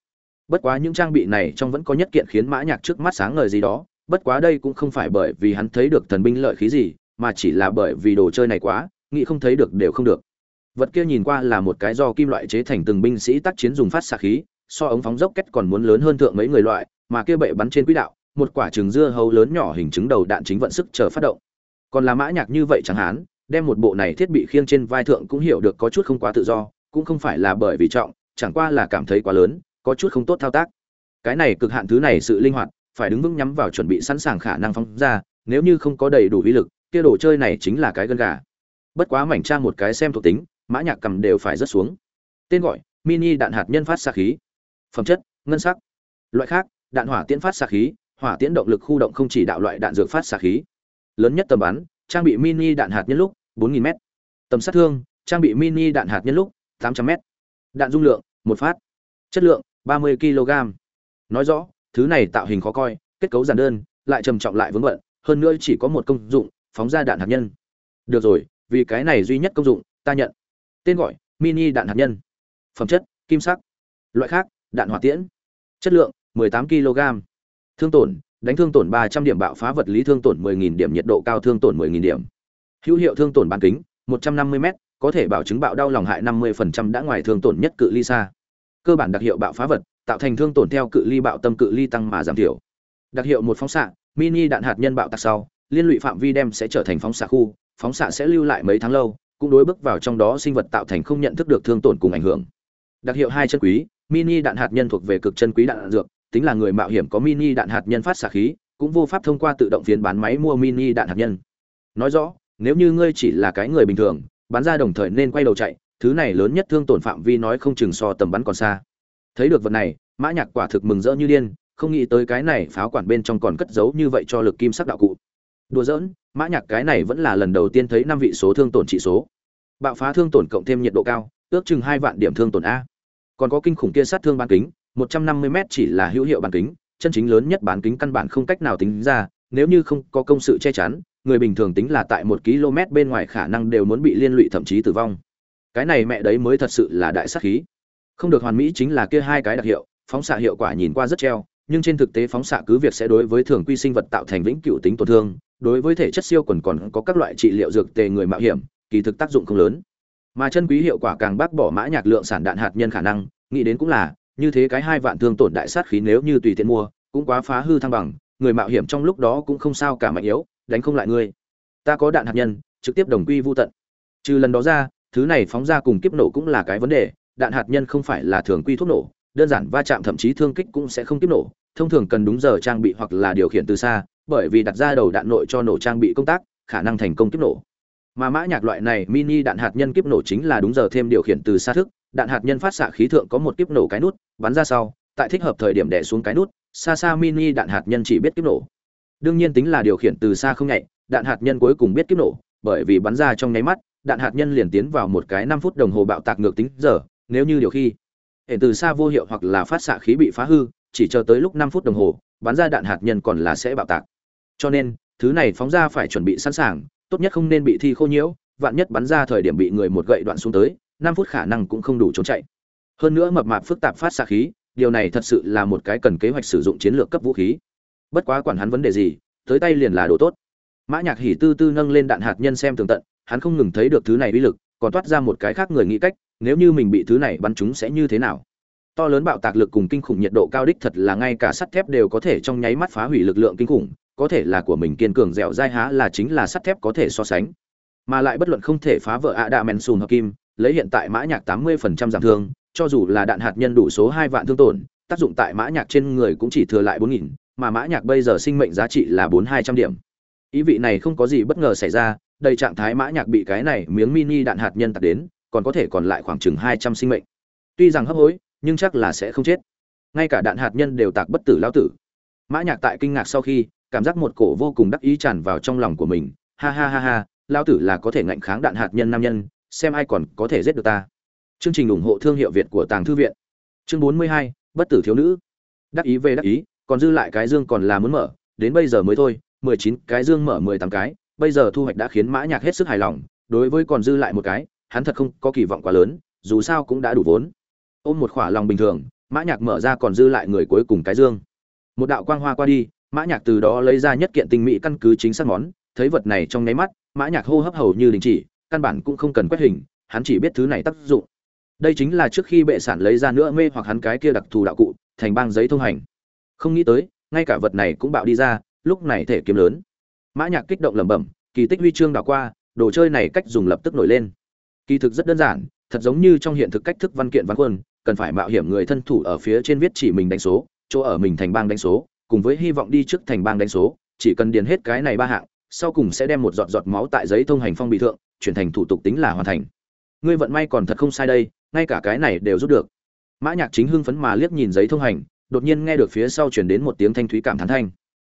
Speaker 1: Bất quá những trang bị này trong vẫn có nhất kiện khiến mã nhạc trước mắt sáng ngời gì đó, bất quá đây cũng không phải bởi vì hắn thấy được thần binh lợi khí gì mà chỉ là bởi vì đồ chơi này quá, nghĩ không thấy được đều không được. Vật kia nhìn qua là một cái do kim loại chế thành từng binh sĩ tác chiến dùng phát xạ khí, so ống phóng dốc kết còn muốn lớn hơn thượng mấy người loại, mà kia bệ bắn trên quỹ đạo, một quả trứng dưa hấu lớn nhỏ hình trứng đầu đạn chính vận sức chờ phát động. Còn là mã nhạc như vậy chẳng hạn, đem một bộ này thiết bị khiêng trên vai thượng cũng hiểu được có chút không quá tự do, cũng không phải là bởi vì trọng, chẳng qua là cảm thấy quá lớn, có chút không tốt thao tác. Cái này cực hạn thứ này sự linh hoạt, phải đứng vững nhắm vào chuẩn bị sẵn sàng khả năng phóng ra, nếu như không có đầy đủ uy lực kia đồ chơi này chính là cái gân gà. Bất quá mảnh trang một cái xem thuộc tính, mã nhạc cầm đều phải rất xuống. Tên gọi, mini đạn hạt nhân phát xạ khí. Phẩm chất, ngân sắc. Loại khác, đạn hỏa tiễn phát xạ khí, hỏa tiễn động lực khu động không chỉ đạo loại đạn dược phát xạ khí. Lớn nhất tầm bắn, trang bị mini đạn hạt nhân lúc 4000 m tầm sát thương, trang bị mini đạn hạt nhân lúc 800 m đạn dung lượng, một phát. Chất lượng 30 kg nói rõ, thứ này tạo hình khó coi, kết cấu giản đơn, lại trầm trọng lại vững bận. hơn nữa chỉ có một công dụng phóng ra đạn hạt nhân. Được rồi, vì cái này duy nhất công dụng, ta nhận. Tên gọi, mini đạn hạt nhân. Phẩm chất, kim sắc. Loại khác, đạn hỏa tiễn. Chất lượng 18 kg. Thương tổn, đánh thương tổn 300 điểm bạo phá vật lý thương tổn 10.000 điểm, nhiệt độ cao thương tổn 10.000 điểm. Hữu hiệu thương tổn bán kính 150 m có thể bảo chứng bạo đau lòng hại 50% đã ngoài thương tổn nhất cự ly xa. Cơ bản đặc hiệu bạo phá vật, tạo thành thương tổn theo cự ly bạo tâm cự ly tăng mà giảm thiểu. Đặc hiệu một phóng xạ, mini đạn hạt nhân bạo tạc sau liên lụy phạm vi đem sẽ trở thành phóng xạ khu, phóng xạ sẽ lưu lại mấy tháng lâu, cũng đối bước vào trong đó sinh vật tạo thành không nhận thức được thương tổn cùng ảnh hưởng. Đặc hiệu hai chân quý, mini đạn hạt nhân thuộc về cực chân quý đạn dược, tính là người mạo hiểm có mini đạn hạt nhân phát xạ khí, cũng vô pháp thông qua tự động phiến bán máy mua mini đạn hạt nhân. Nói rõ, nếu như ngươi chỉ là cái người bình thường, bán ra đồng thời nên quay đầu chạy, thứ này lớn nhất thương tổn phạm vi nói không chừng so tầm bắn còn xa. Thấy được vật này, mã nhạc quả thực mừng rỡ như điên, không nghĩ tới cái này pháo quản bên trong còn cất giấu như vậy cho lực kim sắc đạo cụ đùa giỡn, mã nhạc cái này vẫn là lần đầu tiên thấy năm vị số thương tổn trị số. Bạo phá thương tổn cộng thêm nhiệt độ cao, ước chừng hai vạn điểm thương tổn a. Còn có kinh khủng kia sát thương bán kính, một trăm năm mươi m chỉ là hữu hiệu bán kính, chân chính lớn nhất bán kính căn bản không cách nào tính ra, nếu như không có công sự che chắn, người bình thường tính là tại một km bên ngoài khả năng đều muốn bị liên lụy thậm chí tử vong. Cái này mẹ đấy mới thật sự là đại sát khí. Không được hoàn mỹ chính là kia hai cái đặc hiệu, phóng xạ hiệu quả nhìn qua rất treo, nhưng trên thực tế phóng xạ cứ việc sẽ đối với thường quy sinh vật tạo thành vĩnh cửu tính tổn thương đối với thể chất siêu quần còn có các loại trị liệu dược tề người mạo hiểm, kỳ thực tác dụng không lớn. Mà chân quý hiệu quả càng bác bỏ mã nhạc lượng sản đạn hạt nhân khả năng, nghĩ đến cũng là, như thế cái hai vạn thương tổn đại sát khí nếu như tùy tiện mua, cũng quá phá hư thăng bằng, người mạo hiểm trong lúc đó cũng không sao cả mạnh yếu, đánh không lại ngươi. Ta có đạn hạt nhân, trực tiếp đồng quy vu tận. Trừ lần đó ra, thứ này phóng ra cùng kiếp nổ cũng là cái vấn đề, đạn hạt nhân không phải là thường quy thuốc nổ, đơn giản va chạm thậm chí thương kích cũng sẽ không kiếp nổ, thông thường cần đúng giờ trang bị hoặc là điều khiển từ xa bởi vì đặt ra đầu đạn nội cho nổ trang bị công tác, khả năng thành công kiếp nổ. Mà mã nhạc loại này mini đạn hạt nhân kiếp nổ chính là đúng giờ thêm điều khiển từ xa thức, đạn hạt nhân phát xạ khí thượng có một kiếp nổ cái nút, bắn ra sau, tại thích hợp thời điểm đè xuống cái nút, xa xa mini đạn hạt nhân chỉ biết kiếp nổ. Đương nhiên tính là điều khiển từ xa không nhạy, đạn hạt nhân cuối cùng biết kiếp nổ, bởi vì bắn ra trong nháy mắt, đạn hạt nhân liền tiến vào một cái năm phút đồng hồ bạo tạc ngược tính giờ, nếu như điều khi, hệ từ xa vô hiệu hoặc là phát xạ khí bị phá hư chỉ chờ tới lúc năm phút đồng hồ bắn ra đạn hạt nhân còn là sẽ bạo tạc. Cho nên, thứ này phóng ra phải chuẩn bị sẵn sàng, tốt nhất không nên bị thi khô nhiễu, vạn nhất bắn ra thời điểm bị người một gậy đoạn xuống tới, năm phút khả năng cũng không đủ trốn chạy. Hơn nữa mập mạp phức tạp phát xạ khí, điều này thật sự là một cái cần kế hoạch sử dụng chiến lược cấp vũ khí. Bất quá quản hắn vấn đề gì, tới tay liền là đồ tốt. Mã nhạc hỉ tư tư nâng lên đạn hạt nhân xem tường tận, hắn không ngừng thấy được thứ này uy lực, còn toát ra một cái khác người nghĩ cách, nếu như mình bị thứ này bắn trúng sẽ như thế nào? To lớn bạo tạc lực cùng kinh khủng nhiệt độ cao đích thật là ngay cả sắt thép đều có thể trong nháy mắt phá hủy lực lượng kinh khủng, có thể là của mình kiên cường dẻo dai há là chính là sắt thép có thể so sánh. Mà lại bất luận không thể phá vỡ ạ đạ men sùn hợp kim, lấy hiện tại mã nhạc 80% giảm thương, cho dù là đạn hạt nhân đủ số hai vạn thương tổn, tác dụng tại mã nhạc trên người cũng chỉ thừa lại bốn nghìn, mà mã nhạc bây giờ sinh mệnh giá trị là bốn hai trăm điểm. Ý vị này không có gì bất ngờ xảy ra, đầy trạng thái mã nhạc bị cái này miếng mini đạn hạt nhân tạt đến, còn có thể còn lại khoảng chừng hai trăm sinh mệnh. Tuy rằng hấp hối nhưng chắc là sẽ không chết. Ngay cả đạn hạt nhân đều tạc bất tử lão tử. Mã nhạc tại kinh ngạc sau khi, cảm giác một cổ vô cùng đắc ý tràn vào trong lòng của mình. Ha ha ha ha, lão tử là có thể ngạnh kháng đạn hạt nhân nam nhân, xem ai còn có thể giết được ta. Chương trình ủng hộ thương hiệu việt của tàng thư viện. Chương bốn mươi hai, bất tử thiếu nữ. Đắc ý về đắc ý, còn dư lại cái dương còn là muốn mở, đến bây giờ mới thôi, mười chín, cái dương mở mười tám cái, bây giờ thu hoạch đã khiến mã nhạc hết sức hài lòng, đối với còn dư lại một cái, hắn thật không có kỳ vọng quá lớn, dù sao cũng đã đủ vốn ôm một khỏa lòng bình thường, mã nhạc mở ra còn dư lại người cuối cùng cái dương. Một đạo quang hoa qua đi, mã nhạc từ đó lấy ra nhất kiện tinh mỹ căn cứ chính xác món, thấy vật này trong nháy mắt, mã nhạc hô hấp hầu như đình chỉ, căn bản cũng không cần quét hình, hắn chỉ biết thứ này tác dụng. Đây chính là trước khi bệ sản lấy ra nữa mê hoặc hắn cái kia đặc thù đạo cụ, thành băng giấy thông hành. Không nghĩ tới, ngay cả vật này cũng bạo đi ra, lúc này thể kiếm lớn. Mã nhạc kích động lẩm bẩm, kỳ tích huy chương đảo qua, đồ chơi này cách dùng lập tức nổi lên. Kỳ thực rất đơn giản, thật giống như trong hiện thực cách thức văn kiện văn quân cần phải mạo hiểm người thân thủ ở phía trên viết chỉ mình đánh số, chỗ ở mình thành bang đánh số, cùng với hy vọng đi trước thành bang đánh số, chỉ cần điền hết cái này ba hạng, sau cùng sẽ đem một giọt giọt máu tại giấy thông hành phong bị thượng, chuyển thành thủ tục tính là hoàn thành. Ngươi vận may còn thật không sai đây, ngay cả cái này đều rút được. Mã nhạc chính hưng phấn mà liếc nhìn giấy thông hành, đột nhiên nghe được phía sau truyền đến một tiếng thanh thúy cảm thán thanh.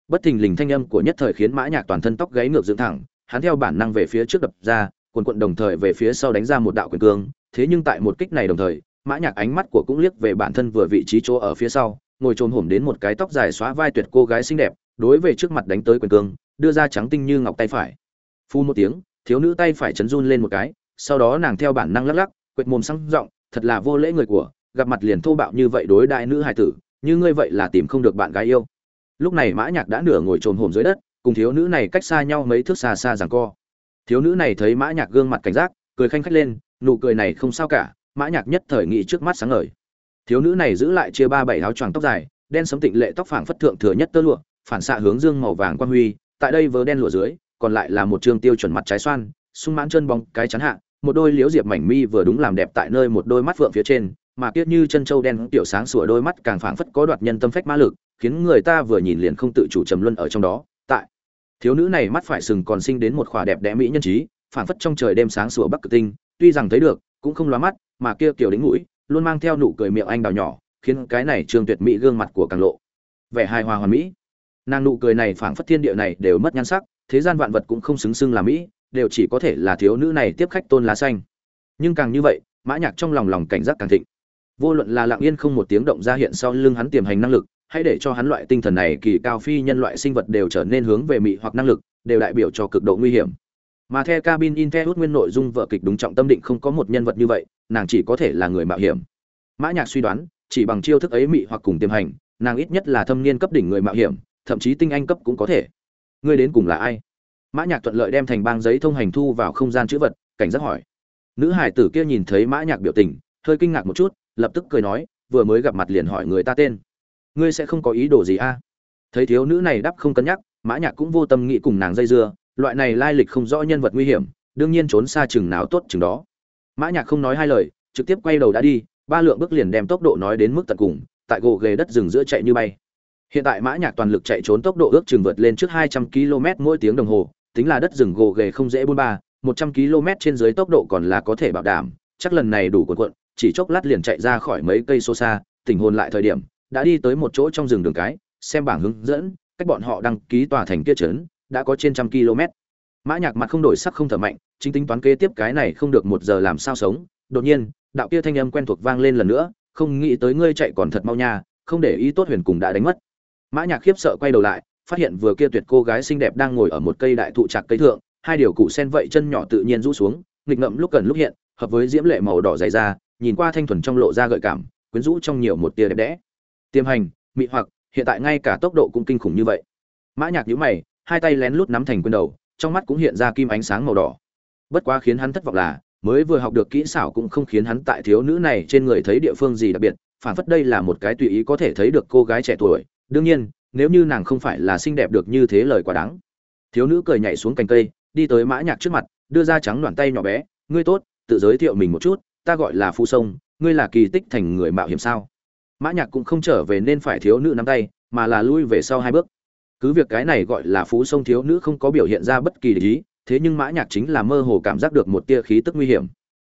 Speaker 1: Bất thình lình thanh âm của nhất thời khiến mã nhạc toàn thân tóc gáy ngược dựng thẳng, hắn theo bản năng về phía trước đập ra, cuộn cuộn đồng thời về phía sau đánh ra một đạo quyền cương, thế nhưng tại một kích này đồng thời mã nhạc ánh mắt của cũng liếc về bản thân vừa vị trí chỗ ở phía sau, ngồi trồn hổm đến một cái tóc dài xóa vai tuyệt cô gái xinh đẹp, đối về trước mặt đánh tới quyền cương, đưa ra trắng tinh như ngọc tay phải. Phu một tiếng, thiếu nữ tay phải chấn run lên một cái, sau đó nàng theo bản năng lắc lắc, quệt mồm sang giọng, thật là vô lễ người của, gặp mặt liền thô bạo như vậy đối đại nữ hài tử, như ngươi vậy là tìm không được bạn gái yêu. Lúc này mã nhạc đã nửa ngồi trồn hổm dưới đất, cùng thiếu nữ này cách xa nhau mấy thước xa xa giằng co. Thiếu nữ này thấy mã nhạc gương mặt cảnh giác, cười khanh khách lên, nụ cười này không sao cả mã nhạc nhất thời nghĩ trước mắt sáng ngời. Thiếu nữ này giữ lại chia ba bảy áo choàng tóc dài, đen sẫm tịnh lệ tóc phảng phất thượng thừa nhất tơ lụa, phản xạ hướng dương màu vàng quan huy, tại đây vớ đen lụa dưới, còn lại là một trương tiêu chuẩn mặt trái xoan, sung mãn chân bóng cái chắn hạ, một đôi liễu diệp mảnh mi vừa đúng làm đẹp tại nơi một đôi mắt phượng phía trên, mà kiết như chân châu đen tiểu sáng sủa đôi mắt càng phảng phất có đoạt nhân tâm phách ma lực, khiến người ta vừa nhìn liền không tự chủ trầm luân ở trong đó, tại. Thiếu nữ này mắt phải sừng còn sinh đến một khỏa đẹp đẽ mỹ nhân trí, phảng phất trong trời đêm sáng sủa bắc cực tinh, tuy rằng thấy được, cũng không lóa mắt mà kia kiểu đính mũi, luôn mang theo nụ cười miệng anh đào nhỏ, khiến cái này trương tuyệt mỹ gương mặt của càng lộ vẻ hài hòa hoàn mỹ. Nàng nụ cười này phảng phất thiên địa này đều mất nhan sắc, thế gian vạn vật cũng không xứng xưng là mỹ, đều chỉ có thể là thiếu nữ này tiếp khách tôn lá xanh. Nhưng càng như vậy, mã nhạc trong lòng lòng cảnh giác càng thịnh. Vô luận là lặng yên không một tiếng động ra hiện sau lưng hắn tiềm hành năng lực hãy để cho hắn loại tinh thần này kỳ cao phi nhân loại sinh vật đều trở nên hướng về mị hoặc năng lực, đều đại biểu cho cực độ nguy hiểm mà theo cabin in theo nguyên nội dung vở kịch đúng trọng tâm định không có một nhân vật như vậy, nàng chỉ có thể là người mạo hiểm. Mã nhạc suy đoán, chỉ bằng chiêu thức ấy mị hoặc cùng tiềm hành, nàng ít nhất là thâm niên cấp đỉnh người mạo hiểm, thậm chí tinh anh cấp cũng có thể. Ngươi đến cùng là ai? Mã nhạc thuận lợi đem thành bang giấy thông hành thu vào không gian chữ vật, cảnh giác hỏi. Nữ hải tử kia nhìn thấy mã nhạc biểu tình, hơi kinh ngạc một chút, lập tức cười nói, vừa mới gặp mặt liền hỏi người ta tên. Ngươi sẽ không có ý đồ gì a? Thấy thiếu nữ này đáp không cân nhắc, mã nhạc cũng vô tâm nghĩ cùng nàng dây dưa loại này lai lịch không rõ nhân vật nguy hiểm, đương nhiên trốn xa chừng nào tốt chừng đó. Mã nhạc không nói hai lời, trực tiếp quay đầu đã đi, ba lượng bước liền đem tốc độ nói đến mức tận cùng, tại gồ ghề đất rừng giữa chạy như bay. Hiện tại mã nhạc toàn lực chạy trốn tốc độ ước chừng vượt lên trước 200 km mỗi tiếng đồng hồ, tính là đất rừng gồ ghề không dễ buôn ba 100 km trên dưới tốc độ còn là có thể bảo đảm, chắc lần này đủ cuộn cuộn, chỉ chốc lát liền chạy ra khỏi mấy cây số xa, tỉnh hồn lại thời điểm, đã đi tới một chỗ trong rừng đường cái, xem bảng hướng dẫn, cách bọn họ đăng ký tòa thành kia trấn đã có trên trăm km. Mã nhạc mặt không đổi sắc không thở mạnh, chính tính toán kế tiếp cái này không được một giờ làm sao sống. Đột nhiên, đạo kia thanh âm quen thuộc vang lên lần nữa, không nghĩ tới ngươi chạy còn thật mau nha, không để ý tốt huyền cùng đã đánh mất. Mã nhạc khiếp sợ quay đầu lại, phát hiện vừa kia tuyệt cô gái xinh đẹp đang ngồi ở một cây đại thụ trạc cây thượng, hai điều cụ sen vậy chân nhỏ tự nhiên rũ xuống, nghịch ngậm lúc gần lúc hiện, hợp với diễm lệ màu đỏ dày da, nhìn qua thanh thuần trong lộ ra gợi cảm, quyến rũ trong nhiều một tia đẹp đẽ. Tiềm hành, mị hoặc, hiện tại ngay cả tốc độ cũng kinh khủng như vậy. Mã nhạc nhíu mày hai tay lén lút nắm thành quyền đầu, trong mắt cũng hiện ra kim ánh sáng màu đỏ. Bất quá khiến hắn thất vọng là, mới vừa học được kỹ xảo cũng không khiến hắn tại thiếu nữ này trên người thấy địa phương gì đặc biệt, phản phất đây là một cái tùy ý có thể thấy được cô gái trẻ tuổi. Đương nhiên, nếu như nàng không phải là xinh đẹp được như thế lời quá đáng. Thiếu nữ cười nhảy xuống cành cây, đi tới mã nhạc trước mặt, đưa ra trắng loạn tay nhỏ bé, ngươi tốt, tự giới thiệu mình một chút, ta gọi là phu sông, ngươi là kỳ tích thành người mạo hiểm sao? Mã nhạc cũng không trở về nên phải thiếu nữ nắm tay, mà là lui về sau hai bước cứ việc cái này gọi là phú sông thiếu nữ không có biểu hiện ra bất kỳ lý, thế nhưng mã nhạc chính là mơ hồ cảm giác được một tia khí tức nguy hiểm.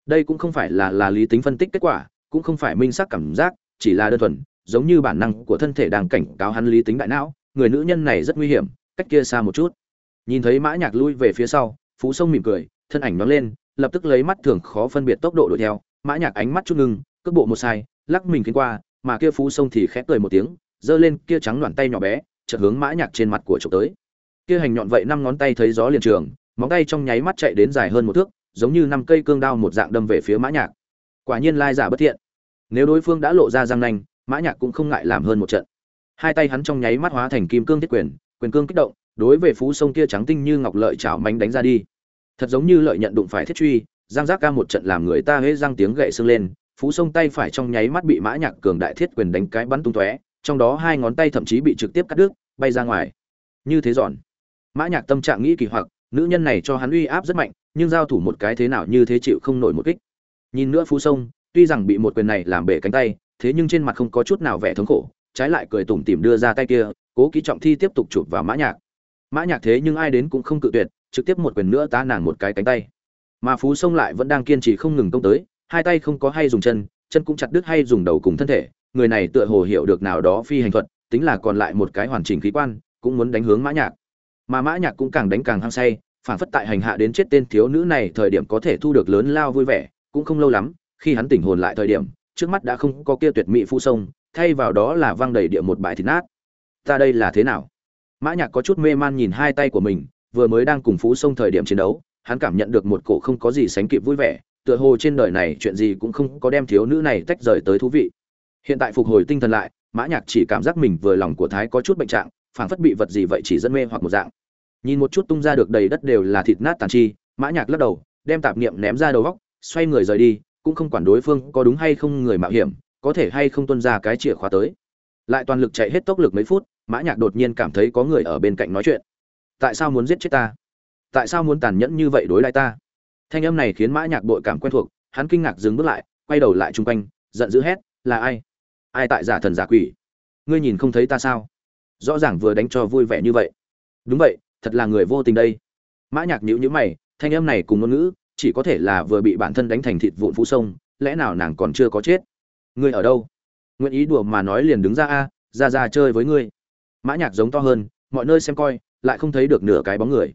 Speaker 1: Đây cũng không phải là là lý tính phân tích kết quả, cũng không phải minh xác cảm giác, chỉ là đơn thuần, giống như bản năng của thân thể đang cảnh cáo hắn lý tính đại não, người nữ nhân này rất nguy hiểm, cách kia xa một chút. Nhìn thấy mã nhạc lui về phía sau, phú sông mỉm cười, thân ảnh nó lên, lập tức lấy mắt thường khó phân biệt tốc độ đuổi theo, mã nhạc ánh mắt chút ngưng, cước bộ một sai, lắc mình khiến qua, mà kia phú sông thì khẽ cười một tiếng, giơ lên kia trắng loạn tay nhỏ bé chợt hướng mã nhạc trên mặt của chụp tới. Kia hành nhọn vậy năm ngón tay thấy gió liền trường, móng tay trong nháy mắt chạy đến dài hơn một thước, giống như năm cây cương đao một dạng đâm về phía mã nhạc. Quả nhiên lai giả bất thiện. Nếu đối phương đã lộ ra răng nanh, mã nhạc cũng không ngại làm hơn một trận. Hai tay hắn trong nháy mắt hóa thành kim cương thiết quyền quyền cương kích động, đối về phú sông kia trắng tinh như ngọc lợi chảo mánh đánh ra đi. Thật giống như lợi nhận đụng phải thiết truy giang giác ca một trận làm người ta hễ răng tiếng gậy xương lên, phú sông tay phải trong nháy mắt bị mã nhạc cường đại thiết quyền đánh cái bắn tung tóe trong đó hai ngón tay thậm chí bị trực tiếp cắt đứt, bay ra ngoài. Như thế giòn mã nhạc tâm trạng nghĩ kỳ hoặc, nữ nhân này cho hắn uy áp rất mạnh, nhưng giao thủ một cái thế nào như thế chịu không nổi một kích. Nhìn nữa phú sông, tuy rằng bị một quyền này làm bể cánh tay, thế nhưng trên mặt không có chút nào vẻ thống khổ, trái lại cười tủm tỉm đưa ra tay kia, cố ký trọng thi tiếp tục chụp vào mã nhạc. Mã nhạc thế nhưng ai đến cũng không cự tuyệt, trực tiếp một quyền nữa tá nàng một cái cánh tay. Mà phú sông lại vẫn đang kiên trì không ngừng công tới, hai tay không có hay dùng chân chân cũng chặt đứt hay dùng đầu cùng thân thể người này tựa hồ hiểu được nào đó phi hành thuật, tính là còn lại một cái hoàn chỉnh khí quan, cũng muốn đánh hướng mã nhạc. Mà mã nhạc cũng càng đánh càng hăng say, phản phất tại hành hạ đến chết tên thiếu nữ này thời điểm có thể thu được lớn lao vui vẻ, cũng không lâu lắm, khi hắn tỉnh hồn lại thời điểm, trước mắt đã không có kia tuyệt mỹ phu sông, thay vào đó là văng đầy địa một bãi thịt nát. Ta đây là thế nào? Mã nhạc có chút mê man nhìn hai tay của mình, vừa mới đang cùng phú sông thời điểm chiến đấu, hắn cảm nhận được một cổ không có gì sánh kịp vui vẻ, tựa hồ trên đời này chuyện gì cũng không có đem thiếu nữ này tách rời tới thú vị hiện tại phục hồi tinh thần lại, mã nhạc chỉ cảm giác mình vừa lòng của thái có chút bệnh trạng, phảng phất bị vật gì vậy chỉ dẫn mê hoặc một dạng. Nhìn một chút tung ra được đầy đất đều là thịt nát tàn chi, mã nhạc lắc đầu, đem tạp niệm ném ra đầu góc, xoay người rời đi, cũng không quản đối phương có đúng hay không người mạo hiểm, có thể hay không tuân ra cái chìa khóa tới. Lại toàn lực chạy hết tốc lực mấy phút, mã nhạc đột nhiên cảm thấy có người ở bên cạnh nói chuyện. Tại sao muốn giết chết ta? Tại sao muốn tàn nhẫn như vậy đối lại ta? Thanh âm này khiến mã nhạc bội cảm quen thuộc, hắn kinh ngạc dừng bước lại, quay đầu lại trung quanh, giận dữ hét, là ai? Ai tại giả thần giả quỷ? Ngươi nhìn không thấy ta sao? Rõ ràng vừa đánh cho vui vẻ như vậy. Đúng vậy, thật là người vô tình đây. Mã nhạc nhíu nhíu mày, thanh âm này cùng ngôn ngữ, chỉ có thể là vừa bị bản thân đánh thành thịt vụn phú sông, lẽ nào nàng còn chưa có chết? Ngươi ở đâu? Nguyện ý đùa mà nói liền đứng ra a, ra ra chơi với ngươi. Mã nhạc giống to hơn, mọi nơi xem coi, lại không thấy được nửa cái bóng người.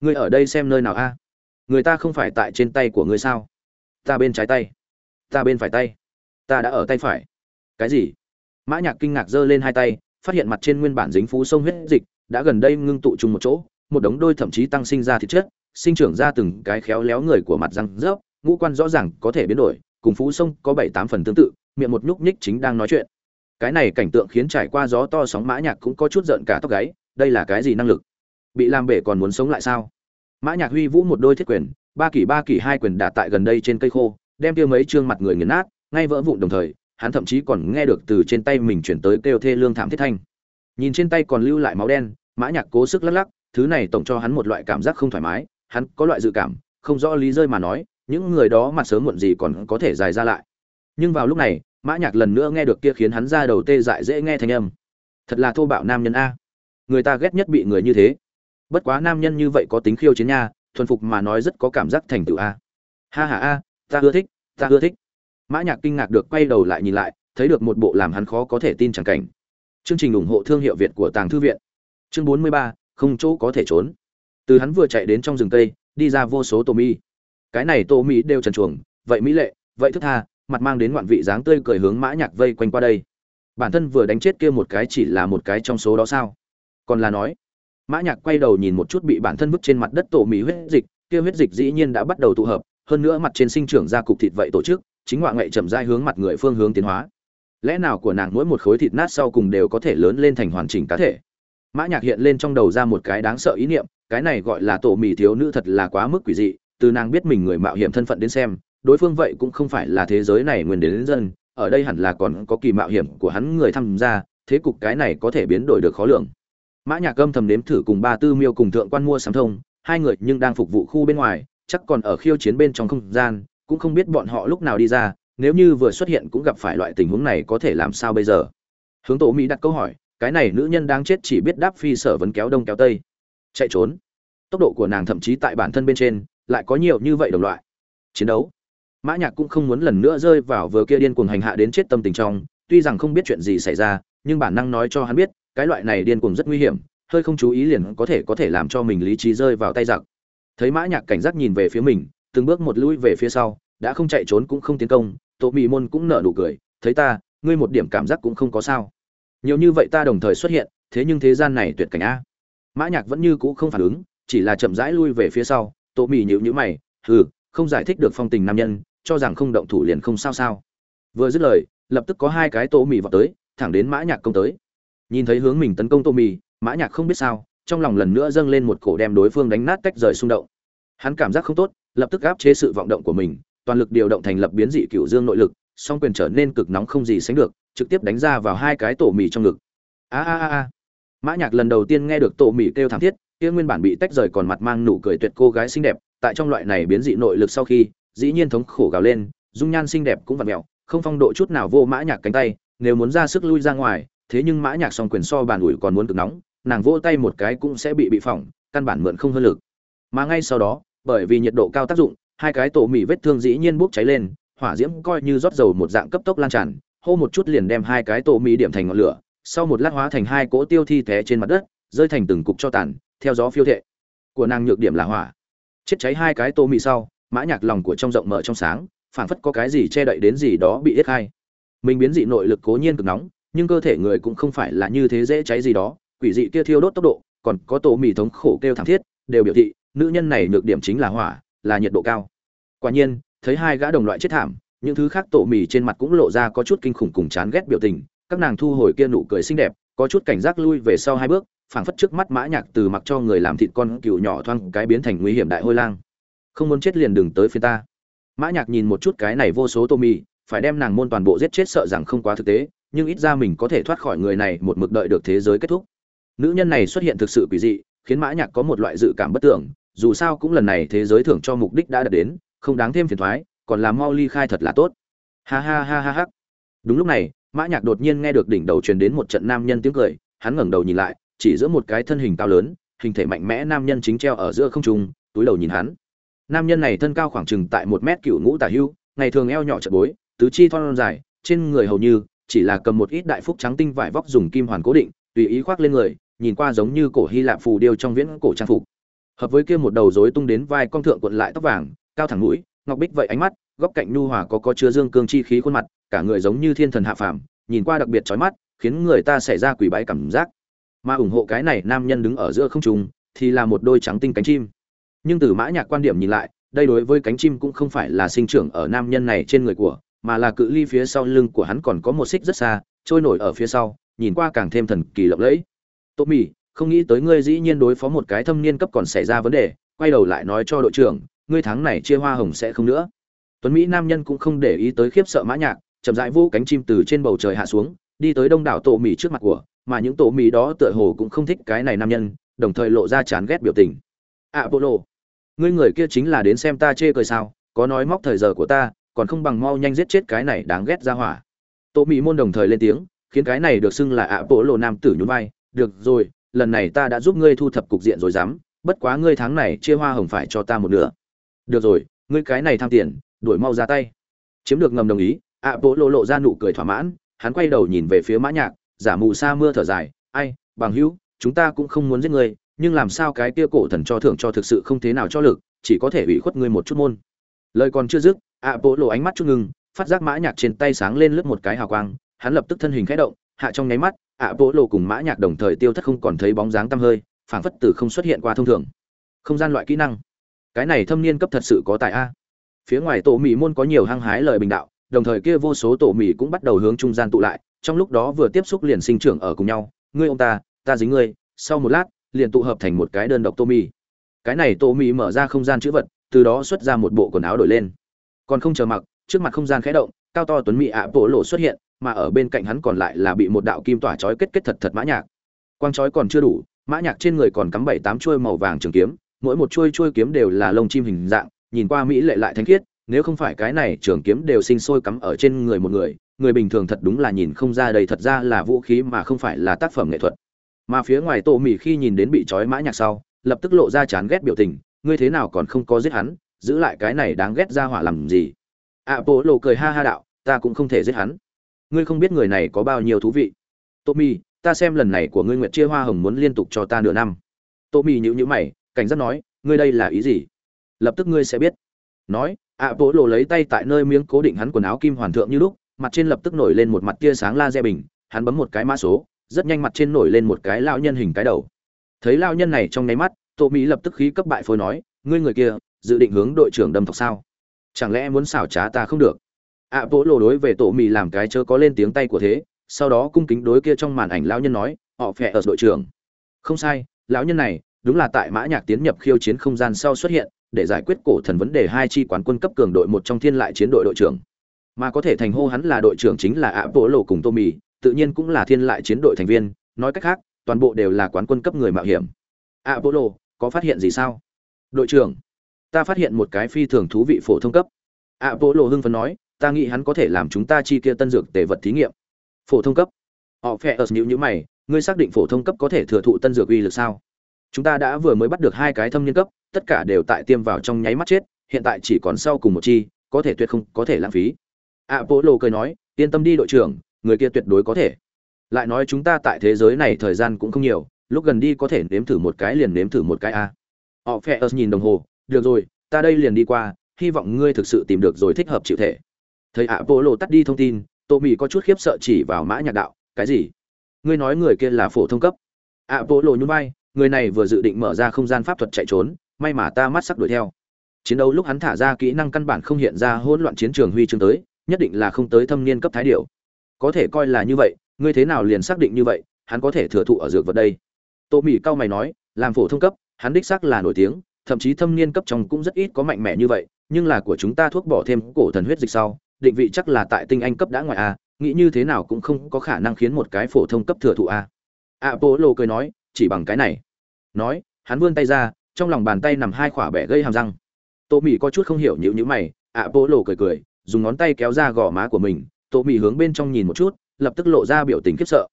Speaker 1: Ngươi ở đây xem nơi nào a? Người ta không phải tại trên tay của ngươi sao? Ta bên trái tay. Ta bên phải tay. Ta đã ở tay phải cái gì? Mã nhạc kinh ngạc giơ lên hai tay, phát hiện mặt trên nguyên bản dính phú sông huyết dịch, đã gần đây ngưng tụ chung một chỗ, một đống đôi thậm chí tăng sinh ra thịt chất sinh trưởng ra từng cái khéo léo người của mặt răng rớp, ngũ quan rõ ràng có thể biến đổi, cùng phú sông có bảy tám phần tương tự, miệng một nhúc nhích chính đang nói chuyện. Cái này cảnh tượng khiến trải qua gió to sóng mã nhạc cũng có chút giận cả tóc gáy, đây là cái gì năng lực? Bị làm bể còn muốn sống lại sao? Mã nhạc huy vũ một đôi thiết quyền, ba kỷ ba kỷ hai quyền đả tại gần đây trên cây khô, đem kia mấy trương mặt người nghiền nát, ngay vỡ vụn đồng thời hắn thậm chí còn nghe được từ trên tay mình chuyển tới kêu thê lương thảm thiết thanh. Nhìn trên tay còn lưu lại máu đen, mã nhạc cố sức lắc lắc, thứ này tổng cho hắn một loại cảm giác không thoải mái, hắn có loại dự cảm, không rõ lý rơi mà nói, những người đó mặt sớm muộn gì còn có thể dài ra lại. Nhưng vào lúc này, mã nhạc lần nữa nghe được kia khiến hắn ra đầu tê dại dễ nghe thanh âm. Thật là thô bạo nam nhân a. Người ta ghét nhất bị người như thế. Bất quá nam nhân như vậy có tính khiêu chiến nha, thuần phục mà nói rất có cảm giác thành tựu a. Ha ha a, ta ưa thích, ta ưa thích mã nhạc kinh ngạc được quay đầu lại nhìn lại thấy được một bộ làm hắn khó có thể tin chẳng cảnh. Chương trình ủng hộ thương hiệu việt của tàng thư viện. Chương 43, không chỗ có thể trốn. Từ hắn vừa chạy đến trong rừng cây đi ra vô số tô mi. Cái này tô mi đều trần chuồng vậy mỹ lệ vậy thức tha mặt mang đến ngoạn vị dáng tươi cười hướng mã nhạc vây quanh qua đây. Bản thân vừa đánh chết kia một cái chỉ là một cái trong số đó sao? Còn là nói mã nhạc quay đầu nhìn một chút bị bản thân vứt trên mặt đất tổ mì huyết dịch kia huyết dịch dĩ nhiên đã bắt đầu tụ hợp hơn nữa mặt trên sinh trưởng ra cục thịt vậy tổ chức chính ngoại ngậy chậm rãi hướng mặt người phương hướng tiến hóa. Lẽ nào của nàng mỗi một khối thịt nát sau cùng đều có thể lớn lên thành hoàn chỉnh cá thể? Mã nhạc hiện lên trong đầu ra một cái đáng sợ ý niệm cái này gọi là tổ mì thiếu nữ thật là quá mức quỷ dị từ nàng biết mình người mạo hiểm thân phận đến xem đối phương vậy cũng không phải là thế giới này nguyên đến, đến dân ở đây hẳn là còn có kỳ mạo hiểm của hắn người tham gia thế cục cái này có thể biến đổi được khó lường. Mã nhạc âm thầm nếm thử cùng ba tư miêu cùng thượng quan mua sắm thông hai người nhưng đang phục vụ khu bên ngoài chắc còn ở khiêu chiến bên trong không gian cũng không biết bọn họ lúc nào đi ra, nếu như vừa xuất hiện cũng gặp phải loại tình huống này có thể làm sao bây giờ? Hướng tổ mỹ đặt câu hỏi, cái này nữ nhân đang chết chỉ biết đáp phi sở vấn kéo đông kéo tây. Chạy trốn. Tốc độ của nàng thậm chí tại bản thân bên trên, lại có nhiều như vậy đồng loại. Chiến đấu. Mã nhạc cũng không muốn lần nữa rơi vào vừa kia điên cuồng hành hạ đến chết tâm tình trong, tuy rằng không biết chuyện gì xảy ra, nhưng bản năng nói cho hắn biết, cái loại này điên cuồng rất nguy hiểm, hơi không chú ý liền có thể có thể làm cho mình lý trí rơi vào tay giặc. Thấy mã nhạc cảnh giác nhìn về phía mình từng bước một lui về phía sau, đã không chạy trốn cũng không tiến công tổ mỹ môn cũng nở nụ cười, thấy ta, ngươi một điểm cảm giác cũng không có sao. Nhiều như vậy ta đồng thời xuất hiện, thế nhưng thế gian này tuyệt cảnh a. Mã nhạc vẫn như cũ không phản ứng, chỉ là chậm rãi lui về phía sau tổ mỹ nhíu nhíu mày, hừ, không giải thích được phong tình nam nhân, cho rằng không động thủ liền không sao sao. Vừa dứt lời, lập tức có hai cái tổ mỹ vọt tới, thẳng đến mã nhạc công tới. Nhìn thấy hướng mình tấn công tô mì mã nhạc không biết sao, trong lòng lần nữa dâng lên một cổ đem đối phương đánh nát tách rời xung động. Hắn cảm giác không tốt lập tức áp chế sự vọng động của mình, toàn lực điều động thành lập biến dị cựu dương nội lực, song quyền trở nên cực nóng không gì sánh được, trực tiếp đánh ra vào hai cái tổ mì trong ngực. A a a mã nhạc lần đầu tiên nghe được tổ mì kêu thảm thiết, kia nguyên bản bị tách rời còn mặt mang nụ cười tuyệt cô gái xinh đẹp, tại trong loại này biến dị nội lực sau khi, dĩ nhiên thống khổ gào lên, dung nhan xinh đẹp cũng vặn mèo không phong độ chút nào vô mã nhạc cánh tay, nếu muốn ra sức lui ra ngoài, thế nhưng mã nhạc song quyền so bàn ủi còn muốn cực nóng, nàng vỗ tay một cái cũng sẽ bị bị phỏng, căn bản mượn không hơn lực. Mà ngay sau đó bởi vì nhiệt độ cao tác dụng, hai cái tổ mì vết thương dĩ nhiên bốc cháy lên, hỏa diễm coi như rót dầu một dạng cấp tốc lan tràn, hô một chút liền đem hai cái tổ mì điểm thành ngọn lửa, sau một lát hóa thành hai cỗ tiêu thi té trên mặt đất, rơi thành từng cục cho tàn, theo gió phiêu thệ. Của nàng nhược điểm là hỏa. Chết cháy hai cái tổ mì sau, mã nhạc lòng của trong rộng mở trong sáng, phảng phất có cái gì che đậy đến gì đó bị ít hai. Mình biến dị nội lực cố nhiên cực nóng, nhưng cơ thể người cũng không phải là như thế dễ cháy gì đó, quỷ dị kia thiêu đốt tốc độ, còn có tổ mì thống khổ kêu thảm thiết, đều biểu thị nữ nhân này nhược điểm chính là hỏa, là nhiệt độ cao. Quả nhiên, thấy hai gã đồng loại chết thảm, những thứ khác tổ mì trên mặt cũng lộ ra có chút kinh khủng cùng chán ghét biểu tình, các nàng thu hồi kia nụ cười xinh đẹp, có chút cảnh giác lui về sau hai bước, phảng phất trước mắt mã nhạc từ mặc cho người làm thịt con cừu nhỏ thoang cái biến thành nguy hiểm đại hôi lang. Không muốn chết liền đừng tới phía ta. Mã nhạc nhìn một chút cái này vô số tô mì, phải đem nàng môn toàn bộ giết chết sợ rằng không quá thực tế, nhưng ít ra mình có thể thoát khỏi người này một mực đợi được thế giới kết thúc. Nữ nhân này xuất hiện thực sự quỷ dị khiến mã nhạc có một loại dự cảm bất tưởng, dù sao cũng lần này thế giới thưởng cho mục đích đã đạt đến, không đáng thêm phiền toái còn làm mau ly khai thật là tốt. Ha ha ha ha ha. Đúng lúc này, mã nhạc đột nhiên nghe được đỉnh đầu truyền đến một trận nam nhân tiếng cười, hắn ngẩng đầu nhìn lại, chỉ giữa một cái thân hình cao lớn, hình thể mạnh mẽ nam nhân chính treo ở giữa không trung, túi đầu nhìn hắn. Nam nhân này thân cao khoảng chừng tại một mét cựu ngũ tả hưu, ngày thường eo nhỏ chật bối, tứ chi thon dài, trên người hầu như chỉ là cầm một ít đại phúc trắng tinh vải vóc dùng kim hoàn cố định, tùy ý khoác lên người nhìn qua giống như cổ hy lạp phù điêu trong viễn cổ trang phục. Hợp với kia một đầu rối tung đến vai con thượng cuộn lại tóc vàng, cao thẳng mũi, ngọc bích vậy ánh mắt, góc cạnh nhu hòa có có chứa dương cương chi khí khuôn mặt, cả người giống như thiên thần hạ phàm, nhìn qua đặc biệt chói mắt, khiến người ta xảy ra quỷ bái cảm giác. Mà ủng hộ cái này nam nhân đứng ở giữa không trung, thì là một đôi trắng tinh cánh chim. Nhưng từ mã nhạc quan điểm nhìn lại, đây đối với cánh chim cũng không phải là sinh trưởng ở nam nhân này trên người của, mà là cự ly phía sau lưng của hắn còn có một xích rất xa, trôi nổi ở phía sau, nhìn qua càng thêm thần kỳ lộng lẫy tô mì, không nghĩ tới ngươi dĩ nhiên đối phó một cái thâm niên cấp còn xảy ra vấn đề, quay đầu lại nói cho đội trưởng, ngươi tháng này chia hoa hồng sẽ không nữa. Tuấn mỹ nam nhân cũng không để ý tới khiếp sợ mã nhạc, chậm rãi vô cánh chim từ trên bầu trời hạ xuống, đi tới đông đảo tổ mì trước mặt của, mà những tổ mì đó tựa hồ cũng không thích cái này nam nhân, đồng thời lộ ra chán ghét biểu tình. Apollo, ngươi người kia chính là đến xem ta chê cười sao, có nói móc thời giờ của ta, còn không bằng mau nhanh giết chết cái này đáng ghét ra hỏa. Tổ mỹ môn đồng thời lên tiếng, khiến cái này được xưng là ạ bộ lộ nam tử nhún vai được rồi, lần này ta đã giúp ngươi thu thập cục diện rồi dám, bất quá ngươi tháng này chia hoa hồng phải cho ta một nửa. Được rồi, ngươi cái này tham tiền, đuổi mau ra tay. Chiếm được ngầm đồng ý, ạ bộ lộ lộ ra nụ cười thỏa mãn, hắn quay đầu nhìn về phía mã nhạc, giả mù sa mưa thở dài, ai, bằng hữu, chúng ta cũng không muốn giết ngươi, nhưng làm sao cái kia cổ thần cho thưởng cho thực sự không thế nào cho lực, chỉ có thể ủy khuất ngươi một chút môn. Lời còn chưa dứt, ạ bộ lộ ánh mắt chút ngưng, phát giác mã nhạc trên tay sáng lên lướt một cái hào quang, hắn lập tức thân hình khẽ động, hạ trong nháy mắt ạ bộ lộ cùng mã nhạc đồng thời tiêu thất không còn thấy bóng dáng tăm hơi, phảng phất từ không xuất hiện qua thông thường. Không gian loại kỹ năng. Cái này thâm niên cấp thật sự có tài a. Phía ngoài tổ mỹ môn có nhiều hăng hái lời bình đạo, đồng thời kia vô số tổ mỹ cũng bắt đầu hướng trung gian tụ lại, trong lúc đó vừa tiếp xúc liền sinh trưởng ở cùng nhau. Ngươi ông ta ta dính ngươi. Sau một lát, liền tụ hợp thành một cái đơn độc tô mì cái này tô mì mở ra không gian chữ vật, từ đó xuất ra một bộ quần áo đổi lên. Còn không chờ mặc, trước mặt không gian khẽ động, cao to tuấn mỹ ạ bộ lộ xuất hiện mà ở bên cạnh hắn còn lại là bị một đạo kim tỏa chói kết kết thật thật mã nhạc. Quang chói còn chưa đủ, mã nhạc trên người còn cắm bảy tám chuôi màu vàng trường kiếm, mỗi một chuôi chuôi kiếm đều là lông chim hình dạng, nhìn qua mỹ lệ lại thanh khiết, nếu không phải cái này trường kiếm đều sinh sôi cắm ở trên người một người người bình thường thật đúng là nhìn không ra đây thật ra là vũ khí mà không phải là tác phẩm nghệ thuật. Mà phía ngoài tô Mị khi nhìn đến bị trói mã nhạc sau, lập tức lộ ra chán ghét biểu tình, ngươi thế nào còn không có giết hắn, giữ lại cái này đáng ghét ra hỏa làm gì? Ạ lộ cười ha ha đạo, ta cũng không thể giết hắn ngươi không biết người này có bao nhiêu thú vị. Tô ta xem lần này của ngươi nguyệt chia hoa hồng muốn liên tục cho ta nửa năm. Tô mì nhíu nhíu mày, cảnh giác nói, ngươi đây là ý gì? Lập tức ngươi sẽ biết. Nói ạ bố lộ lấy tay tại nơi miếng cố định hắn quần áo kim hoàn thượng như lúc, mặt trên lập tức nổi lên một mặt tia sáng laser bình, hắn bấm một cái mã số, rất nhanh mặt trên nổi lên một cái lão nhân hình cái đầu. Thấy lão nhân này trong nháy mắt, tô mỹ lập tức khí cấp bại phôi nói, ngươi người kia, dự định hướng đội trưởng đâm thọc sao? Chẳng lẽ muốn xảo trá ta không được? Ạ à, lộ đối về tổ mì làm cái chớ có lên tiếng tay của thế sau đó cung kính đối kia trong màn ảnh lão nhân nói họ phẹ ở đội trưởng. Không sai lão nhân này đúng là tại mã nhạc tiến nhập khiêu chiến không gian sau xuất hiện để giải quyết cổ thần vấn đề hai chi quán quân cấp cường đội một trong thiên lại chiến đội đội trưởng. Mà có thể thành hô hắn là đội trưởng chính là ạ bộ lộ cùng tô mì tự nhiên cũng là thiên lại chiến đội thành viên nói cách khác toàn bộ đều là quán quân cấp người mạo hiểm. Ạ bộ lộ có phát hiện gì sao? Đội trưởng ta phát hiện một cái phi thường thú vị phổ thông cấp. Ạ bộ lộ hưng phấn nói ta nghĩ hắn có thể làm chúng ta chi kia tân dược tề vật thí nghiệm. Phổ thông cấp. Họ phe ớt nhữ nhữ mày, ngươi xác định phổ thông cấp có thể thừa thụ tân dược uy lực sao? Chúng ta đã vừa mới bắt được hai cái thâm niên cấp, tất cả đều tại tiêm vào trong nháy mắt chết, hiện tại chỉ còn sau cùng một chi, có thể tuyệt không, có thể lãng phí. Ạ bộ lộ cười nói, yên tâm đi đội trưởng, người kia tuyệt đối có thể. Lại nói chúng ta tại thế giới này thời gian cũng không nhiều, lúc gần đi có thể nếm thử một cái liền nếm thử một cái a. Họ phe ớt nhìn đồng hồ, được rồi, ta đây liền đi qua, hy vọng ngươi thực sự tìm được rồi thích hợp chịu thể thấy ạ bộ lộ tắt đi thông tin, tô mỹ có chút khiếp sợ chỉ vào mã nhạc đạo, cái gì? Ngươi nói người kia là phổ thông cấp. Ạ bộ lộ nhún vai, người này vừa dự định mở ra không gian pháp thuật chạy trốn, may mà ta mắt sắc đuổi theo. Chiến đấu lúc hắn thả ra kỹ năng căn bản không hiện ra hỗn loạn chiến trường huy chương tới, nhất định là không tới thâm niên cấp thái điệu có thể coi là như vậy, ngươi thế nào liền xác định như vậy, hắn có thể thừa thụ ở dược vật đây. Tô mỹ cao mày nói, làm phổ thông cấp, hắn đích xác là nổi tiếng, thậm chí thâm niên cấp trong cũng rất ít có mạnh mẽ như vậy, nhưng là của chúng ta thuốc bỏ thêm cổ thần huyết dịch sau định vị chắc là tại tinh anh cấp đã ngoài a, nghĩ như thế nào cũng không có khả năng khiến một cái phổ thông cấp thừa thụ a. Apollo cười nói, chỉ bằng cái này. Nói, hắn vươn tay ra, trong lòng bàn tay nằm hai khỏa bẻ gây hàm răng. Tô mỹ có chút không hiểu nhữ nhữ mày, apollo cười cười, dùng ngón tay kéo ra gò má của mình tô mỹ hướng bên trong nhìn một chút, lập tức lộ ra biểu tình khiếp sợ.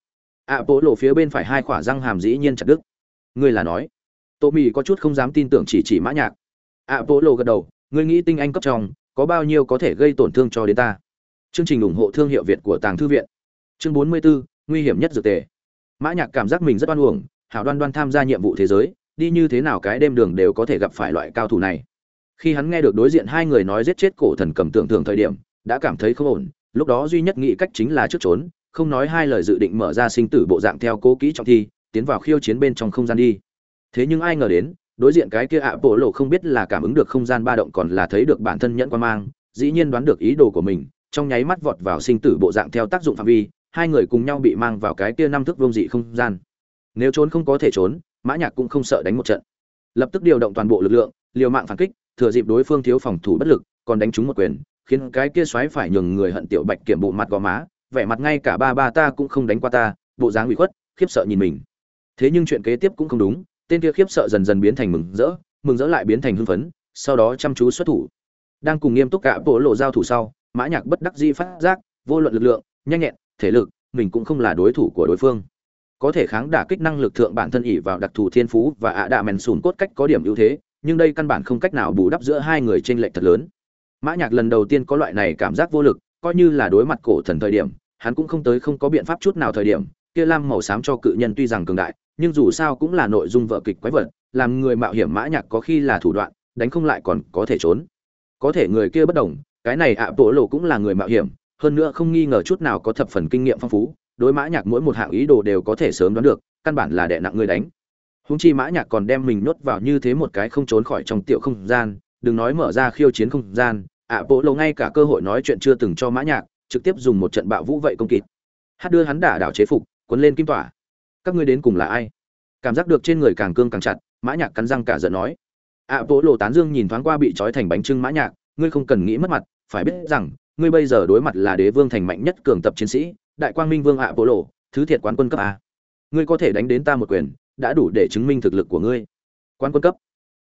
Speaker 1: Ạ phía bên phải hai khỏa răng hàm dĩ nhiên chặt đứt. Ngươi là nói. Tô mỹ có chút không dám tin tưởng chỉ chỉ mã nhạc. Ạ gật đầu, ngươi nghĩ tinh anh cấp trong có bao nhiêu có thể gây tổn thương cho đến ta. Chương trình ủng hộ thương hiệu việt của tàng thư viện. Chương 44, nguy hiểm nhất dược tề. Mã nhạc cảm giác mình rất oan uổng hảo đoan đoan tham gia nhiệm vụ thế giới đi như thế nào cái đêm đường đều có thể gặp phải loại cao thủ này. Khi hắn nghe được đối diện hai người nói giết chết cổ thần cầm tưởng tượng thời điểm đã cảm thấy không ổn lúc đó duy nhất nghĩ cách chính là trước trốn không nói hai lời dự định mở ra sinh tử bộ dạng theo cố kỹ trọng thi tiến vào khiêu chiến bên trong không gian đi. Thế nhưng ai ngờ đến đối diện cái kia ạ bộ lộ không biết là cảm ứng được không gian ba động còn là thấy được bản thân nhẫn quan mang, dĩ nhiên đoán được ý đồ của mình, trong nháy mắt vọt vào sinh tử bộ dạng theo tác dụng phạm vi, hai người cùng nhau bị mang vào cái kia năm thước vông dị không gian. Nếu trốn không có thể trốn, mã nhạc cũng không sợ đánh một trận. Lập tức điều động toàn bộ lực lượng, liều mạng phản kích, thừa dịp đối phương thiếu phòng thủ bất lực, còn đánh trúng một quyền, khiến cái kia xoáy phải nhường người hận tiểu bạch kiểm bộ mặt gò má, vẻ mặt ngay cả ba ba ta cũng không đánh qua ta, bộ dáng ủy khuất, khiếp sợ nhìn mình. Thế nhưng chuyện kế tiếp cũng không đúng tên kia khiếp sợ dần dần biến thành mừng rỡ mừng rỡ lại biến thành hưng phấn, sau đó chăm chú xuất thủ. Đang cùng nghiêm túc cả bộ lộ giao thủ sau, mã nhạc bất đắc dĩ phát giác, vô luận lực lượng, nhanh nhẹn, thể lực, mình cũng không là đối thủ của đối phương. Có thể kháng đả kích năng lực thượng bản thân ỉ vào đặc thù thiên phú và ạ đạ mèn sùn cốt cách có điểm ưu thế, nhưng đây căn bản không cách nào bù đắp giữa hai người trên lệch thật lớn. Mã nhạc lần đầu tiên có loại này cảm giác vô lực, coi như là đối mặt cổ thần thời điểm, hắn cũng không tới không có biện pháp chút nào thời điểm, kia lam màu xám cho cự nhân tuy rằng cường đại nhưng dù sao cũng là nội dung vợ kịch quái vật, làm người mạo hiểm mã nhạc có khi là thủ đoạn, đánh không lại còn có thể trốn. Có thể người kia bất đồng, cái này ạ bộ lộ cũng là người mạo hiểm, hơn nữa không nghi ngờ chút nào có thập phần kinh nghiệm phong phú, đối mã nhạc mỗi một hạng ý đồ đều có thể sớm đoán được, căn bản là đè nặng người đánh. Húng chi mã nhạc còn đem mình nhốt vào như thế một cái không trốn khỏi trong tiểu không gian, đừng nói mở ra khiêu chiến không gian, ạ bộ lộ ngay cả cơ hội nói chuyện chưa từng cho mã nhạc, trực tiếp dùng một trận bạo vũ vậy công kỵ hát đưa hắn đả đảo chế phục, cuốn lên kim tỏa các ngươi đến cùng là ai? Cảm giác được trên người càng cương càng chặt, mã nhạc cắn răng cả giận nói. Ạ bộ lộ tán dương nhìn thoáng qua bị trói thành bánh trưng mã nhạc, ngươi không cần nghĩ mất mặt, phải biết rằng, ngươi bây giờ đối mặt là đế vương thành mạnh nhất cường tập chiến sĩ, đại quang minh vương ạ bộ lộ thứ thiệt quán quân cấp a. Ngươi có thể đánh đến ta một quyền, đã đủ để chứng minh thực lực của ngươi. Quán quân cấp.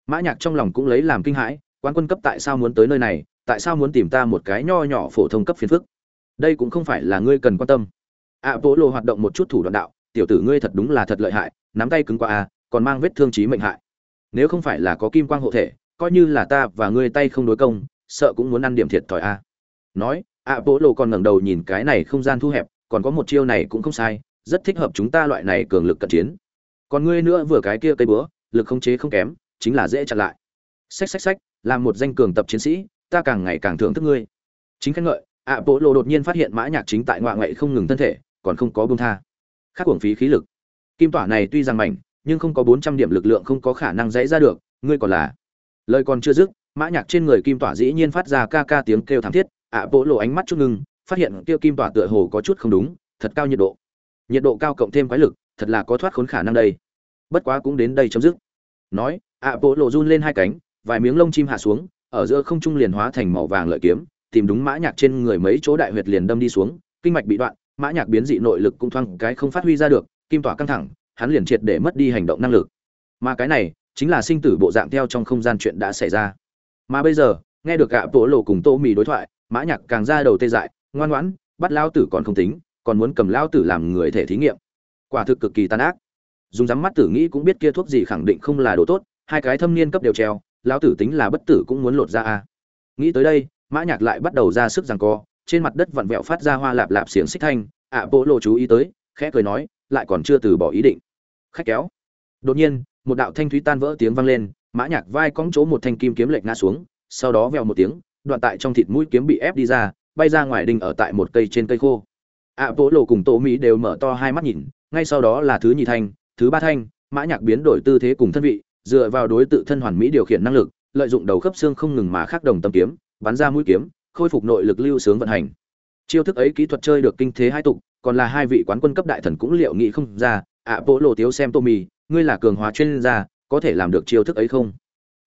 Speaker 1: Mã nhạc trong lòng cũng lấy làm kinh hãi, quán quân cấp tại sao muốn tới nơi này, tại sao muốn tìm ta một cái nho nhỏ phổ thông cấp phiền phức? Đây cũng không phải là ngươi cần quan tâm. Ạ bộ lộ hoạt động một chút thủ đoạn đạo tiểu tử ngươi thật đúng là thật lợi hại, nắm tay cứng qua a à, còn mang vết thương chí mệnh hại. Nếu không phải là có kim quang hộ thể, coi như là ta và ngươi tay không đối công, sợ cũng muốn ăn điểm thiệt thòi a nói ạ Bố lộ còn ngẩng đầu nhìn cái này không gian thu hẹp, còn có một chiêu này cũng không sai, rất thích hợp chúng ta loại này cường lực cận chiến. Còn ngươi nữa vừa cái kia cây búa, lực không chế không kém, chính là dễ chặn lại. Xách xách xách, làm một danh cường tập chiến sĩ, ta càng ngày càng thưởng thức ngươi. Chính khen ngợi ạ bộ lộ đột nhiên phát hiện mã nhạc chính tại ngoại ngoại không ngừng thân thể, còn không có buông tha khác uổng phí khí lực. Kim tỏa này tuy rằng mảnh, nhưng không có bốn trăm điểm lực lượng không có khả năng dãy ra được, ngươi còn là. Lời còn chưa dứt, mã nhạc trên người kim tỏa dĩ nhiên phát ra ca ca tiếng kêu thảm thiết, ạ bộ lộ ánh mắt chút ngưng, phát hiện tiêu kim tỏa tựa hồ có chút không đúng, thật cao nhiệt độ. Nhiệt độ cao cộng thêm quái lực, thật là có thoát khốn khả năng đây. Bất quá cũng đến đây chấm dứt. Nói, ạ bộ lộ run lên hai cánh, vài miếng lông chim hạ xuống, ở giữa không trung liền hóa thành màu vàng lợi kiếm, tìm đúng mã nhạc trên người mấy chỗ đại huyệt liền đâm đi xuống, kinh mạch bị đoạn mã nhạc biến dị nội lực cũng thoáng cái không phát huy ra được, kim tỏa căng thẳng, hắn liền triệt để mất đi hành động năng lực. Mà cái này, chính là sinh tử bộ dạng theo trong không gian chuyện đã xảy ra. Mà bây giờ, nghe được gạ tổ lộ cùng tô mì đối thoại, mã nhạc càng ra đầu tê dại, ngoan ngoãn, bắt lao tử còn không tính, còn muốn cầm lao tử làm người thể thí nghiệm. Quả thực cực kỳ tàn ác. Dùng rắm mắt tử nghĩ cũng biết kia thuốc gì khẳng định không là đồ tốt, hai cái thâm niên cấp đều treo, lao tử tính là bất tử cũng muốn lột ra a. Nghĩ tới đây, mã nhạc lại bắt đầu ra sức giằng co trên mặt đất vặn vẹo phát ra hoa lạp lạp xiềng xích thanh, ạ bộ lộ chú ý tới, khẽ cười nói, lại còn chưa từ bỏ ý định. Khách kéo. Đột nhiên, một đạo thanh thúy tan vỡ tiếng vang lên, mã nhạc vai cong chỗ một thanh kim kiếm lệch ngã xuống, sau đó vèo một tiếng, đoạn tại trong thịt mũi kiếm bị ép đi ra, bay ra ngoài đinh ở tại một cây trên cây khô. Ạ bộ lộ cùng tô mỹ đều mở to hai mắt nhìn, ngay sau đó là thứ nhì thanh, thứ ba thanh, mã nhạc biến đổi tư thế cùng thân vị, dựa vào đối tự thân hoàn mỹ điều khiển năng lực, lợi dụng đầu khớp xương không ngừng mà khắc đồng tâm kiếm, bắn ra mũi kiếm khôi phục nội lực lưu sướng vận hành. Chiêu thức ấy kỹ thuật chơi được kinh thế hai tục, còn là hai vị quán quân cấp đại thần cũng liệu nghĩ không ra. Ạ bộ lộ tiếu xem tô mì, ngươi là cường hóa chuyên gia, có thể làm được chiêu thức ấy không?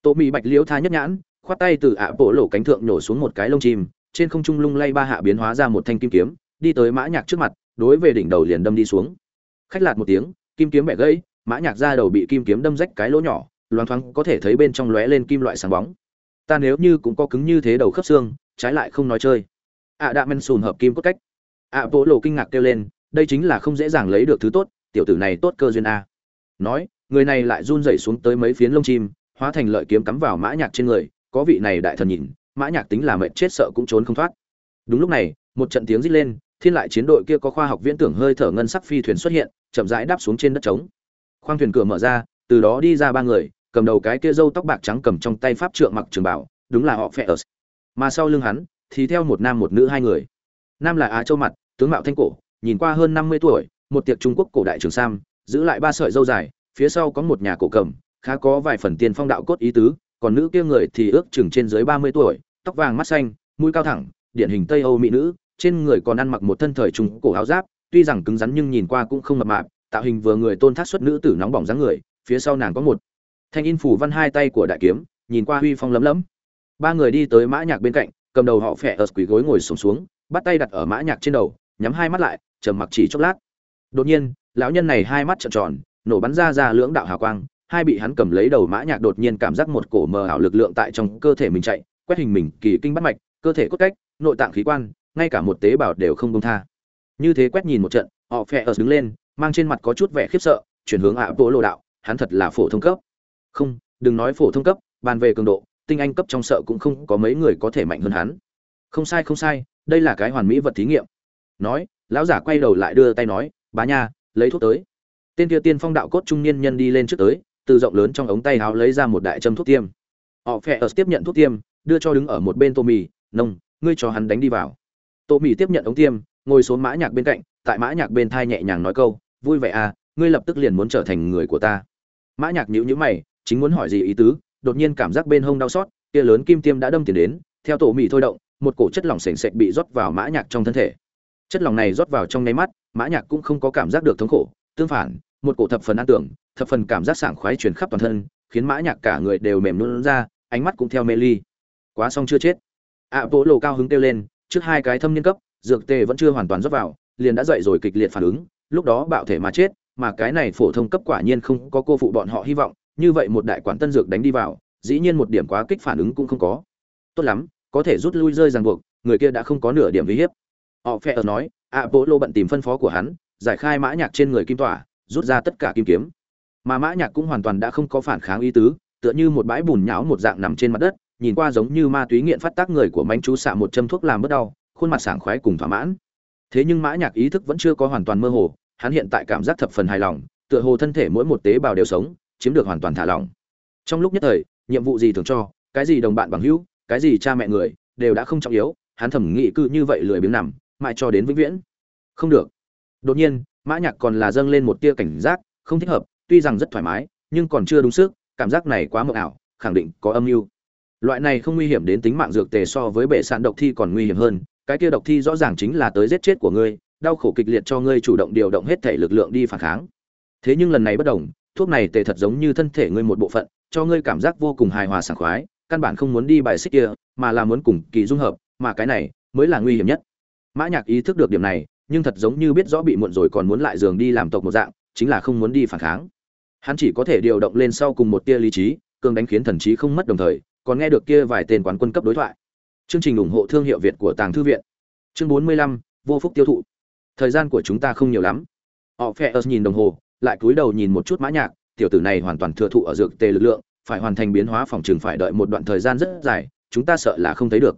Speaker 1: Tô mì bạch liễu tha nhất nhãn, khoát tay từ ạ bộ lộ cánh thượng nhổ xuống một cái lông chim, trên không trung lung lay ba hạ biến hóa ra một thanh kim kiếm, đi tới mã nhạc trước mặt, đối về đỉnh đầu liền đâm đi xuống. Khách lạt một tiếng, kim kiếm bẻ gãy, mã nhạc ra đầu bị kim kiếm đâm rách cái lỗ nhỏ, loáng thoáng có thể thấy bên trong lóe lên kim loại sáng bóng. Ta nếu như cũng có cứng như thế đầu khớp xương trái lại không nói chơi. Ạ đạ men sùn hợp kim cốt cách. Ạ bộ lộ kinh ngạc kêu lên, đây chính là không dễ dàng lấy được thứ tốt, tiểu tử này tốt cơ duyên a. Nói, người này lại run rẩy xuống tới mấy phiến lông chim, hóa thành lợi kiếm cắm vào mã nhạc trên người, có vị này đại thần nhìn, mã nhạc tính là mệt chết sợ cũng trốn không thoát. Đúng lúc này, một trận tiếng rít lên, thiên lại chiến đội kia có khoa học viễn tưởng hơi thở ngân sắc phi thuyền xuất hiện, chậm rãi đáp xuống trên đất trống. Khoang thuyền cửa mở ra, từ đó đi ra ba người, cầm đầu cái kia râu tóc bạc trắng cầm trong tay pháp trượng mặc trường bảo, đúng là họ phệ ở mà sau lưng hắn thì theo một nam một nữ hai người. Nam là á châu mặt, tướng mạo thanh cổ, nhìn qua hơn năm mươi tuổi, một tiệc trung quốc cổ đại trường sam, giữ lại ba sợi dâu dài, phía sau có một nhà cổ cầm, khá có vài phần tiền phong đạo cốt ý tứ, còn nữ kia người thì ước chừng trên dưới ba mươi tuổi, tóc vàng mắt xanh, mũi cao thẳng, điển hình tây âu mỹ nữ, trên người còn ăn mặc một thân thời trung cổ áo giáp, tuy rằng cứng rắn nhưng nhìn qua cũng không mập mạp, tạo hình vừa người tôn thác xuất nữ tử nóng bỏng dáng người, phía sau nàng có một thanh in phủ văn hai tay của đại kiếm, nhìn qua huy phong lấm lấm ba người đi tới mã nhạc bên cạnh cầm đầu họ phẹ ở quỳ gối ngồi sụp xuống, xuống bắt tay đặt ở mã nhạc trên đầu nhắm hai mắt lại trầm mặc chỉ chốc lát. Đột nhiên lão nhân này hai mắt trợn tròn nổ bắn ra ra lưỡng đạo hào quang hai bị hắn cầm lấy đầu mã nhạc đột nhiên cảm giác một cổ mờ ảo lực lượng tại trong cơ thể mình chạy quét hình mình kỳ kinh bắt mạch cơ thể cốt cách nội tạng khí quan ngay cả một tế bào đều không buông tha. Như thế quét nhìn một trận họ phẹ ở đứng lên mang trên mặt có chút vẻ khiếp sợ chuyển hướng ạ bộ lộ đạo hắn thật là phổ thông cấp. Không đừng nói phổ thông cấp bàn về cường độ tinh anh cấp trong sợ cũng không có mấy người có thể mạnh hơn hắn. Không sai không sai, đây là cái hoàn mỹ vật thí nghiệm. Nói, lão giả quay đầu lại đưa tay nói, bá nha, lấy thuốc tới. Tên kia tiên phong đạo cốt trung niên nhân đi lên trước tới, từ rộng lớn trong ống tay áo lấy ra một đại châm thuốc tiêm. Họ phe ở tiếp nhận thuốc tiêm, đưa cho đứng ở một bên tô mì, nông, ngươi cho hắn đánh đi vào. Tô mì tiếp nhận ống tiêm, ngồi xuống mã nhạc bên cạnh, tại mã nhạc bên thai nhẹ nhàng nói câu, vui vẻ à ngươi lập tức liền muốn trở thành người của ta. Mã nhạc nhíu nhíu mày, chính muốn hỏi gì ý tứ đột nhiên cảm giác bên hông đau xót, kia lớn kim tiêm đã đâm tiền đến, theo tổ mì thôi động, một cổ chất lỏng sền sệt bị rót vào mã nhạc trong thân thể. Chất lỏng này rót vào trong nháy mắt, mã nhạc cũng không có cảm giác được thống khổ, tương phản, một cổ thập phần an tưởng, thập phần cảm giác sảng khoái truyền khắp toàn thân, khiến mã nhạc cả người đều mềm nhũn ra, ánh mắt cũng theo mê ly. Quá xong chưa chết. Ạ bộ lộ cao hứng kêu lên, trước hai cái thâm niên cấp, dược tề vẫn chưa hoàn toàn rót vào, liền đã dậy rồi kịch liệt phản ứng, lúc đó bạo thể mà chết, mà cái này phổ thông cấp quả nhiên không có cô phụ bọn họ hy vọng như vậy một đại quản tân dược đánh đi vào, dĩ nhiên một điểm quá kích phản ứng cũng không có. Tốt lắm, có thể rút lui rơi ràng buộc, người kia đã không có nửa điểm uy hiếp. Họ phe ở nói ạ bộ lô bận tìm phân phó của hắn, giải khai mã nhạc trên người kim tỏa, rút ra tất cả kim kiếm. Mà mã nhạc cũng hoàn toàn đã không có phản kháng ý tứ, tựa như một bãi bùn nhão một dạng nằm trên mặt đất, nhìn qua giống như ma túy nghiện phát tác người của manh chú xạ một châm thuốc làm bớt đau, khuôn mặt sảng khoái cùng thỏa mãn. Thế nhưng mã nhạc ý thức vẫn chưa có hoàn toàn mơ hồ, hắn hiện tại cảm giác thập phần hài lòng, tựa hồ thân thể mỗi một tế bào đều sống chiếm được hoàn toàn thả lỏng. Trong lúc nhất thời, nhiệm vụ gì thường cho, cái gì đồng bạn bằng hữu, cái gì cha mẹ người, đều đã không trọng yếu, hắn thẩm nghĩ cư như vậy lười biếng nằm, mãi cho đến vĩnh viễn. Không được. Đột nhiên, mã nhạc còn là dâng lên một tia cảnh giác, không thích hợp, tuy rằng rất thoải mái, nhưng còn chưa đúng sức, cảm giác này quá mộng ảo, khẳng định có âm mưu. Loại này không nguy hiểm đến tính mạng dược tề so với bệ sạn độc thi còn nguy hiểm hơn, cái kia độc thi rõ ràng chính là tới giết chết của ngươi, đau khổ kịch liệt cho ngươi chủ động điều động hết thể lực lượng đi phản kháng. Thế nhưng lần này bất đồng thuốc này tệ thật giống như thân thể ngươi một bộ phận cho ngươi cảm giác vô cùng hài hòa sảng khoái căn bản không muốn đi bài xích kia mà là muốn cùng kỳ dung hợp mà cái này mới là nguy hiểm nhất. Mã nhạc ý thức được điểm này nhưng thật giống như biết rõ bị muộn rồi còn muốn lại giường đi làm tộc một dạng chính là không muốn đi phản kháng. Hắn chỉ có thể điều động lên sau cùng một tia lý trí cường đánh khiến thần trí không mất đồng thời còn nghe được kia vài tên quán quân cấp đối thoại. Chương trình ủng hộ thương hiệu việt của tàng thư viện. Chương 45, vô phúc tiêu thụ. Thời gian của chúng ta không nhiều lắm. Họ phe nhìn đồng hồ lại cúi đầu nhìn một chút mã nhạc, tiểu tử này hoàn toàn thừa thụ ở dược tề lực lượng, phải hoàn thành biến hóa phòng trường phải đợi một đoạn thời gian rất dài, chúng ta sợ là không thấy được.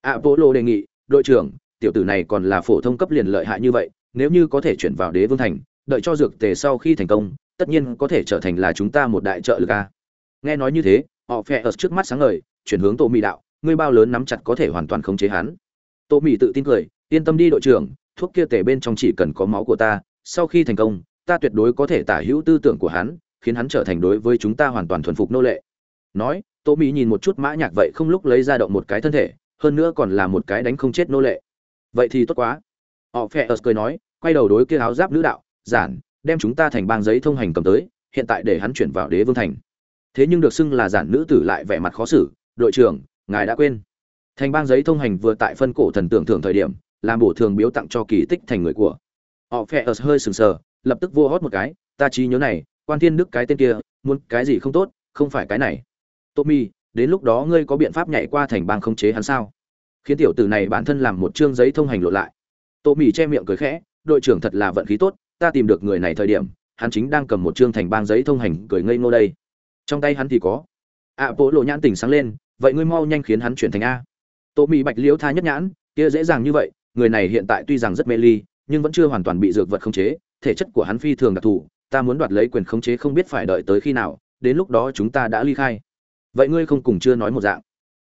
Speaker 1: Apollo đề nghị, đội trưởng, tiểu tử này còn là phổ thông cấp liền lợi hại như vậy, nếu như có thể chuyển vào đế vương thành, đợi cho dược tề sau khi thành công, tất nhiên có thể trở thành là chúng ta một đại trợ lực a. Nghe nói như thế, họ phe ở trước mắt sáng ngời, chuyển hướng tô mỹ đạo, ngươi bao lớn nắm chặt có thể hoàn toàn khống chế hắn. Tô mỹ tự tin cười, yên tâm đi đội trưởng, thuốc kia tề bên trong chỉ cần có máu của ta, sau khi thành công ta tuyệt đối có thể tả hữu tư tưởng của hắn, khiến hắn trở thành đối với chúng ta hoàn toàn thuần phục nô lệ. Nói, tô mỹ nhìn một chút mã nhạc vậy không lúc lấy ra động một cái thân thể, hơn nữa còn là một cái đánh không chết nô lệ. Vậy thì tốt quá. Họ phe ớt cười nói, quay đầu đối kia áo giáp nữ đạo, giản, đem chúng ta thành bang giấy thông hành cầm tới, hiện tại để hắn chuyển vào đế vương thành. Thế nhưng được xưng là giản nữ tử lại vẻ mặt khó xử, đội trưởng, ngài đã quên. Thành bang giấy thông hành vừa tại phân cổ thần tưởng thưởng thời điểm, làm bổ thường biếu tặng cho kỳ tích thành người của. Họ phe ớt hơi sừng sờ lập tức vô hót một cái, ta trí nhớ này, quan thiên đức cái tên kia, muốn cái gì không tốt, không phải cái này. Tommy đến lúc đó ngươi có biện pháp nhảy qua thành bang không chế hắn sao? Khiến tiểu tử này bản thân làm một chương giấy thông hành lộ lại. Tommy che miệng cười khẽ, đội trưởng thật là vận khí tốt, ta tìm được người này thời điểm, hắn chính đang cầm một chương thành bang giấy thông hành cười ngây ngô đây. Trong tay hắn thì có. Ạ bố lộ nhãn tỉnh sáng lên, vậy ngươi mau nhanh khiến hắn chuyển thành a. Tô mỹ bạch liễu tha nhất nhãn, kia dễ dàng như vậy, người này hiện tại tuy rằng rất mê ly nhưng vẫn chưa hoàn toàn bị dược vật khống chế, thể chất của hắn phi thường đặc thù, ta muốn đoạt lấy quyền khống chế không biết phải đợi tới khi nào, đến lúc đó chúng ta đã ly khai. Vậy ngươi không cùng chưa nói một dạng.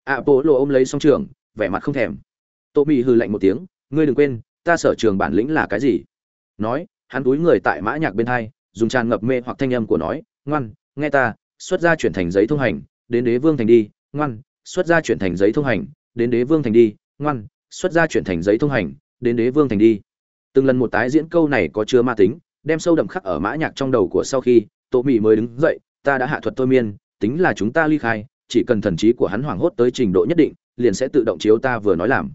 Speaker 1: Ạ ôm lấy song trường, vẻ mặt không thèm. Tô mỹ hư lạnh một tiếng, ngươi đừng quên, ta sở trường bản lĩnh là cái gì? Nói, hắn túi người tại mã nhạc bên hai, dùng tràn ngập mê hoặc thanh âm của nói, ngoan, nghe ta, xuất ra chuyển thành giấy thông hành, đến đế vương thành đi, ngoan, xuất ra chuyển thành giấy thông hành, đến đế vương thành đi, ngoan, xuất ra chuyển thành giấy thông hành, đến đế vương thành đi từng lần một tái diễn câu này có chứa ma tính, đem sâu đậm khắc ở mã nhạc trong đầu của sau khi, tô mỹ mới đứng dậy, ta đã hạ thuật thôi miên, tính là chúng ta ly khai, chỉ cần thần trí của hắn hoảng hốt tới trình độ nhất định, liền sẽ tự động chiếu ta vừa nói làm.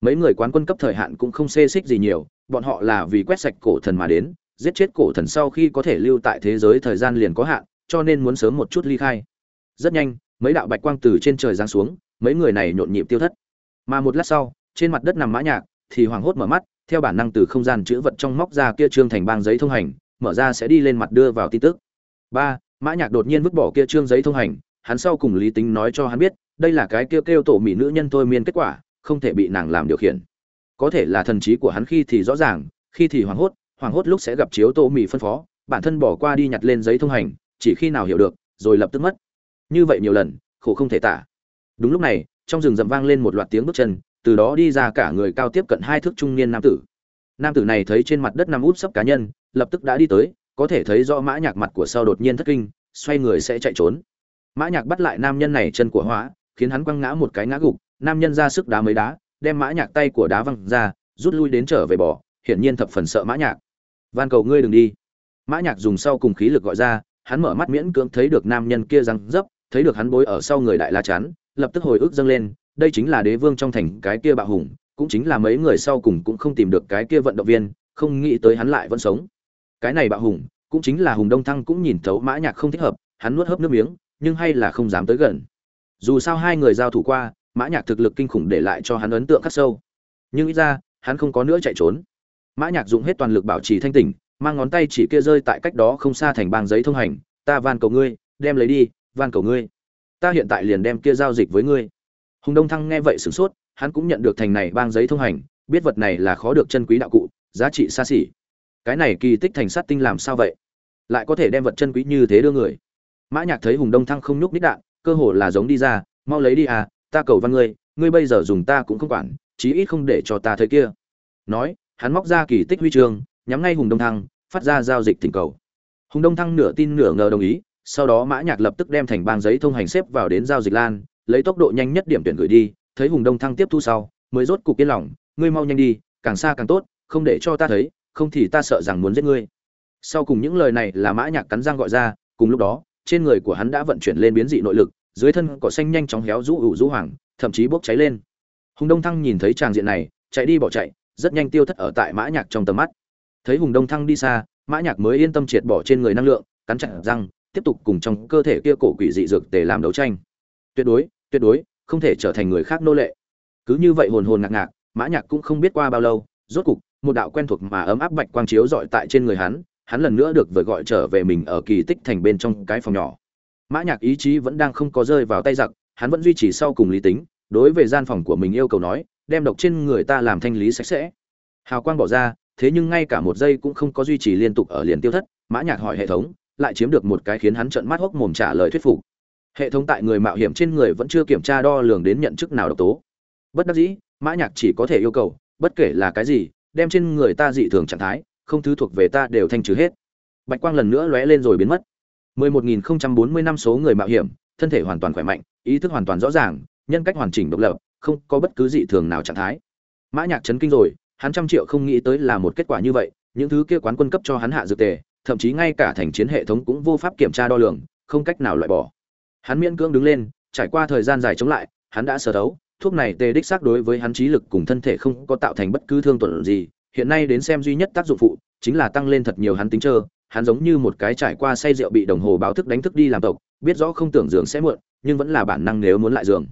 Speaker 1: Mấy người quán quân cấp thời hạn cũng không xê xích gì nhiều, bọn họ là vì quét sạch cổ thần mà đến, giết chết cổ thần sau khi có thể lưu tại thế giới thời gian liền có hạn, cho nên muốn sớm một chút ly khai. Rất nhanh, mấy đạo bạch quang từ trên trời giáng xuống, mấy người này nhộn nhịp tiêu thất. Mà một lát sau, trên mặt đất nằm mã nhạc, thì hoảng hốt mở mắt theo bản năng từ không gian chữ vật trong móc ra kia trương thành bang giấy thông hành, mở ra sẽ đi lên mặt đưa vào tin tức. Ba, mã nhạc đột nhiên vứt bỏ kia trương giấy thông hành, hắn sau cùng lý tính nói cho hắn biết, đây là cái kêu kêu tổ mỹ nữ nhân thôi miên kết quả, không thể bị nàng làm điều khiển. Có thể là thần trí của hắn khi thì rõ ràng, khi thì hoảng hốt hoảng hốt lúc sẽ gặp chiếu tổ mỹ phân phó, bản thân bỏ qua đi nhặt lên giấy thông hành, chỉ khi nào hiểu được, rồi lập tức mất. Như vậy nhiều lần, khổ không thể tả. Đúng lúc này, trong rừng rậm vang lên một loạt tiếng bước chân từ đó đi ra cả người cao tiếp cận hai thước trung niên nam tử. Nam tử này thấy trên mặt đất nằm úp sấp cá nhân, lập tức đã đi tới, có thể thấy rõ mã nhạc mặt của sau đột nhiên thất kinh, xoay người sẽ chạy trốn. Mã nhạc bắt lại nam nhân này chân của hóa, khiến hắn quăng ngã một cái ngã gục, nam nhân ra sức đá mấy đá, đem mã nhạc tay của đá văng ra, rút lui đến trở về bỏ hiển nhiên thập phần sợ mã nhạc. Van cầu ngươi đừng đi. Mã nhạc dùng sau cùng khí lực gọi ra, hắn mở mắt miễn cưỡng thấy được nam nhân kia răng dấp, thấy được hắn bối ở sau người đại la chắn, lập tức hồi ức dâng lên đây chính là đế vương trong thành cái kia bạo hùng, cũng chính là mấy người sau cùng cũng không tìm được cái kia vận động viên, không nghĩ tới hắn lại vẫn sống. Cái này bạo hùng, cũng chính là hùng đông thăng cũng nhìn thấu mã nhạc không thích hợp, hắn nuốt hớp nước miếng, nhưng hay là không dám tới gần. Dù sao hai người giao thủ qua, mã nhạc thực lực kinh khủng để lại cho hắn ấn tượng khắc sâu. Nhưng ít ra, hắn không có nữa chạy trốn. Mã nhạc dùng hết toàn lực bảo trì thanh tỉnh, mang ngón tay chỉ kia rơi tại cách đó không xa thành bang giấy thông hành, ta van cầu ngươi, đem lấy đi, van cầu ngươi. Ta hiện tại liền đem kia giao dịch với ngươi hùng đông thăng nghe vậy sửng sốt, hắn cũng nhận được thành này bang giấy thông hành, biết vật này là khó được chân quý đạo cụ, giá trị xa xỉ. Cái này kỳ tích thành sát tinh làm sao vậy? Lại có thể đem vật chân quý như thế đưa người. Mã nhạc thấy hùng đông thăng không nhúc nít đạn, cơ hồ là giống đi ra, mau lấy đi à ta cầu văn ngươi ngươi bây giờ dùng ta cũng không quản, chí ít không để cho ta thấy kia. Nói, hắn móc ra kỳ tích huy chương, nhắm ngay hùng đông thăng, phát ra giao dịch thỉnh cầu. Hùng đông thăng nửa tin nửa ngờ đồng ý, sau đó mã nhạc lập tức đem thành bang giấy thông hành xếp vào đến giao dịch lan lấy tốc độ nhanh nhất điểm tuyển gửi đi, thấy hùng đông thăng tiếp thu sau, mới rốt cục yên lòng, ngươi mau nhanh đi, càng xa càng tốt, không để cho ta thấy, không thì ta sợ rằng muốn giết ngươi. Sau cùng những lời này là mã nhạc cắn răng gọi ra, cùng lúc đó, trên người của hắn đã vận chuyển lên biến dị nội lực, dưới thân cỏ xanh nhanh chóng héo rũ ủ rũ hoàng thậm chí bốc cháy lên. Hùng đông thăng nhìn thấy tràng diện này, chạy đi bỏ chạy, rất nhanh tiêu thất ở tại mã nhạc trong tầm mắt. Thấy hùng đông thăng đi xa, mã nhạc mới yên tâm triệt bỏ trên người năng lượng, cắn chặt răng, tiếp tục cùng trong cơ thể kia cổ quỷ dị dược để làm đấu tranh. Tuyệt đối tuyệt đối, không thể trở thành người khác nô lệ. Cứ như vậy hồn hồn ngạc ngạc, mã nhạc cũng không biết qua bao lâu, rốt cục, một đạo quen thuộc mà ấm áp bạch quang chiếu dọi tại trên người hắn hắn lần nữa được vừa gọi trở về mình ở kỳ tích thành bên trong cái phòng nhỏ. Mã nhạc ý chí vẫn đang không có rơi vào tay giặc, hắn vẫn duy trì sau cùng lý tính, đối với gian phòng của mình yêu cầu nói, đem độc trên người ta làm thanh lý sạch sẽ. Hào quang bỏ ra, thế nhưng ngay cả một giây cũng không có duy trì liên tục ở liền tiêu thất, mã nhạc hỏi hệ thống, lại chiếm được một cái khiến hắn trợn mắt hốc mồm trả lời thuyết phục hệ thống tại người mạo hiểm trên người vẫn chưa kiểm tra đo lường đến nhận chức nào độc tố. Bất đắc dĩ, mã nhạc chỉ có thể yêu cầu, bất kể là cái gì, đem trên người ta dị thường trạng thái, không thứ thuộc về ta đều thanh trừ hết. Bạch quang lần nữa lóe lên rồi biến mất. 11.040 năm số người mạo hiểm, thân thể hoàn toàn khỏe mạnh, ý thức hoàn toàn rõ ràng, nhân cách hoàn chỉnh độc lập, không có bất cứ dị thường nào trạng thái. Mã nhạc chấn kinh rồi, hắn trăm triệu không nghĩ tới là một kết quả như vậy, những thứ kia quán quân cấp cho hắn hạ dược tề, thậm chí ngay cả thành chiến hệ thống cũng vô pháp kiểm tra đo lường, không cách nào loại bỏ hắn miễn cưỡng đứng lên trải qua thời gian dài chống lại hắn đã sở đấu thuốc này tê đích xác đối với hắn trí lực cùng thân thể không có tạo thành bất cứ thương tổn gì hiện nay đến xem duy nhất tác dụng phụ chính là tăng lên thật nhiều hắn tính trơ hắn giống như một cái trải qua say rượu bị đồng hồ báo thức đánh thức đi làm tộc biết rõ không tưởng giường sẽ muộn nhưng vẫn là bản năng nếu muốn lại giường.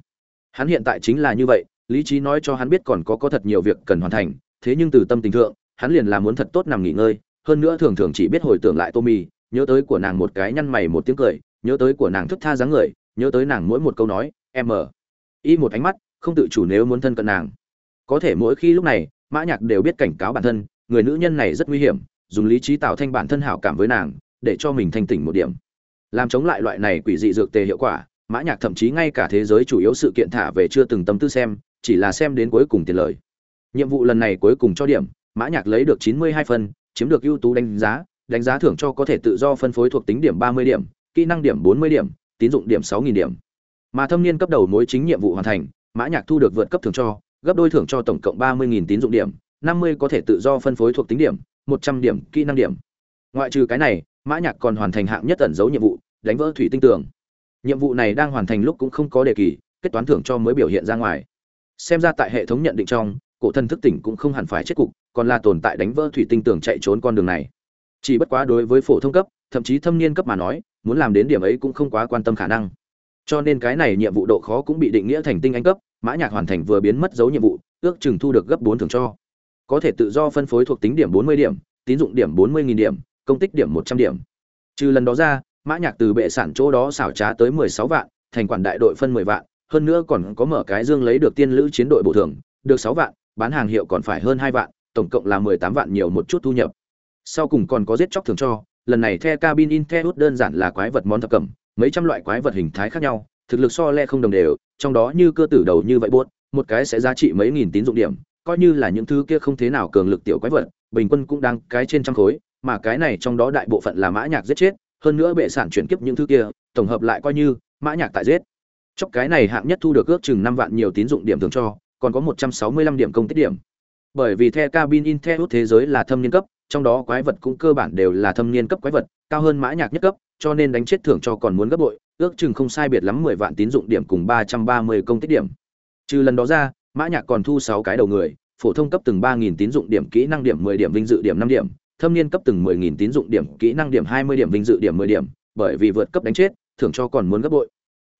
Speaker 1: Hắn hiện tại chính là như vậy lý trí nói cho hắn biết còn có có thật nhiều việc cần hoàn thành thế nhưng từ tâm tình thượng hắn liền là muốn thật tốt nằm nghỉ ngơi hơn nữa thường thường chỉ biết hồi tưởng lại Tommy, nhớ tới của nàng một cái nhăn mày một tiếng cười, nhớ tới của nàng thức tha dáng người, nhớ tới nàng mỗi một câu nói, em ở. Y một ánh mắt, không tự chủ nếu muốn thân cận nàng. Có thể mỗi khi lúc này, Mã Nhạc đều biết cảnh cáo bản thân, người nữ nhân này rất nguy hiểm, dùng lý trí tạo thành bản thân hảo cảm với nàng, để cho mình thanh tỉnh một điểm. Làm chống lại loại này quỷ dị dược tề hiệu quả, Mã Nhạc thậm chí ngay cả thế giới chủ yếu sự kiện thả về chưa từng tâm tư xem, chỉ là xem đến cuối cùng tiền lời. Nhiệm vụ lần này cuối cùng cho điểm, Mã Nhạc lấy được 92 phân, chiếm được ưu tú đánh giá, đánh giá thưởng cho có thể tự do phân phối thuộc tính điểm 30 điểm, kỹ năng điểm 40 điểm, tín dụng điểm 6000 điểm. Mà thâm niên cấp đầu mối chính nhiệm vụ hoàn thành, Mã Nhạc thu được vượt cấp thưởng cho, gấp đôi thưởng cho tổng cộng 30000 tín dụng điểm, 50 có thể tự do phân phối thuộc tính điểm, 100 điểm kỹ năng điểm. Ngoại trừ cái này, Mã Nhạc còn hoàn thành hạng nhất ẩn dấu nhiệm vụ, đánh vỡ thủy tinh tường. Nhiệm vụ này đang hoàn thành lúc cũng không có đề kỳ, kết toán thưởng cho mới biểu hiện ra ngoài. Xem ra tại hệ thống nhận định trong, cổ thân thức tỉnh cũng không hẳn phải chết cục, còn là tồn tại đánh vỡ thủy tinh tường chạy trốn con đường này chỉ bất quá đối với phổ thông cấp thậm chí thâm niên cấp mà nói muốn làm đến điểm ấy cũng không quá quan tâm khả năng. Cho nên cái này nhiệm vụ độ khó cũng bị định nghĩa thành tinh anh cấp, mã nhạc hoàn thành vừa biến mất dấu nhiệm vụ, ước chừng thu được gấp bốn thưởng cho. Có thể tự do phân phối thuộc tính điểm bốn mươi điểm, tín dụng điểm bốn mươi điểm, công tích điểm một trăm điểm. Trừ lần đó ra, mã nhạc từ bệ sản chỗ đó xảo trá tới mười sáu vạn, thành quản đại đội phân mười vạn, hơn nữa còn có mở cái dương lấy được tiên lữ chiến đội bổ thưởng được sáu vạn, bán hàng hiệu còn phải hơn hai vạn, tổng cộng là mười tám vạn nhiều một chút thu nhập. Sau cùng còn có giết chóc thường cho lần này the cabin in the đơn giản là quái vật món thập cẩm, mấy trăm loại quái vật hình thái khác nhau, thực lực so le không đồng đều, trong đó như cơ tử đầu như vậy buốt, một cái sẽ giá trị mấy nghìn tín dụng điểm, coi như là những thứ kia không thế nào cường lực tiểu quái vật, bình quân cũng đang cái trên trăm khối, mà cái này trong đó đại bộ phận là mã nhạc giết chết, hơn nữa bệ sản chuyển kiếp những thứ kia, tổng hợp lại coi như mã nhạc tại giết. Chốc cái này hạng nhất thu được ước chừng năm vạn nhiều tín dụng điểm thường cho, còn có một trăm sáu mươi lăm điểm công tích điểm. Bởi vì the cabin in the thế giới là thâm niên cấp trong đó quái vật cũng cơ bản đều là thâm niên cấp quái vật, cao hơn mã nhạc nhất cấp, cho nên đánh chết thưởng cho còn muốn gấp bội, ước chừng không sai biệt lắm mười vạn tín dụng điểm cùng ba trăm ba mươi công tích điểm. Trừ lần đó ra, mã nhạc còn thu sáu cái đầu người, phổ thông cấp từng ba nghìn tín dụng điểm, kỹ năng điểm mười điểm, vinh dự điểm năm điểm, thâm niên cấp từng mười nghìn tín dụng điểm, kỹ năng điểm hai mươi điểm, vinh dự điểm mười điểm, bởi vì vượt cấp đánh chết, thưởng cho còn muốn gấp bội.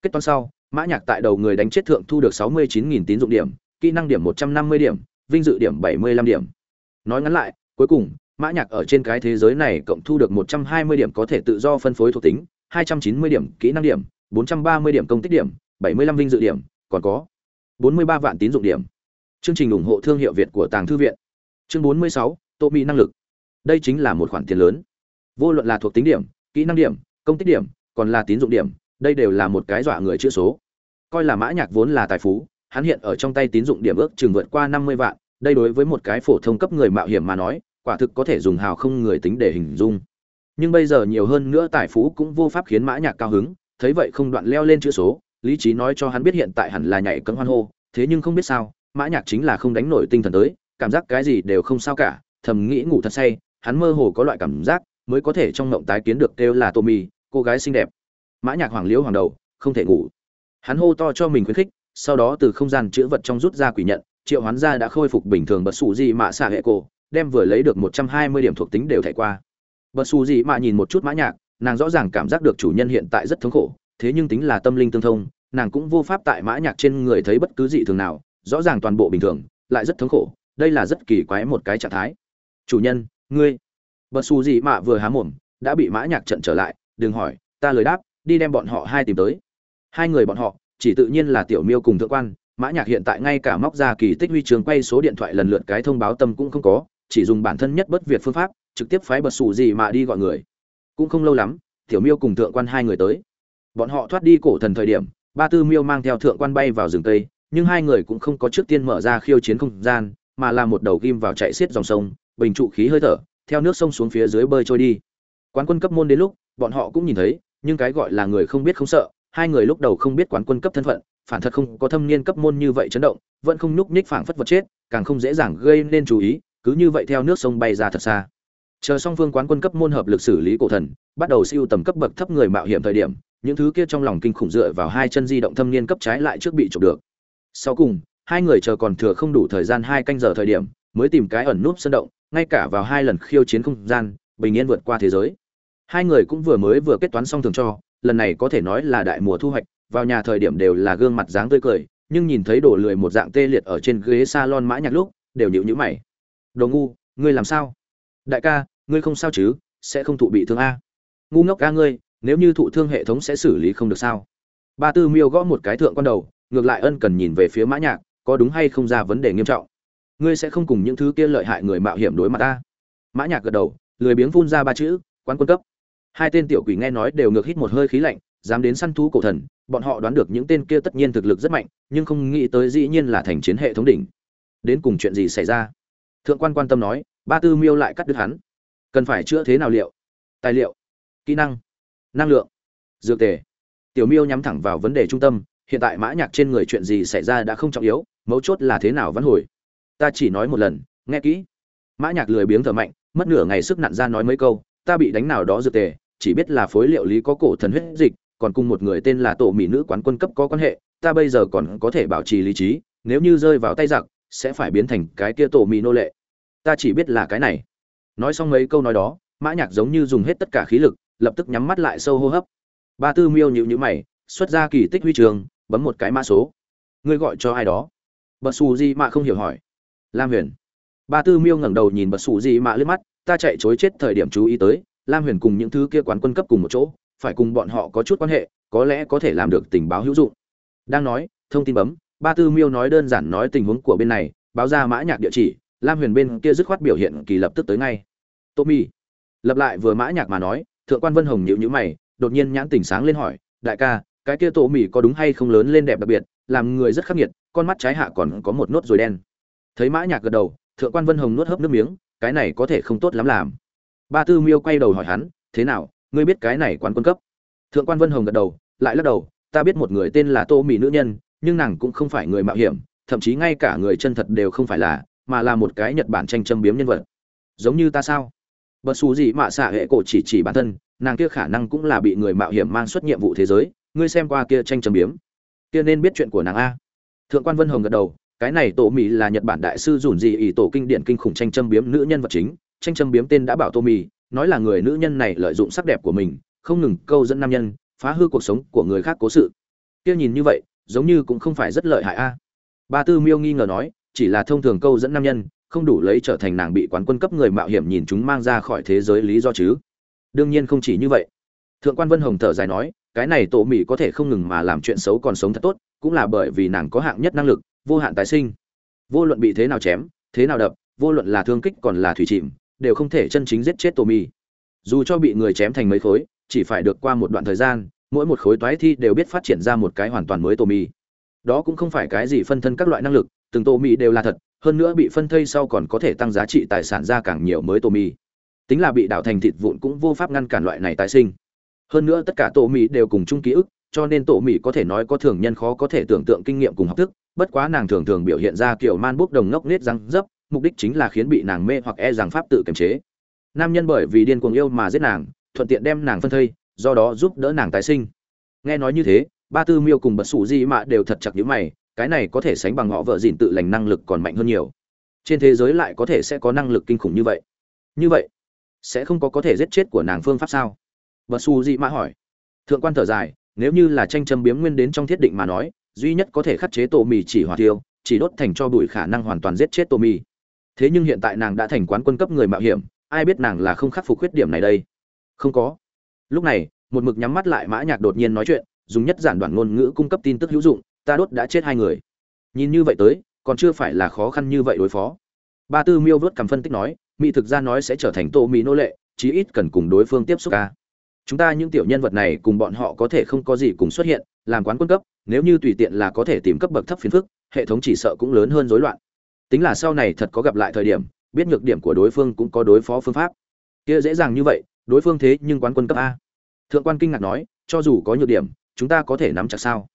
Speaker 1: Kết toán sau, mã nhạc tại đầu người đánh chết thượng thu được sáu mươi chín nghìn tín dụng điểm, kỹ năng điểm một trăm năm mươi điểm, vinh dự điểm bảy mươi lăm điểm. Nói ngắn lại, cuối cùng mã nhạc ở trên cái thế giới này cộng thu được một trăm hai mươi điểm có thể tự do phân phối thuộc tính, hai trăm chín mươi điểm kỹ năng điểm, bốn trăm ba mươi điểm công tích điểm, bảy mươi lăm vinh dự điểm, còn có bốn mươi ba vạn tín dụng điểm. Chương trình ủng hộ thương hiệu việt của tàng thư viện. Chương bốn mươi sáu, tô mỹ năng lực. Đây chính là một khoản tiền lớn. Vô luận là thuộc tính điểm, kỹ năng điểm, công tích điểm, còn là tín dụng điểm, đây đều là một cái dọa người chữ số. Coi là mã nhạc vốn là tài phú, hắn hiện ở trong tay tín dụng điểm ước chừng vượt qua năm mươi vạn, đây đối với một cái phổ thông cấp người mạo hiểm mà nói quả thực có thể dùng hào không người tính để hình dung nhưng bây giờ nhiều hơn nữa tài phú cũng vô pháp khiến mã nhạc cao hứng thấy vậy không đoạn leo lên chữ số lý trí nói cho hắn biết hiện tại hẳn là nhảy cẫng hoan hô thế nhưng không biết sao mã nhạc chính là không đánh nổi tinh thần tới cảm giác cái gì đều không sao cả thầm nghĩ ngủ thật say hắn mơ hồ có loại cảm giác mới có thể trong mộng tái kiến được kêu là Tommy, cô gái xinh đẹp. Mã Nhạc hoàng liễu hoàng đầu, không thể ngủ. Hắn hô to cho mình khuyến khích, sau đó từ không gian chứa vật trong rút ra quỷ nhận, triệu hoán ra đã khôi phục bình thường bật sủ gì mà xả hệ cổ, đem vừa lấy được 120 điểm thuộc tính đều thảy qua. Bật su gì mà nhìn một chút Mã Nhạc, nàng rõ ràng cảm giác được chủ nhân hiện tại rất thống khổ, thế nhưng tính là tâm linh tương thông, nàng cũng vô pháp tại Mã Nhạc trên người thấy bất cứ gì thường nào, rõ ràng toàn bộ bình thường, lại rất thống khổ, đây là rất kỳ quái một cái trạng thái. Chủ nhân, ngươi bật xù gì mà vừa há mồm đã bị mã nhạc trận trở lại đừng hỏi ta lời đáp đi đem bọn họ hai tìm tới hai người bọn họ chỉ tự nhiên là tiểu miêu cùng thượng quan mã nhạc hiện tại ngay cả móc ra kỳ tích huy trường quay số điện thoại lần lượt cái thông báo tâm cũng không có chỉ dùng bản thân nhất bất việt phương pháp, trực tiếp phái bật sủ gì mà đi gọi người. Cũng không lâu lắm, tiểu miêu cùng thượng quan hai người tới. Bọn họ thoát đi cổ thần thời điểm, ba tư miêu mang theo thượng quan bay vào rừng tây nhưng hai người cũng không có trước tiên mở ra khiêu chiến không gian, mà là một đầu ghim vào chạy xiết dòng sông, bình trụ khí hơi thở, theo nước sông xuống phía dưới bơi trôi đi. Quán quân cấp môn đến lúc, bọn họ cũng nhìn thấy, nhưng cái gọi là người không biết không sợ, hai người lúc đầu không biết quán quân cấp thân phận, phản thật không có thâm niên cấp môn như vậy chấn động, vẫn không nhúc nhích phảng phất vật chết, càng không dễ dàng gây nên chú ý cứ như vậy theo nước sông bay ra thật xa. Chờ song phương quán quân cấp môn hợp lực xử lý cổ thần, bắt đầu siêu tầm cấp bậc thấp người mạo hiểm thời điểm, những thứ kia trong lòng kinh khủng dựa vào hai chân di động thâm niên cấp trái lại trước bị chụp được. Sau cùng, hai người chờ còn thừa không đủ thời gian hai canh giờ thời điểm, mới tìm cái ẩn núp sân động, ngay cả vào hai lần khiêu chiến không gian, bình yên vượt qua thế giới. Hai người cũng vừa mới vừa kết toán xong thường cho, lần này có thể nói là đại mùa thu hoạch, vào nhà thời điểm đều là gương mặt dáng tươi cười, nhưng nhìn thấy đổ lười một dạng tê liệt ở trên ghế salon mã nhạc lúc, đều nhíu nhíu mày đồ ngu, ngươi làm sao? Đại ca, ngươi không sao chứ? Sẽ không thụ bị thương a. Ngu ngốc ca ngươi, nếu như thụ thương hệ thống sẽ xử lý không được sao? Ba tư miêu gõ một cái thượng con đầu, ngược lại ân cần nhìn về phía mã nhạc, có đúng hay không ra vấn đề nghiêm trọng? Ngươi sẽ không cùng những thứ kia lợi hại người mạo hiểm đối mặt ta? Mã nhạc gật đầu, lười biếng phun ra ba chữ, quán quân cấp. Hai tên tiểu quỷ nghe nói đều ngược hít một hơi khí lạnh, dám đến săn thú cổ thần, bọn họ đoán được những tên kia tất nhiên thực lực rất mạnh, nhưng không nghĩ tới dĩ nhiên là thành chiến hệ thống đỉnh. Đến cùng chuyện gì xảy ra? Thượng quan quan tâm nói, ba tư miêu lại cắt đứt hắn. Cần phải chữa thế nào liệu? Tài liệu, kỹ năng năng lượng, dược tề. Tiểu miêu nhắm thẳng vào vấn đề trung tâm, hiện tại mã nhạc trên người chuyện gì xảy ra đã không trọng yếu, mấu chốt là thế nào vãn hồi. Ta chỉ nói một lần, nghe kỹ. Mã nhạc lười biếng thở mạnh, mất nửa ngày sức nặn ra nói mấy câu, ta bị đánh nào đó dược tề, chỉ biết là phối liệu lý có cổ thần huyết dịch, còn cùng một người tên là tổ mỹ nữ quán quân cấp có quan hệ, ta bây giờ còn có thể bảo trì lý trí, nếu như rơi vào tay giặc sẽ phải biến thành cái kia tổ mì nô lệ. Ta chỉ biết là cái này. Nói xong mấy câu nói đó, mã nhạc giống như dùng hết tất cả khí lực, lập tức nhắm mắt lại sâu hô hấp. Ba tư miêu nhíu nhíu mày, xuất ra kỳ tích huy trường, bấm một cái mã số. Ngươi gọi cho ai đó? Bật xù gì mà không hiểu hỏi. Lam huyền. Ba tư miêu ngẩng đầu nhìn bật sủ gì mà lướt mắt, ta chạy chối chết thời điểm chú ý tới, lam huyền cùng những thứ kia quán quân cấp cùng một chỗ, phải cùng bọn họ có chút quan hệ, có lẽ có thể làm được tình báo hữu dụng. Đang nói, thông tin bấm ba tư miêu nói đơn giản nói tình huống của bên này, báo ra mã nhạc địa chỉ, lam huyền bên kia dứt khoát biểu hiện kỳ lập tức tới ngay. Tommy lập lại vừa mã nhạc mà nói, thượng quan vân hồng nhíu nhíu mày, đột nhiên nhãn tỉnh sáng lên hỏi, đại ca, cái kia tổ mì có đúng hay không lớn lên đẹp đặc biệt, làm người rất khắc nghiệt, con mắt trái hạ còn có một nốt rồi đen. Thấy mã nhạc gật đầu, thượng quan vân hồng nuốt hớp nước miếng, cái này có thể không tốt lắm làm. Ba tư miêu quay đầu hỏi hắn, thế nào, ngươi biết cái này quán quân cấp? Thượng quan vân hồng gật đầu, lại lắc đầu, ta biết một người tên là tô mì nữ nhân nhưng nàng cũng không phải người mạo hiểm, thậm chí ngay cả người chân thật đều không phải là, mà là một cái nhật bản tranh châm biếm nhân vật. Giống như ta sao? Bất xù gì mạ xạ hệ cổ chỉ chỉ bản thân, nàng kia khả năng cũng là bị người mạo hiểm mang xuất nhiệm vụ thế giới, ngươi xem qua kia tranh châm biếm. Kia nên biết chuyện của nàng a. Thượng quan vân hồng gật đầu, cái này tổ mì là nhật bản đại sư dùn gì ỷ tổ kinh điển kinh khủng tranh châm biếm nữ nhân vật chính, tranh châm biếm tên đã bảo tô mì, nói là người nữ nhân này lợi dụng sắc đẹp của mình, không ngừng câu dẫn nam nhân, phá hư cuộc sống của người khác cố sự. Kia nhìn như vậy giống như cũng không phải rất lợi hại a. Ba tư miêu nghi ngờ nói, chỉ là thông thường câu dẫn nam nhân, không đủ lấy trở thành nàng bị quán quân cấp người mạo hiểm nhìn chúng mang ra khỏi thế giới lý do chứ. Đương nhiên không chỉ như vậy. Thượng quan vân hồng thở dài nói, cái này tổ mỹ có thể không ngừng mà làm chuyện xấu còn sống thật tốt, cũng là bởi vì nàng có hạng nhất năng lực, vô hạn tái sinh. Vô luận bị thế nào chém, thế nào đập, vô luận là thương kích còn là thủy chìm, đều không thể chân chính giết chết tổ mỹ. Dù cho bị người chém thành mấy khối, chỉ phải được qua một đoạn thời gian mỗi một khối toái thi đều biết phát triển ra một cái hoàn toàn mới tổ mì. Đó cũng không phải cái gì phân thân các loại năng lực, từng tổ mì đều là thật, hơn nữa bị phân thây sau còn có thể tăng giá trị tài sản ra càng nhiều mới tổ mì. Tính là bị đảo thành thịt vụn cũng vô pháp ngăn cản loại này tái sinh. Hơn nữa tất cả tổ mì đều cùng chung ký ức, cho nên tổ mì có thể nói có thường nhân khó có thể tưởng tượng kinh nghiệm cùng học thức, bất quá nàng thường thường biểu hiện ra kiểu man bốc đồng ngốc nết răng dấp, mục đích chính là khiến bị nàng mê hoặc e rằng pháp tự kiềm chế. Nam nhân bởi vì điên cuồng yêu mà giết nàng, thuận tiện đem nàng phân thây do đó giúp đỡ nàng tái sinh. Nghe nói như thế, ba tư miêu cùng bật sủ di mạ đều thật chặt nhữ mày, cái này có thể sánh bằng họ vợ dìn tự lành năng lực còn mạnh hơn nhiều. Trên thế giới lại có thể sẽ có năng lực kinh khủng như vậy. Như vậy, sẽ không có có thể giết chết của nàng phương pháp sao? Bật sủ di mạ hỏi. Thượng quan thở dài, nếu như là tranh châm biếm nguyên đến trong thiết định mà nói, duy nhất có thể khắc chế tổ mì chỉ hỏa tiêu chỉ đốt thành cho bụi khả năng hoàn toàn giết chết tổ mì. Thế nhưng hiện tại nàng đã thành quán quân cấp người mạo hiểm, ai biết nàng là không khắc phục khuyết điểm này đây? Không có lúc này, một mực nhắm mắt lại mã nhạc đột nhiên nói chuyện, dùng nhất giản đoạn ngôn ngữ cung cấp tin tức hữu dụng, ta đốt đã chết hai người. Nhìn như vậy tới, còn chưa phải là khó khăn như vậy đối phó. Ba tư miêu vớt cầm phân tích nói, mỹ thực ra nói sẽ trở thành tô mỹ nô lệ, chí ít cần cùng đối phương tiếp xúc ca. Chúng ta những tiểu nhân vật này cùng bọn họ có thể không có gì cùng xuất hiện, làm quán quân cấp, nếu như tùy tiện là có thể tìm cấp bậc thấp phiền phức, hệ thống chỉ sợ cũng lớn hơn rối loạn. Tính là sau này thật có gặp lại thời điểm, biết nhược điểm của đối phương cũng có đối phó phương pháp. Kia dễ dàng như vậy, đối phương thế nhưng quán quân cấp a thượng quan kinh ngạc nói, cho dù có nhược điểm, chúng ta có thể nắm chặt sao?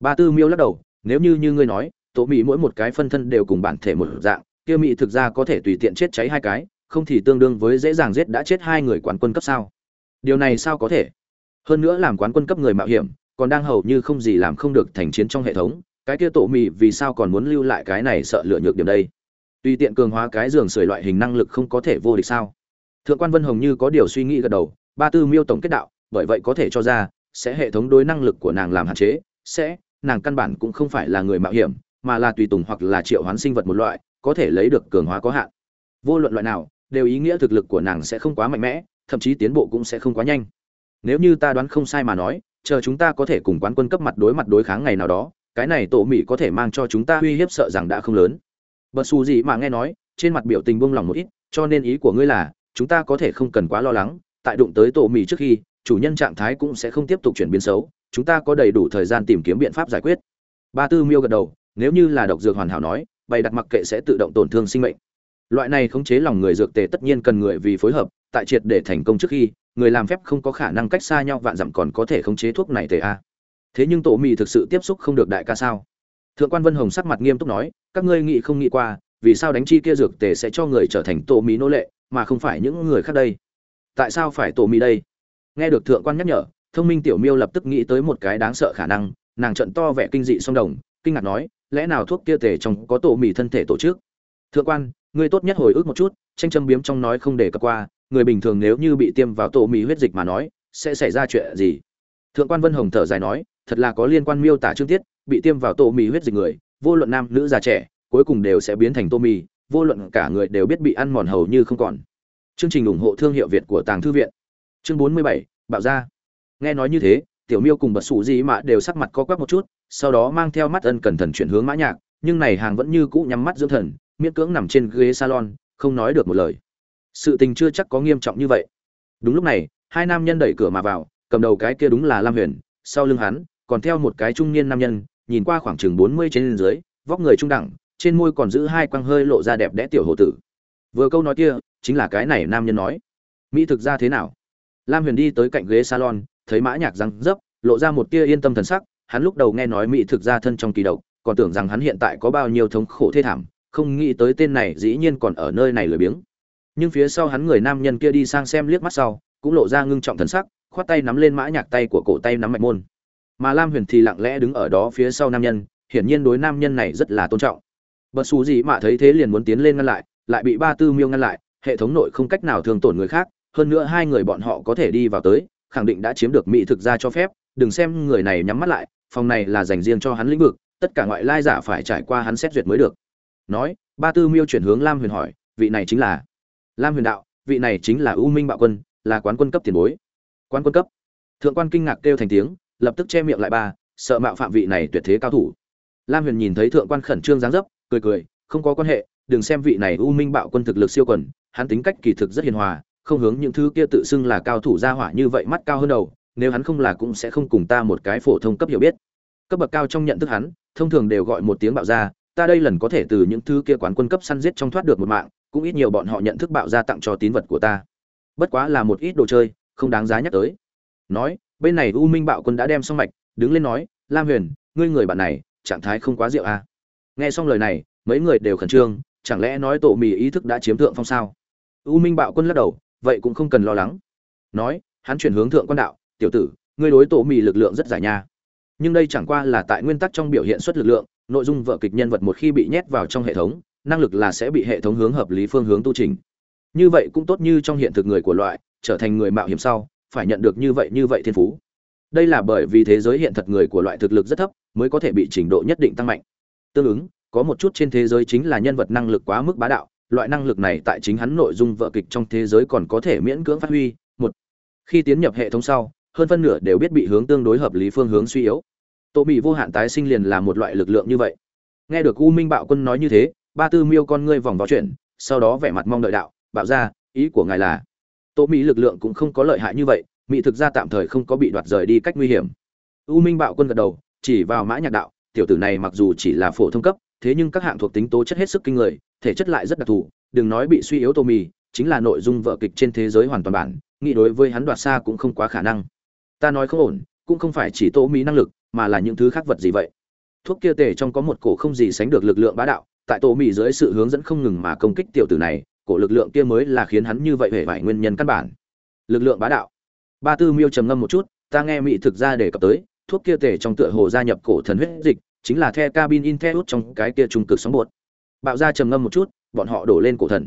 Speaker 1: Ba tư miêu lắc đầu, nếu như như ngươi nói, tổ mỹ mỗi một cái phân thân đều cùng bản thể một dạng, kia mỹ thực ra có thể tùy tiện chết cháy hai cái, không thì tương đương với dễ dàng giết đã chết hai người quán quân cấp sao? Điều này sao có thể? Hơn nữa làm quán quân cấp người mạo hiểm, còn đang hầu như không gì làm không được thành chiến trong hệ thống, cái kia tổ mì vì sao còn muốn lưu lại cái này sợ lựa nhược điểm đây? Tùy tiện cường hóa cái giường sưởi loại hình năng lực không có thể vô địch sao? Thượng quan vân hồng như có điều suy nghĩ gật đầu, ba tư miêu tổng kết đạo bởi vậy có thể cho ra, sẽ hệ thống đối năng lực của nàng làm hạn chế, sẽ, nàng căn bản cũng không phải là người mạo hiểm, mà là tùy tùng hoặc là triệu hoán sinh vật một loại, có thể lấy được cường hóa có hạn. Vô luận loại nào, đều ý nghĩa thực lực của nàng sẽ không quá mạnh mẽ, thậm chí tiến bộ cũng sẽ không quá nhanh. Nếu như ta đoán không sai mà nói, chờ chúng ta có thể cùng quán quân cấp mặt đối mặt đối kháng ngày nào đó, cái này tổ mỹ có thể mang cho chúng ta uy hiếp sợ rằng đã không lớn. Bật xù gì mà nghe nói, trên mặt biểu tình buông lỏng một ít, cho nên ý của ngươi là, chúng ta có thể không cần quá lo lắng, tại đụng tới tổ mỹ trước khi chủ nhân trạng thái cũng sẽ không tiếp tục chuyển biến xấu, chúng ta có đầy đủ thời gian tìm kiếm biện pháp giải quyết. Ba tư miêu gật đầu, nếu như là độc dược hoàn hảo nói, bày đặt mặc kệ sẽ tự động tổn thương sinh mệnh. Loại này khống chế lòng người dược tề tất nhiên cần người vì phối hợp, tại triệt để thành công trước khi, người làm phép không có khả năng cách xa nhau vạn dặm còn có thể khống chế thuốc này tề a. Thế nhưng tổ mì thực sự tiếp xúc không được đại ca sao? Thượng quan vân hồng sắc mặt nghiêm túc nói, các ngươi nghĩ không nghĩ qua, vì sao đánh chi kia dược tề sẽ cho người trở thành tổ mì nô lệ, mà không phải những người khác đây? Tại sao phải tổ mì đây? Nghe được thượng quan nhắc nhở, thông minh tiểu miêu lập tức nghĩ tới một cái đáng sợ khả năng, nàng trận to vẻ kinh dị song đồng, kinh ngạc nói, lẽ nào thuốc kia tề trong có tổ mì thân thể tổ chức? Thượng quan, ngươi tốt nhất hồi ức một chút, tranh châm biếm trong nói không để cập qua, người bình thường nếu như bị tiêm vào tổ mì huyết dịch mà nói, sẽ xảy ra chuyện gì? Thượng quan vân hồng thở dài nói, thật là có liên quan miêu tả chương tiết, bị tiêm vào tổ mì huyết dịch người, vô luận nam, nữ, già, trẻ, cuối cùng đều sẽ biến thành tô mì, vô luận cả người đều biết bị ăn mòn hầu như không còn. Chương trình ủng hộ thương hiệu việt của tàng thư viện chương bốn mươi bảy, bạo ra. Nghe nói như thế, tiểu miêu cùng bật sủ gì mà đều sắc mặt co quắp một chút, sau đó mang theo mắt ân cẩn thận chuyển hướng mã nhạc, nhưng này hàng vẫn như cũ nhắm mắt dưỡng thần, miễn cưỡng nằm trên ghế salon, không nói được một lời. Sự tình chưa chắc có nghiêm trọng như vậy. Đúng lúc này, hai nam nhân đẩy cửa mà vào, cầm đầu cái kia đúng là lam huyền, sau lưng hắn, còn theo một cái trung niên nam nhân, nhìn qua khoảng chừng bốn mươi trên dưới, vóc người trung đẳng, trên môi còn giữ hai quăng hơi lộ ra đẹp đẽ tiểu hồ tử. Vừa câu nói kia, chính là cái này nam nhân nói. Mỹ thực ra thế nào? Lam huyền đi tới cạnh ghế salon, thấy mã nhạc răng dấp, lộ ra một tia yên tâm thần sắc, hắn lúc đầu nghe nói mỹ thực ra thân trong kỳ độc, còn tưởng rằng hắn hiện tại có bao nhiêu thống khổ thê thảm, không nghĩ tới tên này dĩ nhiên còn ở nơi này lười biếng. Nhưng phía sau hắn người nam nhân kia đi sang xem liếc mắt sau, cũng lộ ra ngưng trọng thần sắc, khoát tay nắm lên mã nhạc tay của cổ tay nắm mạch môn. Mà lam huyền thì lặng lẽ đứng ở đó phía sau nam nhân, hiển nhiên đối nam nhân này rất là tôn trọng. Bất xù gì mà thấy thế liền muốn tiến lên ngăn lại lại bị ba tư miêu ngăn lại, hệ thống nội không cách nào thương tổn người khác hơn nữa hai người bọn họ có thể đi vào tới, khẳng định đã chiếm được mỹ thực ra cho phép. Đừng xem người này nhắm mắt lại, phòng này là dành riêng cho hắn lĩnh vực, tất cả ngoại lai giả phải trải qua hắn xét duyệt mới được. Nói, ba tư miêu chuyển hướng lam huyền hỏi, vị này chính là? Lam huyền đạo, vị này chính là u minh bạo quân, là quán quân cấp tiền bối. Quán quân cấp. Thượng quan kinh ngạc kêu thành tiếng, lập tức che miệng lại ba, sợ mạo phạm vị này tuyệt thế cao thủ. Lam huyền nhìn thấy thượng quan khẩn trương dáng dấp, cười cười, không có quan hệ, đừng xem vị này u minh bạo quân thực lực siêu quần, hắn tính cách kỳ thực rất hiền hòa không hướng những thứ kia tự xưng là cao thủ gia hỏa như vậy mắt cao hơn đầu, nếu hắn không là cũng sẽ không cùng ta một cái phổ thông cấp hiểu biết. Cấp bậc cao trong nhận thức hắn, thông thường đều gọi một tiếng bạo gia, ta đây lần có thể từ những thứ kia quán quân cấp săn giết trong thoát được một mạng, cũng ít nhiều bọn họ nhận thức bạo gia tặng cho tín vật của ta. Bất quá là một ít đồ chơi, không đáng giá nhắc tới. Nói, bên này u minh bạo quân đã đem xong mạch, đứng lên nói, lam huyền, ngươi người bạn này, trạng thái không quá rượu à. nghe xong lời này, mấy người đều khẩn trương, chẳng lẽ nói tổ mì ý thức đã chiếm thượng phong sao? U minh bạo quân lắc đầu vậy cũng không cần lo lắng. Nói, hắn chuyển hướng thượng quan đạo, tiểu tử, ngươi đối tổ mì lực lượng rất giải nha. Nhưng đây chẳng qua là tại nguyên tắc trong biểu hiện xuất lực lượng, nội dung vợ kịch nhân vật một khi bị nhét vào trong hệ thống, năng lực là sẽ bị hệ thống hướng hợp lý phương hướng tu trình như vậy cũng tốt như trong hiện thực người của loại, trở thành người mạo hiểm sau, phải nhận được như vậy như vậy thiên phú. Đây là bởi vì thế giới hiện thật người của loại thực lực rất thấp, mới có thể bị trình độ nhất định tăng mạnh. Tương ứng, có một chút trên thế giới chính là nhân vật năng lực quá mức bá đạo loại năng lực này tại chính hắn nội dung vợ kịch trong thế giới còn có thể miễn cưỡng phát huy. Một, khi tiến nhập hệ thống sau, hơn phân nửa đều biết bị hướng tương đối hợp lý phương hướng suy yếu. Tổ bị vô hạn tái sinh liền là một loại lực lượng như vậy. Nghe được u minh bạo quân nói như thế, ba tư miêu con ngươi vòng vào chuyện sau đó vẻ mặt mong đợi đạo, bạo ra ý của ngài là? Tổ mỹ lực lượng cũng không có lợi hại như vậy mỹ thực ra tạm thời không có bị đoạt rời đi cách nguy hiểm. U minh bạo quân gật đầu, chỉ vào mã nhạc đạo, tiểu tử này mặc dù chỉ là phổ thông cấp thế nhưng các hạng thuộc tính tố chất hết sức kinh người, thể chất lại rất đặc thù, đừng nói bị suy yếu tô mì, chính là nội dung vở kịch trên thế giới hoàn toàn bản, nghĩ đối với hắn đoạt xa cũng không quá khả năng. Ta nói không ổn, cũng không phải chỉ tô Mì năng lực, mà là những thứ khác vật gì vậy? Thuốc kia tề trong có một cổ không gì sánh được lực lượng bá đạo, tại tô mì dưới sự hướng dẫn không ngừng mà công kích tiểu tử này, cổ lực lượng kia mới là khiến hắn như vậy hề vải nguyên nhân căn bản. Lực lượng bá đạo. Ba tư miêu trầm ngâm một chút, ta nghe mỹ thực ra đề cập tới, thuốc kia tề trong tựa hồ gia nhập cổ thần huyết dịch chính là the cabin in the trong cái kia trung cực sóng bột. Bạo ra trầm ngâm một chút, bọn họ đổ lên cổ thần.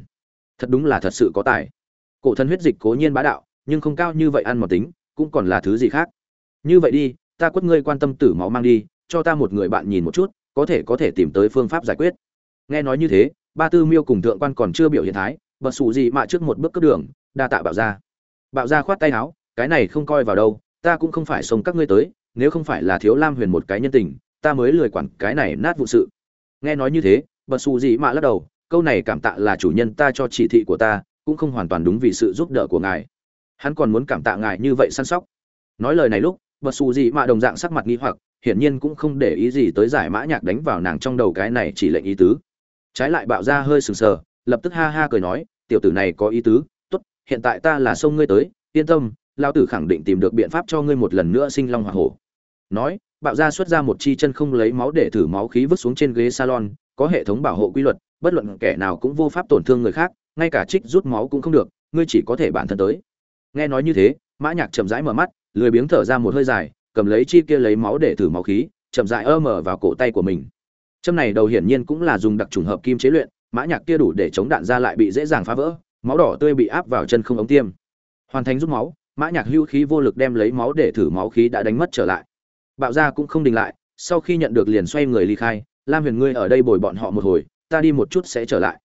Speaker 1: Thật đúng là thật sự có tài. Cổ thần huyết dịch cố nhiên bá đạo, nhưng không cao như vậy ăn một tính, cũng còn là thứ gì khác. Như vậy đi, ta quất ngươi quan tâm tử máu mang đi, cho ta một người bạn nhìn một chút, có thể có thể tìm tới phương pháp giải quyết. Nghe nói như thế, ba tư miêu cùng thượng quan còn chưa biểu hiện thái, bật xù gì mà trước một bước cướp đường, đa tạ bạo ra bạo ra khoát tay áo, cái này không coi vào đâu, ta cũng không phải sống các ngươi tới, nếu không phải là thiếu lam huyền một cái nhân tình ta mới lười quản cái này nát vụ sự. Nghe nói như thế, bật xù gì mà lắc đầu, câu này cảm tạ là chủ nhân ta cho chỉ thị của ta, cũng không hoàn toàn đúng vì sự giúp đỡ của ngài. Hắn còn muốn cảm tạ ngài như vậy săn sóc. Nói lời này lúc, bật xù gì mà đồng dạng sắc mặt nghi hoặc, hiển nhiên cũng không để ý gì tới giải mã nhạc đánh vào nàng trong đầu cái này chỉ lệnh ý tứ. Trái lại bạo ra hơi sừng sờ, lập tức ha ha cười nói, tiểu tử này có ý tứ, tốt, hiện tại ta là sông ngươi tới, yên tâm, lão tử khẳng định tìm được biện pháp cho ngươi một lần nữa sinh long hỏa hổ. Nói bạo ra xuất ra một chi chân không lấy máu để thử máu khí vứt xuống trên ghế salon, có hệ thống bảo hộ quy luật, bất luận kẻ nào cũng vô pháp tổn thương người khác, ngay cả trích rút máu cũng không được, ngươi chỉ có thể bản thân tới. Nghe nói như thế, mã nhạc chậm rãi mở mắt, lười biếng thở ra một hơi dài, cầm lấy chi kia lấy máu để thử máu khí, chậm rãi ơ mở vào cổ tay của mình. Châm này đầu hiển nhiên cũng là dùng đặc trùng hợp kim chế luyện, mã nhạc kia đủ để chống đạn ra lại bị dễ dàng phá vỡ, máu đỏ tươi bị áp vào chân không ống tiêm. Hoàn thành rút máu, mã nhạc hưu khí vô lực đem lấy máu để thử máu khí đã đánh mất trở lại bạo gia cũng không đình lại, sau khi nhận được liền xoay người ly khai, lam huyền ngươi ở đây bồi bọn họ một hồi, ta đi một chút sẽ trở lại.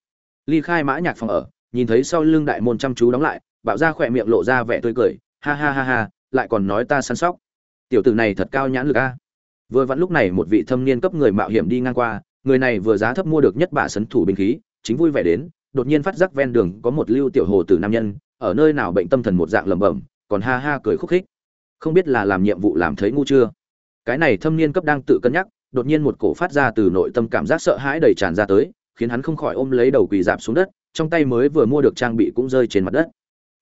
Speaker 1: Ly khai mã nhạc phòng ở, nhìn thấy sau lưng đại môn chăm chú đóng lại, bạo gia khỏe miệng lộ ra vẻ tươi cười, ha ha ha ha, lại còn nói ta săn sóc. Tiểu tử này thật cao nhãn lực a. Vừa vặn lúc này một vị thâm niên cấp người mạo hiểm đi ngang qua, người này vừa giá thấp mua được nhất bả sấn thủ binh khí, chính vui vẻ đến, đột nhiên phát giác ven đường có một lưu tiểu hồ tử nam nhân, ở nơi nào bệnh tâm thần một dạng lẩm bẩm, còn ha ha cười khúc khích. Không biết là làm nhiệm vụ làm thấy ngu chưa? Cái này thâm niên cấp đang tự cân nhắc, đột nhiên một cổ phát ra từ nội tâm cảm giác sợ hãi đầy tràn ra tới, khiến hắn không khỏi ôm lấy đầu quỳ dạp xuống đất, trong tay mới vừa mua được trang bị cũng rơi trên mặt đất.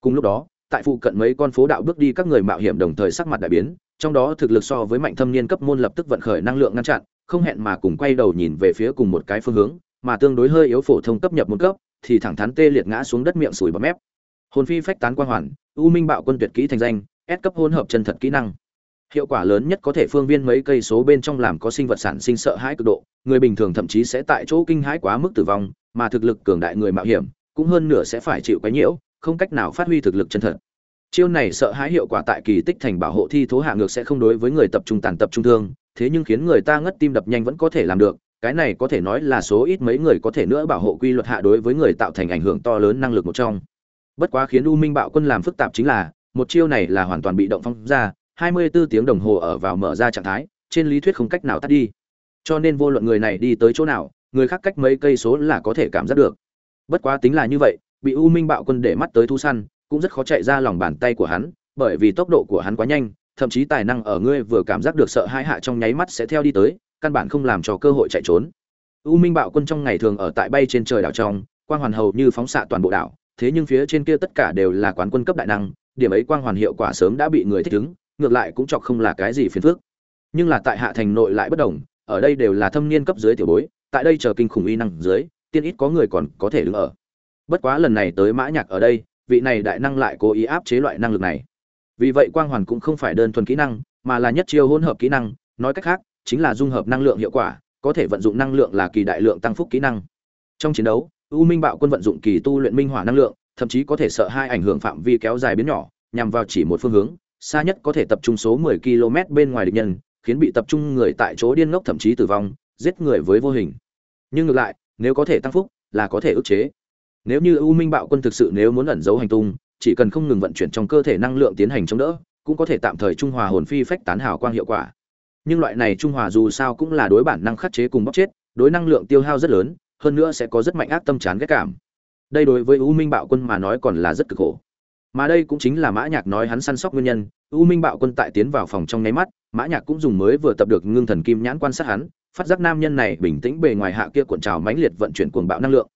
Speaker 1: Cùng lúc đó, tại phụ cận mấy con phố đạo bước đi các người mạo hiểm đồng thời sắc mặt đại biến, trong đó thực lực so với mạnh thâm niên cấp môn lập tức vận khởi năng lượng ngăn chặn, không hẹn mà cùng quay đầu nhìn về phía cùng một cái phương hướng, mà tương đối hơi yếu phổ thông cấp nhập một cấp, thì thẳng thắn tê liệt ngã xuống đất miệng sùi bọt mép. Hồn phi phách tán quang hoàn, u minh bạo quân tuyệt kỹ thành danh ép cấp hỗn hợp chân thật kỹ năng hiệu quả lớn nhất có thể phương viên mấy cây số bên trong làm có sinh vật sản sinh sợ hãi cực độ, người bình thường thậm chí sẽ tại chỗ kinh hãi quá mức tử vong, mà thực lực cường đại người mạo hiểm cũng hơn nửa sẽ phải chịu cái nhiễu, không cách nào phát huy thực lực chân thật. Chiêu này sợ hãi hiệu quả tại kỳ tích thành bảo hộ thi thố hạ ngược sẽ không đối với người tập trung tàn tập trung thương, thế nhưng khiến người ta ngất tim đập nhanh vẫn có thể làm được, cái này có thể nói là số ít mấy người có thể nữa bảo hộ quy luật hạ đối với người tạo thành ảnh hưởng to lớn năng lực một trong. Bất quá khiến u minh bạo quân làm phức tạp chính là, một chiêu này là hoàn toàn bị động phong ra 24 tiếng đồng hồ ở vào mở ra trạng thái, trên lý thuyết không cách nào tắt đi. Cho nên vô luận người này đi tới chỗ nào, người khác cách mấy cây số là có thể cảm giác được. Bất quá tính là như vậy, bị u minh bạo quân để mắt tới thu săn, cũng rất khó chạy ra lòng bàn tay của hắn, bởi vì tốc độ của hắn quá nhanh, thậm chí tài năng ở ngươi vừa cảm giác được sợ hãi hạ trong nháy mắt sẽ theo đi tới, căn bản không làm cho cơ hội chạy trốn. U minh bạo quân trong ngày thường ở tại bay trên trời đảo trong, quang hoàn hầu như phóng xạ toàn bộ đảo, thế nhưng phía trên kia tất cả đều là quán quân cấp đại năng, điểm ấy quang hoàn hiệu quả sớm đã bị người thích ứng ngược lại cũng chọc không là cái gì phiền phức. Nhưng là tại hạ thành nội lại bất đồng, ở đây đều là thâm niên cấp dưới tiểu bối, tại đây chờ kinh khủng uy năng dưới, tiên ít có người còn có thể đứng ở. Bất quá lần này tới mã nhạc ở đây, vị này đại năng lại cố ý áp chế loại năng lực này. Vì vậy quang hoàn cũng không phải đơn thuần kỹ năng, mà là nhất chiêu hỗn hợp kỹ năng, nói cách khác, chính là dung hợp năng lượng hiệu quả, có thể vận dụng năng lượng là kỳ đại lượng tăng phúc kỹ năng. Trong chiến đấu, u minh bạo quân vận dụng kỳ tu luyện minh hỏa năng lượng, thậm chí có thể sợ hai ảnh hưởng phạm vi kéo dài biến nhỏ, nhằm vào chỉ một phương hướng xa nhất có thể tập trung số 10 km bên ngoài địch nhân, khiến bị tập trung người tại chỗ điên ngốc thậm chí tử vong, giết người với vô hình. Nhưng ngược lại, nếu có thể tăng phúc, là có thể ức chế. Nếu như u minh bạo quân thực sự nếu muốn ẩn giấu hành tung, chỉ cần không ngừng vận chuyển trong cơ thể năng lượng tiến hành chống đỡ, cũng có thể tạm thời trung hòa hồn phi phách tán hào quang hiệu quả. Nhưng loại này trung hòa dù sao cũng là đối bản năng khắc chế cùng bóc chết, đối năng lượng tiêu hao rất lớn, hơn nữa sẽ có rất mạnh ác tâm chán ghét cảm. Đây đối với u minh bạo quân mà nói còn là rất cực khổ mà đây cũng chính là mã nhạc nói hắn săn sóc nguyên nhân, u minh bạo quân tại tiến vào phòng trong nháy mắt, mã nhạc cũng dùng mới vừa tập được ngưng thần kim nhãn quan sát hắn, phát giác nam nhân này bình tĩnh bề ngoài hạ kia cuộn trào mãnh liệt vận chuyển cuồng bạo năng lượng.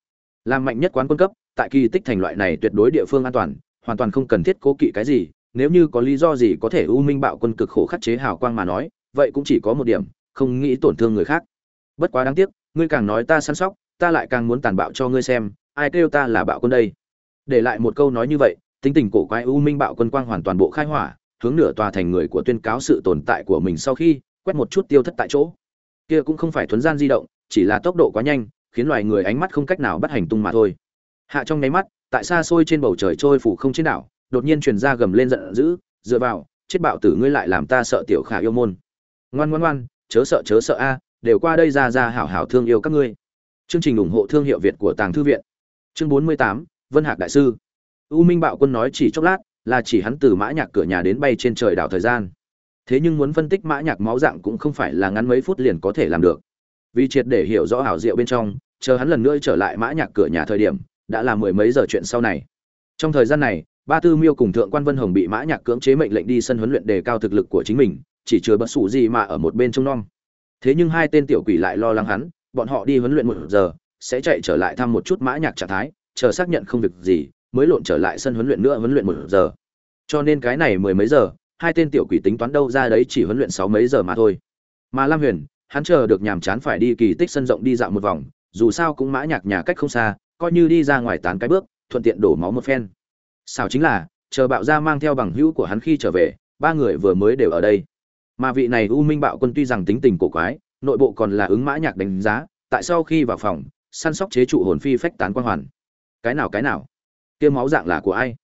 Speaker 1: Làm mạnh nhất quán quân cấp, tại kỳ tích thành loại này tuyệt đối địa phương an toàn, hoàn toàn không cần thiết cố kỵ cái gì, nếu như có lý do gì có thể u minh bạo quân cực khổ khắc chế hào quang mà nói, vậy cũng chỉ có một điểm, không nghĩ tổn thương người khác. Bất quá đáng tiếc, ngươi càng nói ta săn sóc, ta lại càng muốn tàn bạo cho ngươi xem, ai kêu ta là bạo quân đây? Để lại một câu nói như vậy tính tình cổ quái u minh bạo quân quang hoàn toàn bộ khai hỏa, hướng nửa tòa thành người của tuyên cáo sự tồn tại của mình sau khi quét một chút tiêu thất tại chỗ. Kia cũng không phải thuấn gian di động, chỉ là tốc độ quá nhanh, khiến loài người ánh mắt không cách nào bắt hành tung mà thôi. Hạ trong nháy mắt, tại xa xôi trên bầu trời trôi phủ không trên đảo, đột nhiên truyền ra gầm lên giận dữ, dựa vào, chết bạo tử ngươi lại làm ta sợ tiểu khả yêu môn. Ngoan ngoan ngoan, chớ sợ chớ sợ a, đều qua đây ra ra hảo hảo thương yêu các ngươi. Chương trình ủng hộ thương hiệu việt của tàng thư viện. Chương bốn mươi tám, vân hạc đại sư u minh bạo quân nói chỉ chốc lát, là chỉ hắn từ mã nhạc cửa nhà đến bay trên trời đảo thời gian. Thế nhưng muốn phân tích mã nhạc máu dạng cũng không phải là ngắn mấy phút liền có thể làm được. Vì triệt để hiểu rõ hảo diệu bên trong, chờ hắn lần nữa trở lại mã nhạc cửa nhà thời điểm, đã là mười mấy giờ chuyện sau này. Trong thời gian này, ba tư miêu cùng thượng quan vân hồng bị mã nhạc cưỡng chế mệnh lệnh đi sân huấn luyện đề cao thực lực của chính mình, chỉ chưa bất sủ gì mà ở một bên trông nom. Thế nhưng hai tên tiểu quỷ lại lo lắng hắn, bọn họ đi huấn luyện một giờ, sẽ chạy trở lại thăm một chút mã nhạc trạng thái, chờ xác nhận không việc gì mới lộn trở lại sân huấn luyện nữa huấn luyện một giờ. Cho nên cái này mười mấy giờ, hai tên tiểu quỷ tính toán đâu ra đấy chỉ huấn luyện sáu mấy giờ mà thôi. Mà lam huyền, hắn chờ được nhàm chán phải đi kỳ tích sân rộng đi dạo một vòng, dù sao cũng mã nhạc nhà cách không xa, coi như đi ra ngoài tán cái bước, thuận tiện đổ máu một phen. Sao chính là, chờ bạo gia mang theo bằng hữu của hắn khi trở về, ba người vừa mới đều ở đây. Mà vị này u minh bạo quân tuy rằng tính tình cổ quái, nội bộ còn là ứng mã nhạc đánh giá, tại sau khi vào phòng, săn sóc chế trụ hồn phi phách tán quan hoàn. Cái nào cái nào? Kia máu dạng là của ai?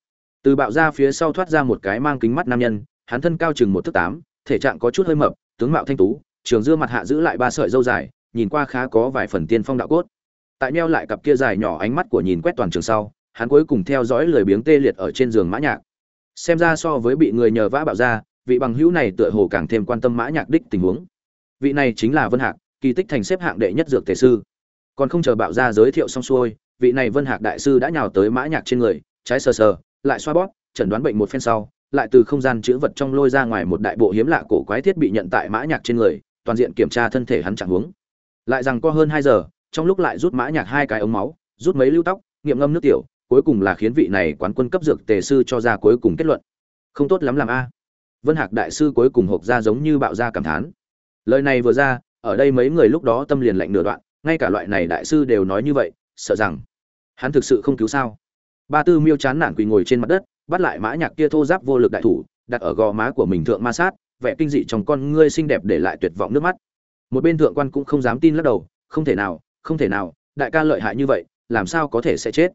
Speaker 1: Từ bạo ra phía sau thoát ra một cái mang kính mắt nam nhân, hắn thân cao chừng một thước tám, thể trạng có chút hơi mập, tướng mạo thanh tú, trường dưa mặt hạ giữ lại ba sợi dâu dài, nhìn qua khá có vài phần tiên phong đạo cốt. Tại neo lại cặp kia dài nhỏ ánh mắt của nhìn quét toàn trường sau, hắn cuối cùng theo dõi lời biếng tê liệt ở trên giường mã nhạc. Xem ra so với bị người nhờ vã bạo ra, vị bằng hữu này tựa hồ càng thêm quan tâm mã nhạc đích tình huống. Vị này chính là vân hạc, kỳ tích thành xếp hạng đệ nhất dược tề sư. Còn không chờ bạo ra giới thiệu xong xuôi vị này vân hạc đại sư đã nhào tới mã nhạc trên người, trái sờ sờ, lại xoa bóp, chẩn đoán bệnh một phen sau, lại từ không gian chữ vật trong lôi ra ngoài một đại bộ hiếm lạ cổ quái thiết bị nhận tại mã nhạc trên người, toàn diện kiểm tra thân thể hắn chẳng huống. Lại rằng qua hơn hai giờ, trong lúc lại rút mã nhạc hai cái ống máu, rút mấy lưu tóc, nghiệm ngâm nước tiểu, cuối cùng là khiến vị này quán quân cấp dược tề sư cho ra cuối cùng kết luận. Không tốt lắm làm a. Vân hạc đại sư cuối cùng hộp ra giống như bạo ra cảm thán. Lời này vừa ra, ở đây mấy người lúc đó tâm liền lạnh nửa đoạn, ngay cả loại này đại sư đều nói như vậy, sợ rằng hắn thực sự không cứu sao? Ba tư miêu chán nản quỳ ngồi trên mặt đất, bắt lại mã nhạc kia thô giáp vô lực đại thủ, đặt ở gò má của mình thượng ma sát, vẻ kinh dị trong con ngươi xinh đẹp để lại tuyệt vọng nước mắt. Một bên thượng quan cũng không dám tin lắc đầu, không thể nào, không thể nào, đại ca lợi hại như vậy, làm sao có thể sẽ chết?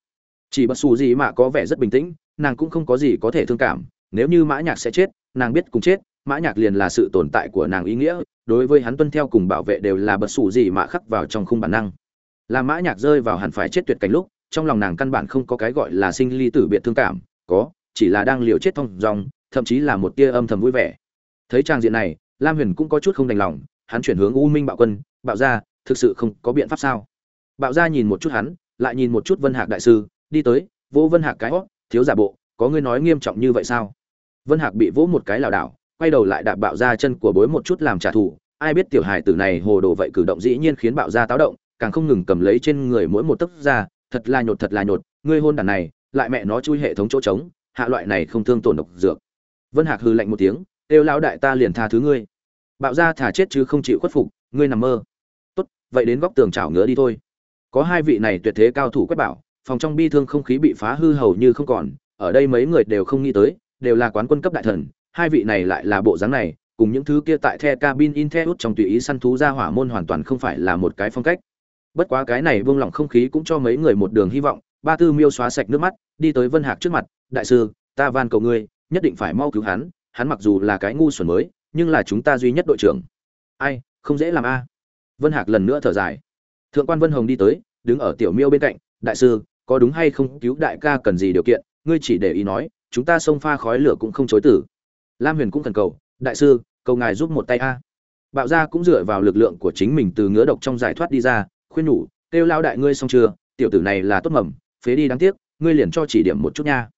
Speaker 1: Chỉ bất xù gì mà có vẻ rất bình tĩnh, nàng cũng không có gì có thể thương cảm, nếu như mã nhạc sẽ chết, nàng biết cùng chết, mã nhạc liền là sự tồn tại của nàng ý nghĩa, đối với hắn tuân theo cùng bảo vệ đều là bất xù gì mà khắc vào trong khung bản năng. Làm mã nhạc rơi vào hẳn phải chết tuyệt cảnh lúc trong lòng nàng căn bản không có cái gọi là sinh ly tử biệt thương cảm, có, chỉ là đang liều chết thong dòng thậm chí là một tia âm thầm vui vẻ. Thấy trang diện này, lam huyền cũng có chút không đành lòng, hắn chuyển hướng u minh bạo quân, bạo gia, thực sự không có biện pháp sao? Bạo gia nhìn một chút hắn, lại nhìn một chút vân hạc đại sư, đi tới, vỗ vân hạc cái hót thiếu giả bộ, có ngươi nói nghiêm trọng như vậy sao? Vân hạc bị vỗ một cái lảo đảo, quay đầu lại đạp bạo ra chân của bối một chút làm trả thù. Ai biết tiểu hài tử này hồ đồ vậy cử động dĩ nhiên khiến bạo gia táo động, càng không ngừng cầm lấy trên người mỗi một tấc ra thật là nhột, thật là nhột, ngươi hôn đàn này, lại mẹ nó chui hệ thống chỗ trống, hạ loại này không thương tổn độc dược. Vân hạc hư lạnh một tiếng kêu lão đại ta liền tha thứ ngươi. Bạo ra thả chết chứ không chịu khuất phục, ngươi nằm mơ. Tốt, vậy đến góc tường chảo ngứa đi thôi. Có hai vị này tuyệt thế cao thủ quét bảo, phòng trong bi thương không khí bị phá hư hầu như không còn, ở đây mấy người đều không nghĩ tới, đều là quán quân cấp đại thần, hai vị này lại là bộ dáng này, cùng những thứ kia tại the cabin in the trong tùy ý săn thú ra hỏa môn hoàn toàn không phải là một cái phong cách bất quá cái này buông lỏng không khí cũng cho mấy người một đường hy vọng, ba tư miêu xóa sạch nước mắt, đi tới vân hạc trước mặt, đại sư, ta van cầu ngươi, nhất định phải mau cứu hắn hắn mặc dù là cái ngu xuẩn mới, nhưng là chúng ta duy nhất đội trưởng. Ai, không dễ làm a. Vân hạc lần nữa thở dài. Thượng quan vân hồng đi tới, đứng ở tiểu miêu bên cạnh, đại sư, có đúng hay không cứu đại ca cần gì điều kiện, ngươi chỉ để ý nói, chúng ta xông pha khói lửa cũng không chối tử. Lam huyền cũng cần cầu, đại sư, cầu ngài giúp một tay a. Bạo gia cũng dựa vào lực lượng của chính mình từ ngứa độc trong giải thoát đi ra khuyên nhủ kêu lao đại ngươi xong chưa? Tiểu tử này là tốt mầm, phế đi đáng tiếc, ngươi liền cho chỉ điểm một chút nha.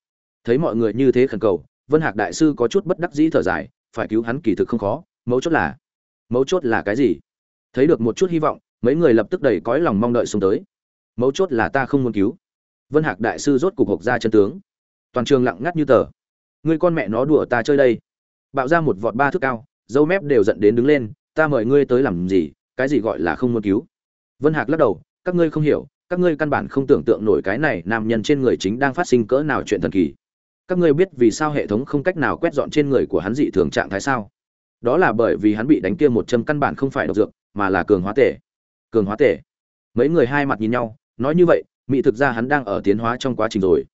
Speaker 1: Thấy mọi người như thế khẩn cầu, vân hạc đại sư có chút bất đắc dĩ thở dài, phải cứu hắn kỳ thực không khó, mấu chốt là, mấu chốt là cái gì? Thấy được một chút hy vọng, mấy người lập tức đầy cõi lòng mong đợi xuống tới. Mấu chốt là ta không muốn cứu. Vân hạc đại sư rốt cục hộc ra chân tướng. Toàn trường lặng ngắt như tờ. Ngươi con mẹ nó đùa ta chơi đây. Bạo ra một vọt ba thước cao dâu mép đều giận đến đứng lên, ta mời ngươi tới làm gì? Cái gì gọi là không muốn cứu? Vân hạc lắc đầu, các ngươi không hiểu, các ngươi căn bản không tưởng tượng nổi cái này nam nhân trên người chính đang phát sinh cỡ nào chuyện thần kỳ. Các ngươi biết vì sao hệ thống không cách nào quét dọn trên người của hắn dị thường trạng thái sao? Đó là bởi vì hắn bị đánh kia một châm căn bản không phải độc dược, mà là cường hóa tể. Cường hóa tể. Mấy người hai mặt nhìn nhau, nói như vậy, mỹ thực ra hắn đang ở tiến hóa trong quá trình rồi.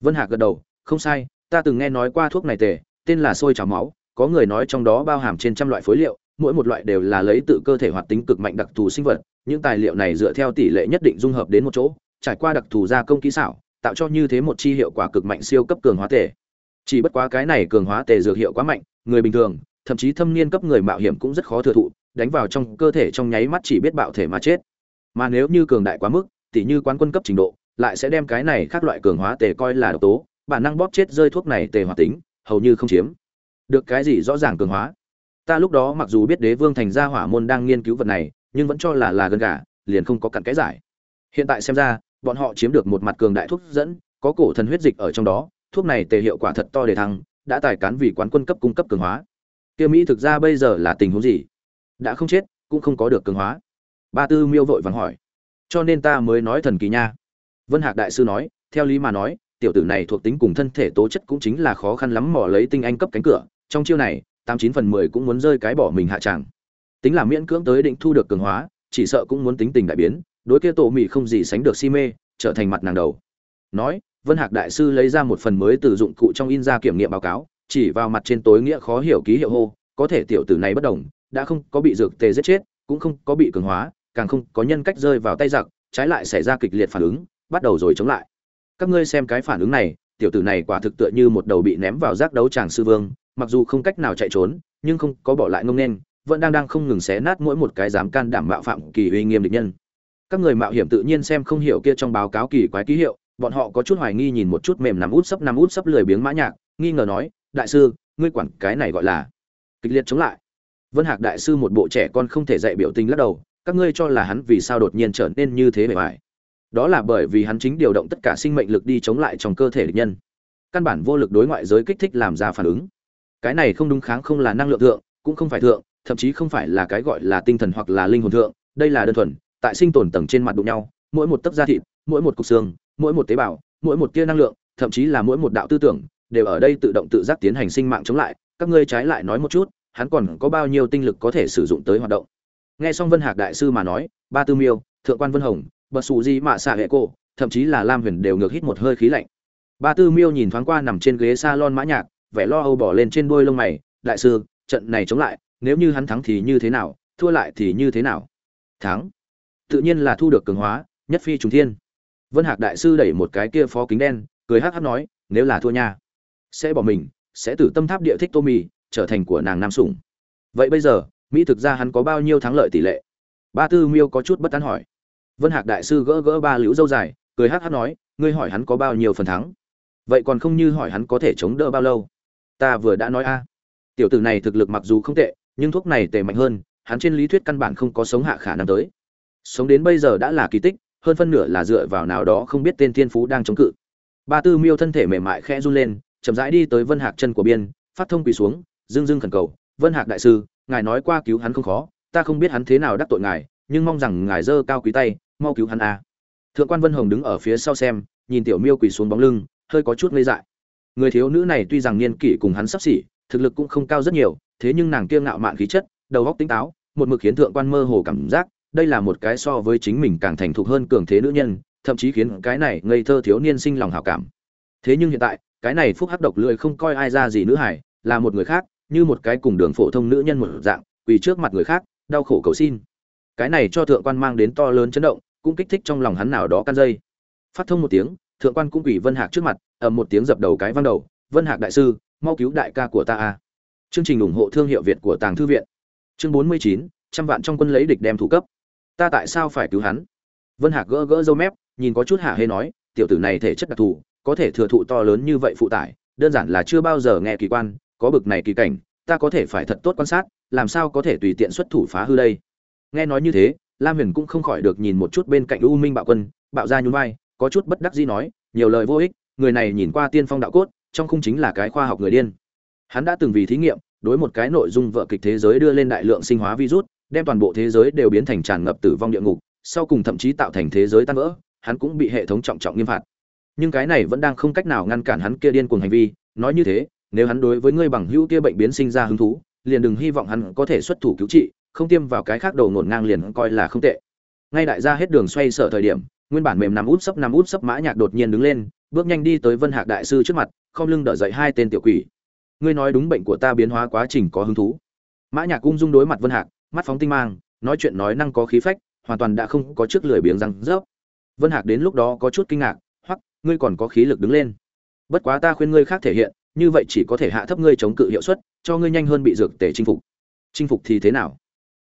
Speaker 1: Vân hạc gật đầu, không sai, ta từng nghe nói qua thuốc này tể, tên là sôi trào máu, có người nói trong đó bao hàm trên trăm loại phối liệu, mỗi một loại đều là lấy tự cơ thể hoạt tính cực mạnh đặc thù sinh vật những tài liệu này dựa theo tỷ lệ nhất định dung hợp đến một chỗ, trải qua đặc thù gia công kỹ xảo, tạo cho như thế một chi hiệu quả cực mạnh siêu cấp cường hóa thể. chỉ bất quá cái này cường hóa thể dược hiệu quá mạnh, người bình thường, thậm chí thâm niên cấp người mạo hiểm cũng rất khó thừa thụ, đánh vào trong cơ thể trong nháy mắt chỉ biết bạo thể mà chết mà nếu như cường đại quá mức, tỉ như quán quân cấp trình độ, lại sẽ đem cái này khác loại cường hóa tề coi là độc tố, bản năng bóp chết rơi thuốc này tề hoạt tính, hầu như không chiếm được cái gì rõ ràng cường hóa ta lúc đó mặc dù biết đế vương thành gia hỏa môn đang nghiên cứu vật này nhưng vẫn cho là là gần gà, liền không có cặn cái giải. Hiện tại xem ra, bọn họ chiếm được một mặt cường đại thuốc dẫn, có cổ thần huyết dịch ở trong đó, thuốc này tề hiệu quả thật to để thăng, đã tài cán vì quán quân cấp cung cấp cường hóa. Kia mỹ thực ra bây giờ là tình huống gì? Đã không chết, cũng không có được cường hóa. Ba tư miêu vội vàng hỏi. Cho nên ta mới nói thần kỳ nha. Vân hạc đại sư nói, theo lý mà nói, tiểu tử này thuộc tính cùng thân thể tố chất cũng chính là khó khăn lắm mò lấy tinh anh cấp cánh cửa, trong chiêu này, tám chín phần mười cũng muốn rơi cái bỏ mình hạ tràng tính là miễn cưỡng tới định thu được cường hóa, chỉ sợ cũng muốn tính tình đại biến, đối kia tổ mị không gì sánh được si mê, trở thành mặt nàng đầu. Nói, vân hạc đại sư lấy ra một phần mới từ dụng cụ trong in ra kiểm nghiệm báo cáo, chỉ vào mặt trên tối nghĩa khó hiểu ký hiệu hô, có thể tiểu tử này bất đồng, đã không có bị dược tê giết chết, cũng không có bị cường hóa, càng không có nhân cách rơi vào tay giặc, trái lại xảy ra kịch liệt phản ứng, bắt đầu rồi chống lại. Các ngươi xem cái phản ứng này, tiểu tử này quả thực tựa như một đầu bị ném vào giác đấu tràng sư vương, mặc dù không cách nào chạy trốn, nhưng không có bỏ lại ngông nên vẫn đang đang không ngừng xé nát mỗi một cái dám can đảm mạo phạm kỳ uy nghiêm địch nhân. Các người mạo hiểm tự nhiên xem không hiểu kia trong báo cáo kỳ quái ký hiệu, bọn họ có chút hoài nghi nhìn một chút mềm nằm út sấp nằm út sấp lười biếng mã nhạc, nghi ngờ nói, đại sư, ngươi quản cái này gọi là kịch liệt chống lại. Vân hạc đại sư một bộ trẻ con không thể dạy biểu tình lắc đầu, các ngươi cho là hắn vì sao đột nhiên trở nên như thế bề bài đó là bởi vì hắn chính điều động tất cả sinh mệnh lực đi chống lại trong cơ thể địch nhân. Căn bản vô lực đối ngoại giới kích thích làm ra phản ứng. Cái này không đúng kháng không là năng lượng thượng, cũng không phải thượng thậm chí không phải là cái gọi là tinh thần hoặc là linh hồn thượng, đây là đơn thuần, tại sinh tồn tầng trên mặt đụng nhau, mỗi một tấc da thịt, mỗi một cục xương, mỗi một tế bào, mỗi một tia năng lượng, thậm chí là mỗi một đạo tư tưởng, đều ở đây tự động tự giác tiến hành sinh mạng chống lại. Các ngươi trái lại nói một chút, hắn còn có bao nhiêu tinh lực có thể sử dụng tới hoạt động? Nghe xong vân hạc đại sư mà nói, ba tư miêu, thượng quan vân hồng, Bất Sủ di mạ xạ hệ cô thậm chí là lam huyền đều ngược hít một hơi khí lạnh. Ba tư miêu nhìn thoáng qua nằm trên ghế salon mã nhạc, vẻ lo âu bỏ lên trên đuôi lông mày, đại sư, trận này chống lại nếu như hắn thắng thì như thế nào, thua lại thì như thế nào? Thắng. Tự nhiên là thu được cường hóa, nhất phi trùng thiên. Vân hạc đại sư đẩy một cái kia phó kính đen, cười hắc hắc nói, nếu là thua nha, sẽ bỏ mình, sẽ tự tâm tháp địa thích tô mì, trở thành của nàng nam sủng. Vậy bây giờ, mỹ thực ra hắn có bao nhiêu thắng lợi tỷ lệ? Ba tư miêu có chút bất tán hỏi. Vân hạc đại sư gỡ gỡ ba liễu dâu dài, cười hắc hắc nói, ngươi hỏi hắn có bao nhiêu phần thắng? Vậy còn không như hỏi hắn có thể chống đỡ bao lâu? Ta vừa đã nói a. Tiểu tử này thực lực mặc dù không tệ nhưng thuốc này tệ mạnh hơn, hắn trên lý thuyết căn bản không có sống hạ khả năng tới. Sống đến bây giờ đã là kỳ tích, hơn phân nửa là dựa vào nào đó không biết tên thiên phú đang chống cự. Ba tư miêu thân thể mềm mại khẽ run lên, chậm rãi đi tới vân hạc chân của biên, phát thông quỳ xuống, dưng dưng khẩn cầu, vân hạc đại sư, ngài nói qua cứu hắn không khó, ta không biết hắn thế nào đắc tội ngài, nhưng mong rằng ngài dơ cao quý tay, mau cứu hắn a. Thượng quan vân hồng đứng ở phía sau xem, nhìn tiểu miêu quỳ xuống bóng lưng, hơi có chút ngây dại. Người thiếu nữ này tuy rằng niên kỷ cùng hắn sắp xỉ, thực lực cũng không cao rất nhiều thế nhưng nàng kiêu ngạo mạn khí chất, đầu óc tinh táo, một mực khiến thượng quan mơ hồ cảm giác, đây là một cái so với chính mình càng thành thục hơn cường thế nữ nhân, thậm chí khiến cái này ngây thơ thiếu niên sinh lòng hảo cảm. Thế nhưng hiện tại, cái này phúc hắc độc lười không coi ai ra gì nữ hải là một người khác, như một cái cùng đường phổ thông nữ nhân một dạng, quỳ trước mặt người khác, đau khổ cầu xin. Cái này cho thượng quan mang đến to lớn chấn động, cũng kích thích trong lòng hắn nào đó căn dây. Phát thông một tiếng, thượng quan cũng quỳ vân hạc trước mặt, ầm một tiếng dập đầu cái văng đầu. Vân hạc đại sư, mau cứu đại ca của ta a chương trình ủng hộ thương hiệu việt của tàng thư viện. Chương bốn mươi chín, trăm vạn trong quân lấy địch đem thủ cấp. Ta tại sao phải cứu hắn? Vân hạc gỡ gỡ râu mép, nhìn có chút hạ hê nói, tiểu tử này thể chất đặc thù, có thể thừa thụ to lớn như vậy phụ tải, đơn giản là chưa bao giờ nghe kỳ quan, có bực này kỳ cảnh, ta có thể phải thật tốt quan sát, làm sao có thể tùy tiện xuất thủ phá hư đây? Nghe nói như thế, lam huyền cũng không khỏi được nhìn một chút bên cạnh u minh bạo quân, bạo ra nhún vai, có chút bất đắc dĩ nói, nhiều lời vô ích, người này nhìn qua tiên phong đạo cốt, trong khung chính là cái khoa học người điên hắn đã từng vì thí nghiệm, đối một cái nội dung vợ kịch thế giới đưa lên đại lượng sinh hóa virus, đem toàn bộ thế giới đều biến thành tràn ngập tử vong địa ngục, sau cùng thậm chí tạo thành thế giới tan vỡ, hắn cũng bị hệ thống trọng trọng nghiêm phạt. Nhưng cái này vẫn đang không cách nào ngăn cản hắn kia điên cuồng hành vi, nói như thế, nếu hắn đối với ngươi bằng hữu kia bệnh biến sinh ra hứng thú, liền đừng hy vọng hắn có thể xuất thủ cứu trị, không tiêm vào cái khác đầu ngổn ngang liền coi là không tệ. Ngay đại gia hết đường xoay sở thời điểm, nguyên bản mềm nằm út sấp nằm út sấp mã nhạc đột nhiên đứng lên, bước nhanh đi tới vân hạc đại sư trước mặt không lưng đỡ dậy hai tên tiểu quỷ ngươi nói đúng bệnh của ta biến hóa quá trình có hứng thú. Mã nhạc cung dung đối mặt vân hạc, mắt phóng tinh mang, nói chuyện nói năng có khí phách, hoàn toàn đã không có trước lười biếng răng rớp. Vân hạc đến lúc đó có chút kinh ngạc hoặc ngươi còn có khí lực đứng lên. Bất quá ta khuyên ngươi khác thể hiện, như vậy chỉ có thể hạ thấp ngươi chống cự hiệu suất, cho ngươi nhanh hơn bị dược tể chinh phục. Chinh phục thì thế nào?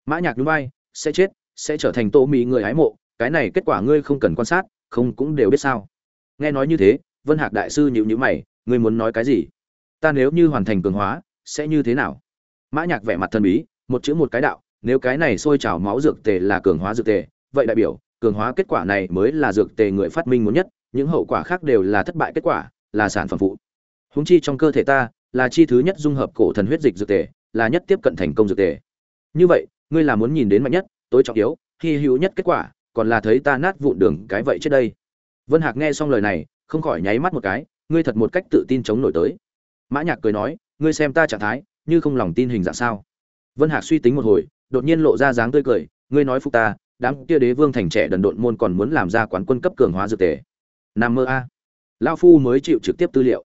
Speaker 1: Mã nhạc núi bay sẽ chết, sẽ trở thành tô mỹ người hái mộ, cái này kết quả ngươi không cần quan sát, không cũng đều biết sao. Nghe nói như thế, vân hạc đại sư nhíu nhíu mày, ngươi muốn nói cái gì? Ta nếu như hoàn thành cường hóa, sẽ như thế nào? Mã nhạc vẻ mặt thần bí, một chữ một cái đạo, nếu cái này sôi trào máu dược tề là cường hóa dược tề, vậy đại biểu, cường hóa kết quả này mới là dược tề người phát minh muốn nhất, những hậu quả khác đều là thất bại kết quả, là sản phẩm phụ. Húng chi trong cơ thể ta, là chi thứ nhất dung hợp cổ thần huyết dịch dược tề, là nhất tiếp cận thành công dược tề. Như vậy, ngươi là muốn nhìn đến mạnh nhất, tối trọng yếu, hy hữu nhất kết quả, còn là thấy ta nát vụn đường cái vậy trước đây. Vân hạc nghe xong lời này, không khỏi nháy mắt một cái, ngươi thật một cách tự tin chống nổi tới mã nhạc cười nói, ngươi xem ta trạng thái, như không lòng tin hình dạng sao? Vân hạc suy tính một hồi, đột nhiên lộ ra dáng tươi cười, ngươi nói phục ta, đám kia đế vương thành trẻ đần độn môn còn muốn làm ra quán quân cấp cường hóa dược tề. Nam mơ a. Lão phu mới chịu trực tiếp tư liệu.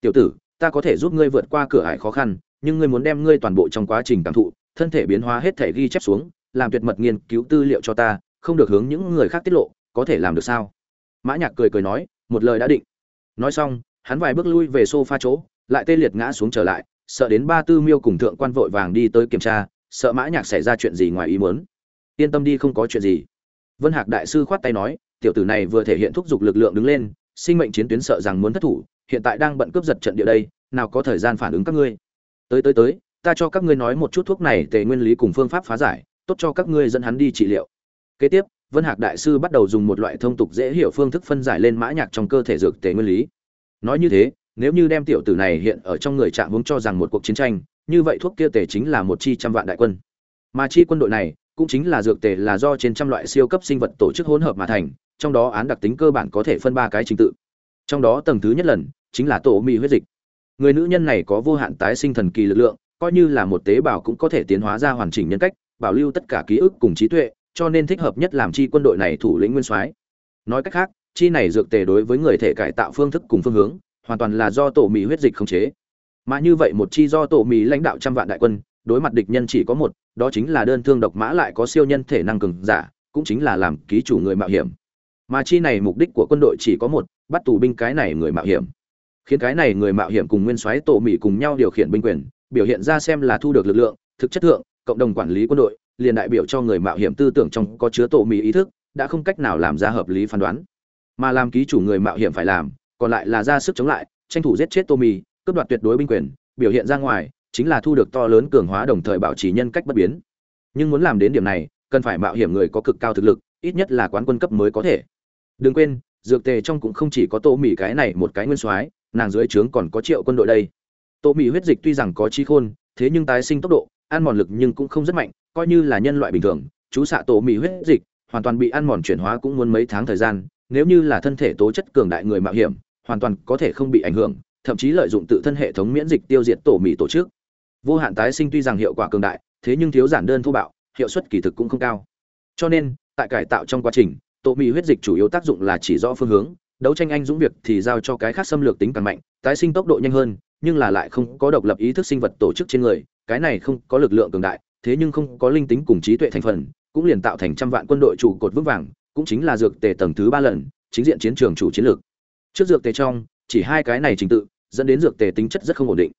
Speaker 1: Tiểu tử, ta có thể giúp ngươi vượt qua cửa ải khó khăn, nhưng ngươi muốn đem ngươi toàn bộ trong quá trình cảm thụ, thân thể biến hóa hết thể ghi chép xuống, làm tuyệt mật nghiên cứu tư liệu cho ta, không được hướng những người khác tiết lộ, có thể làm được sao? Mã nhạc cười cười nói, một lời đã định. Nói xong, hắn vài bước lui về sofa chỗ lại tê liệt ngã xuống trở lại, sợ đến ba tư miêu cùng thượng quan vội vàng đi tới kiểm tra, sợ mã nhạc xảy ra chuyện gì ngoài ý muốn. Yên tâm đi không có chuyện gì. Vân hạc đại sư khoát tay nói, tiểu tử này vừa thể hiện thúc giục lực lượng đứng lên, sinh mệnh chiến tuyến sợ rằng muốn thất thủ, hiện tại đang bận cướp giật trận địa đây, nào có thời gian phản ứng các ngươi. Tới tới tới, ta cho các ngươi nói một chút thuốc này tề nguyên lý cùng phương pháp phá giải, tốt cho các ngươi dẫn hắn đi trị liệu. Kế tiếp, vân hạc đại sư bắt đầu dùng một loại thông tục dễ hiểu phương thức phân giải lên mã nhạc trong cơ thể dược tề nguyên lý. Nói như thế nếu như đem tiểu tử này hiện ở trong người trạng hướng cho rằng một cuộc chiến tranh, như vậy thuốc kia tề chính là một chi trăm vạn đại quân. Mà chi quân đội này cũng chính là dược tề là do trên trăm loại siêu cấp sinh vật tổ chức hỗn hợp mà thành, trong đó án đặc tính cơ bản có thể phân ba cái trình tự. Trong đó tầng thứ nhất lần chính là tổ mì huyết dịch. Người nữ nhân này có vô hạn tái sinh thần kỳ lực lượng, coi như là một tế bào cũng có thể tiến hóa ra hoàn chỉnh nhân cách, bảo lưu tất cả ký ức cùng trí tuệ, cho nên thích hợp nhất làm chi quân đội này thủ lĩnh nguyên soái. Nói cách khác, chi này dược tề đối với người thể cải tạo phương thức cùng phương hướng hoàn toàn là do tổ mì huyết dịch khống chế. Mà như vậy một chi do tổ mì lãnh đạo trăm vạn đại quân, đối mặt địch nhân chỉ có một, đó chính là đơn thương độc mã lại có siêu nhân thể năng cường giả, cũng chính là làm ký chủ người mạo hiểm. Mà chi này mục đích của quân đội chỉ có một, bắt tù binh cái này người mạo hiểm. Khiến cái này người mạo hiểm cùng nguyên soái tổ mỹ cùng nhau điều khiển binh quyền, biểu hiện ra xem là thu được lực lượng, thực chất thượng, cộng đồng quản lý quân đội, liền đại biểu cho người mạo hiểm tư tưởng trong có chứa tổ mỹ ý thức, đã không cách nào làm ra hợp lý phán đoán. Mà làm ký chủ người mạo hiểm phải làm còn lại là ra sức chống lại, tranh thủ giết chết tommy, cướp đoạt tuyệt đối binh quyền, biểu hiện ra ngoài, chính là thu được to lớn cường hóa đồng thời bảo trì nhân cách bất biến. Nhưng muốn làm đến điểm này, cần phải mạo hiểm người có cực cao thực lực, ít nhất là quán quân cấp mới có thể. Đừng quên, dược tề trong cũng không chỉ có tô mì cái này một cái nguyên soái, nàng dưới trướng còn có triệu quân đội đây. Tô mì huyết dịch tuy rằng có chi khôn, thế nhưng tái sinh tốc độ, ăn mòn lực nhưng cũng không rất mạnh, coi như là nhân loại bình thường, chú xạ tổ mì huyết dịch, hoàn toàn bị ăn mòn chuyển hóa cũng muốn mấy tháng thời gian, nếu như là thân thể tố chất cường đại người mạo hiểm hoàn toàn có thể không bị ảnh hưởng, thậm chí lợi dụng tự thân hệ thống miễn dịch tiêu diệt tổ mì tổ chức. Vô hạn tái sinh tuy rằng hiệu quả cường đại, thế nhưng thiếu giản đơn thô bạo, hiệu suất kỳ thực cũng không cao. Cho nên, tại cải tạo trong quá trình, tổ mì huyết dịch chủ yếu tác dụng là chỉ rõ phương hướng, đấu tranh anh dũng việc thì giao cho cái khác xâm lược tính càng mạnh, tái sinh tốc độ nhanh hơn, nhưng là lại không có độc lập ý thức sinh vật tổ chức trên người, cái này không có lực lượng cường đại, thế nhưng không có linh tính cùng trí tuệ thành phần, cũng liền tạo thành trăm vạn quân đội trụ cột vững vàng, cũng chính là dược tề tầng thứ ba lần, chính diện chiến trường chủ chiến lược trước dược tề trong, chỉ hai cái này trình tự, dẫn đến dược tề tính chất rất không ổn định.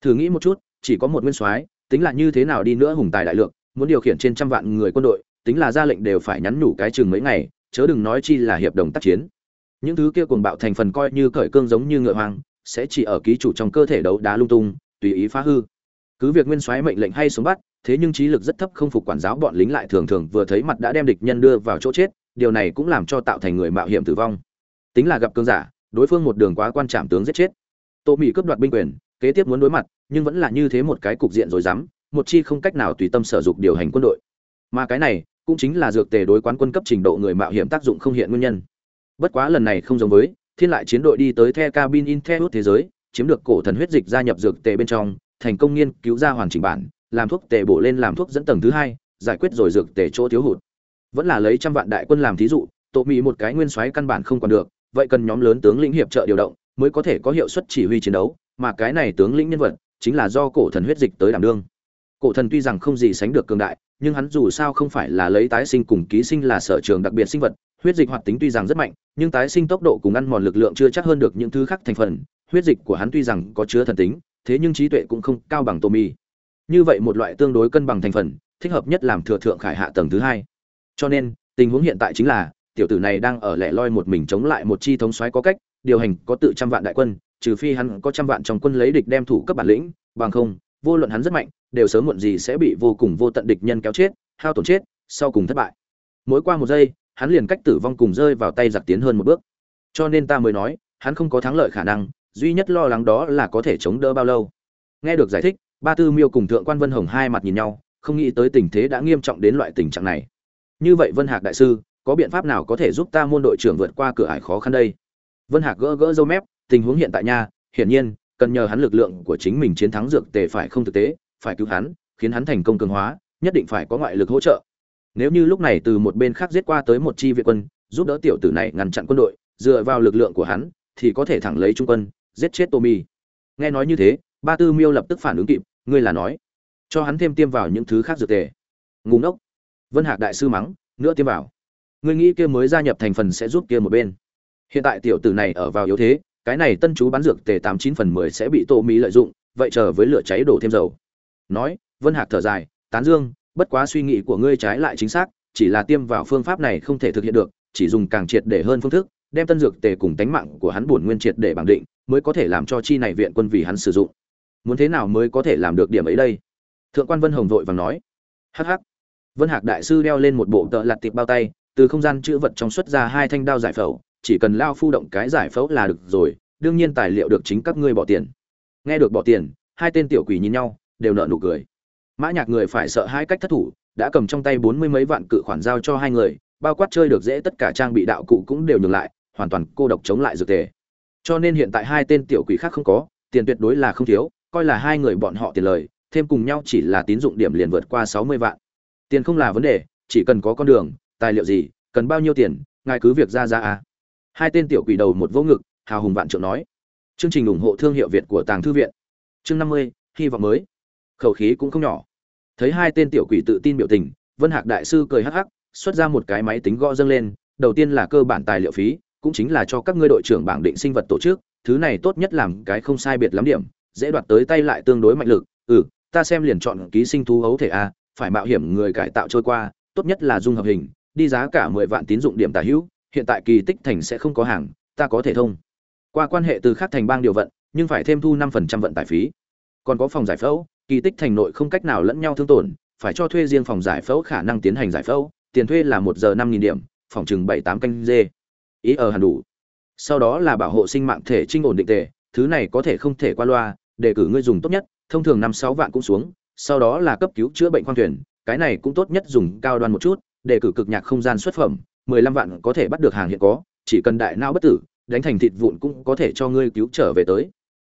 Speaker 1: Thử nghĩ một chút, chỉ có một nguyên soái, tính là như thế nào đi nữa hùng tài đại lượng, muốn điều khiển trên trăm vạn người quân đội, tính là ra lệnh đều phải nhắn nhủ cái chừng mấy ngày, chớ đừng nói chi là hiệp đồng tác chiến. Những thứ kia cuồng bạo thành phần coi như cởi cương giống như ngựa hoang, sẽ chỉ ở ký chủ trong cơ thể đấu đá lung tung, tùy ý phá hư. Cứ việc nguyên soái mệnh lệnh hay sống bắt, thế nhưng trí lực rất thấp không phục quản giáo bọn lính lại thường thường vừa thấy mặt đã đem địch nhân đưa vào chỗ chết, điều này cũng làm cho tạo thành người mạo hiểm tử vong. Tính là gặp cương giả đối phương một đường quá quan trảm tướng giết chết. Tô mỹ cướp đoạt binh quyền, kế tiếp muốn đối mặt, nhưng vẫn là như thế một cái cục diện rồi dám một chi không cách nào tùy tâm sở dục điều hành quân đội. Mà cái này, cũng chính là dược tề đối quán quân cấp trình độ người mạo hiểm tác dụng không hiện nguyên nhân. Bất quá lần này không giống với, thiên lại chiến đội đi tới the cabin in the thế giới, chiếm được cổ thần huyết dịch gia nhập dược tề bên trong, thành công nghiên cứu ra hoàn chỉnh bản, làm thuốc tề bổ lên làm thuốc dẫn tầng thứ hai, giải quyết rồi dược tề chỗ thiếu hụt. Vẫn là lấy trăm vạn đại quân làm thí dụ tổ mỹ một cái nguyên soái căn bản không còn được vậy cần nhóm lớn tướng lĩnh hiệp trợ điều động mới có thể có hiệu suất chỉ huy chiến đấu, mà cái này tướng lĩnh nhân vật chính là do cổ thần huyết dịch tới đảm đương. Cổ thần tuy rằng không gì sánh được cường đại, nhưng hắn dù sao không phải là lấy tái sinh cùng ký sinh là sở trường đặc biệt sinh vật, huyết dịch hoạt tính tuy rằng rất mạnh, nhưng tái sinh tốc độ cùng ăn mòn lực lượng chưa chắc hơn được những thứ khác thành phần, huyết dịch của hắn tuy rằng có chứa thần tính, thế nhưng trí tuệ cũng không cao bằng tô mi như vậy một loại tương đối cân bằng thành phần, thích hợp nhất làm thừa thượng khải hạ tầng thứ hai. Cho nên, tình huống hiện tại chính là tiểu tử này đang ở lẻ loi một mình chống lại một chi thống soái có cách, điều hành có tự trăm vạn đại quân, trừ phi hắn có trăm vạn trong quân lấy địch đem thủ cấp bản lĩnh, bằng không, vô luận hắn rất mạnh, đều sớm muộn gì sẽ bị vô cùng vô tận địch nhân kéo chết, hao tổn chết, sau cùng thất bại. Mỗi qua một giây, hắn liền cách tử vong cùng rơi vào tay giặc tiến hơn một bước. Cho nên ta mới nói, hắn không có thắng lợi khả năng, duy nhất lo lắng đó là có thể chống đỡ bao lâu. Nghe được giải thích, ba tư miêu cùng thượng quan vân hồng hai mặt nhìn nhau, không nghĩ tới tình thế đã nghiêm trọng đến loại tình trạng này. Như vậy vân hạc đại sư có biện pháp nào có thể giúp ta môn đội trưởng vượt qua cửa ải khó khăn đây? Vân hạc gỡ gỡ dâu mép, tình huống hiện tại nha, hiển nhiên, cần nhờ hắn lực lượng của chính mình chiến thắng dược tề phải không thực tế, phải cứu hắn, khiến hắn thành công cường hóa, nhất định phải có ngoại lực hỗ trợ. Nếu như lúc này từ một bên khác giết qua tới một chi viện quân, giúp đỡ tiểu tử này ngăn chặn quân đội, dựa vào lực lượng của hắn, thì có thể thẳng lấy trung quân, giết chết tommy. Nghe nói như thế, ba tư miêu lập tức phản ứng kịp, ngươi là nói, cho hắn thêm tiêm vào những thứ khác dược tề. Ngủ ngốc. Vân hạc đại sư mắng nữa tiêm vào ngươi nghĩ kia mới gia nhập thành phần sẽ giúp kia một bên. Hiện tại tiểu tử này ở vào yếu thế, cái này tân chú bắn dược tề tám chín phần mười sẽ bị tô mỹ lợi dụng, vậy chờ với lửa cháy đổ thêm dầu. Nói, vân hạc thở dài, tán dương, bất quá suy nghĩ của ngươi trái lại chính xác, chỉ là tiêm vào phương pháp này không thể thực hiện được, chỉ dùng càng triệt để hơn phương thức, đem tân dược tề cùng tánh mạng của hắn bổn nguyên triệt để bằng định, mới có thể làm cho chi này viện quân vì hắn sử dụng. Muốn thế nào mới có thể làm được điểm ấy đây? Thượng quan vân hồng vội vàng nói. Hắc hắc. Vân hạc đại sư đeo lên một bộ tợ lặt tiệp bao tay từ không gian chữ vật trong xuất ra hai thanh đao giải phẫu, chỉ cần lao phu động cái giải phẫu là được rồi, đương nhiên tài liệu được chính các ngươi bỏ tiền. Nghe được bỏ tiền, hai tên tiểu quỷ nhìn nhau, đều nợ nụ cười. Mã nhạc người phải sợ hai cách thất thủ, đã cầm trong tay bốn mươi mấy vạn cự khoản giao cho hai người, bao quát chơi được dễ tất cả trang bị đạo cụ cũng đều nhường lại, hoàn toàn cô độc chống lại dược tề. Cho nên hiện tại hai tên tiểu quỷ khác không có, tiền tuyệt đối là không thiếu, coi là hai người bọn họ tiền lời, thêm cùng nhau chỉ là tín dụng điểm liền vượt qua sáu mươi vạn. Tiền không là vấn đề, chỉ cần có con đường tài liệu gì, cần bao nhiêu tiền, ngài cứ việc ra ra à hai tên tiểu quỷ đầu một vỗ ngực, hào hùng vạn trượng nói. Chương trình ủng hộ thương hiệu việt của tàng thư viện. Chương năm mươi, hy vọng mới. Khẩu khí cũng không nhỏ. Thấy hai tên tiểu quỷ tự tin biểu tình, vân hạc đại sư cười hắc hắc, xuất ra một cái máy tính gõ dâng lên, đầu tiên là cơ bản tài liệu phí, cũng chính là cho các ngươi đội trưởng bảng định sinh vật tổ chức, thứ này tốt nhất làm cái không sai biệt lắm điểm, dễ đoạt tới tay lại tương đối mạnh lực ừ ta xem liền chọn ký sinh thú ấu thể a, phải mạo hiểm người cải tạo trôi qua, tốt nhất là dung hợp hình đi giá cả mười vạn tín dụng điểm tả hữu, hiện tại kỳ tích thành sẽ không có hàng, ta có thể thông. Qua quan hệ từ khác thành bang điều vận, nhưng phải thêm thu năm phần trăm vận tải phí. Còn có phòng giải phẫu, kỳ tích thành nội không cách nào lẫn nhau thương tổn, phải cho thuê riêng phòng giải phẫu khả năng tiến hành giải phẫu, tiền thuê là một giờ năm nghìn điểm, phòng chừng bảy tám canh dê. Ý ở hẳn đủ. Sau đó là bảo hộ sinh mạng thể trinh ổn định tề, thứ này có thể không thể qua loa để cử ngươi dùng tốt nhất, thông thường năm sáu vạn cũng xuống, sau đó là cấp cứu chữa bệnh khoang thuyền, cái này cũng tốt nhất dùng cao đoan một chút để cử cực nhạc không gian xuất phẩm, mười lăm vạn có thể bắt được hàng hiện có, chỉ cần đại não bất tử, đánh thành thịt vụn cũng có thể cho ngươi cứu trở về tới.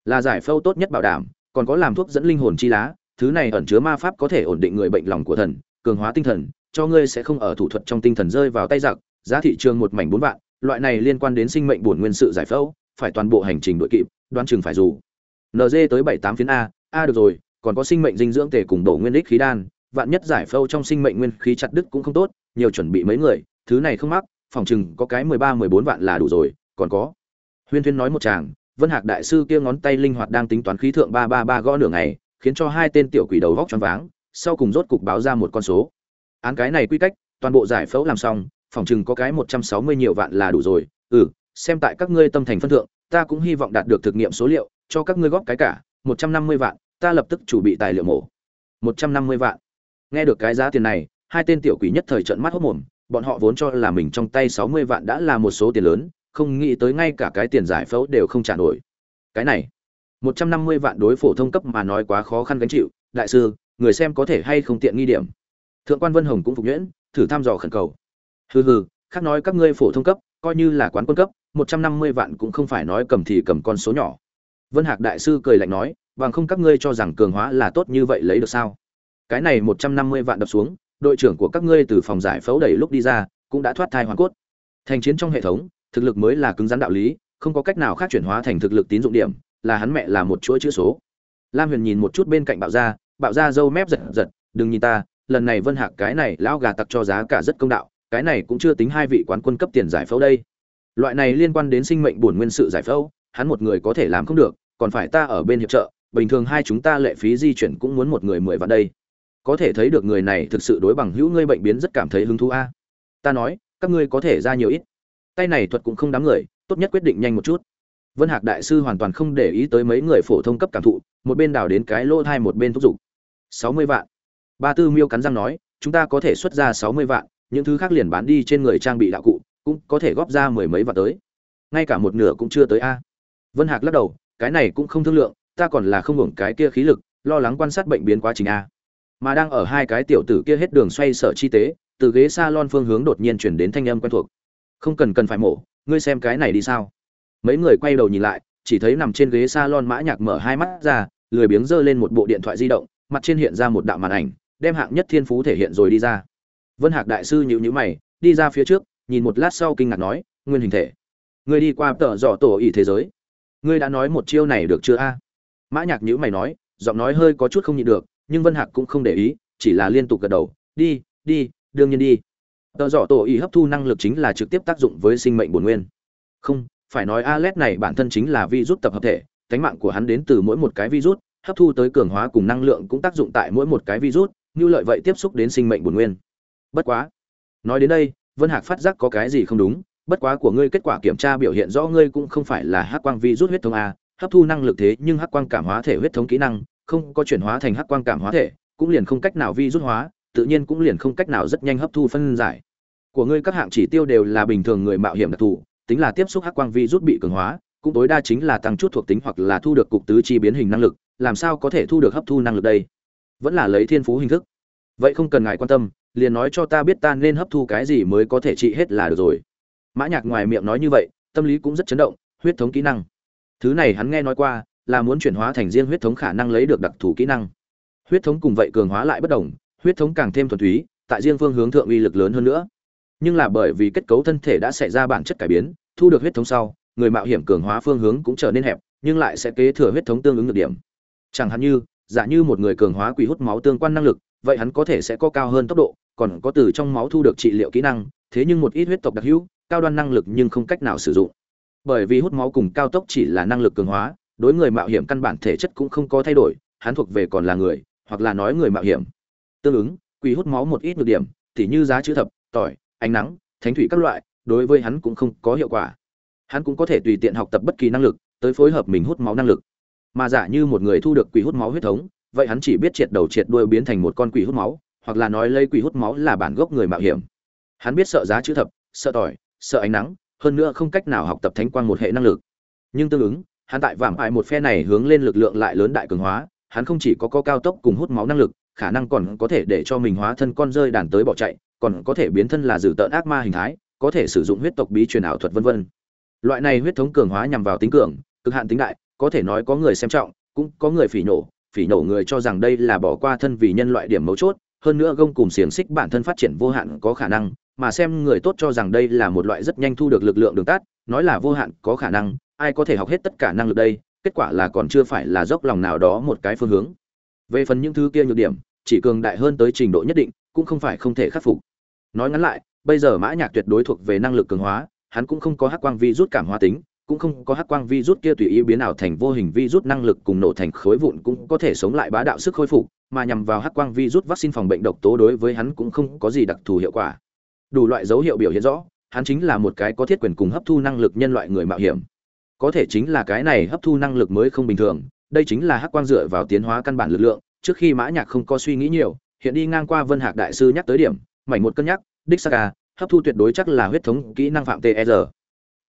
Speaker 1: Là giải phẫu tốt nhất bảo đảm, còn có làm thuốc dẫn linh hồn chi lá, thứ này ẩn chứa ma pháp có thể ổn định người bệnh lòng của thần, cường hóa tinh thần, cho ngươi sẽ không ở thủ thuật trong tinh thần rơi vào tay giặc, giá thị trường một mảnh bốn vạn, loại này liên quan đến sinh mệnh bổn nguyên sự giải phẫu, phải toàn bộ hành trình đội kịp, đoán chừng phải dù. Ng tới bảy tám phiến a a được rồi, còn có sinh mệnh dinh dưỡng tề cùng độ nguyên đích khí đan vạn nhất giải phâu trong sinh mệnh nguyên khí chặt đứt cũng không tốt nhiều chuẩn bị mấy người thứ này không mắc phòng chừng có cái mười ba mười bốn vạn là đủ rồi còn có. Huyên thuyên nói một tràng, vân hạc đại sư kia ngón tay linh hoạt đang tính toán khí thượng ba ba ba gõ nửa ngày khiến cho hai tên tiểu quỷ đầu vóc choáng váng sau cùng rốt cục báo ra một con số. Án cái này quy cách toàn bộ giải phẫu làm xong phòng chừng có cái một trăm sáu mươi nhiều vạn là đủ rồi. Ừ xem tại các ngươi tâm thành phân thượng ta cũng hy vọng đạt được thực nghiệm số liệu cho các ngươi góp cái cả một trăm năm mươi vạn ta lập tức chủ bị tài liệu mổ. Một trăm năm mươi vạn nghe được cái giá tiền này, hai tên tiểu quỷ nhất thời trợn mắt hốt mồm, bọn họ vốn cho là mình trong tay sáu mươi vạn đã là một số tiền lớn, không nghĩ tới ngay cả cái tiền giải phẫu đều không trả nổi. Cái này, một trăm năm mươi vạn đối phổ thông cấp mà nói quá khó khăn gánh chịu, đại sư, người xem có thể hay không tiện nghi điểm. Thượng quan vân hồng cũng phục nhuyễn, thử thăm dò khẩn cầu. Hừ hừ, khác nói các ngươi phổ thông cấp, coi như là quán quân cấp, một trăm năm mươi vạn cũng không phải nói cầm thì cầm con số nhỏ. Vân hạc đại sư cười lạnh nói, bằng không các ngươi cho rằng cường hóa là tốt như vậy lấy được sao? Cái này một trăm năm mươi vạn đập xuống, đội trưởng của các ngươi từ phòng giải phẫu đẩy lúc đi ra, cũng đã thoát thai hoàn cốt. Thành chiến trong hệ thống, thực lực mới là cứng rắn đạo lý, không có cách nào khác chuyển hóa thành thực lực tín dụng điểm, là hắn mẹ là một chuỗi chữ số. Lam huyền nhìn một chút bên cạnh bạo gia bạo gia râu mép giật giật, đừng nhìn ta, lần này vân hạc cái này lão gà tặc cho giá cả rất công đạo, cái này cũng chưa tính hai vị quán quân cấp tiền giải phẫu đây. Loại này liên quan đến sinh mệnh bổn nguyên sự giải phẫu, hắn một người có thể làm không được, còn phải ta ở bên hiệp trợ, bình thường hai chúng ta lệ phí di chuyển cũng muốn một người mười vạn đây có thể thấy được người này thực sự đối bằng hữu ngươi bệnh biến rất cảm thấy hứng thú a. Ta nói, các ngươi có thể ra nhiều ít. Tay này thuật cũng không đáng người, tốt nhất quyết định nhanh một chút. Vân hạc đại sư hoàn toàn không để ý tới mấy người phổ thông cấp cảm thụ, một bên đào đến cái lỗ thai một bên thúc giục. Sáu mươi vạn. Ba tư miêu cắn răng nói, chúng ta có thể xuất ra sáu mươi vạn, những thứ khác liền bán đi trên người trang bị đạo cụ, cũng có thể góp ra mười mấy vạn tới. Ngay cả một nửa cũng chưa tới a. Vân hạc lắc đầu, cái này cũng không thương lượng, ta còn là không hưởng cái kia khí lực, lo lắng quan sát bệnh biến quá trình a mà đang ở hai cái tiểu tử kia hết đường xoay sở chi tế, từ ghế salon phương hướng đột nhiên chuyển đến thanh âm quen thuộc. Không cần cần phải mổ, ngươi xem cái này đi sao? Mấy người quay đầu nhìn lại, chỉ thấy nằm trên ghế salon mã nhạc mở hai mắt ra, lười biếng giơ lên một bộ điện thoại di động, mặt trên hiện ra một đạo màn ảnh, đem hạng nhất thiên phú thể hiện rồi đi ra. Vân hạc đại sư nhíu nhữ mày, đi ra phía trước, nhìn một lát sau kinh ngạc nói, nguyên hình thể, ngươi đi qua tợ dọ tổ ỷ thế giới. Ngươi đã nói một chiêu này được chưa a? Mã nhạc nhữ mày nói, giọng nói hơi có chút không nhịn được nhưng vân hạc cũng không để ý, chỉ là liên tục gật đầu, đi đi, đương nhiên đi. Tờ dọ tổ y hấp thu năng lực chính là trực tiếp tác dụng với sinh mệnh bổn nguyên. Không, phải nói Alet này bản thân chính là virus tập hợp thể, cánh mạng của hắn đến từ mỗi một cái virus, hấp thu tới cường hóa cùng năng lượng cũng tác dụng tại mỗi một cái virus, như lợi vậy tiếp xúc đến sinh mệnh bổn nguyên. Bất quá. Nói đến đây, vân hạc phát giác có cái gì không đúng, bất quá của ngươi kết quả kiểm tra biểu hiện rõ ngươi cũng không phải là hắc quang virus huyết thống a, hấp thu năng lực thế nhưng hắc quang cảm hóa thể huyết thống kỹ năng không có chuyển hóa thành hắc quang cảm hóa thể, cũng liền không cách nào vi rút hóa, tự nhiên cũng liền không cách nào rất nhanh hấp thu phân giải. Của ngươi các hạng chỉ tiêu đều là bình thường người mạo hiểm đặc thù, tính là tiếp xúc hắc quang vi rút bị cường hóa, cũng tối đa chính là tăng chút thuộc tính hoặc là thu được cục tứ chi biến hình năng lực, làm sao có thể thu được hấp thu năng lực đây? Vẫn là lấy thiên phú hình thức. Vậy không cần ngài quan tâm, liền nói cho ta biết ta nên hấp thu cái gì mới có thể trị hết là được rồi. Mã nhạc ngoài miệng nói như vậy, tâm lý cũng rất chấn động, huyết thống kỹ năng. Thứ này hắn nghe nói qua là muốn chuyển hóa thành riêng huyết thống khả năng lấy được đặc thù kỹ năng. Huyết thống cùng vậy cường hóa lại bất đồng, huyết thống càng thêm thuần túy, tại riêng phương hướng thượng uy lực lớn hơn nữa. Nhưng là bởi vì kết cấu thân thể đã xảy ra bản chất cải biến, thu được huyết thống sau, người mạo hiểm cường hóa phương hướng cũng trở nên hẹp, nhưng lại sẽ kế thừa huyết thống tương ứng được điểm. Chẳng hạn như, giả như một người cường hóa quỷ hút máu tương quan năng lực, vậy hắn có thể sẽ có cao hơn tốc độ, còn có từ trong máu thu được trị liệu kỹ năng, thế nhưng một ít huyết tộc đặc hữu, cao đoan năng lực nhưng không cách nào sử dụng. Bởi vì hút máu cùng cao tốc chỉ là năng lực cường hóa đối người mạo hiểm căn bản thể chất cũng không có thay đổi, hắn thuộc về còn là người, hoặc là nói người mạo hiểm. Tương ứng, quỷ hút máu một ít nhược điểm tỉ như giá chữ thập, tỏi, ánh nắng, thánh thủy các loại, đối với hắn cũng không có hiệu quả. Hắn cũng có thể tùy tiện học tập bất kỳ năng lực, tới phối hợp mình hút máu năng lực. Mà giả như một người thu được quỷ hút máu huyết thống, vậy hắn chỉ biết triệt đầu triệt đuôi biến thành một con quỷ hút máu, hoặc là nói lấy quỷ hút máu là bản gốc người mạo hiểm. Hắn biết sợ giá chữ thập, sợ tỏi, sợ ánh nắng, hơn nữa không cách nào học tập thánh quang một hệ năng lực. Nhưng tương ứng hắn tại vạm ải một phe này hướng lên lực lượng lại lớn đại cường hóa hắn không chỉ có, có cao tốc cùng hút máu năng lực khả năng còn có thể để cho mình hóa thân con rơi đàn tới bỏ chạy còn có thể biến thân là dự tợn ác ma hình thái có thể sử dụng huyết tộc bí truyền ảo thuật vân vân. Loại này huyết thống cường hóa nhằm vào tính cường cực hạn tính đại có thể nói có người xem trọng cũng có người phỉ nổ phỉ nổ người cho rằng đây là bỏ qua thân vì nhân loại điểm mấu chốt hơn nữa gông cùng xiềng xích bản thân phát triển vô hạn có khả năng mà xem người tốt cho rằng đây là một loại rất nhanh thu được lực lượng đường tắt nói là vô hạn có khả năng ai có thể học hết tất cả năng lực đây, kết quả là còn chưa phải là dốc lòng nào đó một cái phương hướng. Về phần những thứ kia nhược điểm, chỉ cường đại hơn tới trình độ nhất định, cũng không phải không thể khắc phục. Nói ngắn lại, bây giờ mã nhạc tuyệt đối thuộc về năng lực cường hóa, hắn cũng không có hắc quang vi rút cảm hóa tính, cũng không có hắc quang vi rút kia tùy ý biến ảo thành vô hình vi rút năng lực cùng nổ thành khối vụn cũng có thể sống lại bá đạo sức khôi phục, mà nhằm vào hắc quang vi rút vaccine phòng bệnh độc tố đối với hắn cũng không có gì đặc thù hiệu quả. Đủ loại dấu hiệu biểu hiện rõ, hắn chính là một cái có thiết quyền cùng hấp thu năng lực nhân loại người mạo hiểm có thể chính là cái này hấp thu năng lực mới không bình thường, đây chính là hắc quang dựa vào tiến hóa căn bản lực lượng, trước khi mã nhạc không có suy nghĩ nhiều, hiện đi ngang qua vân hạc đại sư nhắc tới điểm, mảnh một cân nhắc, đích saka à, hấp thu tuyệt đối chắc là huyết thống kỹ năng phạm tr e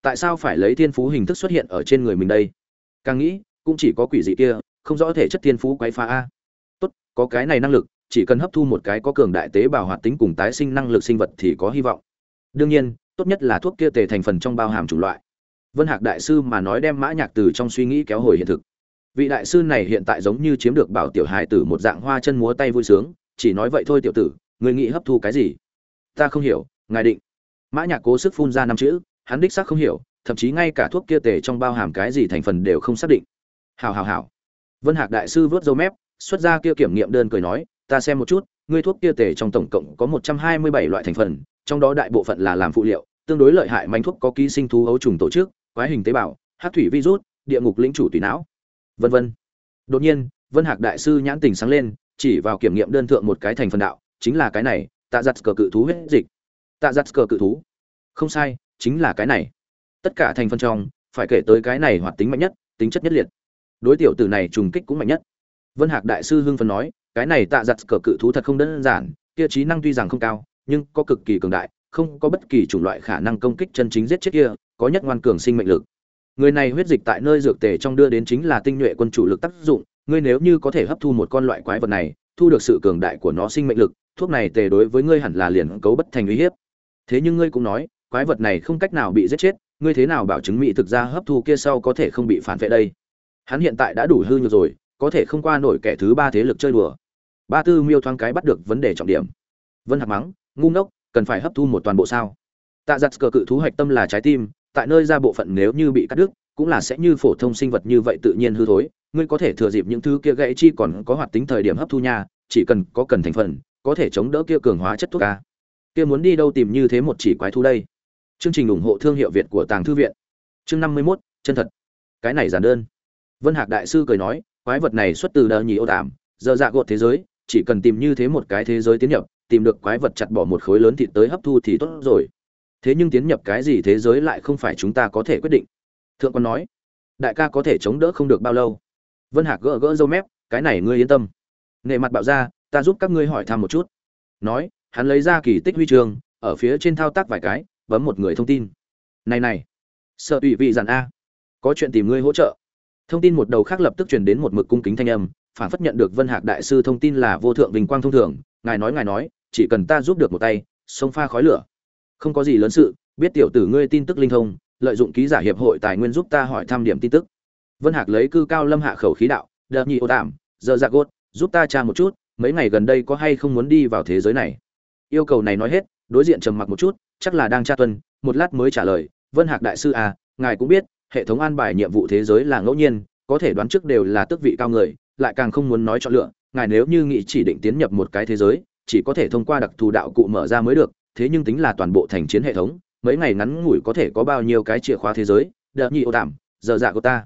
Speaker 1: tại sao phải lấy thiên phú hình thức xuất hiện ở trên người mình đây? Càng nghĩ, cũng chỉ có quỷ dị kia, không rõ thể chất thiên phú quái phá a. Tốt, có cái này năng lực, chỉ cần hấp thu một cái có cường đại tế bào hoạt tính cùng tái sinh năng lực sinh vật thì có hy vọng. Đương nhiên, tốt nhất là thuốc kia tề thành phần trong bao hàm chủng loại vân hạc đại sư mà nói đem mã nhạc từ trong suy nghĩ kéo hồi hiện thực. Vị đại sư này hiện tại giống như chiếm được bảo tiểu hài tử một dạng hoa chân múa tay vui sướng, chỉ nói vậy thôi tiểu tử, người nghĩ hấp thu cái gì? Ta không hiểu, ngài định. Mã nhạc cố sức phun ra năm chữ, hắn đích xác không hiểu, thậm chí ngay cả thuốc kia tề trong bao hàm cái gì thành phần đều không xác định. Hảo hảo hảo. Vân hạc đại sư vớt râu mép, xuất ra kia kiểm nghiệm đơn cười nói, ta xem một chút, ngươi thuốc kia tề trong tổng cộng có một trăm hai mươi bảy loại thành phần, trong đó đại bộ phận là làm phụ liệu, tương đối lợi hại manh thuốc có ký sinh thú ấu trùng tổ chức quái hình tế bào, hát thủy virus, địa ngục lĩnh chủ tùy não. Vân vân. Đột nhiên, vân hạc đại sư nhãn tình sáng lên, chỉ vào kiểm nghiệm đơn thượng một cái thành phần đạo, chính là cái này, tạ giặt cờ cự thú huyết dịch. Tạ giặt cờ cự thú. Không sai, chính là cái này. Tất cả thành phần trong, phải kể tới cái này hoạt tính mạnh nhất, tính chất nhất liệt. Đối tiểu tử này trùng kích cũng mạnh nhất. Vân hạc đại sư hưng phấn nói, cái này tạ giặt cờ cự thú thật không đơn giản, kia trí năng tuy rằng không cao, nhưng có cực kỳ cường đại không có bất kỳ chủng loại khả năng công kích chân chính giết chết kia, có nhất ngoan cường sinh mệnh lực. Người này huyết dịch tại nơi dược tề trong đưa đến chính là tinh nhuệ quân chủ lực tác dụng, ngươi nếu như có thể hấp thu một con loại quái vật này, thu được sự cường đại của nó sinh mệnh lực, thuốc này tề đối với ngươi hẳn là liền cấu bất thành uy hiếp. Thế nhưng ngươi cũng nói, quái vật này không cách nào bị giết chết, ngươi thế nào bảo chứng mỹ thực ra hấp thu kia sau có thể không bị phản vệ đây? Hắn hiện tại đã đủ hư nhược rồi, có thể không qua nổi kẻ thứ ba thế lực chơi đùa. Ba tư miêu thoáng cái bắt được vấn đề trọng điểm. Vân hạc mắng, ngu ngốc cần phải hấp thu một toàn bộ sao? Tạ giặt cờ cự thú hạch tâm là trái tim tại nơi ra bộ phận nếu như bị cắt đứt cũng là sẽ như phổ thông sinh vật như vậy tự nhiên hư thối. Ngươi có thể thừa dịp những thứ kia gãy chi còn có hoạt tính thời điểm hấp thu nha chỉ cần có cần thành phần có thể chống đỡ kia cường hóa chất thuốc ca kia muốn đi đâu tìm như thế một chỉ quái thú đây? Chương trình ủng hộ thương hiệu việt của tàng thư viện. Chương năm mươi 51, chân thật. Cái này giản đơn. Vân hạc đại sư cười nói quái vật này xuất từ đờ nhì ô tạm giờ dạ gột thế giới chỉ cần tìm như thế một cái thế giới tiến nhập tìm được quái vật chặt bỏ một khối lớn thịt tới hấp thu thì tốt rồi. Thế nhưng tiến nhập cái gì thế giới lại không phải chúng ta có thể quyết định. Thượng quan nói, đại ca có thể chống đỡ không được bao lâu. Vân hạc gỡ gỡ râu mép, cái này ngươi yên tâm. Nệ mặt bạo ra, ta giúp các ngươi hỏi thăm một chút. Nói, hắn lấy ra kỳ tích huy chương, ở phía trên thao tác vài cái, bấm một người thông tin. Này này, sợ ủy vị dặn a. Có chuyện tìm ngươi hỗ trợ. Thông tin một đầu khác lập tức truyền đến một mực cung kính thanh âm, phản phất nhận được vân hạc đại sư thông tin là vô thượng vinh quang thông thường. Ngài nói ngài nói chỉ cần ta giúp được một tay, sông pha khói lửa. Không có gì lớn sự, biết tiểu tử ngươi tin tức linh thông, lợi dụng ký giả hiệp hội tài nguyên giúp ta hỏi thăm điểm tin tức. Vân hạc lấy cư cao lâm hạ khẩu khí đạo đợt nhị ô tạm, giờ dạ ra gốt giúp ta tra một chút, mấy ngày gần đây có hay không muốn đi vào thế giới này? Yêu cầu này nói hết, đối diện trầm mặc một chút, chắc là đang tra tuân một lát mới trả lời, vân hạc đại sư à ngài cũng biết, hệ thống an bài nhiệm vụ thế giới là ngẫu nhiên, có thể đoán trước đều là tước vị cao người, lại càng không muốn nói chọn lựa, ngài nếu như nghĩ chỉ định tiến nhập một cái thế giới chỉ có thể thông qua đặc thù đạo cụ mở ra mới được thế nhưng tính là toàn bộ thành chiến hệ thống mấy ngày ngắn ngủi có thể có bao nhiêu cái chìa khóa thế giới đợt nhị ô đảm, giờ dạ của ta.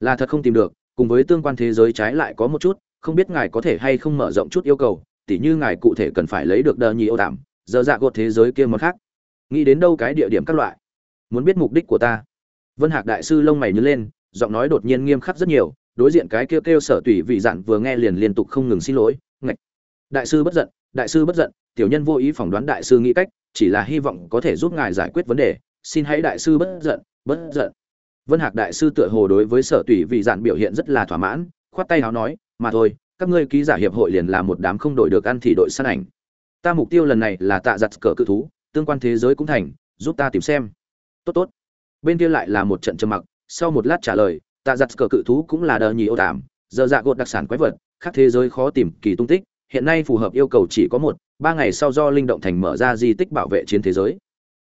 Speaker 1: Là thật không tìm được cùng với tương quan thế giới trái lại có một chút không biết ngài có thể hay không mở rộng chút yêu cầu tỉ như ngài cụ thể cần phải lấy được đờ nhị ô đảm, giờ dạ gột thế giới kia một khác. Nghĩ đến đâu cái địa điểm các loại. Muốn biết mục đích của ta. Vân hạc đại sư lông mày nhớ lên giọng nói đột nhiên nghiêm khắc rất nhiều đối diện cái kêu kêu sở tùy vị dặn vừa nghe liền liên tục không ngừng xin lỗi ngạch. Đại sư bất giận đại sư bất giận, tiểu nhân vô ý phỏng đoán đại sư nghĩ cách, chỉ là hy vọng có thể giúp ngài giải quyết vấn đề. Xin hãy đại sư bất giận bất giận. Vân hạc đại sư tựa hồ đối với sở tùy vị dặn biểu hiện rất là thỏa mãn, khoát tay áo nói, mà thôi, các ngươi ký giả hiệp hội liền là một đám không đổi được ăn thì đội săn ảnh. Ta mục tiêu lần này là tạ giặt cờ cự thú, tương quan thế giới cũng thành, giúp ta tìm xem. Tốt tốt. Bên kia lại là một trận trầm mặc, sau một lát trả lời, tạ giặt cờ cự thú cũng là đờ nhì ô tảm giờ dạ gột đặc sản quái vật, khác thế giới khó tìm kỳ tung tích hiện nay phù hợp yêu cầu chỉ có một, ba ngày sau do linh động thành mở ra di tích bảo vệ chiến thế giới.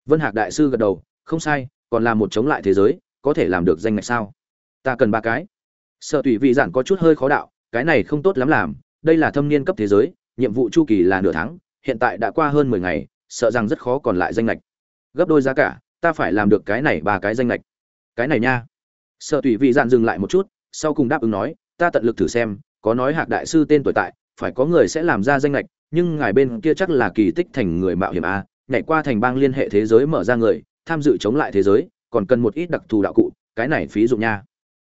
Speaker 1: Vân hạc đại sư gật đầu, không sai, còn là một chống lại thế giới, có thể làm được danh ngạch sao? Ta cần ba cái. Sợ tùy vị giản có chút hơi khó đạo, cái này không tốt lắm làm, đây là thâm niên cấp thế giới, nhiệm vụ chu kỳ là nửa tháng, hiện tại đã qua hơn mười ngày, sợ rằng rất khó còn lại danh lệch gấp đôi giá cả, ta phải làm được cái này ba cái danh lệch cái này nha. Sợ tùy vị giản dừng lại một chút, sau cùng đáp ứng nói, ta tận lực thử xem, có nói hạc đại sư tên tuổi tại phải có người sẽ làm ra danh lệch nhưng ngài bên kia chắc là kỳ tích thành người mạo hiểm a, nhảy qua thành bang liên hệ thế giới mở ra người, tham dự chống lại thế giới, còn cần một ít đặc thù đạo cụ, cái này phí dụng nha.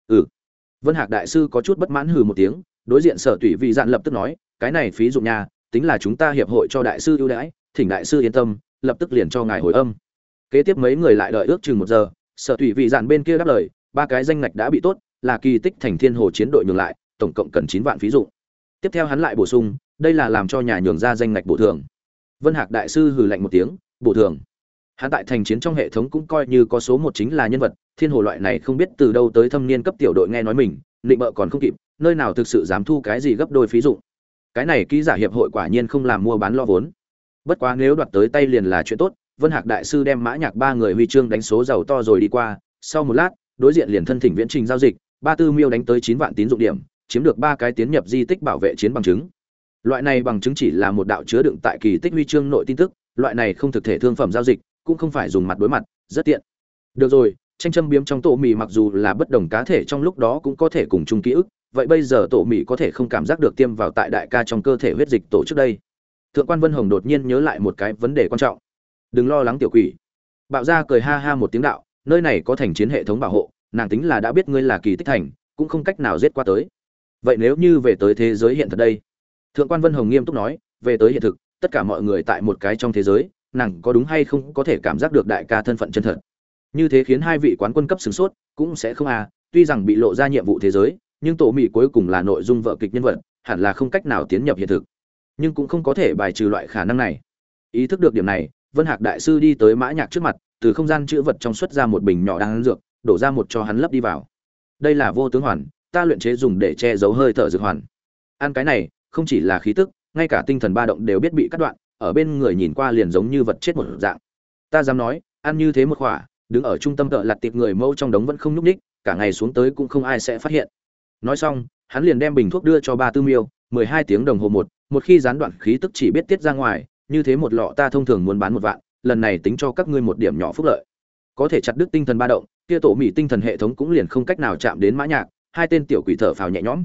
Speaker 1: Ừ. Vân hạc đại sư có chút bất mãn hừ một tiếng, đối diện sở tùy vị dạn lập tức nói, cái này phí dụng nha, tính là chúng ta hiệp hội cho đại sư ưu đãi, thỉnh đại sư yên tâm, lập tức liền cho ngài hồi âm. Kế tiếp mấy người lại đợi ước chừng một giờ, sở thủy vị dạn bên kia đáp lời, ba cái danh ngạch đã bị tốt, là kỳ tích thành thiên hồ chiến đội nhường lại, tổng cộng cần chín vạn phí dụng tiếp theo hắn lại bổ sung, đây là làm cho nhà nhường ra danh ngạch bổ thường. Vân hạc đại sư hừ lạnh một tiếng, bổ thường. Hắn tại thành chiến trong hệ thống cũng coi như có số một chính là nhân vật, thiên hồ loại này không biết từ đâu tới thâm niên cấp tiểu đội nghe nói mình định bợ còn không kịp, nơi nào thực sự dám thu cái gì gấp đôi phí dụ cái này ký giả hiệp hội quả nhiên không làm mua bán lo vốn. Bất quá nếu đoạt tới tay liền là chuyện tốt, vân hạc đại sư đem mã nhạc ba người huy chương đánh số giàu to rồi đi qua, sau một lát, đối diện liền thân thỉnh viễn trình giao dịch, ba tư miêu đánh tới chín vạn tín dụng điểm chiếm được ba cái tiến nhập di tích bảo vệ chiến bằng chứng. Loại này bằng chứng chỉ là một đạo chứa đựng tại kỳ tích huy chương nội tin tức, loại này không thực thể thương phẩm giao dịch, cũng không phải dùng mặt đối mặt, rất tiện. Được rồi, tranh châm biếm trong tổ mì mặc dù là bất đồng cá thể trong lúc đó cũng có thể cùng chung ký ức, vậy bây giờ tổ mì có thể không cảm giác được tiêm vào tại đại ca trong cơ thể huyết dịch tổ trước đây. Thượng quan vân hồng đột nhiên nhớ lại một cái vấn đề quan trọng. Đừng lo lắng tiểu quỷ. Bạo ra cười ha ha một tiếng đạo, nơi này có thành chiến hệ thống bảo hộ, nàng tính là đã biết ngươi là kỳ tích thành, cũng không cách nào giết qua tới vậy nếu như về tới thế giới hiện thật đây? Thượng quan vân hồng nghiêm túc nói, về tới hiện thực, tất cả mọi người tại một cái trong thế giới, nàng có đúng hay không có thể cảm giác được đại ca thân phận chân thật? Như thế khiến hai vị quán quân cấp sửng sốt, cũng sẽ không à tuy rằng bị lộ ra nhiệm vụ thế giới, nhưng tổ mỹ cuối cùng là nội dung vợ kịch nhân vật, hẳn là không cách nào tiến nhập hiện thực. Nhưng cũng không có thể bài trừ loại khả năng này. Ý thức được điểm này, vân hạc đại sư đi tới mã nhạc trước mặt, từ không gian chữ vật trong xuất ra một bình nhỏ đang dược, đổ ra một cho hắn lấp đi vào. Đây là vô tướng hoàn ta luyện chế dùng để che giấu hơi thở dược hoàn. Ăn cái này, không chỉ là khí tức, ngay cả tinh thần ba động đều biết bị cắt đoạn, ở bên người nhìn qua liền giống như vật chết một dạng. Ta dám nói, ăn như thế một khỏa, đứng ở trung tâm tợ lặt tiệp người mâu trong đống vẫn không nhúc ních cả ngày xuống tới cũng không ai sẽ phát hiện. Nói xong, hắn liền đem bình thuốc đưa cho ba tư miêu, mười hai tiếng đồng hồ một một khi gián đoạn khí tức chỉ biết tiết ra ngoài, như thế một lọ ta thông thường muốn bán một vạn, lần này tính cho các ngươi một điểm nhỏ phúc lợi. Có thể chặt đứt tinh thần ba động, kia tổ mỹ tinh thần hệ thống cũng liền không cách nào chạm đến mã nhạc hai tên tiểu quỷ thở phào nhẹ nhõm.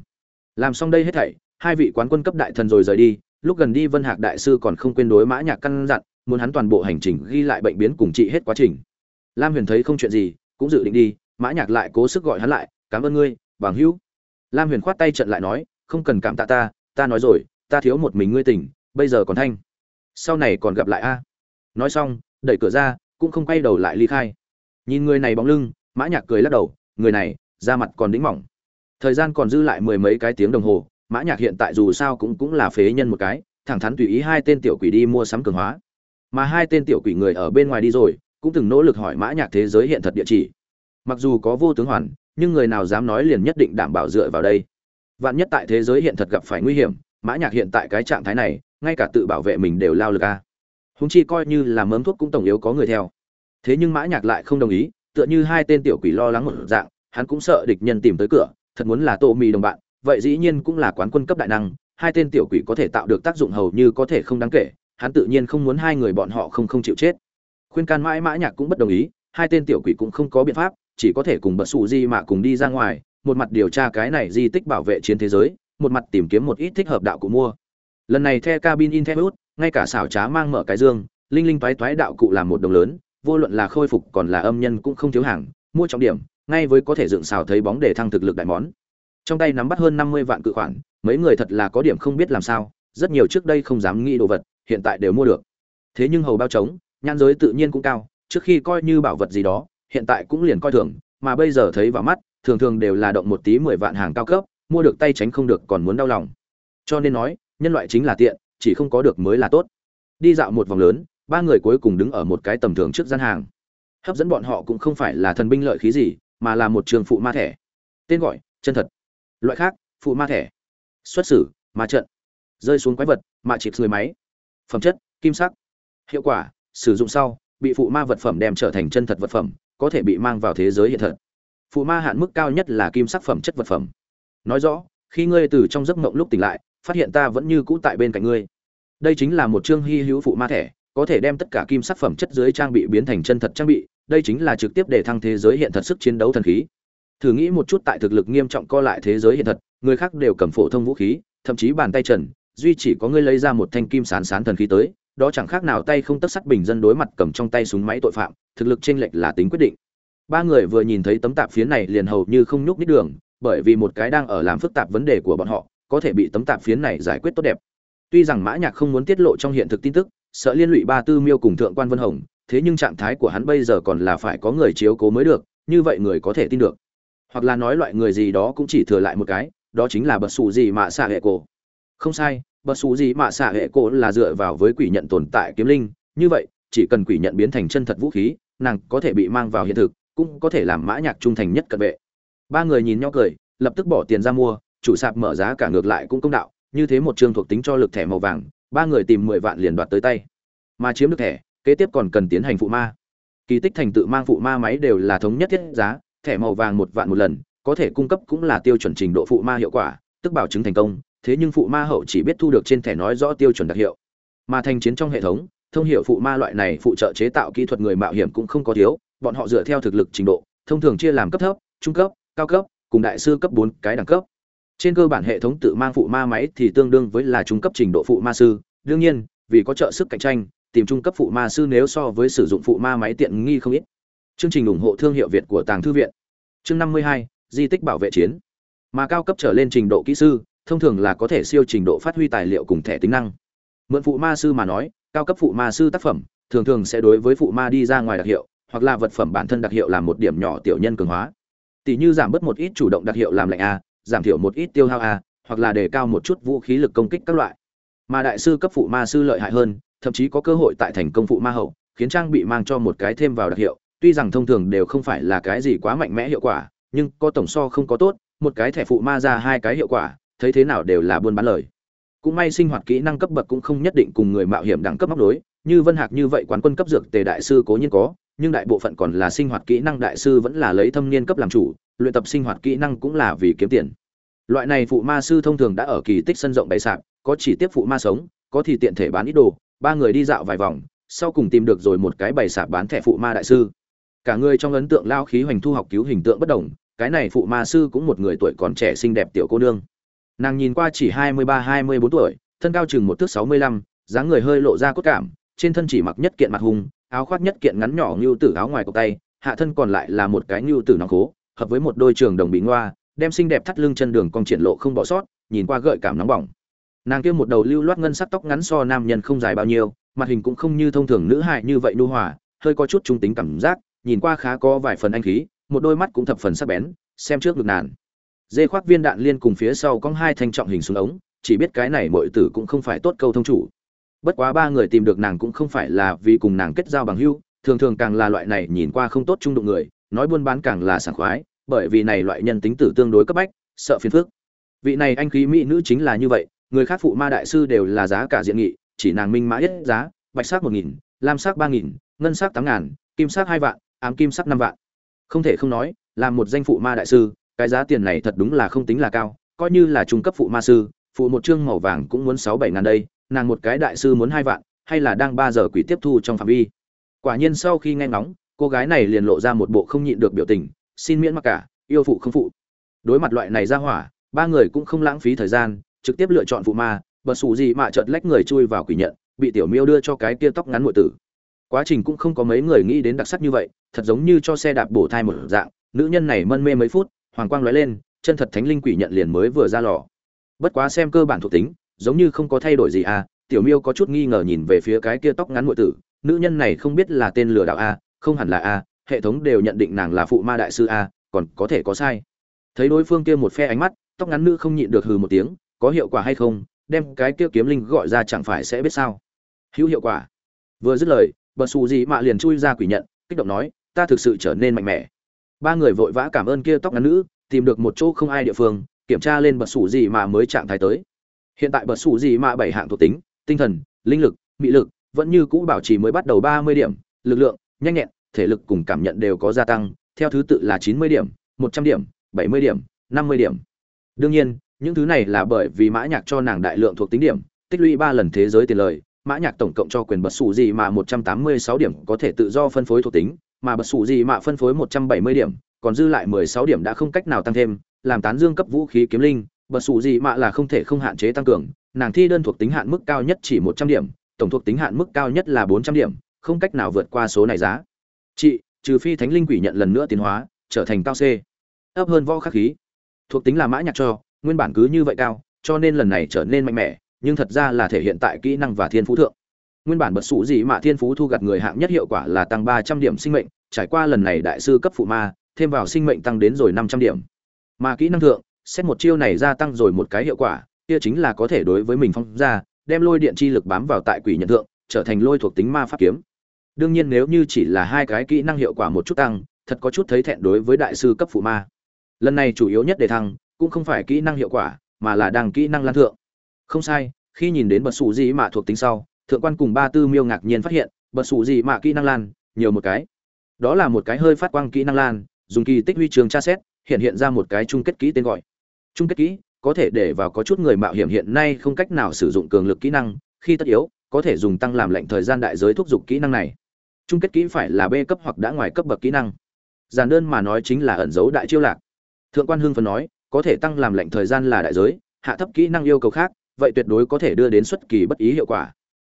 Speaker 1: Làm xong đây hết thảy, hai vị quán quân cấp đại thần rồi rời đi, lúc gần đi vân hạc đại sư còn không quên đối mã nhạc căn dặn, muốn hắn toàn bộ hành trình ghi lại bệnh biến cùng trị hết quá trình. Lam huyền thấy không chuyện gì, cũng dự định đi, mã nhạc lại cố sức gọi hắn lại, cảm ơn ngươi, bằng hữu. Lam huyền khoát tay trận lại nói, không cần cảm tạ ta ta nói rồi, ta thiếu một mình ngươi tỉnh, bây giờ còn thanh. Sau này còn gặp lại a. Nói xong, đẩy cửa ra, cũng không quay đầu lại ly khai. Nhìn người này bóng lưng, mã nhạc cười lắc đầu, người này, da mặt còn đĩnh mỏng thời gian còn dư lại mười mấy cái tiếng đồng hồ, mã nhạc hiện tại dù sao cũng cũng là phế nhân một cái, thẳng thắn tùy ý hai tên tiểu quỷ đi mua sắm cường hóa. Mà hai tên tiểu quỷ người ở bên ngoài đi rồi, cũng từng nỗ lực hỏi mã nhạc thế giới hiện thật địa chỉ. Mặc dù có vô tướng hoàn, nhưng người nào dám nói liền nhất định đảm bảo dựa vào đây. Vạn nhất tại thế giới hiện thật gặp phải nguy hiểm, mã nhạc hiện tại cái trạng thái này, ngay cả tự bảo vệ mình đều lao lực a. Húng chi coi như là mớm thuốc cũng tổng yếu có người theo. Thế nhưng mã nhạc lại không đồng ý, tựa như hai tên tiểu quỷ lo lắng một dạng, hắn cũng sợ địch nhân tìm tới cửa thật muốn là tô mì đồng bạn, vậy dĩ nhiên cũng là quán quân cấp đại năng, hai tên tiểu quỷ có thể tạo được tác dụng hầu như có thể không đáng kể, hắn tự nhiên không muốn hai người bọn họ không không chịu chết. Khuyên can mãi mã nhạc cũng bất đồng ý, hai tên tiểu quỷ cũng không có biện pháp, chỉ có thể cùng bật sụ di mà cùng đi ra ngoài, một mặt điều tra cái này di tích bảo vệ chiến thế giới, một mặt tìm kiếm một ít thích hợp đạo cụ mua. Lần này theo cabin in theo ngay cả xảo trá mang mở cái dương, linh linh toái toái đạo cụ làm một đồng lớn, vô luận là khôi phục còn là âm nhân cũng không thiếu hàng, mua trọng điểm ngay với có thể dựng xào thấy bóng để thăng thực lực đại món. Trong tay nắm bắt hơn năm mươi vạn cự khoản, mấy người thật là có điểm không biết làm sao, rất nhiều trước đây không dám nghĩ đồ vật, hiện tại đều mua được. Thế nhưng hầu bao trống nhan giới tự nhiên cũng cao, trước khi coi như bảo vật gì đó, hiện tại cũng liền coi thường, mà bây giờ thấy vào mắt, thường thường đều là động một tí mười vạn hàng cao cấp, mua được tay tránh không được còn muốn đau lòng. Cho nên nói, nhân loại chính là tiện, chỉ không có được mới là tốt. Đi dạo một vòng lớn, ba người cuối cùng đứng ở một cái tầm thường trước gian hàng. Hấp dẫn bọn họ cũng không phải là thần binh lợi khí gì mà là một trường phụ ma thẻ. Tên gọi, chân thật. Loại khác, phụ ma thẻ. Xuất xử, ma trận. Rơi xuống quái vật mạ chịp người máy. Phẩm chất, kim sắc. Hiệu quả, sử dụng sau, bị phụ ma vật phẩm đem trở thành chân thật vật phẩm, có thể bị mang vào thế giới hiện thật. Phụ ma hạn mức cao nhất là kim sắc phẩm chất vật phẩm. Nói rõ, khi ngươi từ trong giấc mộng lúc tỉnh lại, phát hiện ta vẫn như cũ tại bên cạnh ngươi. Đây chính là một chương hy hữu phụ ma thẻ, có thể đem tất cả kim sắc phẩm chất dưới trang bị biến thành chân thật trang bị đây chính là trực tiếp để thăng thế giới hiện thật sức chiến đấu thần khí. Thử nghĩ một chút tại thực lực nghiêm trọng co lại thế giới hiện thật, người khác đều cầm phổ thông vũ khí, thậm chí bàn tay trần, duy chỉ có ngươi lấy ra một thanh kim sán sán thần khí tới, đó chẳng khác nào tay không tất sắt bình dân đối mặt cầm trong tay súng máy tội phạm, thực lực chênh lệch là tính quyết định. Ba người vừa nhìn thấy tấm tạp phiến này liền hầu như không nhúc nít đường, bởi vì một cái đang ở làm phức tạp vấn đề của bọn họ, có thể bị tấm tạp phiến này giải quyết tốt đẹp. Tuy rằng mã nhạc không muốn tiết lộ trong hiện thực tin tức, sợ liên lụy ba tư miêu cùng thượng quan vân hồng thế nhưng trạng thái của hắn bây giờ còn là phải có người chiếu cố mới được, như vậy người có thể tin được. Hoặc là nói loại người gì đó cũng chỉ thừa lại một cái, đó chính là bật xù gì mà xạ hệ cổ. Không sai, bật xù gì mà xạ hệ cổ là dựa vào với quỷ nhận tồn tại kiếm linh, như vậy, chỉ cần quỷ nhận biến thành chân thật vũ khí, nàng có thể bị mang vào hiện thực, cũng có thể làm mã nhạc trung thành nhất cận vệ. Ba người nhìn nhau cười, lập tức bỏ tiền ra mua, chủ sạp mở giá cả ngược lại cũng công đạo, như thế một trường thuộc tính cho lực thẻ màu vàng, ba người tìm mười vạn liền đoạt tới tay. Mà chiếm được thẻ kế tiếp còn cần tiến hành phụ ma. Kỳ tích thành tự mang phụ ma máy đều là thống nhất thiết giá, thẻ màu vàng một vạn một lần, có thể cung cấp cũng là tiêu chuẩn trình độ phụ ma hiệu quả, tức bảo chứng thành công, thế nhưng phụ ma hậu chỉ biết thu được trên thẻ nói rõ tiêu chuẩn đặc hiệu. Mà thành chiến trong hệ thống, thông hiệu phụ ma loại này phụ trợ chế tạo kỹ thuật người mạo hiểm cũng không có thiếu, bọn họ dựa theo thực lực trình độ, thông thường chia làm cấp thấp, trung cấp, cao cấp, cùng đại sư cấp bốn, cái đẳng cấp. Trên cơ bản hệ thống tự mang phụ ma máy thì tương đương với là trung cấp trình độ phụ ma sư, đương nhiên, vì có trợ sức cạnh tranh tìm trung cấp phụ ma sư nếu so với sử dụng phụ ma máy tiện nghi không ít. Chương trình ủng hộ thương hiệu việt của tàng thư viện. Chương năm mươi hai, di tích bảo vệ chiến. Mà cao cấp trở lên trình độ kỹ sư, thông thường là có thể siêu trình độ phát huy tài liệu cùng thẻ tính năng. Mượn phụ ma sư mà nói, cao cấp phụ ma sư tác phẩm, thường thường sẽ đối với phụ ma đi ra ngoài đặc hiệu, hoặc là vật phẩm bản thân đặc hiệu làm một điểm nhỏ tiểu nhân cường hóa. Tỷ như giảm bớt một ít chủ động đặc hiệu làm lạnh a, giảm thiểu một ít tiêu hao a, hoặc là đề cao một chút vũ khí lực công kích các loại. Mà đại sư cấp phụ ma sư lợi hại hơn thậm chí có cơ hội tại thành công phụ ma hậu, khiến trang bị mang cho một cái thêm vào đặc hiệu. Tuy rằng thông thường đều không phải là cái gì quá mạnh mẽ hiệu quả, nhưng có tổng so không có tốt, một cái thẻ phụ ma ra hai cái hiệu quả, thấy thế nào đều là buôn bán lời. Cũng may sinh hoạt kỹ năng cấp bậc cũng không nhất định cùng người mạo hiểm đẳng cấp móc đối, như vân hạc như vậy quán quân cấp dược tề đại sư cố nhiên có, nhưng đại bộ phận còn là sinh hoạt kỹ năng đại sư vẫn là lấy thâm niên cấp làm chủ, luyện tập sinh hoạt kỹ năng cũng là vì kiếm tiền. Loại này phụ ma sư thông thường đã ở kỳ tích sân rộng bày sạp, có chỉ tiếp phụ ma sống, có thì tiện thể bán ít đồ ba người đi dạo vài vòng, sau cùng tìm được rồi một cái bày sạp bán thẻ phụ ma đại sư. Cả người trong ấn tượng lao khí hoành thu học cứu hình tượng bất đồng, cái này phụ ma sư cũng một người tuổi còn trẻ xinh đẹp tiểu cô nương. Nàng nhìn qua chỉ hai mươi ba, hai mươi bốn tuổi, thân cao chừng một thước sáu mươi lăm, dáng người hơi lộ ra cốt cảm, trên thân chỉ mặc nhất kiện mặt hùng áo khoác nhất kiện ngắn nhỏ ngưu tử áo ngoài cổ tay, hạ thân còn lại là một cái ngưu tử nòng khố, hợp với một đôi trường đồng bị ngoa, đem xinh đẹp thắt lưng chân đường cong triển lộ không bỏ sót, nhìn qua gợi cảm nóng bỏng nàng kia một đầu lưu loát ngân sắc tóc ngắn so nam nhân không dài bao nhiêu, mặt hình cũng không như thông thường nữ hại như vậy nu hòa, hơi có chút trung tính cảm giác, nhìn qua khá có vài phần anh khí, một đôi mắt cũng thập phần sắc bén, xem trước ngực nàn dê khoác viên đạn liên cùng phía sau có hai thanh trọng hình xuống ống, chỉ biết cái này mọi tử cũng không phải tốt câu thông chủ. Bất quá ba người tìm được nàng cũng không phải là vì cùng nàng kết giao bằng hữu, thường thường càng là loại này nhìn qua không tốt trung đụng người, nói buôn bán càng là sảng khoái, bởi vì này loại nhân tính tử tương đối cấp bách, sợ phiền phức. Vị này anh khí mỹ nữ chính là như vậy người khác phụ ma đại sư đều là giá cả diện nghị, chỉ nàng minh mã nhất giá, bạch sắc một nghìn, lam sắc ba nghìn, ngân sắc tám ngàn, kim sắc hai vạn, ám kim sắc năm vạn. Không thể không nói làm một danh phụ ma đại sư, cái giá tiền này thật đúng là không tính là cao, coi như là trung cấp phụ ma sư, phụ một chương màu vàng cũng muốn sáu bảy ngàn đây, nàng một cái đại sư muốn hai vạn, hay là đang ba giờ quỷ tiếp thu trong phạm vi. Quả nhiên sau khi nghe ngóng, cô gái này liền lộ ra một bộ không nhịn được biểu tình, xin miễn mặc cả, yêu phụ không phụ. Đối mặt loại này ra hỏa, ba người cũng không lãng phí thời gian trực tiếp lựa chọn phụ ma bật xù gì mà chợt lách người chui vào quỷ nhận, bị tiểu miêu đưa cho cái kia tóc ngắn ngụy tử. Quá trình cũng không có mấy người nghĩ đến đặc sắc như vậy, thật giống như cho xe đạp bổ thai một dạng, nữ nhân này mân mê mấy phút, hoàng quang lóe lên, chân thật thánh linh quỷ nhận liền mới vừa ra lò. Bất quá xem cơ bản thuộc tính, giống như không có thay đổi gì à tiểu miêu có chút nghi ngờ nhìn về phía cái kia tóc ngắn ngụy tử, nữ nhân này không biết là tên lừa đảo a không hẳn là a hệ thống đều nhận định nàng là phụ ma đại sư a còn có thể có sai. Thấy đối phương kia một phe ánh mắt, tóc ngắn nữ không nhịn được hừ một tiếng có hiệu quả hay không, đem cái kia kiếm linh gọi ra chẳng phải sẽ biết sao. Hữu hiệu quả. Vừa dứt lời bật xù gì mạ liền chui ra quỷ nhận, kích động nói, ta thực sự trở nên mạnh mẽ. Ba người vội vã cảm ơn kia tóc ngắn nữ, tìm được một chỗ không ai địa phương, kiểm tra lên bật xù gì mà mới trạng thái tới. Hiện tại bật xù gì mạ bảy hạng thuộc tính, tinh thần, linh lực, mị lực, vẫn như cũ bảo trì mới bắt đầu ba mươi điểm, lực lượng, nhanh nhẹn, thể lực cùng cảm nhận đều có gia tăng, theo thứ tự là chín mươi điểm, một trăm điểm, bảy mươi điểm, năm mươi điểm. Đương nhiên những thứ này là bởi vì mã nhạc cho nàng đại lượng thuộc tính điểm tích lũy ba lần thế giới tiền lời mã nhạc tổng cộng cho quyền bật sủ gì mà 186 điểm có thể tự do phân phối thuộc tính, mà bật sủ gì mà phân phối 170 điểm, còn dư lại 16 điểm đã không cách nào tăng thêm, làm tán dương cấp vũ khí kiếm linh, bật sủ gì mà là không thể không hạn chế tăng cường, nàng thi đơn thuộc tính hạn mức cao nhất chỉ 100 điểm, tổng thuộc tính hạn mức cao nhất là 400 điểm, không cách nào vượt qua số này giá. Chị, trừ phi thánh linh quỷ nhận lần nữa tiến hóa, trở thành cao C. Ấp hơn võ khắc khí. Thuộc tính là mã nhạc cho, nguyên bản cứ như vậy cao, cho nên lần này trở nên mạnh mẽ, nhưng thật ra là thể hiện tại kỹ năng và thiên phú thượng. Nguyên bản bật sủ gì mà thiên phú thu gặt người hạng nhất hiệu quả là tăng ba trăm điểm sinh mệnh trải qua lần này đại sư cấp phụ ma thêm vào sinh mệnh tăng đến rồi năm trăm điểm. Mà kỹ năng thượng xét một chiêu này gia tăng rồi một cái hiệu quả kia chính là có thể đối với mình phong ra đem lôi điện chi lực bám vào tại quỷ nhận thượng trở thành lôi thuộc tính ma pháp kiếm. Đương nhiên nếu như chỉ là hai cái kỹ năng hiệu quả một chút tăng thật có chút thấy thẹn đối với đại sư cấp phụ ma. Lần này chủ yếu nhất để thăng cũng không phải kỹ năng hiệu quả, mà là đang kỹ năng lan thượng. Không sai, khi nhìn đến bật sủ gì mà thuộc tính sau, thượng quan cùng ba tư miêu ngạc nhiên phát hiện, bật sủ gì mà kỹ năng lan, nhiều một cái. Đó là một cái hơi phát quang kỹ năng lan, dùng kỳ tích huy trường tra xét, hiện hiện ra một cái chung kết kỹ tên gọi. Chung kết kỹ, có thể để vào có chút người mạo hiểm hiện nay không cách nào sử dụng cường lực kỹ năng, khi tất yếu, có thể dùng tăng làm lệnh thời gian đại giới thúc giục kỹ năng này. Chung kết kỹ phải là b cấp hoặc đã ngoài cấp bậc kỹ năng. Giản đơn mà nói chính là ẩn dấu đại chiêu lạc. Thượng quan hưng phần nói có thể tăng làm lệnh thời gian là đại giới hạ thấp kỹ năng yêu cầu khác vậy tuyệt đối có thể đưa đến xuất kỳ bất ý hiệu quả.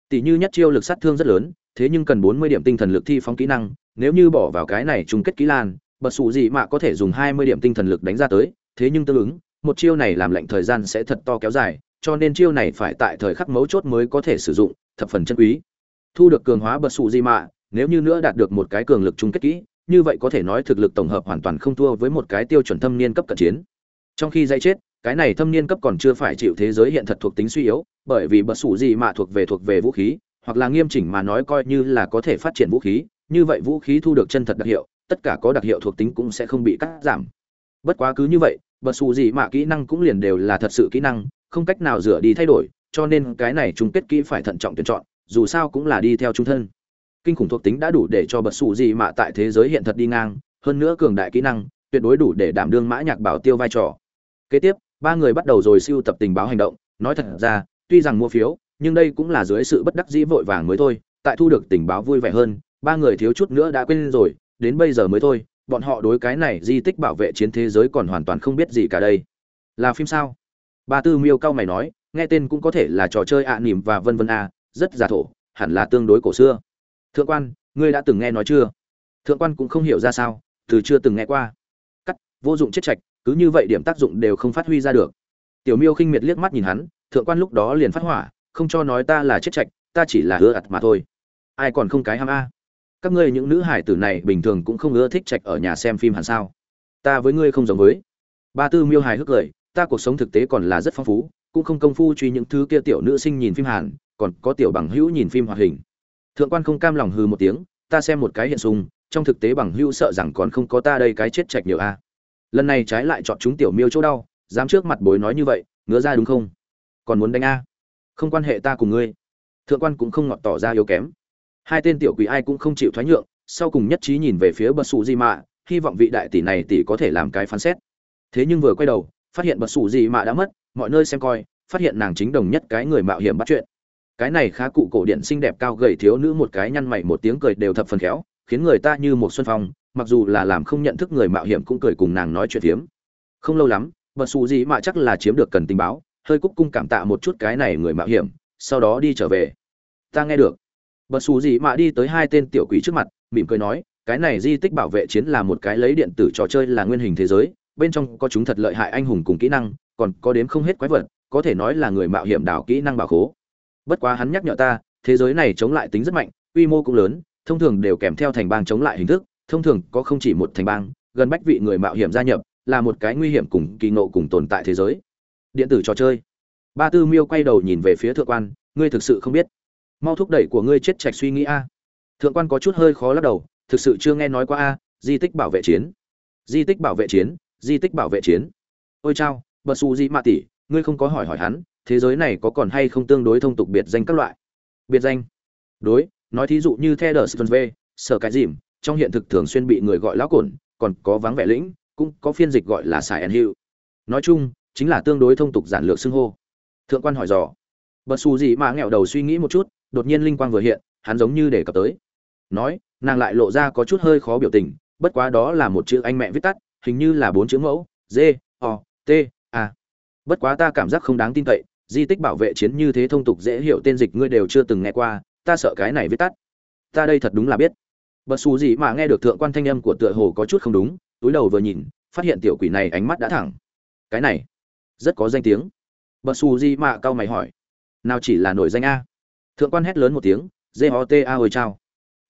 Speaker 1: Tỷ như nhất chiêu lực sát thương rất lớn, thế nhưng cần 40 điểm tinh thần lực thi phóng kỹ năng, nếu như bỏ vào cái này chung kết kỹ lan, bật sụ gì mà có thể dùng 20 điểm tinh thần lực đánh ra tới, thế nhưng tương ứng, một chiêu này làm lệnh thời gian sẽ thật to kéo dài, cho nên chiêu này phải tại thời khắc mấu chốt mới có thể sử dụng, thập phần chân quý. Thu được cường hóa bật sụ gì mà, nếu như nữa đạt được một cái cường lực chung kết kỹ, như vậy có thể nói thực lực tổng hợp hoàn toàn không thua với một cái tiêu chuẩn thâm niên cấp cận chiến. Trong khi dây chết, cái này thâm niên cấp còn chưa phải chịu thế giới hiện thật thuộc tính suy yếu bởi vì bật sủ gì mà thuộc về thuộc về vũ khí hoặc là nghiêm chỉnh mà nói coi như là có thể phát triển vũ khí như vậy vũ khí thu được chân thật đặc hiệu tất cả có đặc hiệu thuộc tính cũng sẽ không bị cắt giảm. Bất quá cứ như vậy bật sủ gì mà kỹ năng cũng liền đều là thật sự kỹ năng không cách nào rửa đi thay đổi cho nên cái này chung kết kỹ phải thận trọng tuyển chọn dù sao cũng là đi theo trung thân. Kinh khủng thuộc tính đã đủ để cho bật sủ gì mà tại thế giới hiện thật đi ngang hơn nữa cường đại kỹ năng tuyệt đối đủ để đảm đương mã nhạc bảo tiêu vai trò kế tiếp, ba người bắt đầu rồi siêu tập tình báo hành động. Nói thật ra, tuy rằng mua phiếu, nhưng đây cũng là dưới sự bất đắc dĩ vội vàng mới thôi. Tại thu được tình báo vui vẻ hơn, ba người thiếu chút nữa đã quên rồi. Đến bây giờ mới thôi, bọn họ đối cái này di tích bảo vệ chiến thế giới còn hoàn toàn không biết gì cả đây. Là phim sao? Ba tư miêu cao mày nói, nghe tên cũng có thể là trò chơi ạ à nỉm và vân vân a, rất giả thổ, hẳn là tương đối cổ xưa. Thượng quan, ngươi đã từng nghe nói chưa? Thượng quan cũng không hiểu ra sao, từ chưa từng nghe qua. Cắt, vô dụng chết trạch cứ như vậy điểm tác dụng đều không phát huy ra được. Tiểu miêu khinh miệt liếc mắt nhìn hắn, thượng quan lúc đó liền phát hỏa, không cho nói ta là chết trạch, ta chỉ là hứa ặt mà thôi. Ai còn không cái ham a? Các ngươi những nữ hải tử này bình thường cũng không ưa thích trạch ở nhà xem phim hẳn sao? Ta với ngươi không giống với. Ba tư miêu hài hước cười, ta cuộc sống thực tế còn là rất phong phú, cũng không công phu truy những thứ kia tiểu nữ sinh nhìn phim hàn, còn có tiểu bằng hữu nhìn phim hoạt hình. Thượng quan không cam lòng hừ một tiếng, ta xem một cái hiện sung, trong thực tế bằng hữu sợ rằng còn không có ta đây cái chết trạch nhiều a lần này trái lại chọn chúng tiểu miêu chỗ đau, dám trước mặt bối nói như vậy, ngứa ra đúng không? Còn muốn đánh a? Không quan hệ ta cùng ngươi. Thượng quan cũng không ngọt tỏ ra yếu kém. Hai tên tiểu quỷ ai cũng không chịu thoái nhượng, sau cùng nhất trí nhìn về phía bật sụ di mạ, hy vọng vị đại tỷ này tỷ có thể làm cái phán xét. Thế nhưng vừa quay đầu, phát hiện bật sụ di mạ đã mất, mọi nơi xem coi, phát hiện nàng chính đồng nhất cái người mạo hiểm bắt chuyện. Cái này khá cụ cổ điển xinh đẹp cao gầy thiếu nữ một cái nhăn mày một tiếng cười đều thập phần khéo, khiến người ta như một xuân phong mặc dù là làm không nhận thức người mạo hiểm cũng cười cùng nàng nói chuyện phiếm. Không lâu lắm bật xù gì mà chắc là chiếm được cần tình báo, hơi cúc cung cảm tạ một chút cái này người mạo hiểm, sau đó đi trở về. Ta nghe được. Bật xù gì mà đi tới hai tên tiểu quỷ trước mặt, mỉm cười nói, cái này di tích bảo vệ chiến là một cái lấy điện tử trò chơi là nguyên hình thế giới, bên trong có chúng thật lợi hại anh hùng cùng kỹ năng, còn có đếm không hết quái vật, có thể nói là người mạo hiểm đảo kỹ năng bảo khố. Bất quá hắn nhắc nhở ta, thế giới này chống lại tính rất mạnh, quy mô cũng lớn, thông thường đều kèm theo thành bang chống lại hình thức thông thường có không chỉ một thành bang, gần bách vị người mạo hiểm gia nhập, là một cái nguy hiểm cùng kỳ ngộ cùng tồn tại thế giới. Điện tử trò chơi. Ba tư miêu quay đầu nhìn về phía thượng quan, ngươi thực sự không biết. Mau thúc đẩy của ngươi chết chạch suy nghĩ a. Thượng quan có chút hơi khó lắc đầu, thực sự chưa nghe nói qua a, di tích bảo vệ chiến. Di tích bảo vệ chiến, di tích bảo vệ chiến. Ôi chao, bật xù di mạ tỷ ngươi không có hỏi hỏi hắn, thế giới này có còn hay không tương đối thông tục biệt danh các loại. Biệt danh. Đối, nói thí dụ như the đờ v, sở cái dìm trong hiện thực thường xuyên bị người gọi lão cổn, còn có vắng vẻ lĩnh, cũng có phiên dịch gọi là xài ăn hiệu nói chung, chính là tương đối thông tục giản lược xưng hô. Thượng quan hỏi dò. Bật xù gì mà nghẹo đầu suy nghĩ một chút, đột nhiên linh quang vừa hiện, hắn giống như để cập tới. Nói, nàng lại lộ ra có chút hơi khó biểu tình, bất quá đó là một chữ anh mẹ viết tắt, hình như là bốn chữ mẫu g o, t, a. Bất quá ta cảm giác không đáng tin cậy, di tích bảo vệ chiến như thế thông tục dễ hiểu tên dịch ngươi đều chưa từng nghe qua, ta sợ cái này viết tắt. Ta đây thật đúng là biết bật xù gì mà nghe được thượng quan thanh âm của tựa hồ có chút không đúng, túi đầu vừa nhìn, phát hiện tiểu quỷ này ánh mắt đã thẳng. Cái này, rất có danh tiếng. Bật xù gì mà cao mày hỏi. Nào chỉ là nổi danh a? Thượng quan hét lớn một tiếng j a ôi chao.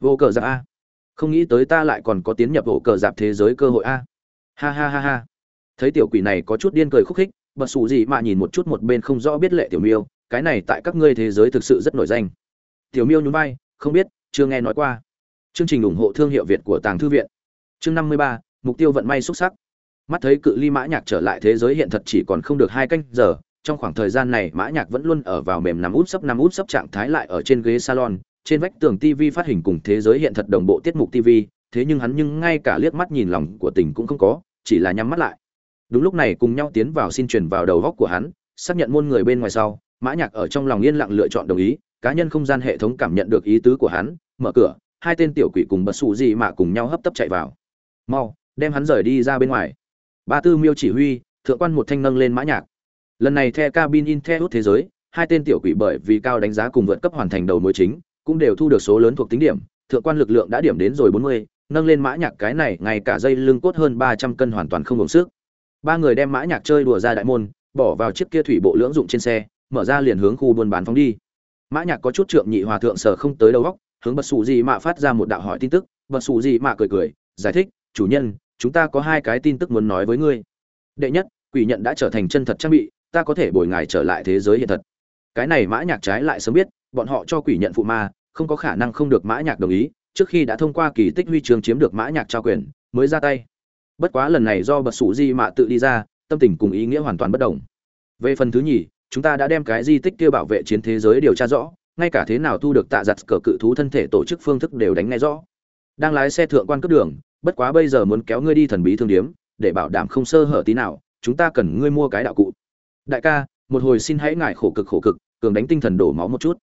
Speaker 1: Vô cờ giặc a. Không nghĩ tới ta lại còn có tiến nhập vô cờ giặc thế giới cơ hội a. Ha ha ha ha. Thấy tiểu quỷ này có chút điên cười khúc khích, bật xù gì mà nhìn một chút một bên không rõ biết lệ tiểu miêu, cái này tại các ngươi thế giới thực sự rất nổi danh. Tiểu miêu nhún vai, không biết, chưa nghe nói qua chương trình ủng hộ thương hiệu việt của tàng thư viện. Chương năm mươi ba, mục tiêu vận may xuất sắc. Mắt thấy cự ly mã nhạc trở lại thế giới hiện thật chỉ còn không được hai canh giờ, trong khoảng thời gian này mã nhạc vẫn luôn ở vào mềm nằm úp sấp nằm úp sấp trạng thái lại ở trên ghế salon, trên vách tường tv phát hình cùng thế giới hiện thật đồng bộ tiết mục tv thế nhưng hắn nhưng ngay cả liếc mắt nhìn lòng của tình cũng không có, chỉ là nhắm mắt lại. Đúng lúc này cùng nhau tiến vào xin truyền vào đầu góc của hắn, xác nhận môn người bên ngoài sau, mã nhạc ở trong lòng yên lặng lựa chọn đồng ý, cá nhân không gian hệ thống cảm nhận được ý tứ của hắn, mở cửa hai tên tiểu quỷ cùng bật sụ gì mà cùng nhau hấp tấp chạy vào. Mau, đem hắn rời đi ra bên ngoài. Ba tư miêu chỉ huy, thượng quan một thanh nâng lên mã nhạc. Lần này the cabin in the thế giới, hai tên tiểu quỷ bởi vì cao đánh giá cùng vượt cấp hoàn thành đầu mối chính, cũng đều thu được số lớn thuộc tính điểm, thượng quan lực lượng đã điểm đến rồi bốn mươi, nâng lên mã nhạc cái này ngay cả dây lưng cốt hơn ba trăm cân hoàn toàn không đủ sức. Ba người đem mã nhạc chơi đùa ra đại môn, bỏ vào chiếc kia thủy bộ lưỡng dụng trên xe, mở ra liền hướng khu buôn bán phóng đi. Mã nhạc có chút trượng nhị hòa thượng sở không tới đầu góc hướng bật sụ gì mạ phát ra một đạo hỏi tin tức, bật sụ gì mạ cười cười, giải thích, chủ nhân, chúng ta có hai cái tin tức muốn nói với ngươi. Đệ nhất, quỷ nhận đã trở thành chân thật trang bị, ta có thể bồi ngài trở lại thế giới hiện thật. Cái này mã nhạc trái lại sớm biết, bọn họ cho quỷ nhận phụ ma, không có khả năng không được mã nhạc đồng ý, trước khi đã thông qua kỳ tích huy chương chiếm được mã nhạc trao quyền, mới ra tay. Bất quá lần này do bật sủ di mạ tự đi ra, tâm tình cùng ý nghĩa hoàn toàn bất đồng. Về phần thứ nhì, chúng ta đã đem cái di tích kia bảo vệ chiến thế giới điều tra rõ ngay cả thế nào thu được tạ giặt cờ cự thú thân thể tổ chức phương thức đều đánh ngay rõ. Đang lái xe thượng quan cướp đường, bất quá bây giờ muốn kéo ngươi đi thần bí thương điếm, để bảo đảm không sơ hở tí nào, chúng ta cần ngươi mua cái đạo cụ. Đại ca, một hồi xin hãy ngại khổ cực khổ cực, cường đánh tinh thần đổ máu một chút.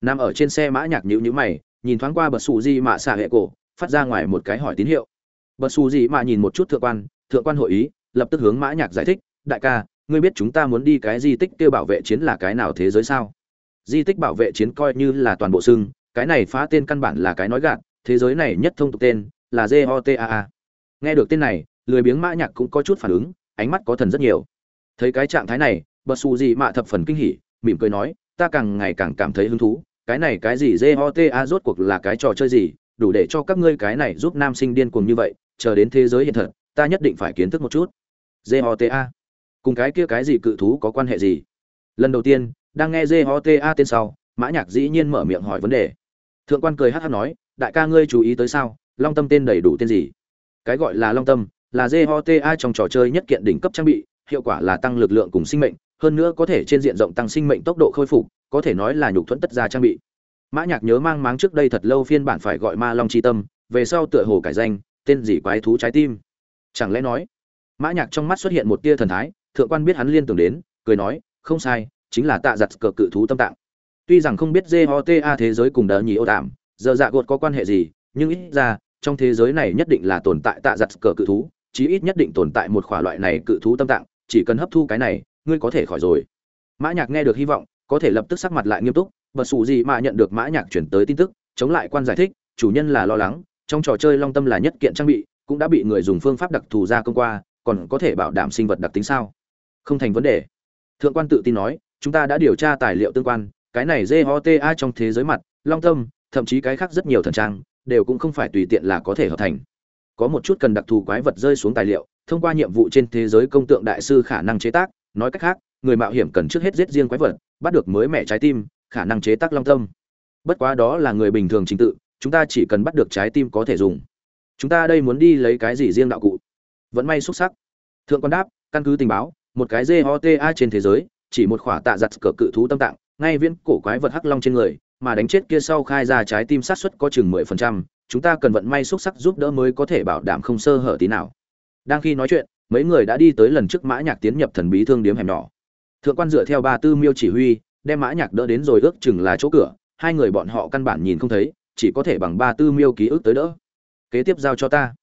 Speaker 1: Nằm ở trên xe mã nhạc nhữ nhữ mày, nhìn thoáng qua bật xù di mạ xạ hệ cổ, phát ra ngoài một cái hỏi tín hiệu. Bật xù di mạ nhìn một chút thượng quan thượng quan hội ý, lập tức hướng mã nhạc giải thích, đại ca, ngươi biết chúng ta muốn đi cái di tích kêu bảo vệ chiến là cái nào thế giới sao? Di tích bảo vệ chiến coi như là toàn bộ xưng, cái này phá tên căn bản là cái nói gạt, thế giới này nhất thông tục tên, là jotaa nghe được tên này, lười biếng mã nhạc cũng có chút phản ứng, ánh mắt có thần rất nhiều. Thấy cái trạng thái này, bật xù gì mạ thập phần kinh hỉ, mỉm cười nói, ta càng ngày càng cảm thấy hứng thú, cái này cái gì jota rốt cuộc là cái trò chơi gì, đủ để cho các ngươi cái này giúp nam sinh điên cuồng như vậy, chờ đến thế giới hiện thật, ta nhất định phải kiến thức một chút. Jota cùng cái kia cái gì cự thú có quan hệ gì? Lần đầu tiên đang nghe jota tên sau, mã nhạc dĩ nhiên mở miệng hỏi vấn đề. Thượng quan cười hắt hắt nói, đại ca ngươi chú ý tới sao? Long tâm tên đầy đủ tên gì? Cái gọi là long tâm là jota trong trò chơi nhất kiện đỉnh cấp trang bị, hiệu quả là tăng lực lượng cùng sinh mệnh, hơn nữa có thể trên diện rộng tăng sinh mệnh tốc độ khôi phục, có thể nói là nhục thuẫn tất gia trang bị. Mã nhạc nhớ mang máng trước đây thật lâu phiên bản phải gọi ma long chi tâm, về sau tựa hồ cải danh, tên gì quái thú trái tim. Chẳng lẽ nói, mã nhạc trong mắt xuất hiện một tia thần thái, thượng quan biết hắn liên tưởng đến, cười nói, không sai chính là tạ giật cờ cự thú tâm tạng. Tuy rằng không biết jota thế giới cùng đỡ nhì ô tạm, giờ dạ gột có quan hệ gì, nhưng ít ra, trong thế giới này nhất định là tồn tại tạ giật cờ cự thú, chí ít nhất định tồn tại một khỏa loại này cự thú tâm tạng, chỉ cần hấp thu cái này, ngươi có thể khỏi rồi. Mã nhạc nghe được hy vọng, có thể lập tức sắc mặt lại nghiêm túc bất sụ gì mà nhận được mã nhạc chuyển tới tin tức, chống lại quan giải thích, chủ nhân là lo lắng, trong trò chơi long tâm là nhất kiện trang bị, cũng đã bị người dùng phương pháp đặc thù ra công qua, còn có thể bảo đảm sinh vật đặc tính sao? Không thành vấn đề. Thượng quan tự tin nói chúng ta đã điều tra tài liệu tương quan, cái này jota trong thế giới mặt, long tâm, thậm chí cái khác rất nhiều thần trang, đều cũng không phải tùy tiện là có thể hợp thành. Có một chút cần đặc thù quái vật rơi xuống tài liệu, thông qua nhiệm vụ trên thế giới công tượng đại sư khả năng chế tác, nói cách khác, người mạo hiểm cần trước hết giết riêng quái vật, bắt được mới mẹ trái tim, khả năng chế tác long tâm. Bất quá đó là người bình thường trình tự, chúng ta chỉ cần bắt được trái tim có thể dùng. Chúng ta đây muốn đi lấy cái gì riêng đạo cụ? Vẫn may xuất sắc. Thượng quan đáp, căn cứ tình báo, một cái jota trên thế giới chỉ một khỏa tạ giặt cờ cự thú tâm tạng, ngay viễn cổ quái vật hắc long trên người, mà đánh chết kia sau khai ra trái tim sát suất có chừng mười phần trăm, chúng ta cần vận may xuất sắc giúp đỡ mới có thể bảo đảm không sơ hở tí nào. Đang khi nói chuyện, mấy người đã đi tới lần trước mã nhạc tiến nhập thần bí thương điếm hẻm nhỏ. Thượng quan dựa theo ba tư miêu chỉ huy, đem mã nhạc đỡ đến rồi ước chừng là chỗ cửa, hai người bọn họ căn bản nhìn không thấy, chỉ có thể bằng ba tư miêu ký ức tới đỡ. Kế tiếp giao cho ta.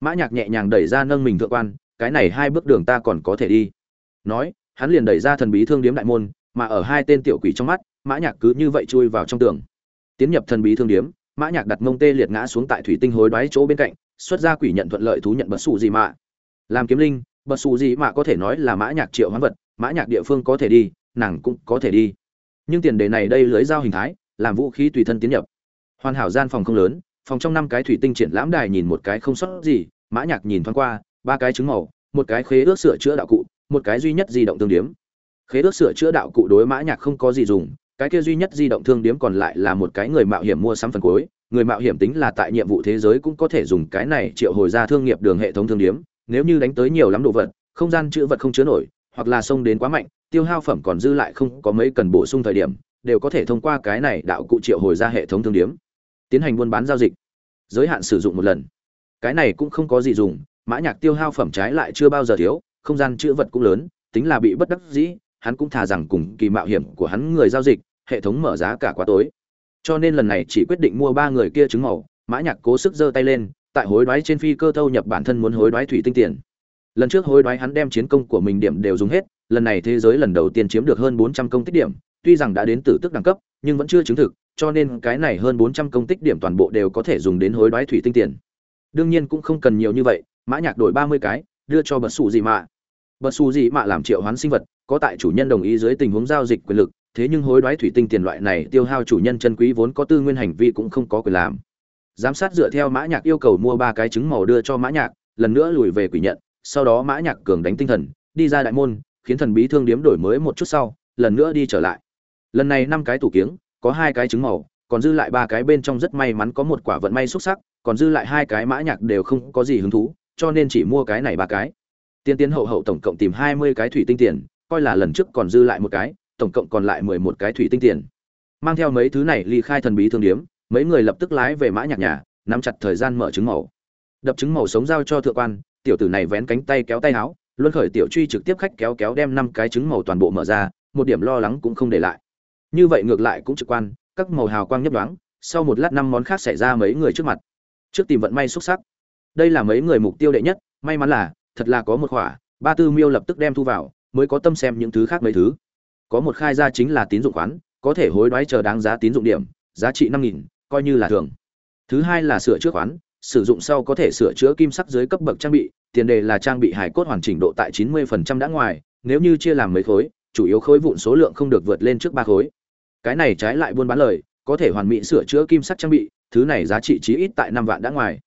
Speaker 1: Mã nhạc nhẹ nhàng đẩy ra nâng mình thượng quan, cái này hai bước đường ta còn có thể đi. Nói hắn liền đẩy ra thần bí thương điếm đại môn, mà ở hai tên tiểu quỷ trong mắt, mã nhạc cứ như vậy chui vào trong tường. Tiến nhập thần bí thương điếm, mã nhạc đặt mông tê liệt ngã xuống tại thủy tinh hối đoái chỗ bên cạnh, xuất ra quỷ nhận thuận lợi thú nhận bất sụ gì mà. Làm kiếm linh bất sụ gì mà có thể nói là mã nhạc triệu hoán vật, mã nhạc địa phương có thể đi, nàng cũng có thể đi. Nhưng tiền đề này đây lưới giao hình thái, làm vũ khí tùy thân tiến nhập. Hoàn hảo gian phòng không lớn, phòng trong năm cái thủy tinh triển lãm đài nhìn một cái không sót gì, mã nhạc nhìn thoáng qua, ba cái trứng màu, một cái khế ước sửa chữa đạo cụ một cái duy nhất di động thương điếm. Khế ước sửa chữa đạo cụ đối mã nhạc không có gì dùng, cái kia duy nhất di động thương điếm còn lại là một cái người mạo hiểm mua sắm phần cuối. Người mạo hiểm tính là tại nhiệm vụ thế giới cũng có thể dùng cái này triệu hồi ra thương nghiệp đường hệ thống thương điếm, nếu như đánh tới nhiều lắm đồ vật, không gian chữ vật không chứa nổi, hoặc là xông đến quá mạnh, tiêu hao phẩm còn dư lại không có mấy cần bổ sung thời điểm, đều có thể thông qua cái này đạo cụ triệu hồi ra hệ thống thương điếm. Tiến hành buôn bán giao dịch. Giới hạn sử dụng một lần. Cái này cũng không có gì dùng, mã nhạc tiêu hao phẩm trái lại chưa bao giờ thiếu không gian chữ vật cũng lớn, tính là bị bất đắc dĩ, hắn cũng thà rằng cùng kỳ mạo hiểm của hắn người giao dịch, hệ thống mở giá cả quá tối. Cho nên lần này chỉ quyết định mua ba người kia trứng màu, mã nhạc cố sức giơ tay lên, tại hối đoái trên phi cơ thâu nhập bản thân muốn hối đoái thủy tinh tiền. Lần trước hối đoái hắn đem chiến công của mình điểm đều dùng hết, lần này thế giới lần đầu tiên chiếm được hơn 400 công tích điểm, tuy rằng đã đến tử tức đẳng cấp, nhưng vẫn chưa chứng thực, cho nên cái này hơn 400 công tích điểm toàn bộ đều có thể dùng đến hối đoái thủy tinh tiền. Đương nhiên cũng không cần nhiều như vậy, mã nhạc đổi 30 cái, đưa cho bật sủ gì mà bất su gì mà làm triệu hoán sinh vật, có tại chủ nhân đồng ý dưới tình huống giao dịch quyền lực, thế nhưng hối đoái thủy tinh tiền loại này tiêu hao chủ nhân chân quý vốn có tư nguyên hành vi cũng không có quyền làm. Giám sát dựa theo mã nhạc yêu cầu mua ba cái trứng màu đưa cho mã nhạc, lần nữa lùi về quỷ nhận, sau đó mã nhạc cường đánh tinh thần, đi ra đại môn, khiến thần bí thương điếm đổi mới một chút sau, lần nữa đi trở lại. Lần này năm cái tủ kiếng, có hai cái trứng màu, còn dư lại ba cái bên trong rất may mắn có một quả vận may xuất sắc, còn dư lại hai cái mã nhạc đều không có gì hứng thú, cho nên chỉ mua cái này ba cái tiên tiến hậu hậu tổng cộng tìm hai mươi cái thủy tinh tiền, coi là lần trước còn dư lại một cái, tổng cộng còn lại mười một cái thủy tinh tiền. Mang theo mấy thứ này ly khai thần bí thương điếm, mấy người lập tức lái về mã nhạc nhà, nắm chặt thời gian mở trứng màu. Đập trứng màu sống giao cho thượng quan, tiểu tử này vén cánh tay kéo tay áo, luân khởi tiểu truy trực tiếp khách kéo kéo đem năm cái trứng màu toàn bộ mở ra, một điểm lo lắng cũng không để lại. Như vậy ngược lại cũng trực quan, các màu hào quang nhấp nhoáng, sau một lát năm món khác xảy ra mấy người trước mặt. Trước tìm vận may xuất sắc. Đây là mấy người mục tiêu đệ nhất, may mắn là thật là có một khỏa, ba tư miêu lập tức đem thu vào, mới có tâm xem những thứ khác mấy thứ. Có một khai ra chính là tín dụng khoán, có thể hối đoái chờ đáng giá tín dụng điểm, giá trị năm nghìn, coi như là thường thứ hai là sửa chữa khoán, sử dụng sau có thể sửa chữa kim sắc dưới cấp bậc trang bị, tiền đề là trang bị hải cốt hoàn chỉnh độ tại 90% đã ngoài, nếu như chia làm mấy khối, chủ yếu khối vụn số lượng không được vượt lên trước ba khối. Cái này trái lại buôn bán lời, có thể hoàn mỹ sửa chữa kim sắc trang bị, thứ này giá trị chí ít tại năm vạn đã ngoài.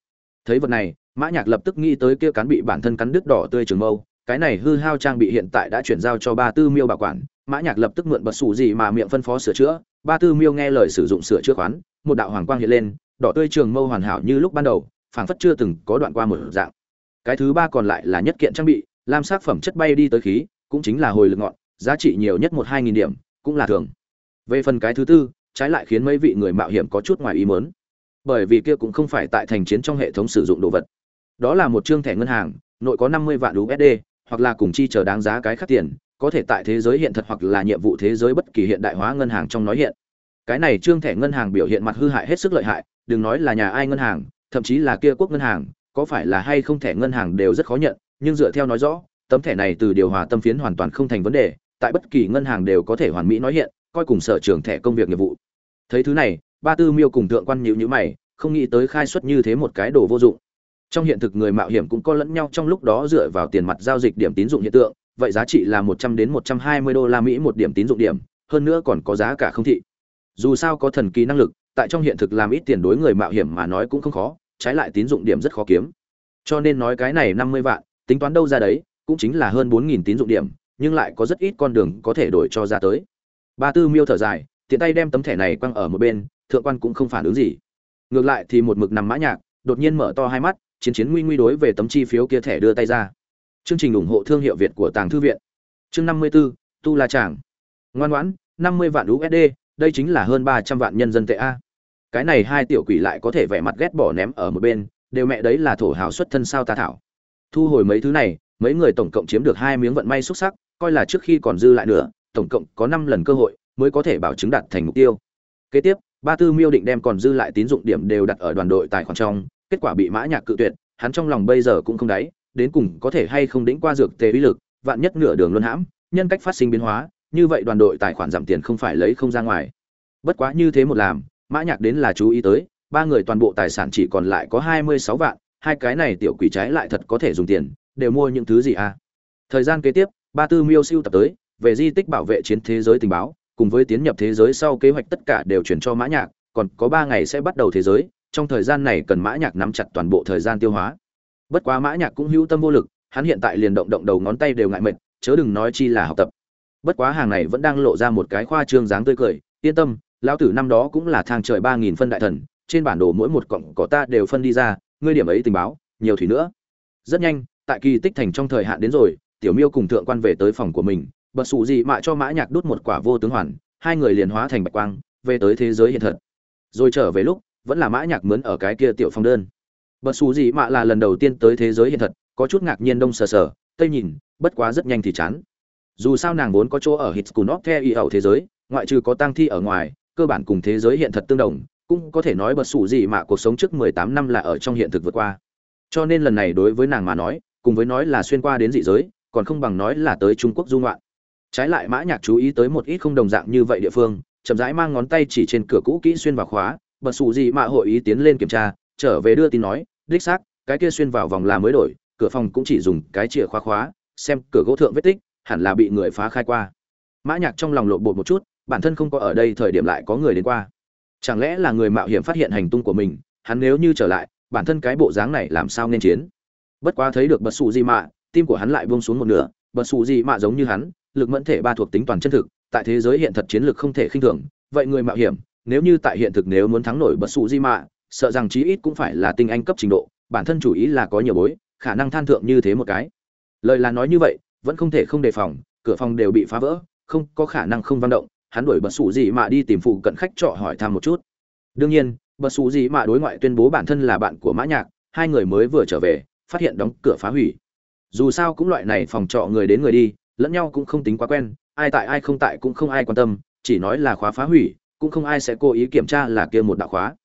Speaker 1: Thấy vật này mã nhạc lập tức nghĩ tới kia cán bị bản thân cắn đứt đỏ tươi trường mâu, cái này hư hao trang bị hiện tại đã chuyển giao cho ba tư miêu bảo quản. Mã nhạc lập tức mượn bật sủ gì mà miệng phân phó sửa chữa. Ba tư miêu nghe lời sử dụng sửa chữa khoán, một đạo hoàng quang hiện lên, đỏ tươi trường mâu hoàn hảo như lúc ban đầu, phảng phất chưa từng có đoạn qua một dạng. Cái thứ ba còn lại là nhất kiện trang bị lam sắc phẩm chất bay đi tới khí, cũng chính là hồi lực ngọn, giá trị nhiều nhất một hai nghìn điểm, cũng là thường. Về phần cái thứ tư, trái lại khiến mấy vị người mạo hiểm có chút ngoài ý muốn. Bởi vì kia cũng không phải tại thành chiến trong hệ thống sử dụng đồ vật đó là một chương thẻ ngân hàng, nội có năm mươi vạn USD hoặc là cùng chi chờ đáng giá cái khác tiền, có thể tại thế giới hiện thật hoặc là nhiệm vụ thế giới bất kỳ hiện đại hóa ngân hàng trong nói hiện. Cái này trương thẻ ngân hàng biểu hiện mặt hư hại hết sức lợi hại, đừng nói là nhà ai ngân hàng, thậm chí là kia quốc ngân hàng, có phải là hay không thẻ ngân hàng đều rất khó nhận, nhưng dựa theo nói rõ, tấm thẻ này từ điều hòa tâm phiến hoàn toàn không thành vấn đề, tại bất kỳ ngân hàng đều có thể hoàn mỹ nói hiện, coi cùng sở trường thẻ công việc nghiệp vụ. Thấy thứ này, ba tư miêu cùng thượng quan nhịu nhữ mày, không nghĩ tới khai xuất như thế một cái đồ vô dụng trong hiện thực người mạo hiểm cũng có lẫn nhau trong lúc đó dựa vào tiền mặt giao dịch điểm tín dụng hiện tượng, vậy giá trị là một trăm đến một trăm hai mươi đô la mỹ một điểm tín dụng điểm, hơn nữa còn có giá cả không thị. Dù sao có thần kỳ năng lực, tại trong hiện thực làm ít tiền đối người mạo hiểm mà nói cũng không khó, trái lại tín dụng điểm rất khó kiếm. Cho nên nói cái này năm mươi vạn, tính toán đâu ra đấy, cũng chính là hơn bốn nghìn tín dụng điểm, nhưng lại có rất ít con đường có thể đổi cho ra tới. Ba tư miêu thở dài, tiện tay đem tấm thẻ này quăng ở một bên, thượng quan cũng không phản ứng gì. Ngược lại thì một mực nằm mã nhạc, đột nhiên mở to hai mắt chiến chiến nguy nguy đối về tấm chi phiếu kia thẻ đưa tay ra. Chương trình ủng hộ thương hiệu việt của tàng thư viện. Chương năm mươi 54, tu la tràng. Ngoan ngoãn năm mươi vạn usd đây chính là hơn ba trăm vạn nhân dân tệ a. Cái này hai tiểu quỷ lại có thể vẻ mặt ghét bỏ ném ở một bên đều mẹ đấy là thổ hào xuất thân sao ta thảo. Thu hồi mấy thứ này mấy người tổng cộng chiếm được hai miếng vận may xuất sắc coi là trước khi còn dư lại nữa tổng cộng có năm lần cơ hội mới có thể bảo chứng đạt thành mục tiêu. Kế tiếp ba tư miêu định đem còn dư lại tín dụng điểm đều đặt ở đoàn đội tài khoản trong kết quả bị mã nhạc cự tuyệt, hắn trong lòng bây giờ cũng không đáy, đến cùng có thể hay không đỉnh qua dược tề uy lực, vạn nhất nửa đường luân hãm, nhân cách phát sinh biến hóa, như vậy đoàn đội tài khoản giảm tiền không phải lấy không ra ngoài. Bất quá như thế một làm, mã nhạc đến là chú ý tới, ba người toàn bộ tài sản chỉ còn lại có hai mươi sáu vạn, hai cái này tiểu quỷ trái lại thật có thể dùng tiền, đều mua những thứ gì à? Thời gian kế tiếp, ba tư miêu siêu tập tới, về di tích bảo vệ chiến thế giới tình báo, cùng với tiến nhập thế giới sau kế hoạch tất cả đều chuyển cho mã nhạc, còn có ba ngày sẽ bắt đầu thế giới trong thời gian này cần mã nhạc nắm chặt toàn bộ thời gian tiêu hóa. Bất quá mã nhạc cũng hữu tâm vô lực, hắn hiện tại liền động động đầu ngón tay đều ngại mệt, chớ đừng nói chi là học tập. Bất quá hàng này vẫn đang lộ ra một cái khoa trương dáng tươi cười, yên tâm, lão tử năm đó cũng là thang trời ba nghìn phân đại thần, trên bản đồ mỗi một cọng cỏ ta đều phân đi ra, ngươi điểm ấy tình báo, nhiều thủy nữa. Rất nhanh, tại kỳ tích thành trong thời hạn đến rồi, tiểu miêu cùng thượng quan về tới phòng của mình, bật sụ gì mạ cho mã nhạc đút một quả vô tướng hoàn, hai người liền hóa thành bạch quang, về tới thế giới hiện thật. Rồi trở về lúc vẫn là mã nhạc mướn ở cái kia tiểu phong đơn. Bật su gì mạ là lần đầu tiên tới thế giới hiện thật, có chút ngạc nhiên đông sờ sờ, tây nhìn, bất quá rất nhanh thì chán. Dù sao nàng vốn có chỗ ở hít cùn theo y ẩu thế giới, ngoại trừ có tang thi ở ngoài, cơ bản cùng thế giới hiện thật tương đồng, cũng có thể nói bật su gì mà cuộc sống trước 18 năm là ở trong hiện thực vượt qua. Cho nên lần này đối với nàng mà nói, cùng với nói là xuyên qua đến dị giới, còn không bằng nói là tới trung quốc du ngoạn. Trái lại mã nhạc chú ý tới một ít không đồng dạng như vậy địa phương, chậm rãi mang ngón tay chỉ trên cửa cũ kỹ xuyên vào khóa bật sủ gì mà hội ý tiến lên kiểm tra, trở về đưa tin nói, đích xác, cái kia xuyên vào vòng là mới đổi, cửa phòng cũng chỉ dùng cái chìa khóa khóa, xem cửa gỗ thượng vết tích, hẳn là bị người phá khai qua. Mã nhạc trong lòng lộn bột một chút, bản thân không có ở đây thời điểm lại có người đến qua. Chẳng lẽ là người mạo hiểm phát hiện hành tung của mình, hắn nếu như trở lại, bản thân cái bộ dáng này làm sao nên chiến? Bất quá thấy được bật sụ gì mạ tim của hắn lại buông xuống một nửa, bật sụ gì mạ giống như hắn, lực mẫn thể ba thuộc tính toàn chân thực, tại thế giới hiện thật chiến lược không thể khinh thường, vậy người mạo hiểm nếu như tại hiện thực nếu muốn thắng nổi bất sụ di mạ, sợ rằng chí ít cũng phải là tinh anh cấp trình độ, bản thân chủ ý là có nhiều bối, khả năng than thượng như thế một cái. Lời là nói như vậy, vẫn không thể không đề phòng, cửa phòng đều bị phá vỡ, không có khả năng không văn động, hắn đuổi bật sủ gì mà đi tìm phụ cận khách trọ hỏi thăm một chút. Đương nhiên bật sủ gì mà đối ngoại tuyên bố bản thân là bạn của mã nhạc, hai người mới vừa trở về, phát hiện đóng cửa phá hủy. Dù sao cũng loại này phòng trọ người đến người đi, lẫn nhau cũng không tính quá quen, ai tại ai không tại cũng không ai quan tâm, chỉ nói là khóa phá hủy cũng không ai sẽ cố ý kiểm tra là kia một đạo khóa.